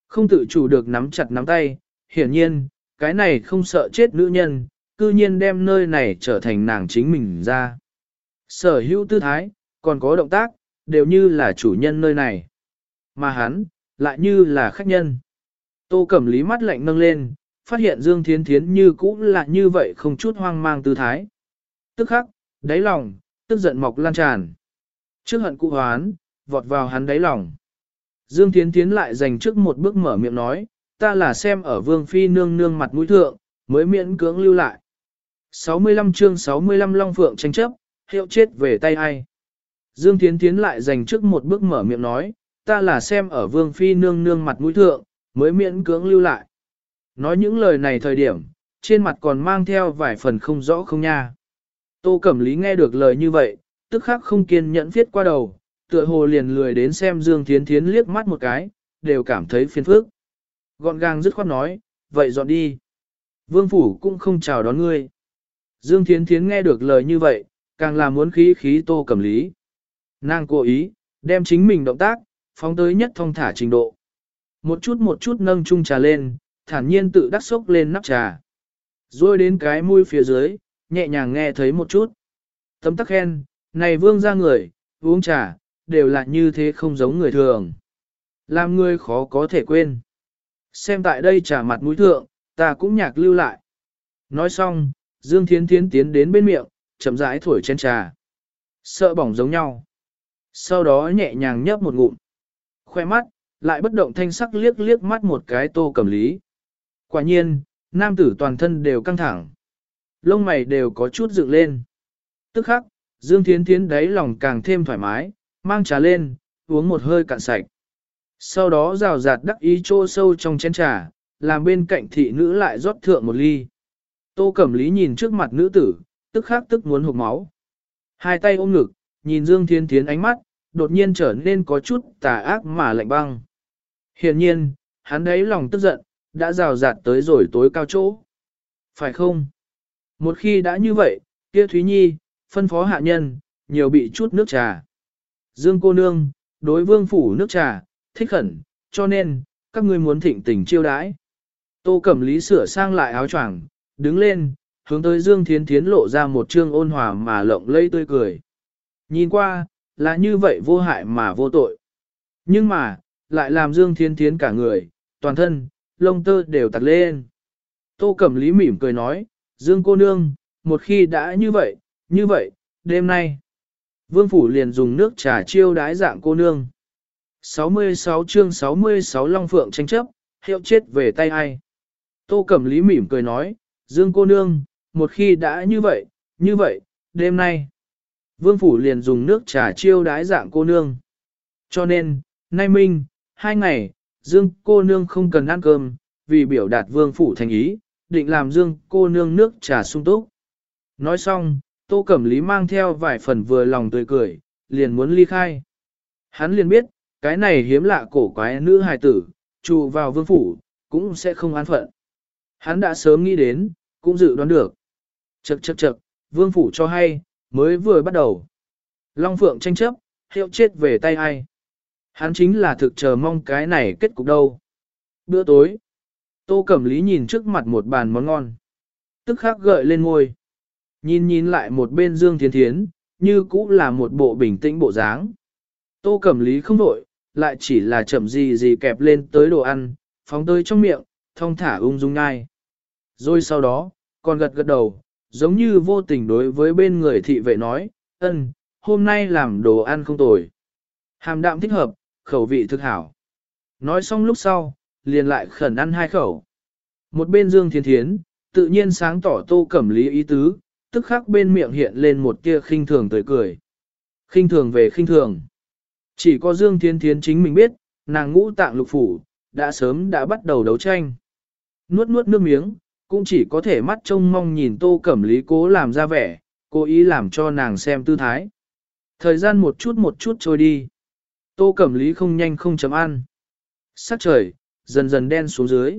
Không tự chủ được nắm chặt nắm tay, hiển nhiên, cái này không sợ chết nữ nhân, cư nhiên đem nơi này trở thành nàng chính mình ra. Sở hữu tư thái, còn có động tác, đều như là chủ nhân nơi này. Mà hắn, lại như là khách nhân. Tô Cẩm Lý mắt lạnh nâng lên, phát hiện Dương Thiến Thiến như cũ là như vậy không chút hoang mang tư thái. Tức khắc, đáy lòng, tức giận mọc lan tràn. Trước hận cụ hoán, vọt vào hắn đáy lòng. Dương Thiến Thiến lại dành trước một bước mở miệng nói, ta là xem ở Vương Phi nương nương mặt mũi thượng, mới miễn cưỡng lưu lại. 65 chương 65 Long Phượng tranh chấp, hiệu chết về tay ai. Dương Thiến Thiến lại dành trước một bước mở miệng nói, ta là xem ở Vương Phi nương nương mặt mũi thượng, mới miễn cưỡng lưu lại. Nói những lời này thời điểm, trên mặt còn mang theo vài phần không rõ không nha. Tô Cẩm Lý nghe được lời như vậy, tức khắc không kiên nhẫn viết qua đầu, tựa hồ liền lười đến xem Dương Thiến Thiến liếc mắt một cái, đều cảm thấy phiền phức. Gọn gàng dứt khoát nói, vậy dọn đi. Vương Phủ cũng không chào đón ngươi. Dương Thiến Thiến nghe được lời như vậy, càng là muốn khí khí tô cầm lý. Nàng cố ý, đem chính mình động tác, phóng tới nhất thông thả trình độ. Một chút một chút nâng chung trà lên, thản nhiên tự đắc sốc lên nắp trà. Rồi đến cái mũi phía dưới, nhẹ nhàng nghe thấy một chút. Tấm tắc khen, này vương ra người, uống trà, đều là như thế không giống người thường. Làm người khó có thể quên. Xem tại đây trà mặt mũi thượng, ta cũng nhạc lưu lại. Nói xong, Dương Thiến Thiến tiến đến bên miệng, chậm rãi thổi trên trà. Sợ bỏng giống nhau. Sau đó nhẹ nhàng nhấp một ngụm. Khoe mắt, lại bất động thanh sắc liếc liếc mắt một cái tô cầm lý. Quả nhiên, nam tử toàn thân đều căng thẳng. Lông mày đều có chút dựng lên. Tức khắc, Dương Thiến Thiến đáy lòng càng thêm thoải mái, mang trà lên, uống một hơi cạn sạch. Sau đó rào rạt đắc ý trô sâu trong chén trà, làm bên cạnh thị nữ lại rót thượng một ly. Tô Cẩm Lý nhìn trước mặt nữ tử, tức khắc tức muốn hụt máu. Hai tay ôm ngực, nhìn Dương Thiên Thiến ánh mắt, đột nhiên trở nên có chút tà ác mà lạnh băng. Hiện nhiên, hắn đấy lòng tức giận, đã rào rạt tới rồi tối cao chỗ. Phải không? Một khi đã như vậy, kia Thúy Nhi, phân phó hạ nhân, nhiều bị chút nước trà. Dương cô nương, đối vương phủ nước trà, thích khẩn, cho nên, các ngươi muốn thịnh tình chiêu đãi. Tô Cẩm Lý sửa sang lại áo choàng, đứng lên, hướng tới Dương Thiến Thiến lộ ra một trương ôn hòa mà lộng lây tươi cười. Nhìn qua, là như vậy vô hại mà vô tội. Nhưng mà, lại làm Dương thiến Thiến cả người, toàn thân, lông tơ đều tặc lên. Tô Cẩm Lý mỉm cười nói, Dương cô nương, một khi đã như vậy, như vậy, đêm nay. Vương Phủ liền dùng nước trà chiêu đái dạng cô nương. 66 chương 66 Long Phượng tranh chấp, hiệu chết về tay ai. Tô Cẩm Lý mỉm cười nói, Dương cô nương, một khi đã như vậy, như vậy, đêm nay. Vương Phủ liền dùng nước trà chiêu đái dạng cô nương. Cho nên, nay minh, hai ngày, Dương cô nương không cần ăn cơm, vì biểu đạt Vương Phủ thành ý, định làm Dương cô nương nước trà sung túc. Nói xong, Tô Cẩm Lý mang theo vài phần vừa lòng tươi cười, liền muốn ly khai. Hắn liền biết, cái này hiếm lạ cổ quái nữ hài tử, trụ vào vương phủ, cũng sẽ không an phận. Hắn đã sớm nghĩ đến, cũng dự đoán được. Chậc chậc chậc, vương phủ cho hay, mới vừa bắt đầu. Long Phượng tranh chấp, hiệu chết về tay ai. Hắn chính là thực chờ mong cái này kết cục đâu. Bữa tối, Tô Cẩm Lý nhìn trước mặt một bàn món ngon. Tức khắc gợi lên ngôi. Nhìn nhìn lại một bên Dương Thiên Thiến, như cũ là một bộ bình tĩnh bộ dáng. Tô Cẩm Lý không đổi, lại chỉ là chậm gì gì kẹp lên tới đồ ăn, phóng tới trong miệng, thong thả ung dung ngai. Rồi sau đó, còn gật gật đầu, giống như vô tình đối với bên người thị vệ nói, ân, hôm nay làm đồ ăn không tồi. Hàm đạm thích hợp, khẩu vị thực hảo. Nói xong lúc sau, liền lại khẩn ăn hai khẩu. Một bên Dương Thiên Thiến, tự nhiên sáng tỏ tô cẩm lý ý tứ, tức khắc bên miệng hiện lên một tia khinh thường tươi cười. Khinh thường về khinh thường. Chỉ có Dương Thiên Thiến chính mình biết, nàng ngũ tạng lục phủ, đã sớm đã bắt đầu đấu tranh. Nuốt nuốt nước miếng, cũng chỉ có thể mắt trông mong nhìn tô cẩm lý cố làm ra vẻ, cố ý làm cho nàng xem tư thái. Thời gian một chút một chút trôi đi. Tô cẩm lý không nhanh không chấm ăn. Sắc trời, dần dần đen xuống dưới.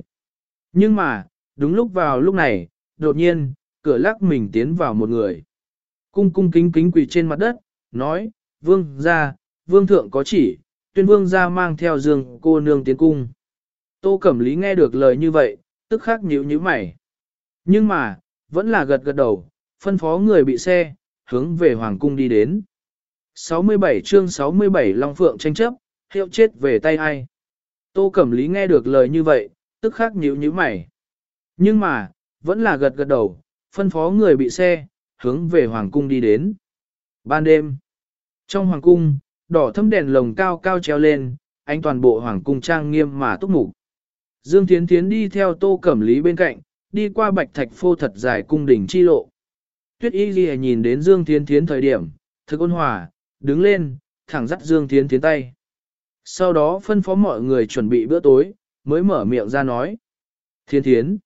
Nhưng mà, đúng lúc vào lúc này, đột nhiên, cửa lắc mình tiến vào một người. Cung cung kính kính quỳ trên mặt đất, nói, vương ra, vương thượng có chỉ, tuyên vương ra mang theo dương cô nương tiến cung. Tô Cẩm Lý nghe được lời như vậy, tức khắc nhíu nhíu mày. Nhưng mà, vẫn là gật gật đầu, phân phó người bị xe, hướng về Hoàng cung đi đến. 67 chương 67 Long Phượng tranh chấp, hiệu chết về tay ai. Tô Cẩm Lý nghe được lời như vậy, tức khắc nhíu nhíu mày. Nhưng mà, vẫn là gật gật đầu, phân phó người bị xe, hướng về Hoàng cung đi đến. Ban đêm, trong Hoàng cung, đỏ thâm đèn lồng cao cao treo lên, anh toàn bộ Hoàng cung trang nghiêm mà túc mục. Dương Thiến Thiến đi theo Tô Cẩm Lý bên cạnh, đi qua bạch thạch phô thật dài cung đỉnh chi lộ. Tuyết Y Ghi nhìn đến Dương Thiến Thiến thời điểm, thực ôn hòa, đứng lên, thẳng dắt Dương Thiến Thiến tay. Sau đó phân phó mọi người chuẩn bị bữa tối, mới mở miệng ra nói. Thiên Thiến,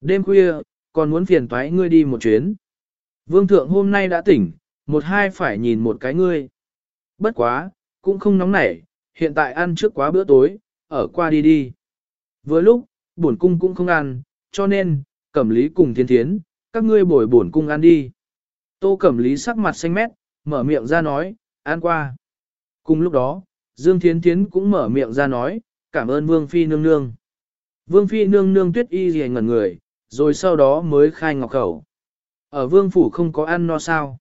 đêm khuya, còn muốn phiền toái ngươi đi một chuyến. Vương thượng hôm nay đã tỉnh, một hai phải nhìn một cái ngươi. Bất quá, cũng không nóng nảy, hiện tại ăn trước quá bữa tối, ở qua đi đi. Vừa lúc, bổn cung cũng không ăn, cho nên, cẩm lý cùng thiên thiến, các ngươi bồi bổn cung ăn đi. Tô cẩm lý sắc mặt xanh mét, mở miệng ra nói, ăn qua. Cùng lúc đó, Dương Thiến Thiến cũng mở miệng ra nói, cảm ơn Vương Phi nương nương. Vương Phi nương nương tuyết y gì ngẩn người, rồi sau đó mới khai ngọc khẩu. Ở vương phủ không có ăn no sao.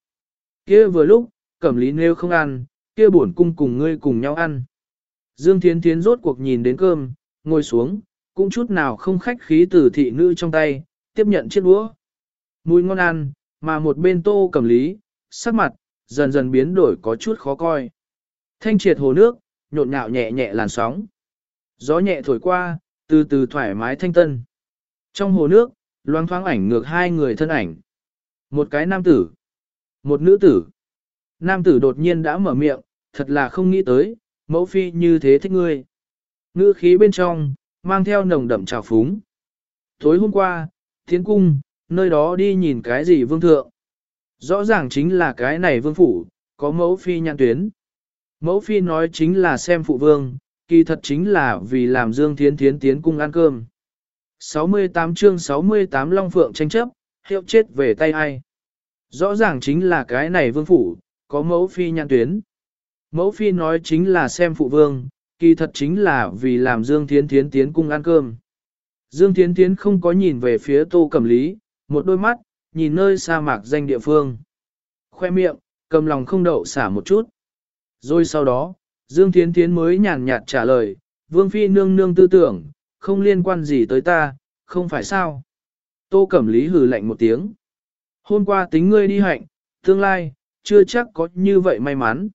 kia vừa lúc, cẩm lý nêu không ăn, kia bổn cung cùng ngươi cùng nhau ăn. Dương Thiến Thiến rốt cuộc nhìn đến cơm, ngồi xuống, cũng chút nào không khách khí từ thị nữ trong tay, tiếp nhận chiếc đũa. Mùi ngon ăn, mà một bên tô cầm lý, sắc mặt, dần dần biến đổi có chút khó coi. Thanh triệt hồ nước, nhộn nhạo nhẹ nhẹ làn sóng. Gió nhẹ thổi qua, từ từ thoải mái thanh tân. Trong hồ nước, loang thoáng ảnh ngược hai người thân ảnh. Một cái nam tử, một nữ tử. Nam tử đột nhiên đã mở miệng, thật là không nghĩ tới, mẫu phi như thế thích ngươi. Ngữ khí bên trong, mang theo nồng đậm trào phúng. Tối hôm qua, thiến cung, nơi đó đi nhìn cái gì vương thượng. Rõ ràng chính là cái này vương phủ, có mẫu phi nhãn tuyến. Mẫu phi nói chính là xem phụ vương, kỳ thật chính là vì làm Dương Thiến Thiến tiến cung ăn cơm. 68 chương 68 Long Phượng tranh chấp, hiệu chết về tay ai. Rõ ràng chính là cái này vương phủ, có mẫu phi nhãn tuyến. Mẫu phi nói chính là xem phụ vương, kỳ thật chính là vì làm Dương Thiến Thiến tiến cung ăn cơm. Dương Thiến Thiến không có nhìn về phía tô Cẩm lý, một đôi mắt, nhìn nơi sa mạc danh địa phương. Khoe miệng, cầm lòng không đậu xả một chút. Rồi sau đó, Dương Thiến Thiến mới nhàn nhạt trả lời, vương phi nương nương tư tưởng, không liên quan gì tới ta, không phải sao. Tô Cẩm Lý hừ lạnh một tiếng. Hôm qua tính ngươi đi hạnh, tương lai, chưa chắc có như vậy may mắn.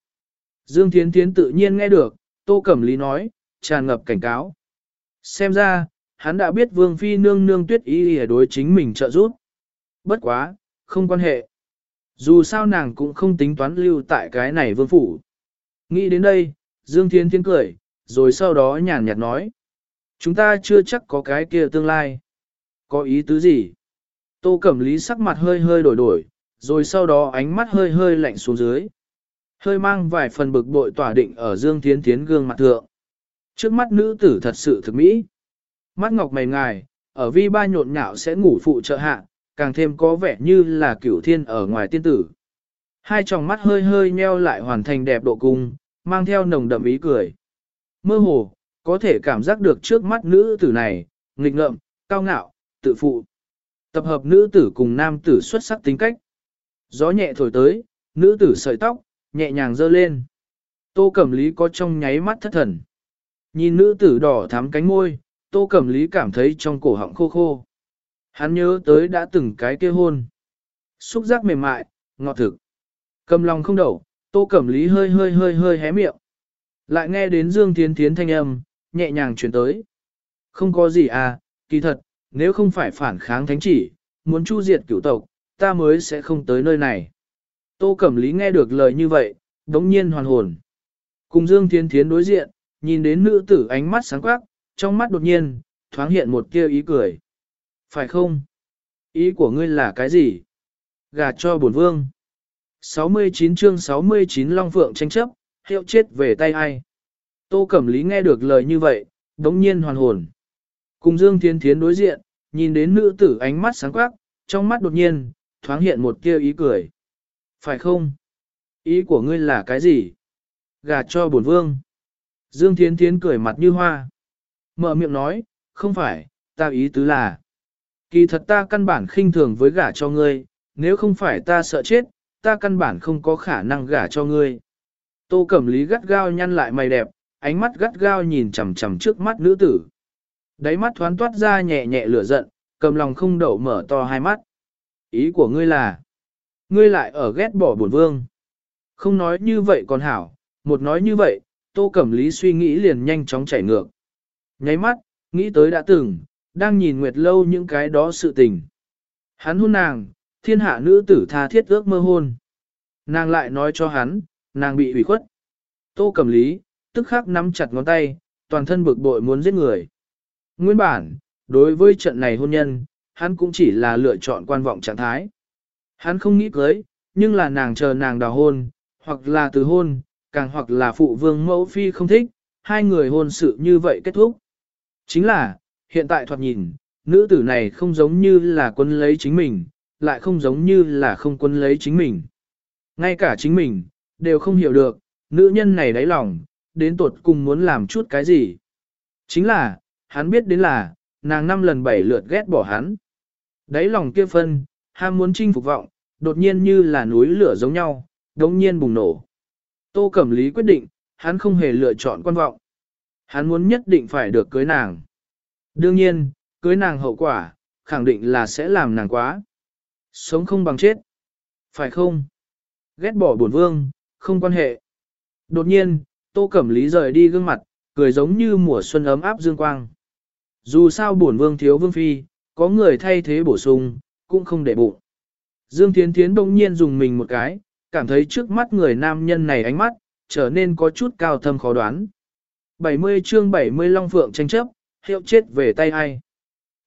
Dương Thiến Thiến tự nhiên nghe được, Tô Cẩm Lý nói, tràn ngập cảnh cáo. Xem ra, hắn đã biết Vương Phi nương nương tuyết ý để đối chính mình trợ giúp. Bất quá, không quan hệ. Dù sao nàng cũng không tính toán lưu tại cái này vương phủ. Nghĩ đến đây, Dương Thiến Thiên cười, rồi sau đó nhàn nhạt nói. Chúng ta chưa chắc có cái kia tương lai. Có ý tứ gì? Tô Cẩm Lý sắc mặt hơi hơi đổi đổi, rồi sau đó ánh mắt hơi hơi lạnh xuống dưới. Hơi mang vài phần bực bội tỏa định ở Dương Thiến Thiến gương mặt thượng. Trước mắt nữ tử thật sự thực mỹ. Mắt ngọc mày ngài, ở vi ba nhộn nhạo sẽ ngủ phụ trợ hạ, càng thêm có vẻ như là cửu thiên ở ngoài tiên tử. Hai tròng mắt hơi hơi nheo lại hoàn thành đẹp độ cung, mang theo nồng đậm ý cười. Mơ hồ, có thể cảm giác được trước mắt nữ tử này, nghịch ngợm, cao ngạo, tự phụ. Tập hợp nữ tử cùng nam tử xuất sắc tính cách. Gió nhẹ thổi tới, nữ tử sợi tóc, nhẹ nhàng dơ lên. Tô Cẩm Lý có trong nháy mắt thất thần. Nhìn nữ tử đỏ thắm cánh môi, Tô Cẩm Lý cảm thấy trong cổ họng khô khô. Hắn nhớ tới đã từng cái kia hôn. Xúc giác mềm mại, ngọt thực. Cầm lòng không đậu, Tô Cẩm Lý hơi hơi hơi hơi hé miệng. Lại nghe đến Dương Thiến Thiến thanh âm, nhẹ nhàng chuyển tới. Không có gì à, kỳ thật, nếu không phải phản kháng thánh chỉ, muốn chu diệt cửu tộc, ta mới sẽ không tới nơi này. Tô Cẩm Lý nghe được lời như vậy, đống nhiên hoàn hồn. Cùng Dương Thiên Thiến đối diện, nhìn đến nữ tử ánh mắt sáng quắc, trong mắt đột nhiên, thoáng hiện một tia ý cười. Phải không? Ý của ngươi là cái gì? Gà cho bổn vương. 69 chương 69 Long Phượng tranh chấp, hiệu chết về tay ai? Tô Cẩm Lý nghe được lời như vậy, đống nhiên hoàn hồn. Cùng Dương Thiên Thiến đối diện, nhìn đến nữ tử ánh mắt sáng quắc, trong mắt đột nhiên, thoáng hiện một tia ý cười. Phải không? Ý của ngươi là cái gì? Gà cho bổn vương. Dương thiến Thiến cười mặt như hoa. Mở miệng nói, không phải, ta ý tứ là. Kỳ thật ta căn bản khinh thường với gả cho ngươi, nếu không phải ta sợ chết, ta căn bản không có khả năng gả cho ngươi. Tô Cẩm Lý gắt gao nhăn lại mày đẹp, ánh mắt gắt gao nhìn chằm chằm trước mắt nữ tử. Đáy mắt thoáng toát ra nhẹ nhẹ lửa giận, cầm lòng không đậu mở to hai mắt. Ý của ngươi là, ngươi lại ở ghét bỏ bổn vương. Không nói như vậy còn hảo, một nói như vậy, Tô Cẩm Lý suy nghĩ liền nhanh chóng chảy ngược. Nháy mắt, nghĩ tới đã từng, đang nhìn Nguyệt Lâu những cái đó sự tình. Hắn hôn nàng, thiên hạ nữ tử tha thiết ước mơ hôn. Nàng lại nói cho hắn, nàng bị ủy khuất. Tô Cẩm Lý, tức khắc nắm chặt ngón tay, toàn thân bực bội muốn giết người. Nguyên bản, đối với trận này hôn nhân, hắn cũng chỉ là lựa chọn quan vọng trạng thái. Hắn không nghĩ cưới, nhưng là nàng chờ nàng đào hôn, hoặc là từ hôn, càng hoặc là phụ vương mẫu phi không thích, hai người hôn sự như vậy kết thúc. Chính là, hiện tại thoạt nhìn, nữ tử này không giống như là quân lấy chính mình, lại không giống như là không quân lấy chính mình. Ngay cả chính mình, đều không hiểu được, nữ nhân này đáy lòng, đến tột cùng muốn làm chút cái gì. Chính là, hắn biết đến là, nàng năm lần bảy lượt ghét bỏ hắn. Đáy lòng kia phân, ham muốn chinh phục vọng, đột nhiên như là núi lửa giống nhau, đống nhiên bùng nổ. Tô Cẩm Lý quyết định, hắn không hề lựa chọn quan vọng. Hắn muốn nhất định phải được cưới nàng. Đương nhiên, cưới nàng hậu quả, khẳng định là sẽ làm nàng quá. Sống không bằng chết. Phải không? Ghét bỏ buồn vương, không quan hệ. Đột nhiên, Tô Cẩm Lý rời đi gương mặt, cười giống như mùa xuân ấm áp dương quang. Dù sao buồn vương thiếu vương phi, có người thay thế bổ sung, cũng không để bụng. Dương Thiến Thiến đông nhiên dùng mình một cái, cảm thấy trước mắt người nam nhân này ánh mắt, trở nên có chút cao thâm khó đoán. 70 chương 70 Long Phượng tranh chấp, hiệu chết về tay ai.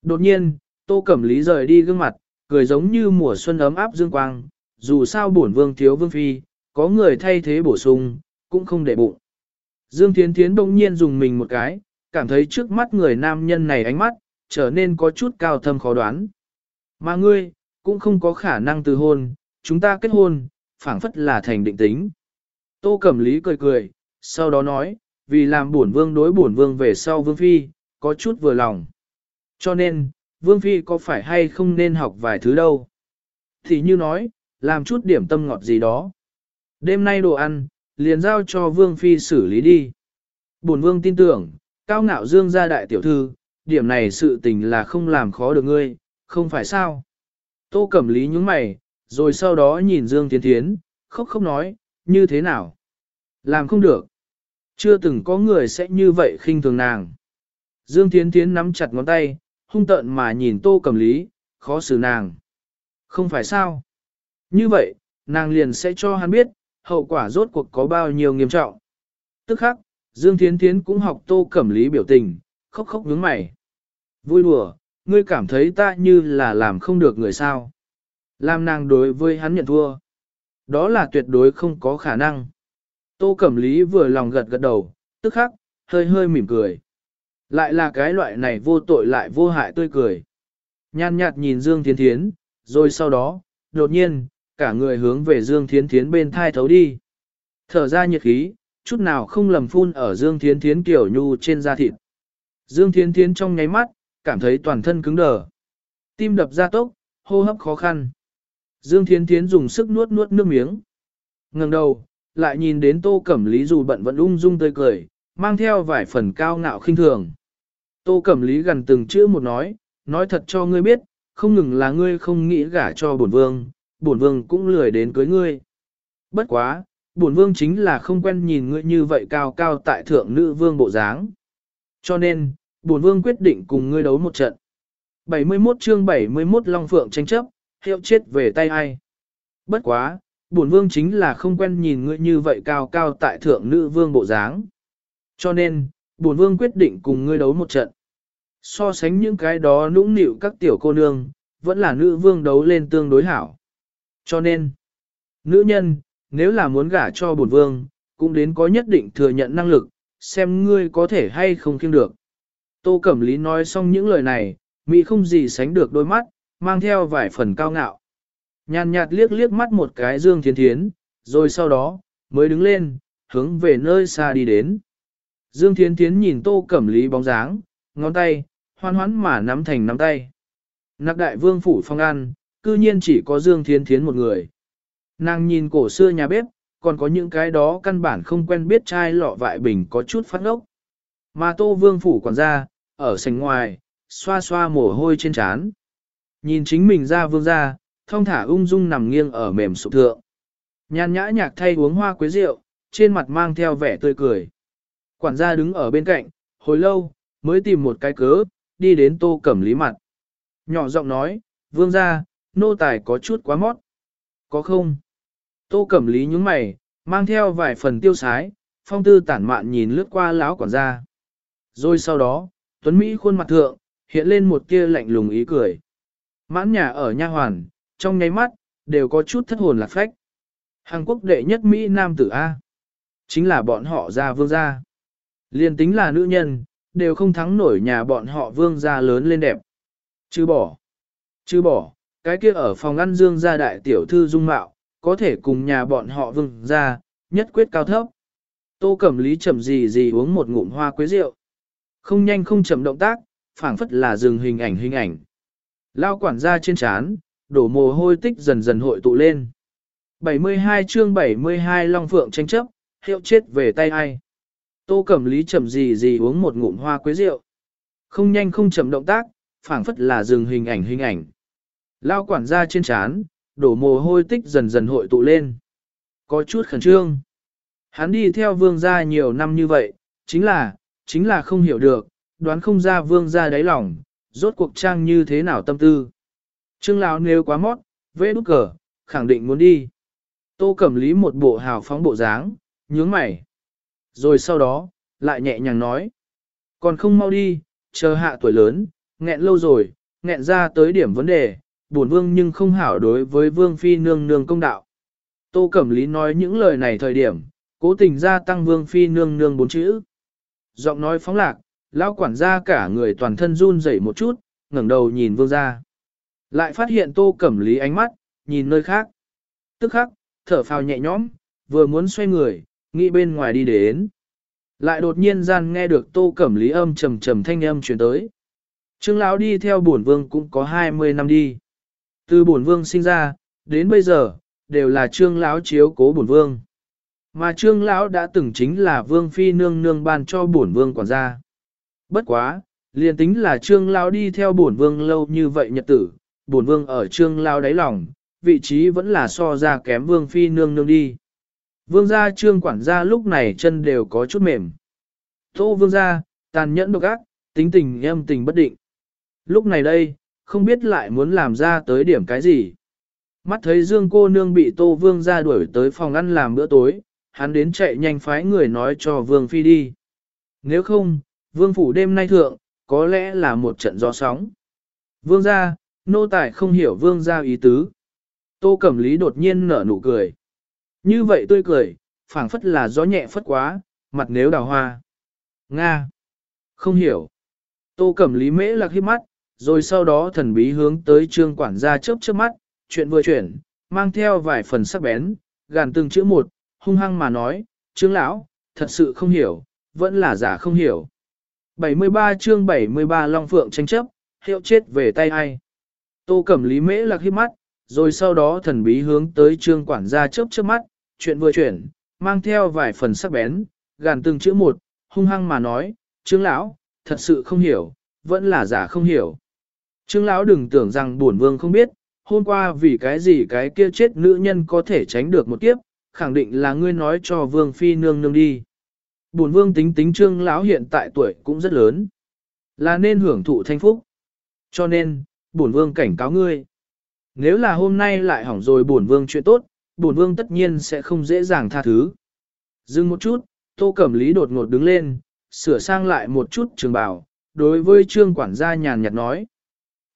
Đột nhiên, Tô Cẩm Lý rời đi gương mặt, cười giống như mùa xuân ấm áp dương quang, dù sao bổn vương thiếu vương phi, có người thay thế bổ sung, cũng không để bụng. Dương Thiến Thiến đông nhiên dùng mình một cái, cảm thấy trước mắt người nam nhân này ánh mắt, trở nên có chút cao thâm khó đoán. Mà ngươi, cũng không có khả năng từ hôn, chúng ta kết hôn, phảng phất là thành định tính. Tô Cẩm Lý cười cười, sau đó nói, vì làm bổn vương đối bổn vương về sau vương phi, có chút vừa lòng. Cho nên, vương phi có phải hay không nên học vài thứ đâu. Thì như nói, làm chút điểm tâm ngọt gì đó. Đêm nay đồ ăn, liền giao cho vương phi xử lý đi. Bổn vương tin tưởng, cao ngạo dương gia đại tiểu thư, điểm này sự tình là không làm khó được ngươi, không phải sao. Tô Cẩm Lý nhúng mày, rồi sau đó nhìn Dương Thiến Thiến, khóc khóc nói, như thế nào? Làm không được. Chưa từng có người sẽ như vậy khinh thường nàng. Dương Thiến Thiến nắm chặt ngón tay, hung tợn mà nhìn Tô Cẩm Lý, khó xử nàng. Không phải sao? Như vậy, nàng liền sẽ cho hắn biết, hậu quả rốt cuộc có bao nhiêu nghiêm trọng. Tức khắc, Dương Thiến Thiến cũng học Tô Cẩm Lý biểu tình, khóc khóc nhướng mày. Vui đùa, ngươi cảm thấy ta như là làm không được người sao. Làm nàng đối với hắn nhận thua. Đó là tuyệt đối không có khả năng. Tô Cẩm Lý vừa lòng gật gật đầu, tức khắc, hơi hơi mỉm cười. Lại là cái loại này vô tội lại vô hại tươi cười. Nhan nhạt nhìn Dương Thiến Thiến, rồi sau đó, đột nhiên, cả người hướng về Dương Thiến Thiến bên thai thấu đi. Thở ra nhiệt khí, chút nào không lầm phun ở Dương Thiến Thiến kiểu nhu trên da thịt. Dương Thiến Thiến trong nháy mắt, cảm thấy toàn thân cứng đờ. Tim đập ra tốc, hô hấp khó khăn. Dương Thiến Thiến dùng sức nuốt nuốt nước miếng. ngẩng đầu, lại nhìn đến Tô Cẩm Lý dù bận vẫn ung dung tươi cười, mang theo vài phần cao ngạo khinh thường. Tô Cẩm Lý gần từng chữ một nói, nói thật cho ngươi biết, không ngừng là ngươi không nghĩ gả cho bổn vương, bổn vương cũng lười đến cưới ngươi. Bất quá, bổn vương chính là không quen nhìn ngươi như vậy cao cao tại thượng nữ vương bộ dáng. Cho nên, bổn vương quyết định cùng ngươi đấu một trận. 71 chương 71 Long Phượng tranh chấp, hiệu chết về tay ai. Bất quá, bổn vương chính là không quen nhìn ngươi như vậy cao cao tại thượng nữ vương bộ dáng. Cho nên, bổn vương quyết định cùng ngươi đấu một trận. So sánh những cái đó nũng nịu các tiểu cô nương, vẫn là nữ vương đấu lên tương đối hảo. Cho nên, nữ nhân, nếu là muốn gả cho bổn vương, cũng đến có nhất định thừa nhận năng lực, xem ngươi có thể hay không kiêng được. Tô Cẩm Lý nói xong những lời này, Mỹ không gì sánh được đôi mắt, mang theo vài phần cao ngạo. Nhàn nhạt liếc liếc mắt một cái Dương Thiên Thiến, rồi sau đó, mới đứng lên, hướng về nơi xa đi đến. Dương Thiên Thiến nhìn Tô Cẩm Lý bóng dáng, ngón tay, hoan hoãn mà nắm thành nắm tay. Nạc đại vương phủ phong an, cư nhiên chỉ có Dương Thiên Thiến một người. Nàng nhìn cổ xưa nhà bếp, còn có những cái đó căn bản không quen biết chai lọ vại bình có chút phát ngốc. Mà Tô Vương phủ quản gia, ở sành ngoài, xoa xoa mồ hôi trên trán. Nhìn chính mình ra vương ra, thông thả ung dung nằm nghiêng ở mềm sụp thượng. Nhàn nhã nhạc thay uống hoa quế rượu, trên mặt mang theo vẻ tươi cười. Quản gia đứng ở bên cạnh, hồi lâu, mới tìm một cái cớ, đi đến tô cẩm lý mặt. Nhỏ giọng nói, vương ra, nô tài có chút quá mót. Có không? Tô cẩm lý nhúng mày, mang theo vài phần tiêu sái, phong tư tản mạn nhìn lướt qua lão quản gia. Rồi sau đó, Tuấn Mỹ khuôn mặt thượng, hiện lên một tia lạnh lùng ý cười. Mãn nhà ở nha hoàn, trong nháy mắt, đều có chút thất hồn lạc phách. Hàn Quốc đệ nhất Mỹ Nam tử A. Chính là bọn họ gia vương gia. Liên tính là nữ nhân, đều không thắng nổi nhà bọn họ vương gia lớn lên đẹp. Chứ bỏ. Chứ bỏ, cái kia ở phòng ăn dương gia đại tiểu thư dung mạo, có thể cùng nhà bọn họ vương gia, nhất quyết cao thấp. Tô Cẩm Lý chậm gì gì uống một ngụm hoa quế rượu. Không nhanh không chậm động tác, phảng phất là dừng hình ảnh hình ảnh. Lao quản gia trên chán, đổ mồ hôi tích dần dần hội tụ lên. 72 chương 72 Long Phượng tranh chấp, hiệu chết về tay ai. Tô Cẩm Lý chậm gì gì uống một ngụm hoa quế rượu. Không nhanh không chậm động tác, phảng phất là dừng hình ảnh hình ảnh. Lao quản gia trên chán, đổ mồ hôi tích dần dần hội tụ lên. Có chút khẩn trương. Hắn đi theo vương gia nhiều năm như vậy, chính là, chính là không hiểu được, đoán không ra vương gia đáy lòng, rốt cuộc trang như thế nào tâm tư. Trương lão nếu quá mót, vẽ nút cờ, khẳng định muốn đi. Tô Cẩm Lý một bộ hào phóng bộ dáng, nhướng mày. Rồi sau đó, lại nhẹ nhàng nói. Còn không mau đi, chờ hạ tuổi lớn, nghẹn lâu rồi, nghẹn ra tới điểm vấn đề, buồn vương nhưng không hảo đối với vương phi nương nương công đạo. Tô Cẩm Lý nói những lời này thời điểm, cố tình gia tăng vương phi nương nương bốn chữ. Giọng nói phóng lạc, lão quản gia cả người toàn thân run rẩy một chút, ngẩng đầu nhìn vương gia. Lại phát hiện tô cẩm lý ánh mắt, nhìn nơi khác. Tức khắc, thở phào nhẹ nhõm, vừa muốn xoay người, nghĩ bên ngoài đi đến. Lại đột nhiên gian nghe được tô cẩm lý âm trầm trầm thanh âm truyền tới. Trương lão đi theo bổn vương cũng có 20 năm đi. Từ bổn vương sinh ra, đến bây giờ, đều là trương lão chiếu cố bổn vương. Mà trương lão đã từng chính là vương phi nương nương ban cho bổn vương quản gia. Bất quá, liền tính là trương lão đi theo bổn vương lâu như vậy nhật tử, bổn vương ở trương lão đáy lòng, vị trí vẫn là so ra kém vương phi nương nương đi. Vương gia trương quản gia lúc này chân đều có chút mềm. Tô vương gia, tàn nhẫn độc ác, tính tình em tình bất định. Lúc này đây, không biết lại muốn làm ra tới điểm cái gì. Mắt thấy Dương cô nương bị Tô Vương ra đuổi tới phòng ăn làm bữa tối, hắn đến chạy nhanh phái người nói cho Vương Phi đi. Nếu không, Vương Phủ đêm nay thượng, có lẽ là một trận gió sóng. Vương gia, nô tài không hiểu Vương gia ý tứ. Tô Cẩm Lý đột nhiên nở nụ cười. Như vậy tươi cười, phảng phất là gió nhẹ phất quá, mặt nếu đào hoa. Nga. Không hiểu. Tô Cẩm Lý mễ lạc hiếp mắt, rồi sau đó thần bí hướng tới trương quản gia chớp chớp mắt, chuyện vừa chuyển, mang theo vài phần sắc bén, gàn từng chữ một, hung hăng mà nói, trương lão, thật sự không hiểu, vẫn là giả không hiểu. 73 chương 73 Long Phượng tranh chấp, hiệu chết về tay ai. Tô Cẩm Lý mễ lạc khi mắt, rồi sau đó thần bí hướng tới trương quản gia chớp chớp mắt, chuyện vừa chuyển, mang theo vài phần sắc bén, gàn từng chữ một, hung hăng mà nói, trương lão, thật sự không hiểu, vẫn là giả không hiểu. Trương lão đừng tưởng rằng bổn vương không biết, hôm qua vì cái gì cái kia chết nữ nhân có thể tránh được một kiếp, khẳng định là ngươi nói cho vương phi nương nương đi. Bổn vương tính tính trương lão hiện tại tuổi cũng rất lớn, là nên hưởng thụ thanh phúc. Cho nên, bổn vương cảnh cáo ngươi. Nếu là hôm nay lại hỏng rồi bổn vương chuyện tốt, bổn vương tất nhiên sẽ không dễ dàng tha thứ. Dừng một chút, Tô Cẩm Lý đột ngột đứng lên, sửa sang lại một chút trường bào, đối với trương quản gia nhàn nhạt nói.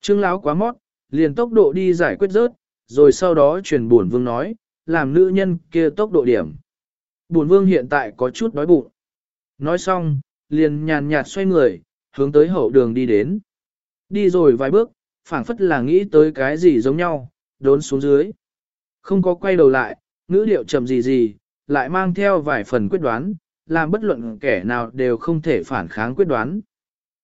Trương lão quá mót, liền tốc độ đi giải quyết rớt, rồi sau đó truyền bổn vương nói, làm nữ nhân kia tốc độ điểm. Bổn vương hiện tại có chút đói bụng. Nói xong, liền nhàn nhạt xoay người, hướng tới hậu đường đi đến. Đi rồi vài bước, phảng phất là nghĩ tới cái gì giống nhau, đốn xuống dưới. Không có quay đầu lại, ngữ điệu trầm gì gì, lại mang theo vài phần quyết đoán, làm bất luận kẻ nào đều không thể phản kháng quyết đoán.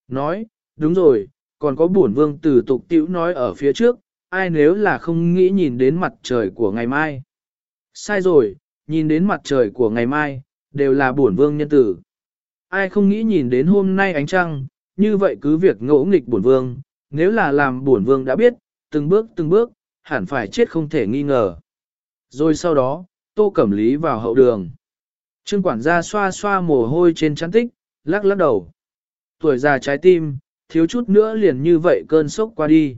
Nói, đúng rồi, còn có bổn vương từ tục tiểu nói ở phía trước, ai nếu là không nghĩ nhìn đến mặt trời của ngày mai. Sai rồi, nhìn đến mặt trời của ngày mai, đều là bổn vương nhân tử. Ai không nghĩ nhìn đến hôm nay ánh trăng, như vậy cứ việc ngỗ nghịch bổn vương, nếu là làm bổn vương đã biết, từng bước từng bước, hẳn phải chết không thể nghi ngờ. Rồi sau đó, tô cẩm lý vào hậu đường. Trương quản gia xoa xoa mồ hôi trên chán tích, lắc lắc đầu. Tuổi già trái tim, thiếu chút nữa liền như vậy cơn sốc qua đi.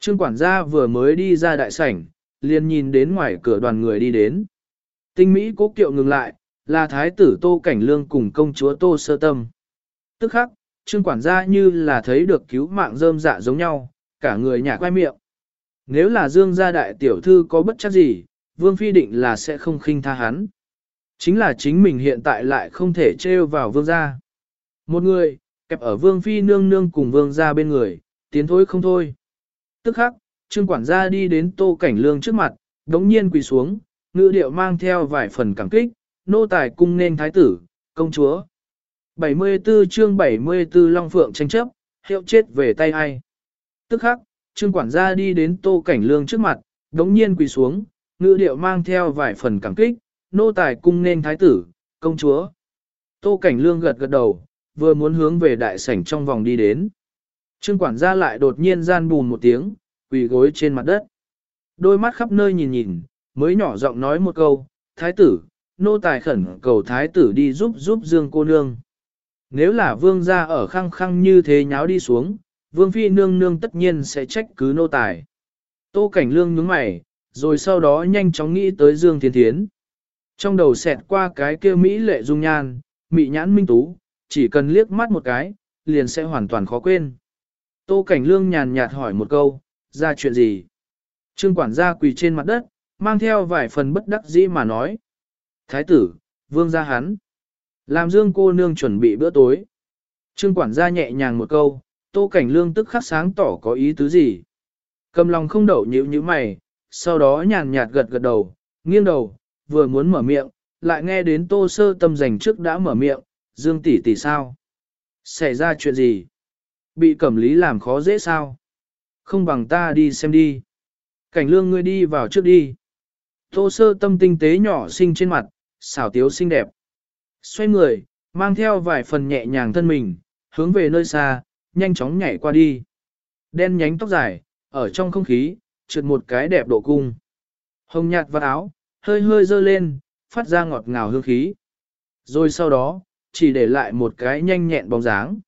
Trương quản gia vừa mới đi ra đại sảnh, liền nhìn đến ngoài cửa đoàn người đi đến. Tinh Mỹ cố kiệu ngừng lại, là thái tử Tô Cảnh Lương cùng công chúa Tô Sơ Tâm. Tức khắc, trương quản gia như là thấy được cứu mạng rơm dạ giống nhau, cả người nhả quay miệng. Nếu là dương gia đại tiểu thư có bất chắc gì, vương phi định là sẽ không khinh tha hắn. Chính là chính mình hiện tại lại không thể trêu vào vương gia. Một người, kẹp ở vương phi nương nương cùng vương gia bên người, tiến thôi không thôi. Tức khắc, trương quản gia đi đến tô cảnh lương trước mặt, đống nhiên quỳ xuống, ngữ điệu mang theo vài phần cảm kích, nô tài cung nên thái tử, công chúa. 74 chương 74 Long Phượng tranh chấp, hiệu chết về tay ai. Tức khắc, trương quản gia đi đến tô cảnh lương trước mặt, đống nhiên quỳ xuống, ngữ điệu mang theo vài phần cảm kích, nô tài cung nên thái tử, công chúa. Tô cảnh lương gật gật đầu, vừa muốn hướng về đại sảnh trong vòng đi đến. Trương quản gia lại đột nhiên gian bùn một tiếng, quỳ gối trên mặt đất. Đôi mắt khắp nơi nhìn nhìn, mới nhỏ giọng nói một câu, thái tử, nô tài khẩn cầu thái tử đi giúp giúp dương cô nương. Nếu là vương gia ở khăng khăng như thế nháo đi xuống, vương phi nương nương tất nhiên sẽ trách cứ nô tài. Tô cảnh lương nhướng mày, rồi sau đó nhanh chóng nghĩ tới dương thiên thiến. Trong đầu xẹt qua cái kia Mỹ lệ dung nhan, mỹ nhãn minh tú, chỉ cần liếc mắt một cái, liền sẽ hoàn toàn khó quên. Tô Cảnh Lương nhàn nhạt hỏi một câu, ra chuyện gì? Trương quản gia quỳ trên mặt đất, mang theo vài phần bất đắc dĩ mà nói. Thái tử, vương gia hắn. Làm dương cô nương chuẩn bị bữa tối. Trương quản gia nhẹ nhàng một câu, tô cảnh lương tức khắc sáng tỏ có ý tứ gì. Cầm lòng không đậu nhíu như mày, sau đó nhàn nhạt gật gật đầu, nghiêng đầu, vừa muốn mở miệng, lại nghe đến tô sơ tâm dành trước đã mở miệng, Dương tỷ tỷ sao? Xảy ra chuyện gì? Bị cẩm lý làm khó dễ sao? Không bằng ta đi xem đi. Cảnh lương ngươi đi vào trước đi. Tô sơ tâm tinh tế nhỏ xinh trên mặt, xảo tiếu xinh đẹp. Xoay người, mang theo vài phần nhẹ nhàng thân mình, hướng về nơi xa, nhanh chóng nhảy qua đi. Đen nhánh tóc dài, ở trong không khí, trượt một cái đẹp độ cung. Hồng nhạt vào áo, hơi hơi dơ lên, phát ra ngọt ngào hương khí. Rồi sau đó, chỉ để lại một cái nhanh nhẹn bóng dáng.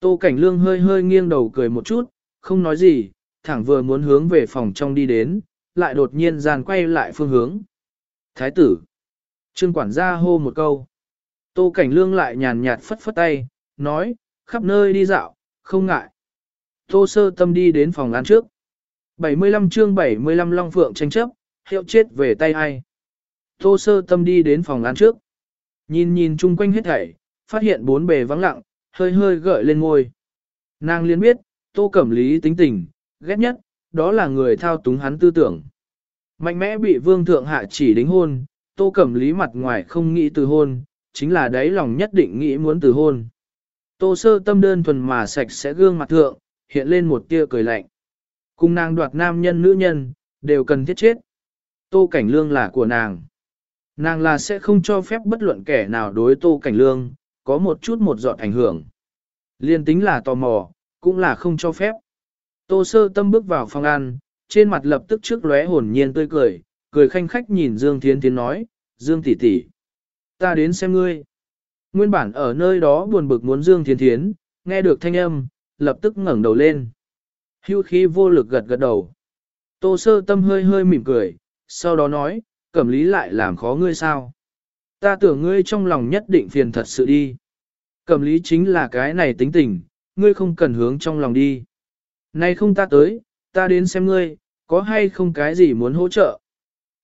Tô Cảnh Lương hơi hơi nghiêng đầu cười một chút, không nói gì, thẳng vừa muốn hướng về phòng trong đi đến, lại đột nhiên gian quay lại phương hướng. Thái tử. Trương quản gia hô một câu. Tô Cảnh Lương lại nhàn nhạt phất phất tay, nói, khắp nơi đi dạo, không ngại. Tô sơ tâm đi đến phòng ăn trước. 75 chương 75 Long Phượng tranh chấp, hiệu chết về tay ai. Tô sơ tâm đi đến phòng ăn trước. Nhìn nhìn chung quanh hết thảy, phát hiện bốn bề vắng lặng, hơi hơi gợi lên ngôi. Nàng liên biết, tô cẩm lý tính tình, ghét nhất, đó là người thao túng hắn tư tưởng. Mạnh mẽ bị vương thượng hạ chỉ đính hôn, tô cẩm lý mặt ngoài không nghĩ từ hôn, chính là đáy lòng nhất định nghĩ muốn từ hôn. Tô sơ tâm đơn thuần mà sạch sẽ gương mặt thượng, hiện lên một tia cười lạnh. Cùng nàng đoạt nam nhân nữ nhân, đều cần thiết chết. Tô cảnh lương là của nàng. Nàng là sẽ không cho phép bất luận kẻ nào đối tô cảnh lương, có một chút một giọt ảnh hưởng. Liên tính là tò mò, cũng là không cho phép. Tô sơ tâm bước vào phòng ăn, trên mặt lập tức trước lóe hồn nhiên tươi cười, cười khanh khách nhìn Dương Thiến Thiến nói, Dương tỷ tỷ, ta đến xem ngươi. Nguyên bản ở nơi đó buồn bực muốn Dương Thiến Thiến, nghe được thanh âm, lập tức ngẩng đầu lên. Hưu khí vô lực gật gật đầu. Tô sơ tâm hơi hơi mỉm cười, sau đó nói, cẩm lý lại làm khó ngươi sao. Ta tưởng ngươi trong lòng nhất định phiền thật sự đi. Cẩm lý chính là cái này tính tình, ngươi không cần hướng trong lòng đi. Nay không ta tới, ta đến xem ngươi, có hay không cái gì muốn hỗ trợ.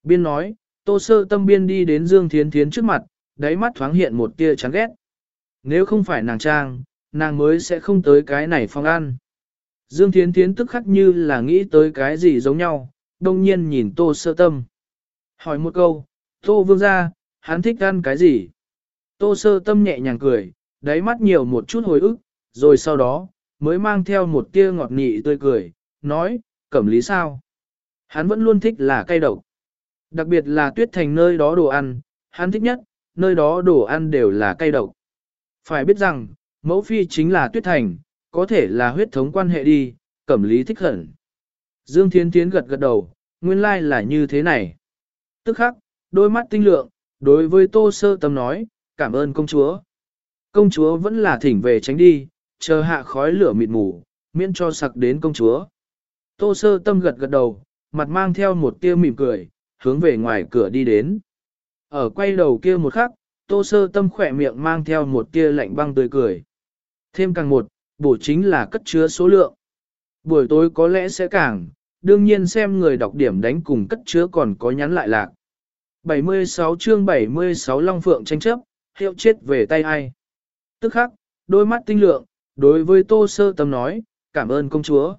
Biên nói, tô sơ tâm biên đi đến Dương Thiến Thiến trước mặt, đáy mắt thoáng hiện một tia chán ghét. Nếu không phải nàng trang, nàng mới sẽ không tới cái này phong ăn. Dương Thiến Thiến tức khắc như là nghĩ tới cái gì giống nhau, đông nhiên nhìn tô sơ tâm. Hỏi một câu, tô vương ra, hắn thích ăn cái gì? Tô sơ tâm nhẹ nhàng cười, đáy mắt nhiều một chút hồi ức, rồi sau đó, mới mang theo một tia ngọt nị tươi cười, nói, cẩm lý sao? Hắn vẫn luôn thích là cay độc. Đặc biệt là tuyết thành nơi đó đồ ăn, hắn thích nhất, nơi đó đồ ăn đều là cay độc. Phải biết rằng, mẫu phi chính là tuyết thành, có thể là huyết thống quan hệ đi, cẩm lý thích hẳn. Dương Thiến Thiến gật gật đầu, nguyên lai là như thế này. Tức khắc, đôi mắt tinh lượng, đối với tô sơ tâm nói, cảm ơn công chúa. Công chúa vẫn là thỉnh về tránh đi, chờ hạ khói lửa mịt mù, miễn cho sặc đến công chúa. Tô sơ tâm gật gật đầu, mặt mang theo một tia mỉm cười, hướng về ngoài cửa đi đến. Ở quay đầu kia một khắc, tô sơ tâm khỏe miệng mang theo một tia lạnh băng tươi cười. Thêm càng một, bổ chính là cất chứa số lượng. Buổi tối có lẽ sẽ càng, đương nhiên xem người đọc điểm đánh cùng cất chứa còn có nhắn lại lạc. 76 chương 76 Long Phượng tranh chấp, hiệu chết về tay ai. Tức khắc, đôi mắt tinh lượng, đối với tô sơ tâm nói, cảm ơn công chúa.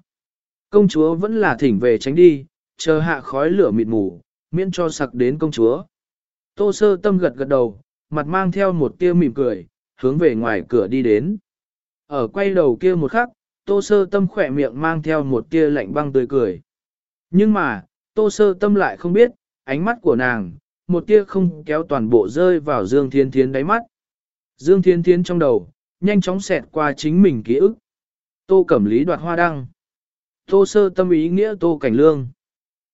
Công chúa vẫn là thỉnh về tránh đi, chờ hạ khói lửa mịt mù, miễn cho sặc đến công chúa. Tô sơ tâm gật gật đầu, mặt mang theo một tia mỉm cười, hướng về ngoài cửa đi đến. Ở quay đầu kia một khắc, tô sơ tâm khỏe miệng mang theo một tia lạnh băng tươi cười. Nhưng mà, tô sơ tâm lại không biết, ánh mắt của nàng, một tia không kéo toàn bộ rơi vào Dương Thiên Thiến đáy mắt. Dương Thiên Thiến trong đầu, nhanh chóng xẹt qua chính mình ký ức. Tô Cẩm Lý đoạt hoa đăng. Tô sơ tâm ý nghĩa Tô Cảnh Lương.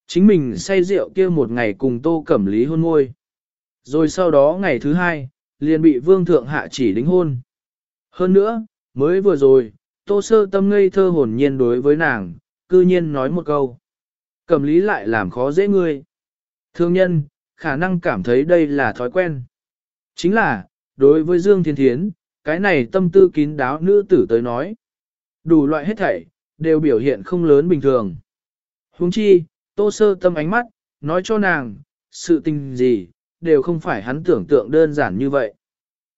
Chính mình say rượu kia một ngày cùng Tô Cẩm Lý hôn môi. Rồi sau đó ngày thứ hai, liền bị Vương Thượng Hạ chỉ đính hôn. Hơn nữa, mới vừa rồi, Tô sơ tâm ngây thơ hồn nhiên đối với nàng, cư nhiên nói một câu. Cẩm Lý lại làm khó dễ ngươi. Thương nhân, khả năng cảm thấy đây là thói quen. Chính là, đối với Dương Thiên Thiến, cái này tâm tư kín đáo nữ tử tới nói. Đủ loại hết thảy, đều biểu hiện không lớn bình thường. huống chi, tô sơ tâm ánh mắt, nói cho nàng, sự tình gì, đều không phải hắn tưởng tượng đơn giản như vậy.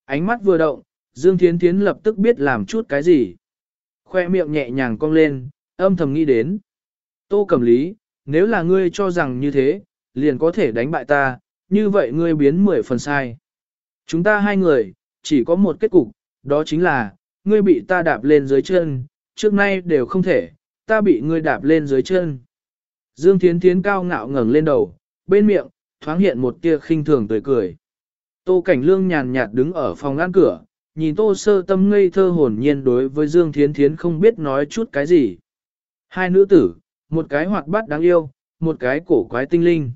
Ánh mắt vừa động, Dương Thiến Thiến lập tức biết làm chút cái gì. Khoe miệng nhẹ nhàng cong lên, âm thầm nghĩ đến. Tô cầm lý, nếu là ngươi cho rằng như thế, liền có thể đánh bại ta, như vậy ngươi biến mười phần sai. Chúng ta hai người, chỉ có một kết cục, đó chính là, ngươi bị ta đạp lên dưới chân, trước nay đều không thể, ta bị ngươi đạp lên dưới chân. Dương Thiến Thiến cao ngạo ngẩng lên đầu, bên miệng, thoáng hiện một tia khinh thường tươi cười. Tô Cảnh Lương nhàn nhạt đứng ở phòng ngăn cửa, nhìn tô sơ tâm ngây thơ hồn nhiên đối với Dương Thiến Thiến không biết nói chút cái gì. Hai nữ tử, một cái hoạt bát đáng yêu, một cái cổ quái tinh linh.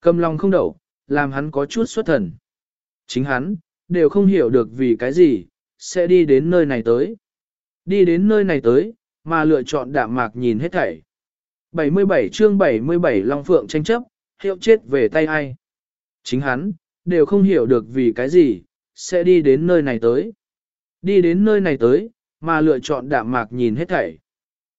Cầm lòng không đậu, làm hắn có chút xuất thần. Chính hắn, đều không hiểu được vì cái gì, sẽ đi đến nơi này tới. Đi đến nơi này tới, mà lựa chọn đạm mạc nhìn hết thảy. 77 chương 77 Long Phượng tranh chấp, hiệu chết về tay ai. Chính hắn, đều không hiểu được vì cái gì, sẽ đi đến nơi này tới. Đi đến nơi này tới, mà lựa chọn đạm mạc nhìn hết thảy.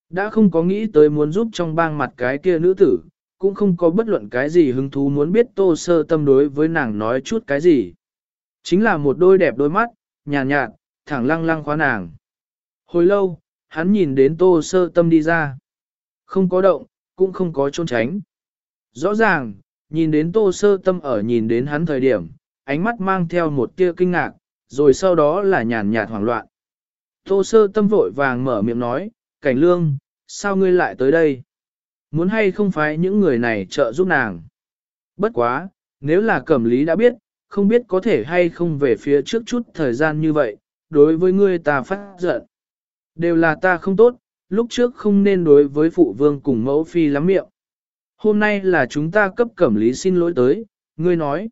Đã không có nghĩ tới muốn giúp trong bang mặt cái kia nữ tử, cũng không có bất luận cái gì hứng thú muốn biết tô sơ tâm đối với nàng nói chút cái gì. Chính là một đôi đẹp đôi mắt, nhàn nhạt, nhạt, thẳng lăng lăng khóa nàng. Hồi lâu, hắn nhìn đến tô sơ tâm đi ra. Không có động, cũng không có trốn tránh. Rõ ràng, nhìn đến tô sơ tâm ở nhìn đến hắn thời điểm, ánh mắt mang theo một tia kinh ngạc, rồi sau đó là nhàn nhạt hoảng loạn. Tô sơ tâm vội vàng mở miệng nói, cảnh lương, sao ngươi lại tới đây? Muốn hay không phải những người này trợ giúp nàng? Bất quá, nếu là cẩm lý đã biết, không biết có thể hay không về phía trước chút thời gian như vậy, đối với ngươi ta phát giận. Đều là ta không tốt, lúc trước không nên đối với phụ vương cùng mẫu phi lắm miệng. Hôm nay là chúng ta cấp cẩm lý xin lỗi tới, ngươi nói.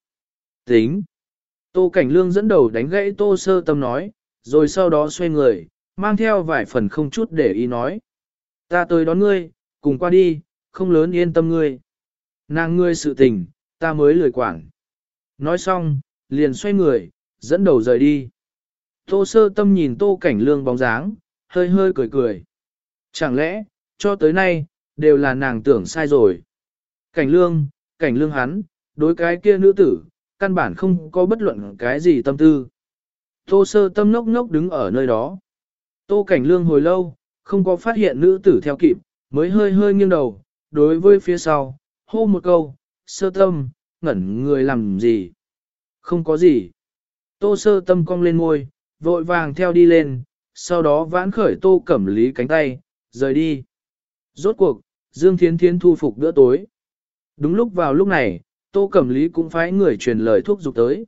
Tính. Tô Cảnh Lương dẫn đầu đánh gãy Tô Sơ Tâm nói, rồi sau đó xoay người, mang theo vài phần không chút để ý nói. Ta tới đón ngươi, cùng qua đi, không lớn yên tâm ngươi. Nàng ngươi sự tình, ta mới lười quảng. Nói xong, liền xoay người, dẫn đầu rời đi. Tô Sơ Tâm nhìn Tô Cảnh Lương bóng dáng, hơi hơi cười cười. Chẳng lẽ, cho tới nay, đều là nàng tưởng sai rồi. Cảnh Lương, Cảnh Lương hắn, đối cái kia nữ tử, căn bản không có bất luận cái gì tâm tư. Tô sơ tâm ngốc ngốc đứng ở nơi đó. Tô cảnh lương hồi lâu, không có phát hiện nữ tử theo kịp, mới hơi hơi nghiêng đầu, đối với phía sau, hô một câu, sơ tâm, ngẩn người làm gì? Không có gì. Tô sơ tâm cong lên ngôi, vội vàng theo đi lên, sau đó vãn khởi tô cẩm lý cánh tay, rời đi. Rốt cuộc, Dương Thiến Thiến thu phục bữa tối. Đúng lúc vào lúc này, Tô Cẩm Lý cũng phải người truyền lời thuốc dục tới.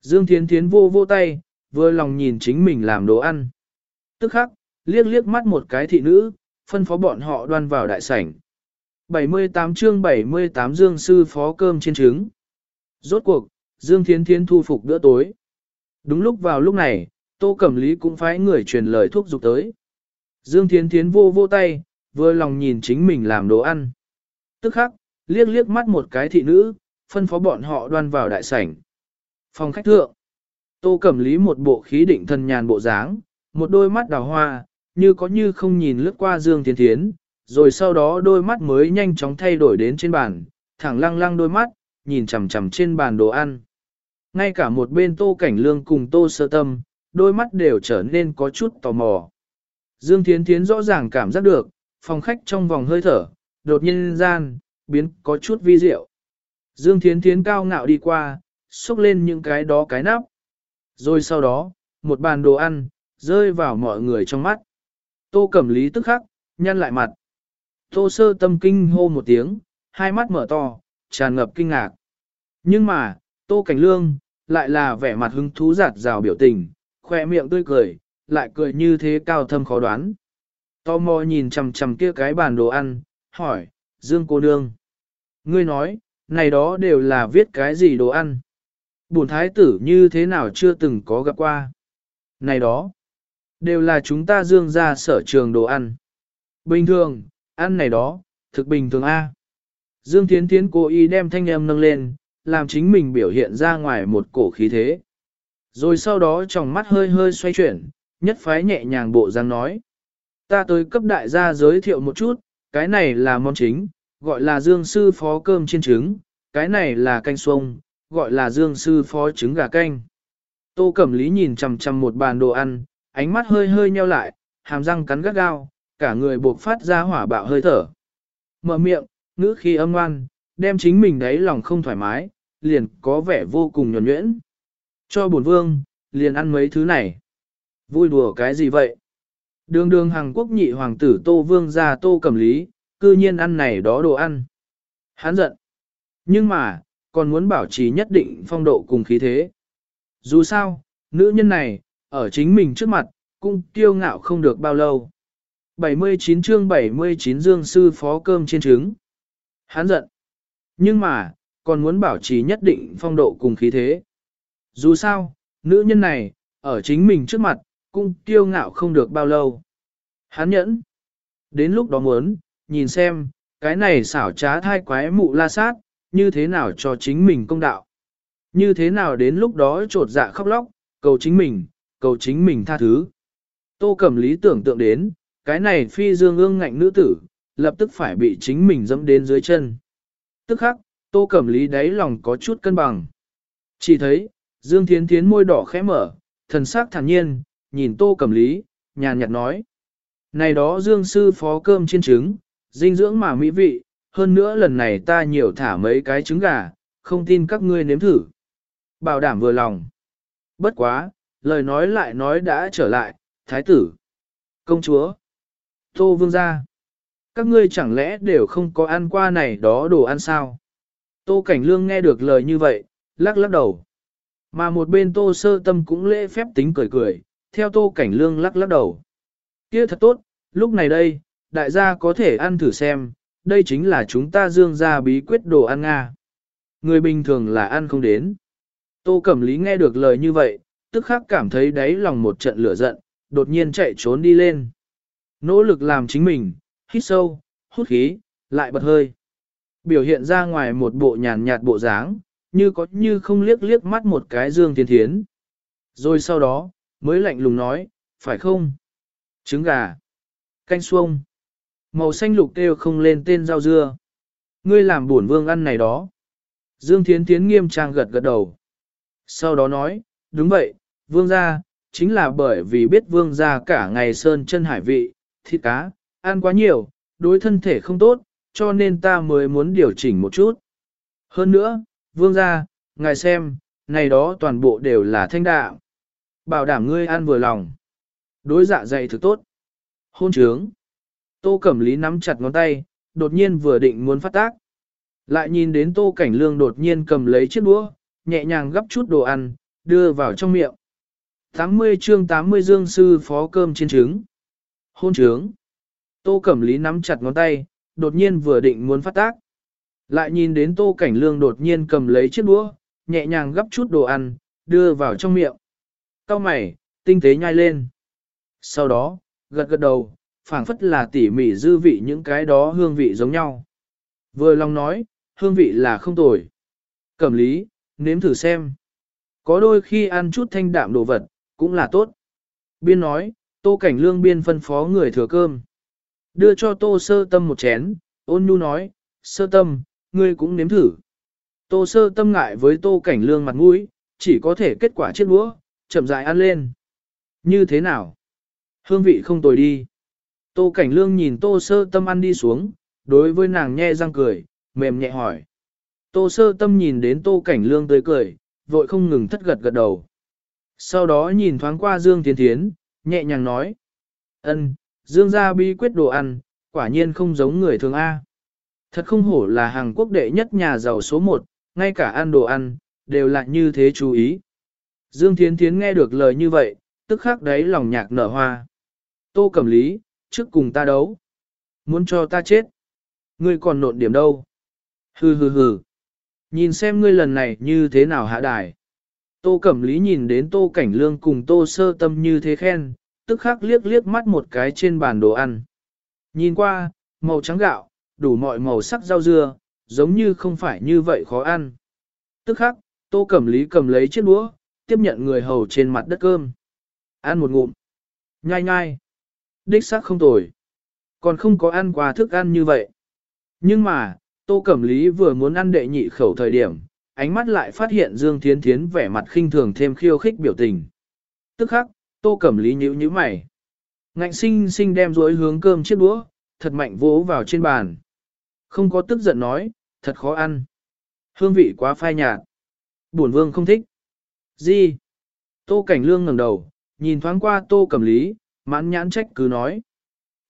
Dương Thiến Thiến vô vô tay, vừa lòng nhìn chính mình làm đồ ăn. Tức khắc, liếc liếc mắt một cái thị nữ, phân phó bọn họ đoan vào đại sảnh. 78 chương 78 Dương Sư Phó Cơm trên trứng. Rốt cuộc, Dương Thiến Thiến thu phục bữa tối. Đúng lúc vào lúc này, Tô Cẩm Lý cũng phải người truyền lời thuốc dục tới. Dương Thiến Thiến vô vô tay, vừa lòng nhìn chính mình làm đồ ăn. Tức khắc, liếc liếc mắt một cái thị nữ, phân phó bọn họ đoan vào đại sảnh. Phòng khách thượng, tô cẩm lý một bộ khí định thần nhàn bộ dáng, một đôi mắt đào hoa, như có như không nhìn lướt qua Dương Thiên Thiến, rồi sau đó đôi mắt mới nhanh chóng thay đổi đến trên bàn, thẳng lăng lăng đôi mắt, nhìn chằm chằm trên bàn đồ ăn. Ngay cả một bên tô cảnh lương cùng tô sơ tâm, đôi mắt đều trở nên có chút tò mò. Dương Thiến Thiến rõ ràng cảm giác được, phòng khách trong vòng hơi thở, đột nhiên gian, biến có chút vi diệu. Dương Thiến Thiến cao ngạo đi qua, xúc lên những cái đó cái nắp. Rồi sau đó, một bàn đồ ăn, rơi vào mọi người trong mắt. Tô Cẩm Lý tức khắc, nhăn lại mặt. Tô sơ tâm kinh hô một tiếng, hai mắt mở to, tràn ngập kinh ngạc. Nhưng mà, Tô Cảnh Lương, lại là vẻ mặt hứng thú giạt rào biểu tình, khoe miệng tươi cười, lại cười như thế cao thâm khó đoán. Tô mò nhìn chằm chằm kia cái bàn đồ ăn, hỏi, Dương cô nương. Ngươi nói, này đó đều là viết cái gì đồ ăn. Bổn thái tử như thế nào chưa từng có gặp qua. Này đó, đều là chúng ta dương ra sở trường đồ ăn. Bình thường, ăn này đó, thực bình thường A. Dương Thiến Thiến cố ý đem thanh âm nâng lên, làm chính mình biểu hiện ra ngoài một cổ khí thế. Rồi sau đó trong mắt hơi hơi xoay chuyển, nhất phái nhẹ nhàng bộ dáng nói. Ta tới cấp đại gia giới thiệu một chút, cái này là món chính, gọi là dương sư phó cơm chiên trứng, cái này là canh xuông, gọi là dương sư phó trứng gà canh. Tô Cẩm Lý nhìn chằm chằm một bàn đồ ăn, ánh mắt hơi hơi nheo lại, hàm răng cắn gắt gao, cả người buộc phát ra hỏa bạo hơi thở. Mở miệng, ngữ khi âm ngoan, đem chính mình đấy lòng không thoải mái, liền có vẻ vô cùng nhuẩn nhuyễn. Cho bổn vương, liền ăn mấy thứ này. Vui đùa cái gì vậy? Đường đường Hàn Quốc nhị hoàng tử Tô Vương ra Tô Cẩm Lý, cư nhiên ăn này đó đồ ăn. Hắn giận. Nhưng mà, còn muốn bảo trì nhất định phong độ cùng khí thế. Dù sao, nữ nhân này, ở chính mình trước mặt, cũng kiêu ngạo không được bao lâu. 79 chương 79 dương sư phó cơm trên trứng. Hắn giận. Nhưng mà, còn muốn bảo trì nhất định phong độ cùng khí thế. Dù sao, nữ nhân này, ở chính mình trước mặt, cũng kiêu ngạo không được bao lâu. Hắn nhẫn. Đến lúc đó muốn, nhìn xem, cái này xảo trá thai quái mụ la sát, như thế nào cho chính mình công đạo. Như thế nào đến lúc đó trột dạ khóc lóc, cầu chính mình, cầu chính mình tha thứ. Tô Cẩm Lý tưởng tượng đến, cái này phi dương ương ngạnh nữ tử, lập tức phải bị chính mình dẫm đến dưới chân. Tức khắc, Tô Cẩm Lý đáy lòng có chút cân bằng. Chỉ thấy, Dương Thiến Thiến môi đỏ khẽ mở, thần sắc thản nhiên, nhìn Tô Cẩm Lý, nhàn nhạt nói. Này đó Dương Sư phó cơm chiên trứng, dinh dưỡng mà mỹ vị, hơn nữa lần này ta nhiều thả mấy cái trứng gà, không tin các ngươi nếm thử. Bảo đảm vừa lòng. Bất quá, lời nói lại nói đã trở lại, thái tử, công chúa, tô vương gia. Các ngươi chẳng lẽ đều không có ăn qua này đó đồ ăn sao? Tô Cảnh Lương nghe được lời như vậy, lắc lắc đầu. Mà một bên Tô Sơ Tâm cũng lễ phép tính cười cười, theo Tô Cảnh Lương lắc lắc đầu. Kia thật tốt, lúc này đây, đại gia có thể ăn thử xem, đây chính là chúng ta dương ra bí quyết đồ ăn Nga. Người bình thường là ăn không đến. Tô Cẩm Lý nghe được lời như vậy, tức khắc cảm thấy đáy lòng một trận lửa giận, đột nhiên chạy trốn đi lên. Nỗ lực làm chính mình, hít sâu, hút khí, lại bật hơi. Biểu hiện ra ngoài một bộ nhàn nhạt bộ dáng, như có như không liếc liếc mắt một cái Dương Thiên Thiến. Rồi sau đó, mới lạnh lùng nói, phải không? Trứng gà, canh xuông, màu xanh lục kêu không lên tên rau dưa. Ngươi làm buồn vương ăn này đó. Dương Thiến Thiến nghiêm trang gật gật đầu. Sau đó nói, đúng vậy, vương gia, chính là bởi vì biết vương gia cả ngày sơn chân hải vị, thịt cá, ăn quá nhiều, đối thân thể không tốt, cho nên ta mới muốn điều chỉnh một chút. Hơn nữa, vương gia, ngài xem, này đó toàn bộ đều là thanh đạo. Bảo đảm ngươi ăn vừa lòng. Đối dạ dày thực tốt. Hôn trướng. Tô Cẩm Lý nắm chặt ngón tay, đột nhiên vừa định muốn phát tác. Lại nhìn đến Tô Cảnh Lương đột nhiên cầm lấy chiếc đũa, nhẹ nhàng gấp chút đồ ăn, đưa vào trong miệng. 80 chương 80 dương sư phó cơm trên trứng. Hôn trướng. Tô Cẩm Lý nắm chặt ngón tay, đột nhiên vừa định muốn phát tác. Lại nhìn đến Tô Cảnh Lương đột nhiên cầm lấy chiếc đũa, nhẹ nhàng gấp chút đồ ăn, đưa vào trong miệng. Cao mày, tinh tế nhai lên. Sau đó, gật gật đầu, phảng phất là tỉ mỉ dư vị những cái đó hương vị giống nhau. Vừa lòng nói, hương vị là không tồi. Cẩm lý, nếm thử xem. Có đôi khi ăn chút thanh đạm đồ vật, cũng là tốt. Biên nói, tô cảnh lương biên phân phó người thừa cơm. Đưa cho tô sơ tâm một chén, ôn nhu nói, sơ tâm, ngươi cũng nếm thử. Tô sơ tâm ngại với tô cảnh lương mặt mũi, chỉ có thể kết quả chiếc đũa, chậm rãi ăn lên. Như thế nào? Hương vị không tồi đi. Tô cảnh lương nhìn tô sơ tâm ăn đi xuống, đối với nàng nhe răng cười, mềm nhẹ hỏi. Tô sơ tâm nhìn đến tô cảnh lương tươi cười, vội không ngừng thất gật gật đầu. Sau đó nhìn thoáng qua Dương Thiên Thiến, nhẹ nhàng nói. ân, Dương gia bí quyết đồ ăn, quả nhiên không giống người thường A. Thật không hổ là hàng quốc đệ nhất nhà giàu số một, ngay cả ăn đồ ăn, đều là như thế chú ý. Dương Thiến Thiến nghe được lời như vậy, tức khắc đấy lòng nhạc nở hoa. Tô Cẩm Lý, trước cùng ta đấu. Muốn cho ta chết. Ngươi còn nộn điểm đâu? Hừ hừ hừ. Nhìn xem ngươi lần này như thế nào hạ đài. Tô Cẩm Lý nhìn đến Tô Cảnh Lương cùng Tô Sơ Tâm như thế khen, tức khắc liếc liếc mắt một cái trên bàn đồ ăn. Nhìn qua, màu trắng gạo, đủ mọi màu sắc rau dưa, giống như không phải như vậy khó ăn. Tức khắc, Tô Cẩm Lý cầm lấy chiếc đũa, tiếp nhận người hầu trên mặt đất cơm. Ăn một ngụm. Nhai nhai. Đích xác không tồi. Còn không có ăn qua thức ăn như vậy. Nhưng mà, Tô Cẩm Lý vừa muốn ăn đệ nhị khẩu thời điểm, ánh mắt lại phát hiện Dương Thiến Thiến vẻ mặt khinh thường thêm khiêu khích biểu tình. Tức khắc, Tô Cẩm Lý nhíu nhíu mày. Ngạnh sinh sinh đem rối hướng cơm chiếc đũa, thật mạnh vỗ vào trên bàn. Không có tức giận nói, thật khó ăn. Hương vị quá phai nhạt. Bổn vương không thích. Gì? Tô Cảnh Lương ngẩng đầu, nhìn thoáng qua Tô Cẩm Lý, mãn nhãn trách cứ nói.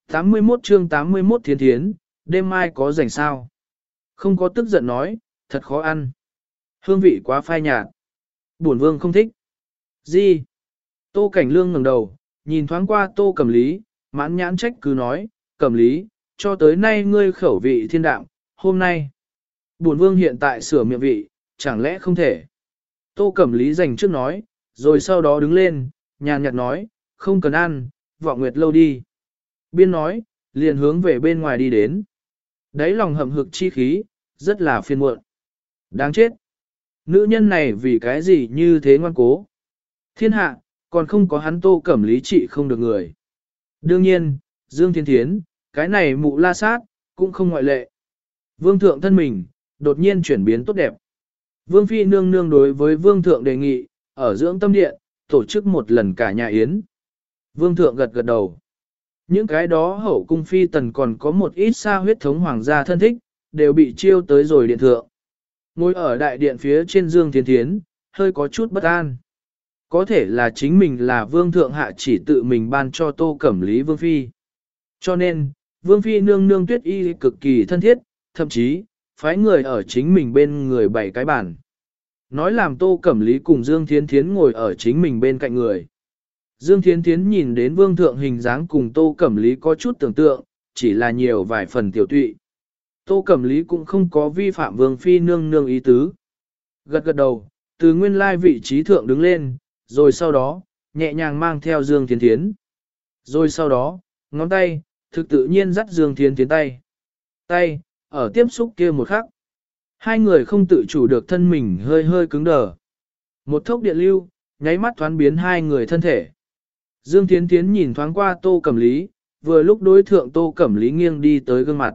81 chương 81 thiên thiến, đêm mai có rảnh sao? Không có tức giận nói, thật khó ăn. Hương vị quá phai nhạt. Bổn vương không thích. Gì? Tô Cảnh Lương ngẩng đầu, nhìn thoáng qua Tô Cẩm Lý, mãn nhãn trách cứ nói, Cẩm Lý, cho tới nay ngươi khẩu vị thiên đạm, hôm nay. Bổn vương hiện tại sửa miệng vị, chẳng lẽ không thể. Tô Cẩm Lý dành trước nói, rồi sau đó đứng lên, nhàn nhạt nói, không cần ăn, vọng nguyệt lâu đi. Biên nói, liền hướng về bên ngoài đi đến. Đấy lòng hậm hực chi khí, rất là phiền muộn. Đáng chết. Nữ nhân này vì cái gì như thế ngoan cố. Thiên hạ, còn không có hắn tô cẩm lý trị không được người. Đương nhiên, Dương Thiên Thiến, cái này mụ la sát, cũng không ngoại lệ. Vương thượng thân mình, đột nhiên chuyển biến tốt đẹp. Vương Phi nương nương đối với Vương thượng đề nghị, ở dưỡng tâm điện, tổ chức một lần cả nhà yến. Vương thượng gật gật đầu. Những cái đó hậu cung phi tần còn có một ít xa huyết thống hoàng gia thân thích, đều bị chiêu tới rồi điện thượng. Ngồi ở đại điện phía trên dương thiên thiến, hơi có chút bất an. Có thể là chính mình là vương thượng hạ chỉ tự mình ban cho tô cẩm lý vương phi. Cho nên, vương phi nương nương tuyết y cực kỳ thân thiết, thậm chí, phái người ở chính mình bên người bảy cái bản. Nói làm tô cẩm lý cùng Dương Thiên Thiến ngồi ở chính mình bên cạnh người. Dương Thiên Thiến nhìn đến vương thượng hình dáng cùng tô cẩm lý có chút tưởng tượng, chỉ là nhiều vài phần tiểu tụy. Tô Cẩm Lý cũng không có vi phạm vương phi nương nương ý tứ. Gật gật đầu, từ nguyên lai vị trí thượng đứng lên, rồi sau đó, nhẹ nhàng mang theo Dương Thiên Thiến. Rồi sau đó, ngón tay, thực tự nhiên dắt Dương Thiên Thiến tay. Tay, ở tiếp xúc kia một khắc. Hai người không tự chủ được thân mình hơi hơi cứng đờ. Một thốc điện lưu, nháy mắt thoán biến hai người thân thể. Dương Thiến Thiến nhìn thoáng qua Tô Cẩm Lý, vừa lúc đối thượng Tô Cẩm Lý nghiêng đi tới gương mặt.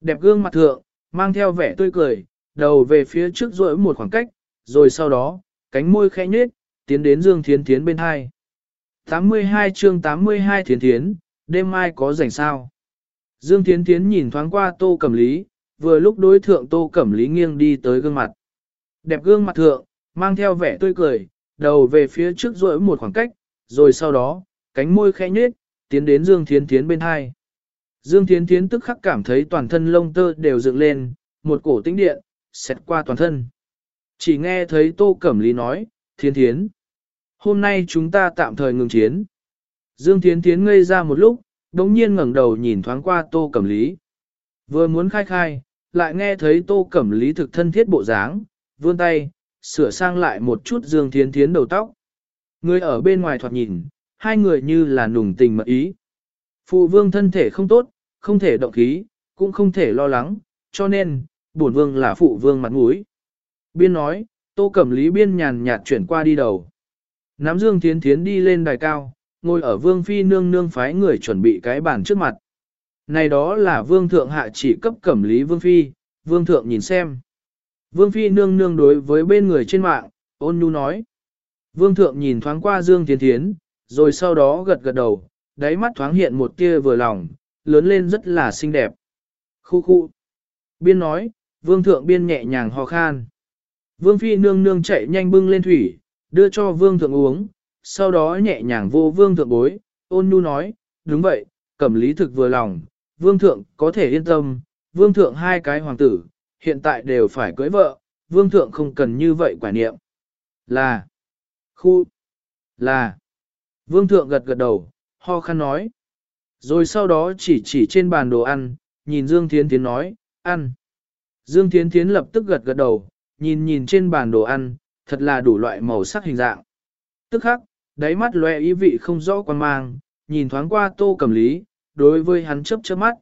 Đẹp gương mặt thượng, mang theo vẻ tươi cười, đầu về phía trước rỗi một khoảng cách, rồi sau đó, cánh môi khẽ nhếch, tiến đến Dương Thiến Thiến bên hai. 82 chương 82 Thiến Thiến, đêm mai có rảnh sao? Dương Thiến Thiến nhìn thoáng qua Tô Cẩm Lý, vừa lúc đối thượng Tô Cẩm Lý nghiêng đi tới gương mặt. Đẹp gương mặt thượng, mang theo vẻ tươi cười, đầu về phía trước rỗi một khoảng cách, rồi sau đó, cánh môi khẽ nhếch, tiến đến Dương Thiến Thiến bên hai. Dương Thiến Thiến tức khắc cảm thấy toàn thân lông tơ đều dựng lên, một cổ tĩnh điện, xẹt qua toàn thân. Chỉ nghe thấy Tô Cẩm Lý nói, Thiến Thiến. Hôm nay chúng ta tạm thời ngừng chiến. Dương Thiến Thiến ngây ra một lúc, đống nhiên ngẩng đầu nhìn thoáng qua Tô Cẩm Lý. Vừa muốn khai khai, lại nghe thấy Tô Cẩm Lý thực thân thiết bộ dáng, vươn tay, sửa sang lại một chút Dương Thiến Thiến đầu tóc. Người ở bên ngoài thoạt nhìn, hai người như là nùng tình mật ý. Phụ vương thân thể không tốt, không thể động khí, cũng không thể lo lắng, cho nên, bổn vương là phụ vương mặt mũi. Biên nói, tô cẩm lý biên nhàn nhạt chuyển qua đi đầu. Nắm dương thiến thiến đi lên đài cao, ngồi ở vương phi nương nương phái người chuẩn bị cái bàn trước mặt. Này đó là vương thượng hạ chỉ cấp cẩm lý vương phi, vương thượng nhìn xem. Vương phi nương nương đối với bên người trên mạng, ôn nhu nói. Vương thượng nhìn thoáng qua dương thiến thiến, rồi sau đó gật gật đầu, đáy mắt thoáng hiện một tia vừa lòng, lớn lên rất là xinh đẹp. Khu khu. Biên nói, vương thượng biên nhẹ nhàng ho khan. Vương phi nương nương chạy nhanh bưng lên thủy, đưa cho vương thượng uống, sau đó nhẹ nhàng vô vương thượng bối, ôn nhu nói, đúng vậy, cẩm lý thực vừa lòng, vương thượng có thể yên tâm, vương thượng hai cái hoàng tử, hiện tại đều phải cưới vợ, vương thượng không cần như vậy quả niệm. Là, khu, là, vương thượng gật gật đầu, ho khăn nói. Rồi sau đó chỉ chỉ trên bàn đồ ăn, nhìn Dương Thiến Thiến nói, ăn. Dương Thiến Thiến lập tức gật gật đầu, nhìn nhìn trên bàn đồ ăn, thật là đủ loại màu sắc hình dạng. Tức khắc, đáy mắt lòe ý vị không rõ quan mang, nhìn thoáng qua tô cầm lý, đối với hắn chấp chớp mắt.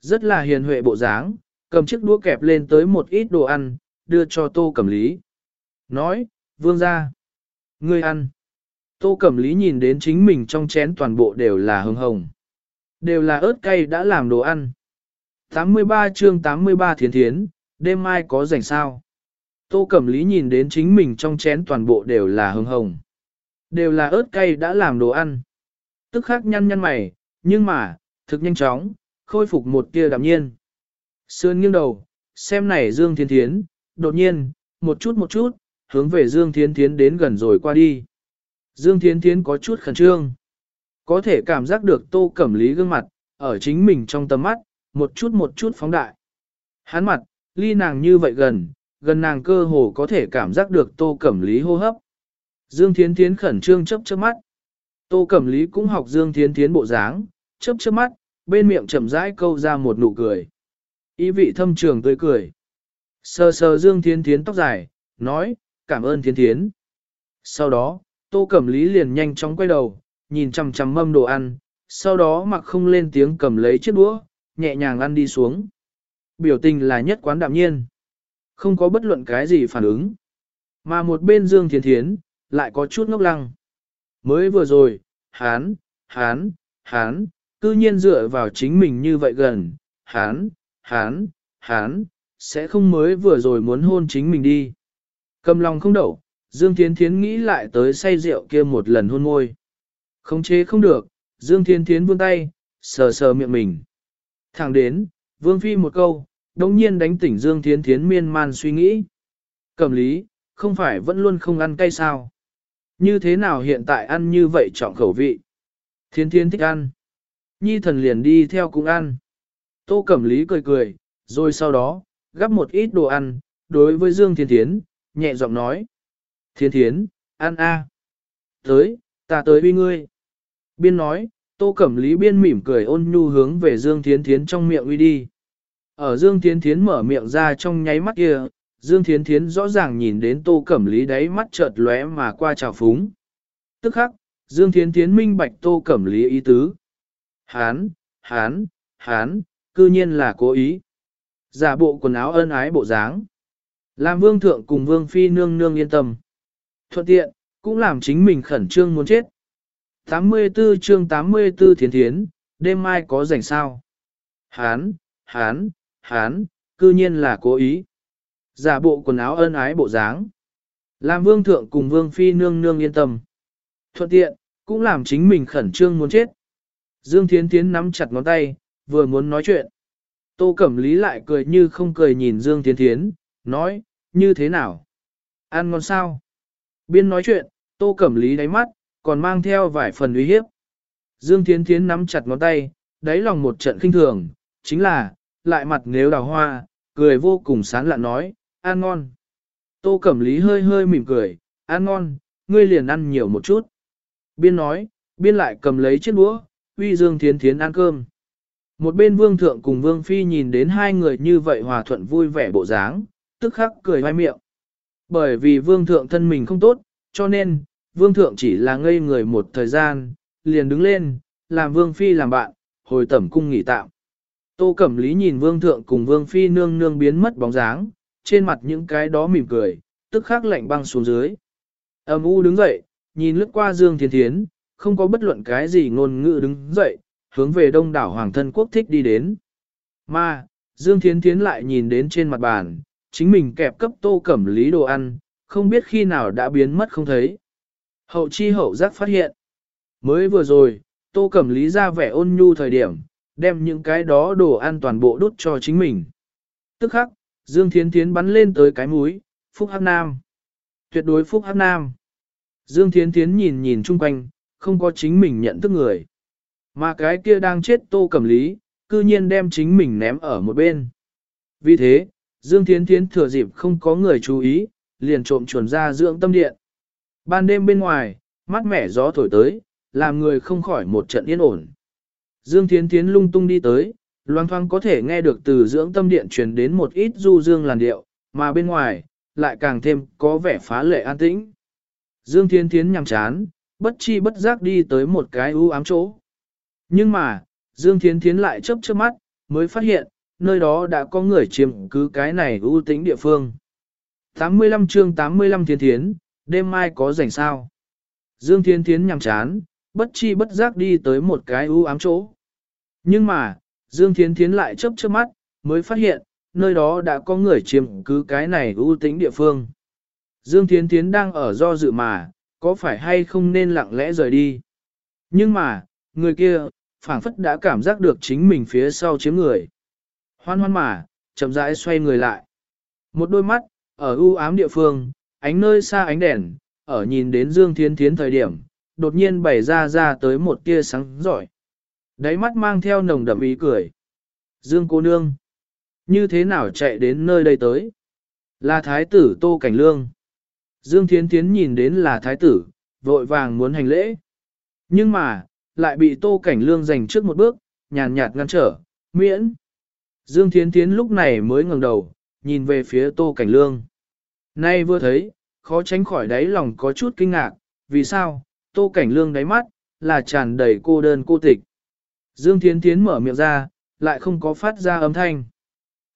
Rất là hiền huệ bộ dáng, cầm chiếc đũa kẹp lên tới một ít đồ ăn, đưa cho tô cầm lý. Nói, vương ra. Ngươi ăn. Tô Cẩm Lý nhìn đến chính mình trong chén toàn bộ đều là hồng hồng. Đều là ớt cay đã làm đồ ăn. 83 chương 83 thiến thiến, đêm mai có rảnh sao? Tô Cẩm Lý nhìn đến chính mình trong chén toàn bộ đều là hồng hồng. Đều là ớt cay đã làm đồ ăn. Tức khắc nhăn nhăn mày, nhưng mà, thực nhanh chóng, khôi phục một tia đạm nhiên. Sương nghiêng đầu, xem này Dương Thiên Thiến, đột nhiên, một chút một chút, hướng về Dương Thiên Thiến đến gần rồi qua đi. Dương Thiên Thiến có chút khẩn trương. Có thể cảm giác được tô cẩm lý gương mặt, ở chính mình trong tầm mắt, một chút một chút phóng đại. Hắn mặt, ly nàng như vậy gần, gần nàng cơ hồ có thể cảm giác được tô cẩm lý hô hấp. Dương Thiến Thiến khẩn trương chấp chớp mắt. Tô Cẩm Lý cũng học Dương Thiến Thiến bộ dáng, chớp chớp mắt, bên miệng chậm rãi câu ra một nụ cười. Ý vị thâm trường tươi cười. Sờ sờ Dương Thiến Thiến tóc dài, nói, cảm ơn Thiến Thiến. Sau đó, Tô Cẩm Lý liền nhanh chóng quay đầu, nhìn chằm chằm mâm đồ ăn, sau đó mặc không lên tiếng cầm lấy chiếc đũa, nhẹ nhàng ăn đi xuống. Biểu tình là nhất quán đạm nhiên. Không có bất luận cái gì phản ứng. Mà một bên Dương Thiến Thiến, lại có chút ngốc lăng. Mới vừa rồi, hán, hán, hán, cư nhiên dựa vào chính mình như vậy gần, hán, hán, hán, sẽ không mới vừa rồi muốn hôn chính mình đi. Cầm lòng không đậu, Dương Thiến Thiến nghĩ lại tới say rượu kia một lần hôn môi khống chế không được, Dương Thiên Thiến vươn tay, sờ sờ miệng mình. Thẳng đến, Vương Phi một câu, đồng nhiên đánh tỉnh Dương Thiên Thiến miên man suy nghĩ. Cẩm lý, không phải vẫn luôn không ăn cay sao? Như thế nào hiện tại ăn như vậy trọng khẩu vị? Thiên Thiên thích ăn. Nhi thần liền đi theo cũng ăn. Tô Cẩm Lý cười cười, rồi sau đó, gắp một ít đồ ăn, đối với Dương Thiên Thiến, nhẹ giọng nói. Thiên Thiến, ăn a. Tới, ta tới uy ngươi. Biên nói, Tô Cẩm Lý biên mỉm cười ôn nhu hướng về Dương Thiến Thiến trong miệng uy đi. Ở Dương Thiến Thiến mở miệng ra trong nháy mắt kia, Dương Thiến Thiến rõ ràng nhìn đến Tô Cẩm Lý đáy mắt chợt lóe mà qua trào phúng. Tức khắc, Dương Thiến Thiến minh bạch Tô Cẩm Lý ý tứ. Hán, hán, hán, cư nhiên là cố ý. Giả bộ quần áo ân ái bộ dáng. Làm vương thượng cùng vương phi nương nương yên tâm. Thuận tiện, cũng làm chính mình khẩn trương muốn chết. 84 chương 84 thiến thiến, đêm mai có rảnh sao? Hán, hán, hán, cư nhiên là cố ý. Giả bộ quần áo ân ái bộ dáng. Làm vương thượng cùng vương phi nương nương yên tâm. Thuận tiện, cũng làm chính mình khẩn trương muốn chết. Dương Thiến Thiến nắm chặt ngón tay, vừa muốn nói chuyện. Tô Cẩm Lý lại cười như không cười nhìn Dương Thiến Thiến, nói, như thế nào? Ăn ngon sao? Biên nói chuyện, Tô Cẩm Lý đáy mắt, còn mang theo vài phần uy hiếp. Dương Thiến Thiến nắm chặt ngón tay, đáy lòng một trận kinh thường, chính là, lại mặt nếu đào hoa, cười vô cùng sán lạ nói, ăn ngon. Tô Cẩm Lý hơi hơi mỉm cười, ăn ngon, ngươi liền ăn nhiều một chút. Biên nói, biên lại cầm lấy chiếc đũa, uy Dương Thiến Thiến ăn cơm. Một bên vương thượng cùng vương phi nhìn đến hai người như vậy hòa thuận vui vẻ bộ dáng, tức khắc cười hoai miệng. Bởi vì vương thượng thân mình không tốt, cho nên, vương thượng chỉ là ngây người một thời gian, liền đứng lên, làm vương phi làm bạn, hồi tẩm cung nghỉ tạm. Tô Cẩm Lý nhìn vương thượng cùng vương phi nương nương biến mất bóng dáng, trên mặt những cái đó mỉm cười, tức khắc lạnh băng xuống dưới. Âm u đứng dậy, nhìn lướt qua Dương Thiên Thiến, không có bất luận cái gì ngôn ngữ đứng dậy, hướng về đông đảo hoàng thân quốc thích đi đến. Mà, Dương thiên Thiến lại nhìn đến trên mặt bàn, chính mình kẹp cấp tô cẩm lý đồ ăn, không biết khi nào đã biến mất không thấy. Hậu chi hậu giác phát hiện. Mới vừa rồi, tô cẩm lý ra vẻ ôn nhu thời điểm, đem những cái đó đồ ăn toàn bộ đút cho chính mình. Tức khắc, Dương Thiến Thiến bắn lên tới cái múi, Phúc Hắc Nam. Tuyệt đối Phúc Hắc Nam. Dương Thiến Thiến nhìn nhìn chung quanh, không có chính mình nhận thức người. Mà cái kia đang chết tô Cẩm lý, cư nhiên đem chính mình ném ở một bên. Vì thế, Dương Thiến Thiến thừa dịp không có người chú ý, liền trộm chuồn ra dưỡng tâm điện. Ban đêm bên ngoài, mát mẻ gió thổi tới, làm người không khỏi một trận yên ổn. Dương Thiến Thiến lung tung đi tới, loang thoang có thể nghe được từ dưỡng tâm điện truyền đến một ít du dương làn điệu, mà bên ngoài, lại càng thêm có vẻ phá lệ an tĩnh. Dương Thiến Thiến nhằm chán, bất chi bất giác đi tới một cái u ám chỗ. Nhưng mà, Dương Thiến Thiến lại chớp chớp mắt, mới phát hiện, nơi đó đã có người chiếm cứ cái này ưu tĩnh địa phương. 85 chương 85 Thiến Thiến, đêm mai có rảnh sao? Dương Thiến Thiến nhằm chán, bất chi bất giác đi tới một cái u ám chỗ. Nhưng mà, Dương Thiến Thiến lại chớp chớp mắt, mới phát hiện, nơi đó đã có người chiếm cứ cái này ưu tĩnh địa phương. Dương Thiến Thiến đang ở do dự mà, có phải hay không nên lặng lẽ rời đi. Nhưng mà, người kia, phảng phất đã cảm giác được chính mình phía sau chiếm người. Hoan hoan mà, chậm rãi xoay người lại. Một đôi mắt, ở u ám địa phương, ánh nơi xa ánh đèn, ở nhìn đến Dương Thiến Thiến thời điểm, đột nhiên bày ra ra tới một tia sáng giỏi. Đáy mắt mang theo nồng đậm ý cười. Dương cô nương, như thế nào chạy đến nơi đây tới? Là thái tử Tô Cảnh Lương. Dương Thiến Thiến nhìn đến là thái tử, vội vàng muốn hành lễ. Nhưng mà, lại bị Tô Cảnh Lương giành trước một bước, nhàn nhạt ngăn trở, miễn. Dương Thiến Thiến lúc này mới ngẩng đầu, nhìn về phía Tô Cảnh Lương. Nay vừa thấy, khó tránh khỏi đáy lòng có chút kinh ngạc, vì sao, Tô Cảnh Lương đáy mắt, là tràn đầy cô đơn cô tịch. Dương Thiến Thiến mở miệng ra, lại không có phát ra âm thanh.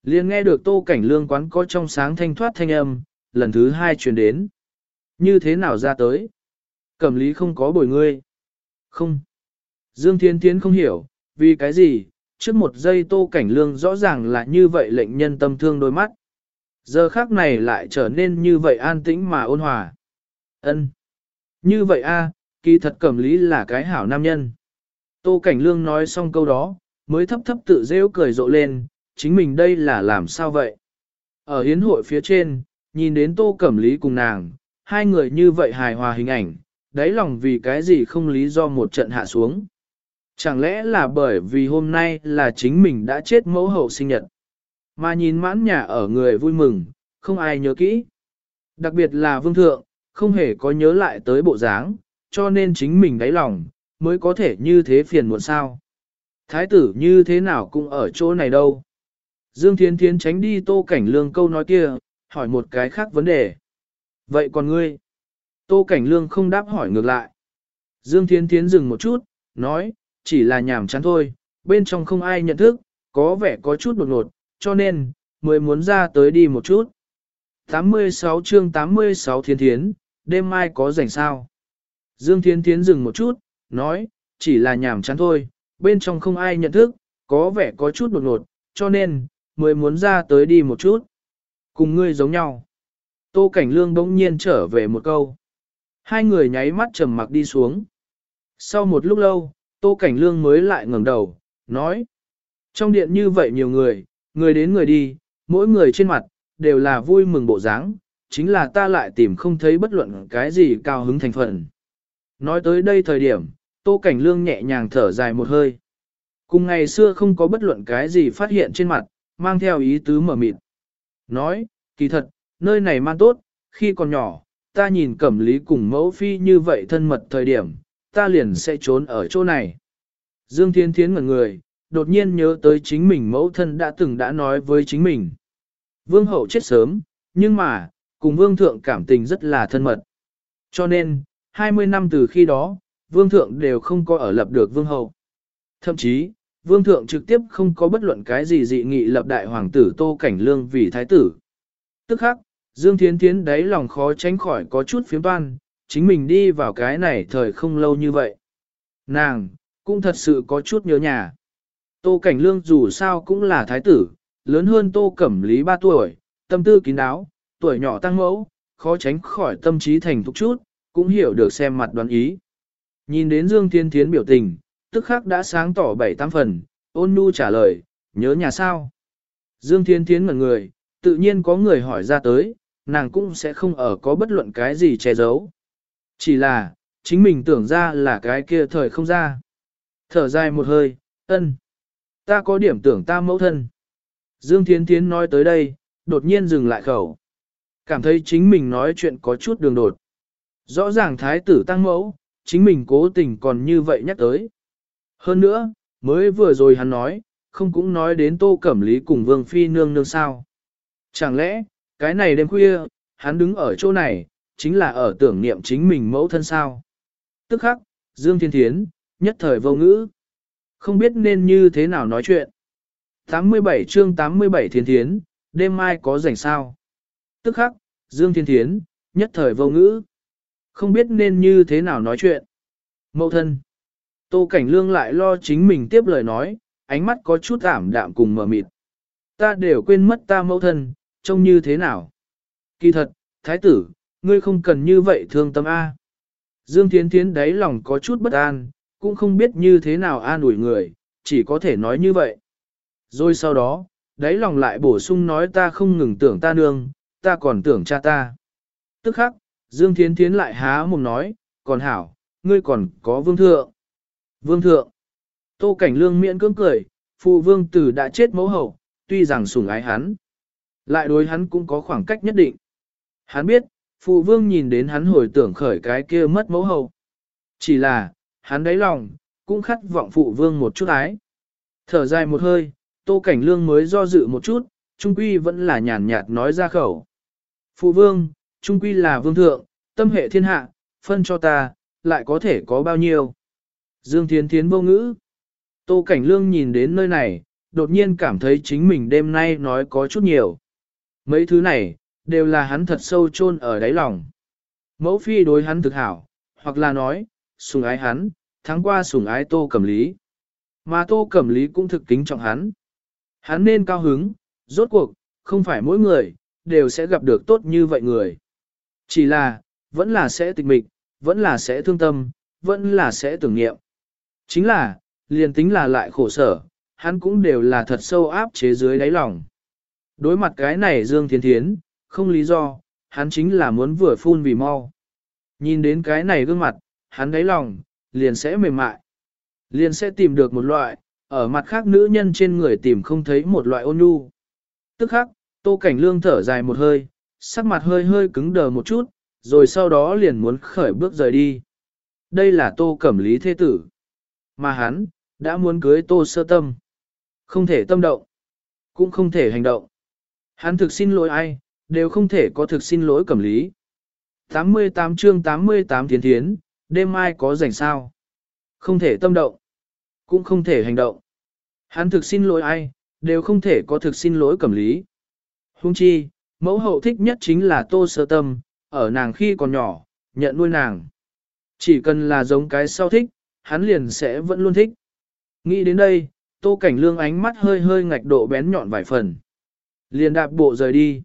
liền nghe được Tô Cảnh Lương quán có trong sáng thanh thoát thanh âm, lần thứ hai truyền đến. Như thế nào ra tới? Cẩm lý không có bồi ngươi. Không. Dương Thiên Thiến không hiểu, vì cái gì, trước một giây tô cảnh lương rõ ràng là như vậy lệnh nhân tâm thương đôi mắt. Giờ khác này lại trở nên như vậy an tĩnh mà ôn hòa. ân Như vậy a, kỳ thật cẩm lý là cái hảo nam nhân. Tô cảnh lương nói xong câu đó, mới thấp thấp tự rêu cười rộ lên, chính mình đây là làm sao vậy? Ở hiến hội phía trên, nhìn đến tô cẩm lý cùng nàng, hai người như vậy hài hòa hình ảnh, đáy lòng vì cái gì không lý do một trận hạ xuống. Chẳng lẽ là bởi vì hôm nay là chính mình đã chết mẫu hậu sinh nhật. Mà nhìn mãn nhà ở người vui mừng, không ai nhớ kỹ. Đặc biệt là vương thượng, không hề có nhớ lại tới bộ dáng, cho nên chính mình đáy lòng, mới có thể như thế phiền muộn sao. Thái tử như thế nào cũng ở chỗ này đâu. Dương Thiên Thiến tránh đi tô cảnh lương câu nói kia, hỏi một cái khác vấn đề. Vậy còn ngươi? Tô Cảnh Lương không đáp hỏi ngược lại. Dương Thiên Thiến dừng một chút, nói, chỉ là nhảm chán thôi, bên trong không ai nhận thức, có vẻ có chút đột ngột, cho nên, mới muốn ra tới đi một chút. 86 chương 86 Thiên Thiến, đêm mai có rảnh sao? Dương Thiên Thiến dừng một chút, nói, chỉ là nhảm chán thôi, bên trong không ai nhận thức, có vẻ có chút đột ngột, cho nên, mới muốn ra tới đi một chút. Cùng ngươi giống nhau. Tô Cảnh Lương bỗng nhiên trở về một câu. Hai người nháy mắt trầm mặc đi xuống. Sau một lúc lâu, Tô Cảnh Lương mới lại ngẩng đầu, nói. Trong điện như vậy nhiều người, người đến người đi, mỗi người trên mặt, đều là vui mừng bộ dáng, chính là ta lại tìm không thấy bất luận cái gì cao hứng thành phần. Nói tới đây thời điểm, Tô Cảnh Lương nhẹ nhàng thở dài một hơi. Cùng ngày xưa không có bất luận cái gì phát hiện trên mặt, mang theo ý tứ mở mịt. Nói, kỳ thật, nơi này man tốt, khi còn nhỏ, ta nhìn cẩm lý cùng mẫu phi như vậy thân mật thời điểm, ta liền sẽ trốn ở chỗ này. Dương Thiên Thiến ngẩn người, đột nhiên nhớ tới chính mình mẫu thân đã từng đã nói với chính mình. Vương hậu chết sớm, nhưng mà, cùng vương thượng cảm tình rất là thân mật. Cho nên, 20 năm từ khi đó, vương thượng đều không có ở lập được vương hậu. Thậm chí, vương thượng trực tiếp không có bất luận cái gì dị nghị lập đại hoàng tử Tô Cảnh Lương vì thái tử. Tức khắc, Dương Thiến Thiến đáy lòng khó tránh khỏi có chút phiếm toan, chính mình đi vào cái này thời không lâu như vậy. Nàng, cũng thật sự có chút nhớ nhà. Tô Cảnh Lương dù sao cũng là thái tử, lớn hơn Tô Cẩm Lý 3 tuổi, tâm tư kín đáo, tuổi nhỏ tăng mẫu, khó tránh khỏi tâm trí thành thục chút, cũng hiểu được xem mặt đoán ý. Nhìn đến Dương Thiên Thiến biểu tình, tức khắc đã sáng tỏ bảy tam phần, ôn nhu trả lời, nhớ nhà sao. Dương Thiên Thiến ngẩn người, tự nhiên có người hỏi ra tới, nàng cũng sẽ không ở có bất luận cái gì che giấu. Chỉ là, chính mình tưởng ra là cái kia thời không ra. Thở dài một hơi, ân. Ta có điểm tưởng ta mẫu thân. Dương Thiến Thiến nói tới đây, đột nhiên dừng lại khẩu. Cảm thấy chính mình nói chuyện có chút đường đột. Rõ ràng thái tử tăng mẫu, chính mình cố tình còn như vậy nhắc tới. Hơn nữa, mới vừa rồi hắn nói, không cũng nói đến tô cẩm lý cùng vương phi nương nương sao. Chẳng lẽ, cái này đêm khuya, hắn đứng ở chỗ này, chính là ở tưởng niệm chính mình mẫu thân sao. Tức khắc, Dương Thiên Thiến, nhất thời vô ngữ. Không biết nên như thế nào nói chuyện. 87 chương 87 Thiên Thiến, đêm mai có rảnh sao. Tức khắc, Dương Thiên Thiến, nhất thời vô ngữ. Không biết nên như thế nào nói chuyện. Mẫu thân. Tô Cảnh Lương lại lo chính mình tiếp lời nói, ánh mắt có chút ảm đạm cùng mờ mịt. Ta đều quên mất ta mẫu thân, trông như thế nào? Kỳ thật, thái tử, ngươi không cần như vậy thương tâm A. Dương Thiến Thiến đáy lòng có chút bất an, cũng không biết như thế nào an ủi người, chỉ có thể nói như vậy. Rồi sau đó, đáy lòng lại bổ sung nói ta không ngừng tưởng ta nương, ta còn tưởng cha ta. Tức khắc, Dương Thiến Thiến lại há mồm nói, còn hảo, ngươi còn có vương thượng. Vương thượng. Tô Cảnh Lương miễn cưỡng cười, phụ vương tử đã chết mẫu hậu, tuy rằng sủng ái hắn. Lại đối hắn cũng có khoảng cách nhất định. Hắn biết, phụ vương nhìn đến hắn hồi tưởng khởi cái kia mất mẫu hậu. Chỉ là, hắn đáy lòng, cũng khát vọng phụ vương một chút ái. Thở dài một hơi, tô cảnh lương mới do dự một chút, trung quy vẫn là nhàn nhạt nói ra khẩu. Phụ vương, trung quy là vương thượng, tâm hệ thiên hạ, phân cho ta, lại có thể có bao nhiêu. Dương Thiến Thiến vô ngữ. Tô Cảnh Lương nhìn đến nơi này, đột nhiên cảm thấy chính mình đêm nay nói có chút nhiều. Mấy thứ này, đều là hắn thật sâu chôn ở đáy lòng. Mẫu phi đối hắn thực hảo, hoặc là nói, sùng ái hắn, tháng qua sùng ái Tô Cẩm Lý. Mà Tô Cẩm Lý cũng thực kính trọng hắn. Hắn nên cao hứng, rốt cuộc, không phải mỗi người, đều sẽ gặp được tốt như vậy người. Chỉ là, vẫn là sẽ tịch mịch, vẫn là sẽ thương tâm, vẫn là sẽ tưởng niệm. Chính là, liền tính là lại khổ sở, hắn cũng đều là thật sâu áp chế dưới đáy lòng. Đối mặt cái này Dương Thiên Thiến, không lý do, hắn chính là muốn vừa phun vì mau. Nhìn đến cái này gương mặt, hắn đáy lòng, liền sẽ mềm mại. Liền sẽ tìm được một loại, ở mặt khác nữ nhân trên người tìm không thấy một loại ôn nhu. Tức khắc, tô cảnh lương thở dài một hơi, sắc mặt hơi hơi cứng đờ một chút, rồi sau đó liền muốn khởi bước rời đi. Đây là tô cẩm lý thế tử. Mà hắn, đã muốn cưới tô sơ tâm. Không thể tâm động, cũng không thể hành động. Hắn thực xin lỗi ai, đều không thể có thực xin lỗi cẩm lý. 88 chương 88 tiến thiến, đêm mai có rảnh sao? Không thể tâm động, cũng không thể hành động. Hắn thực xin lỗi ai, đều không thể có thực xin lỗi cẩm lý. Hung chi, mẫu hậu thích nhất chính là tô sơ tâm, ở nàng khi còn nhỏ, nhận nuôi nàng. Chỉ cần là giống cái sau thích, hắn liền sẽ vẫn luôn thích. Nghĩ đến đây, tô cảnh lương ánh mắt hơi hơi ngạch độ bén nhọn vài phần. Liền đạp bộ rời đi.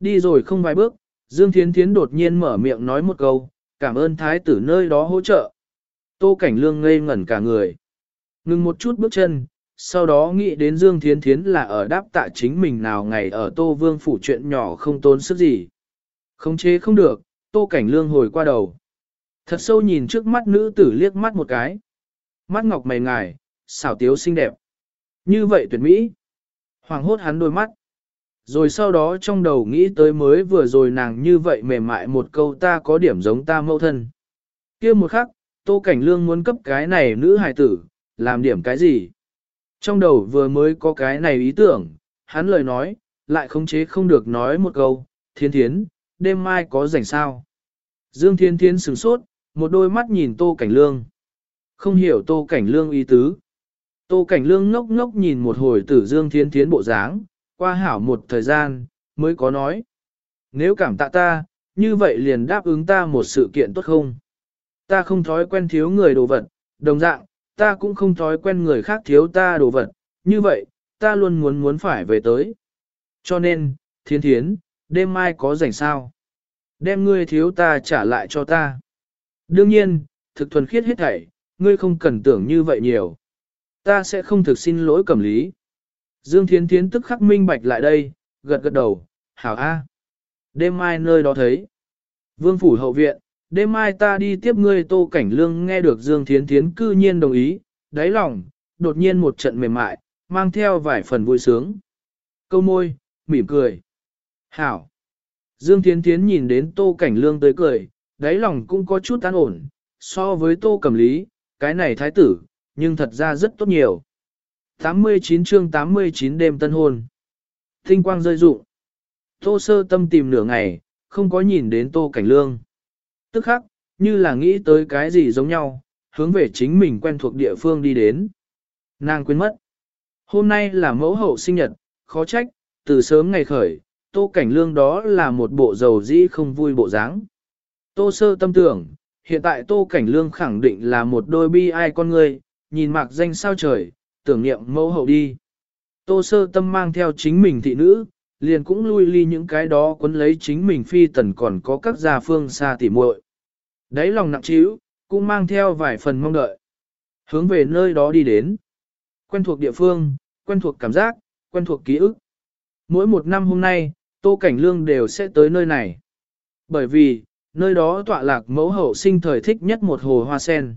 Đi rồi không vài bước, Dương Thiến Thiến đột nhiên mở miệng nói một câu, cảm ơn thái tử nơi đó hỗ trợ. Tô cảnh lương ngây ngẩn cả người. Ngừng một chút bước chân, sau đó nghĩ đến Dương Thiến Thiến là ở đáp tạ chính mình nào ngày ở Tô Vương phủ chuyện nhỏ không tốn sức gì. Không chế không được, Tô Cảnh Lương hồi qua đầu. Thật sâu nhìn trước mắt nữ tử liếc mắt một cái. Mắt ngọc mày ngài, xảo tiếu xinh đẹp. Như vậy tuyệt mỹ. Hoàng hốt hắn đôi mắt. Rồi sau đó trong đầu nghĩ tới mới vừa rồi nàng như vậy mềm mại một câu ta có điểm giống ta mẫu thân. kia một khắc, Tô Cảnh Lương muốn cấp cái này nữ hài tử, làm điểm cái gì? Trong đầu vừa mới có cái này ý tưởng, hắn lời nói, lại khống chế không được nói một câu, thiên thiến, đêm mai có rảnh sao? Dương Thiên Thiến sửng sốt, một đôi mắt nhìn Tô Cảnh Lương. Không hiểu Tô Cảnh Lương ý tứ. Tô Cảnh Lương ngốc ngốc nhìn một hồi tử Dương Thiên Thiến bộ dáng, qua hảo một thời gian, mới có nói. Nếu cảm tạ ta, như vậy liền đáp ứng ta một sự kiện tốt không? Ta không thói quen thiếu người đồ vật, đồng dạng, ta cũng không thói quen người khác thiếu ta đồ vật, như vậy, ta luôn muốn muốn phải về tới. Cho nên, thiên thiến, đêm mai có rảnh sao? Đem ngươi thiếu ta trả lại cho ta. Đương nhiên, thực thuần khiết hết thảy, ngươi không cần tưởng như vậy nhiều. Ta sẽ không thực xin lỗi cẩm lý. Dương Thiến Thiến tức khắc minh bạch lại đây, gật gật đầu, hảo a. Đêm mai nơi đó thấy. Vương phủ hậu viện, đêm mai ta đi tiếp ngươi tô cảnh lương nghe được Dương Thiến Thiến cư nhiên đồng ý, đáy lòng, đột nhiên một trận mềm mại, mang theo vài phần vui sướng. Câu môi, mỉm cười. Hảo. Dương Thiến Thiến nhìn đến tô cảnh lương tới cười, đáy lòng cũng có chút an ổn, so với tô cầm lý, cái này thái tử, nhưng thật ra rất tốt nhiều. 89 chương 89 đêm tân hôn. Tinh quang rơi rụng. Tô sơ tâm tìm nửa ngày, không có nhìn đến tô cảnh lương. Tức khắc, như là nghĩ tới cái gì giống nhau, hướng về chính mình quen thuộc địa phương đi đến. Nàng quên mất. Hôm nay là mẫu hậu sinh nhật, khó trách, từ sớm ngày khởi, tô cảnh lương đó là một bộ dầu dĩ không vui bộ dáng. Tô sơ tâm tưởng, hiện tại tô cảnh lương khẳng định là một đôi bi ai con người, nhìn mạc danh sao trời, tưởng niệm mẫu hậu đi. Tô sơ tâm mang theo chính mình thị nữ, liền cũng lui ly những cái đó quấn lấy chính mình phi tần còn có các gia phương xa tỉ muội. Đấy lòng nặng trĩu, cũng mang theo vài phần mong đợi. Hướng về nơi đó đi đến. Quen thuộc địa phương, quen thuộc cảm giác, quen thuộc ký ức. Mỗi một năm hôm nay, Tô Cảnh Lương đều sẽ tới nơi này. Bởi vì, nơi đó tọa lạc mẫu hậu sinh thời thích nhất một hồ hoa sen.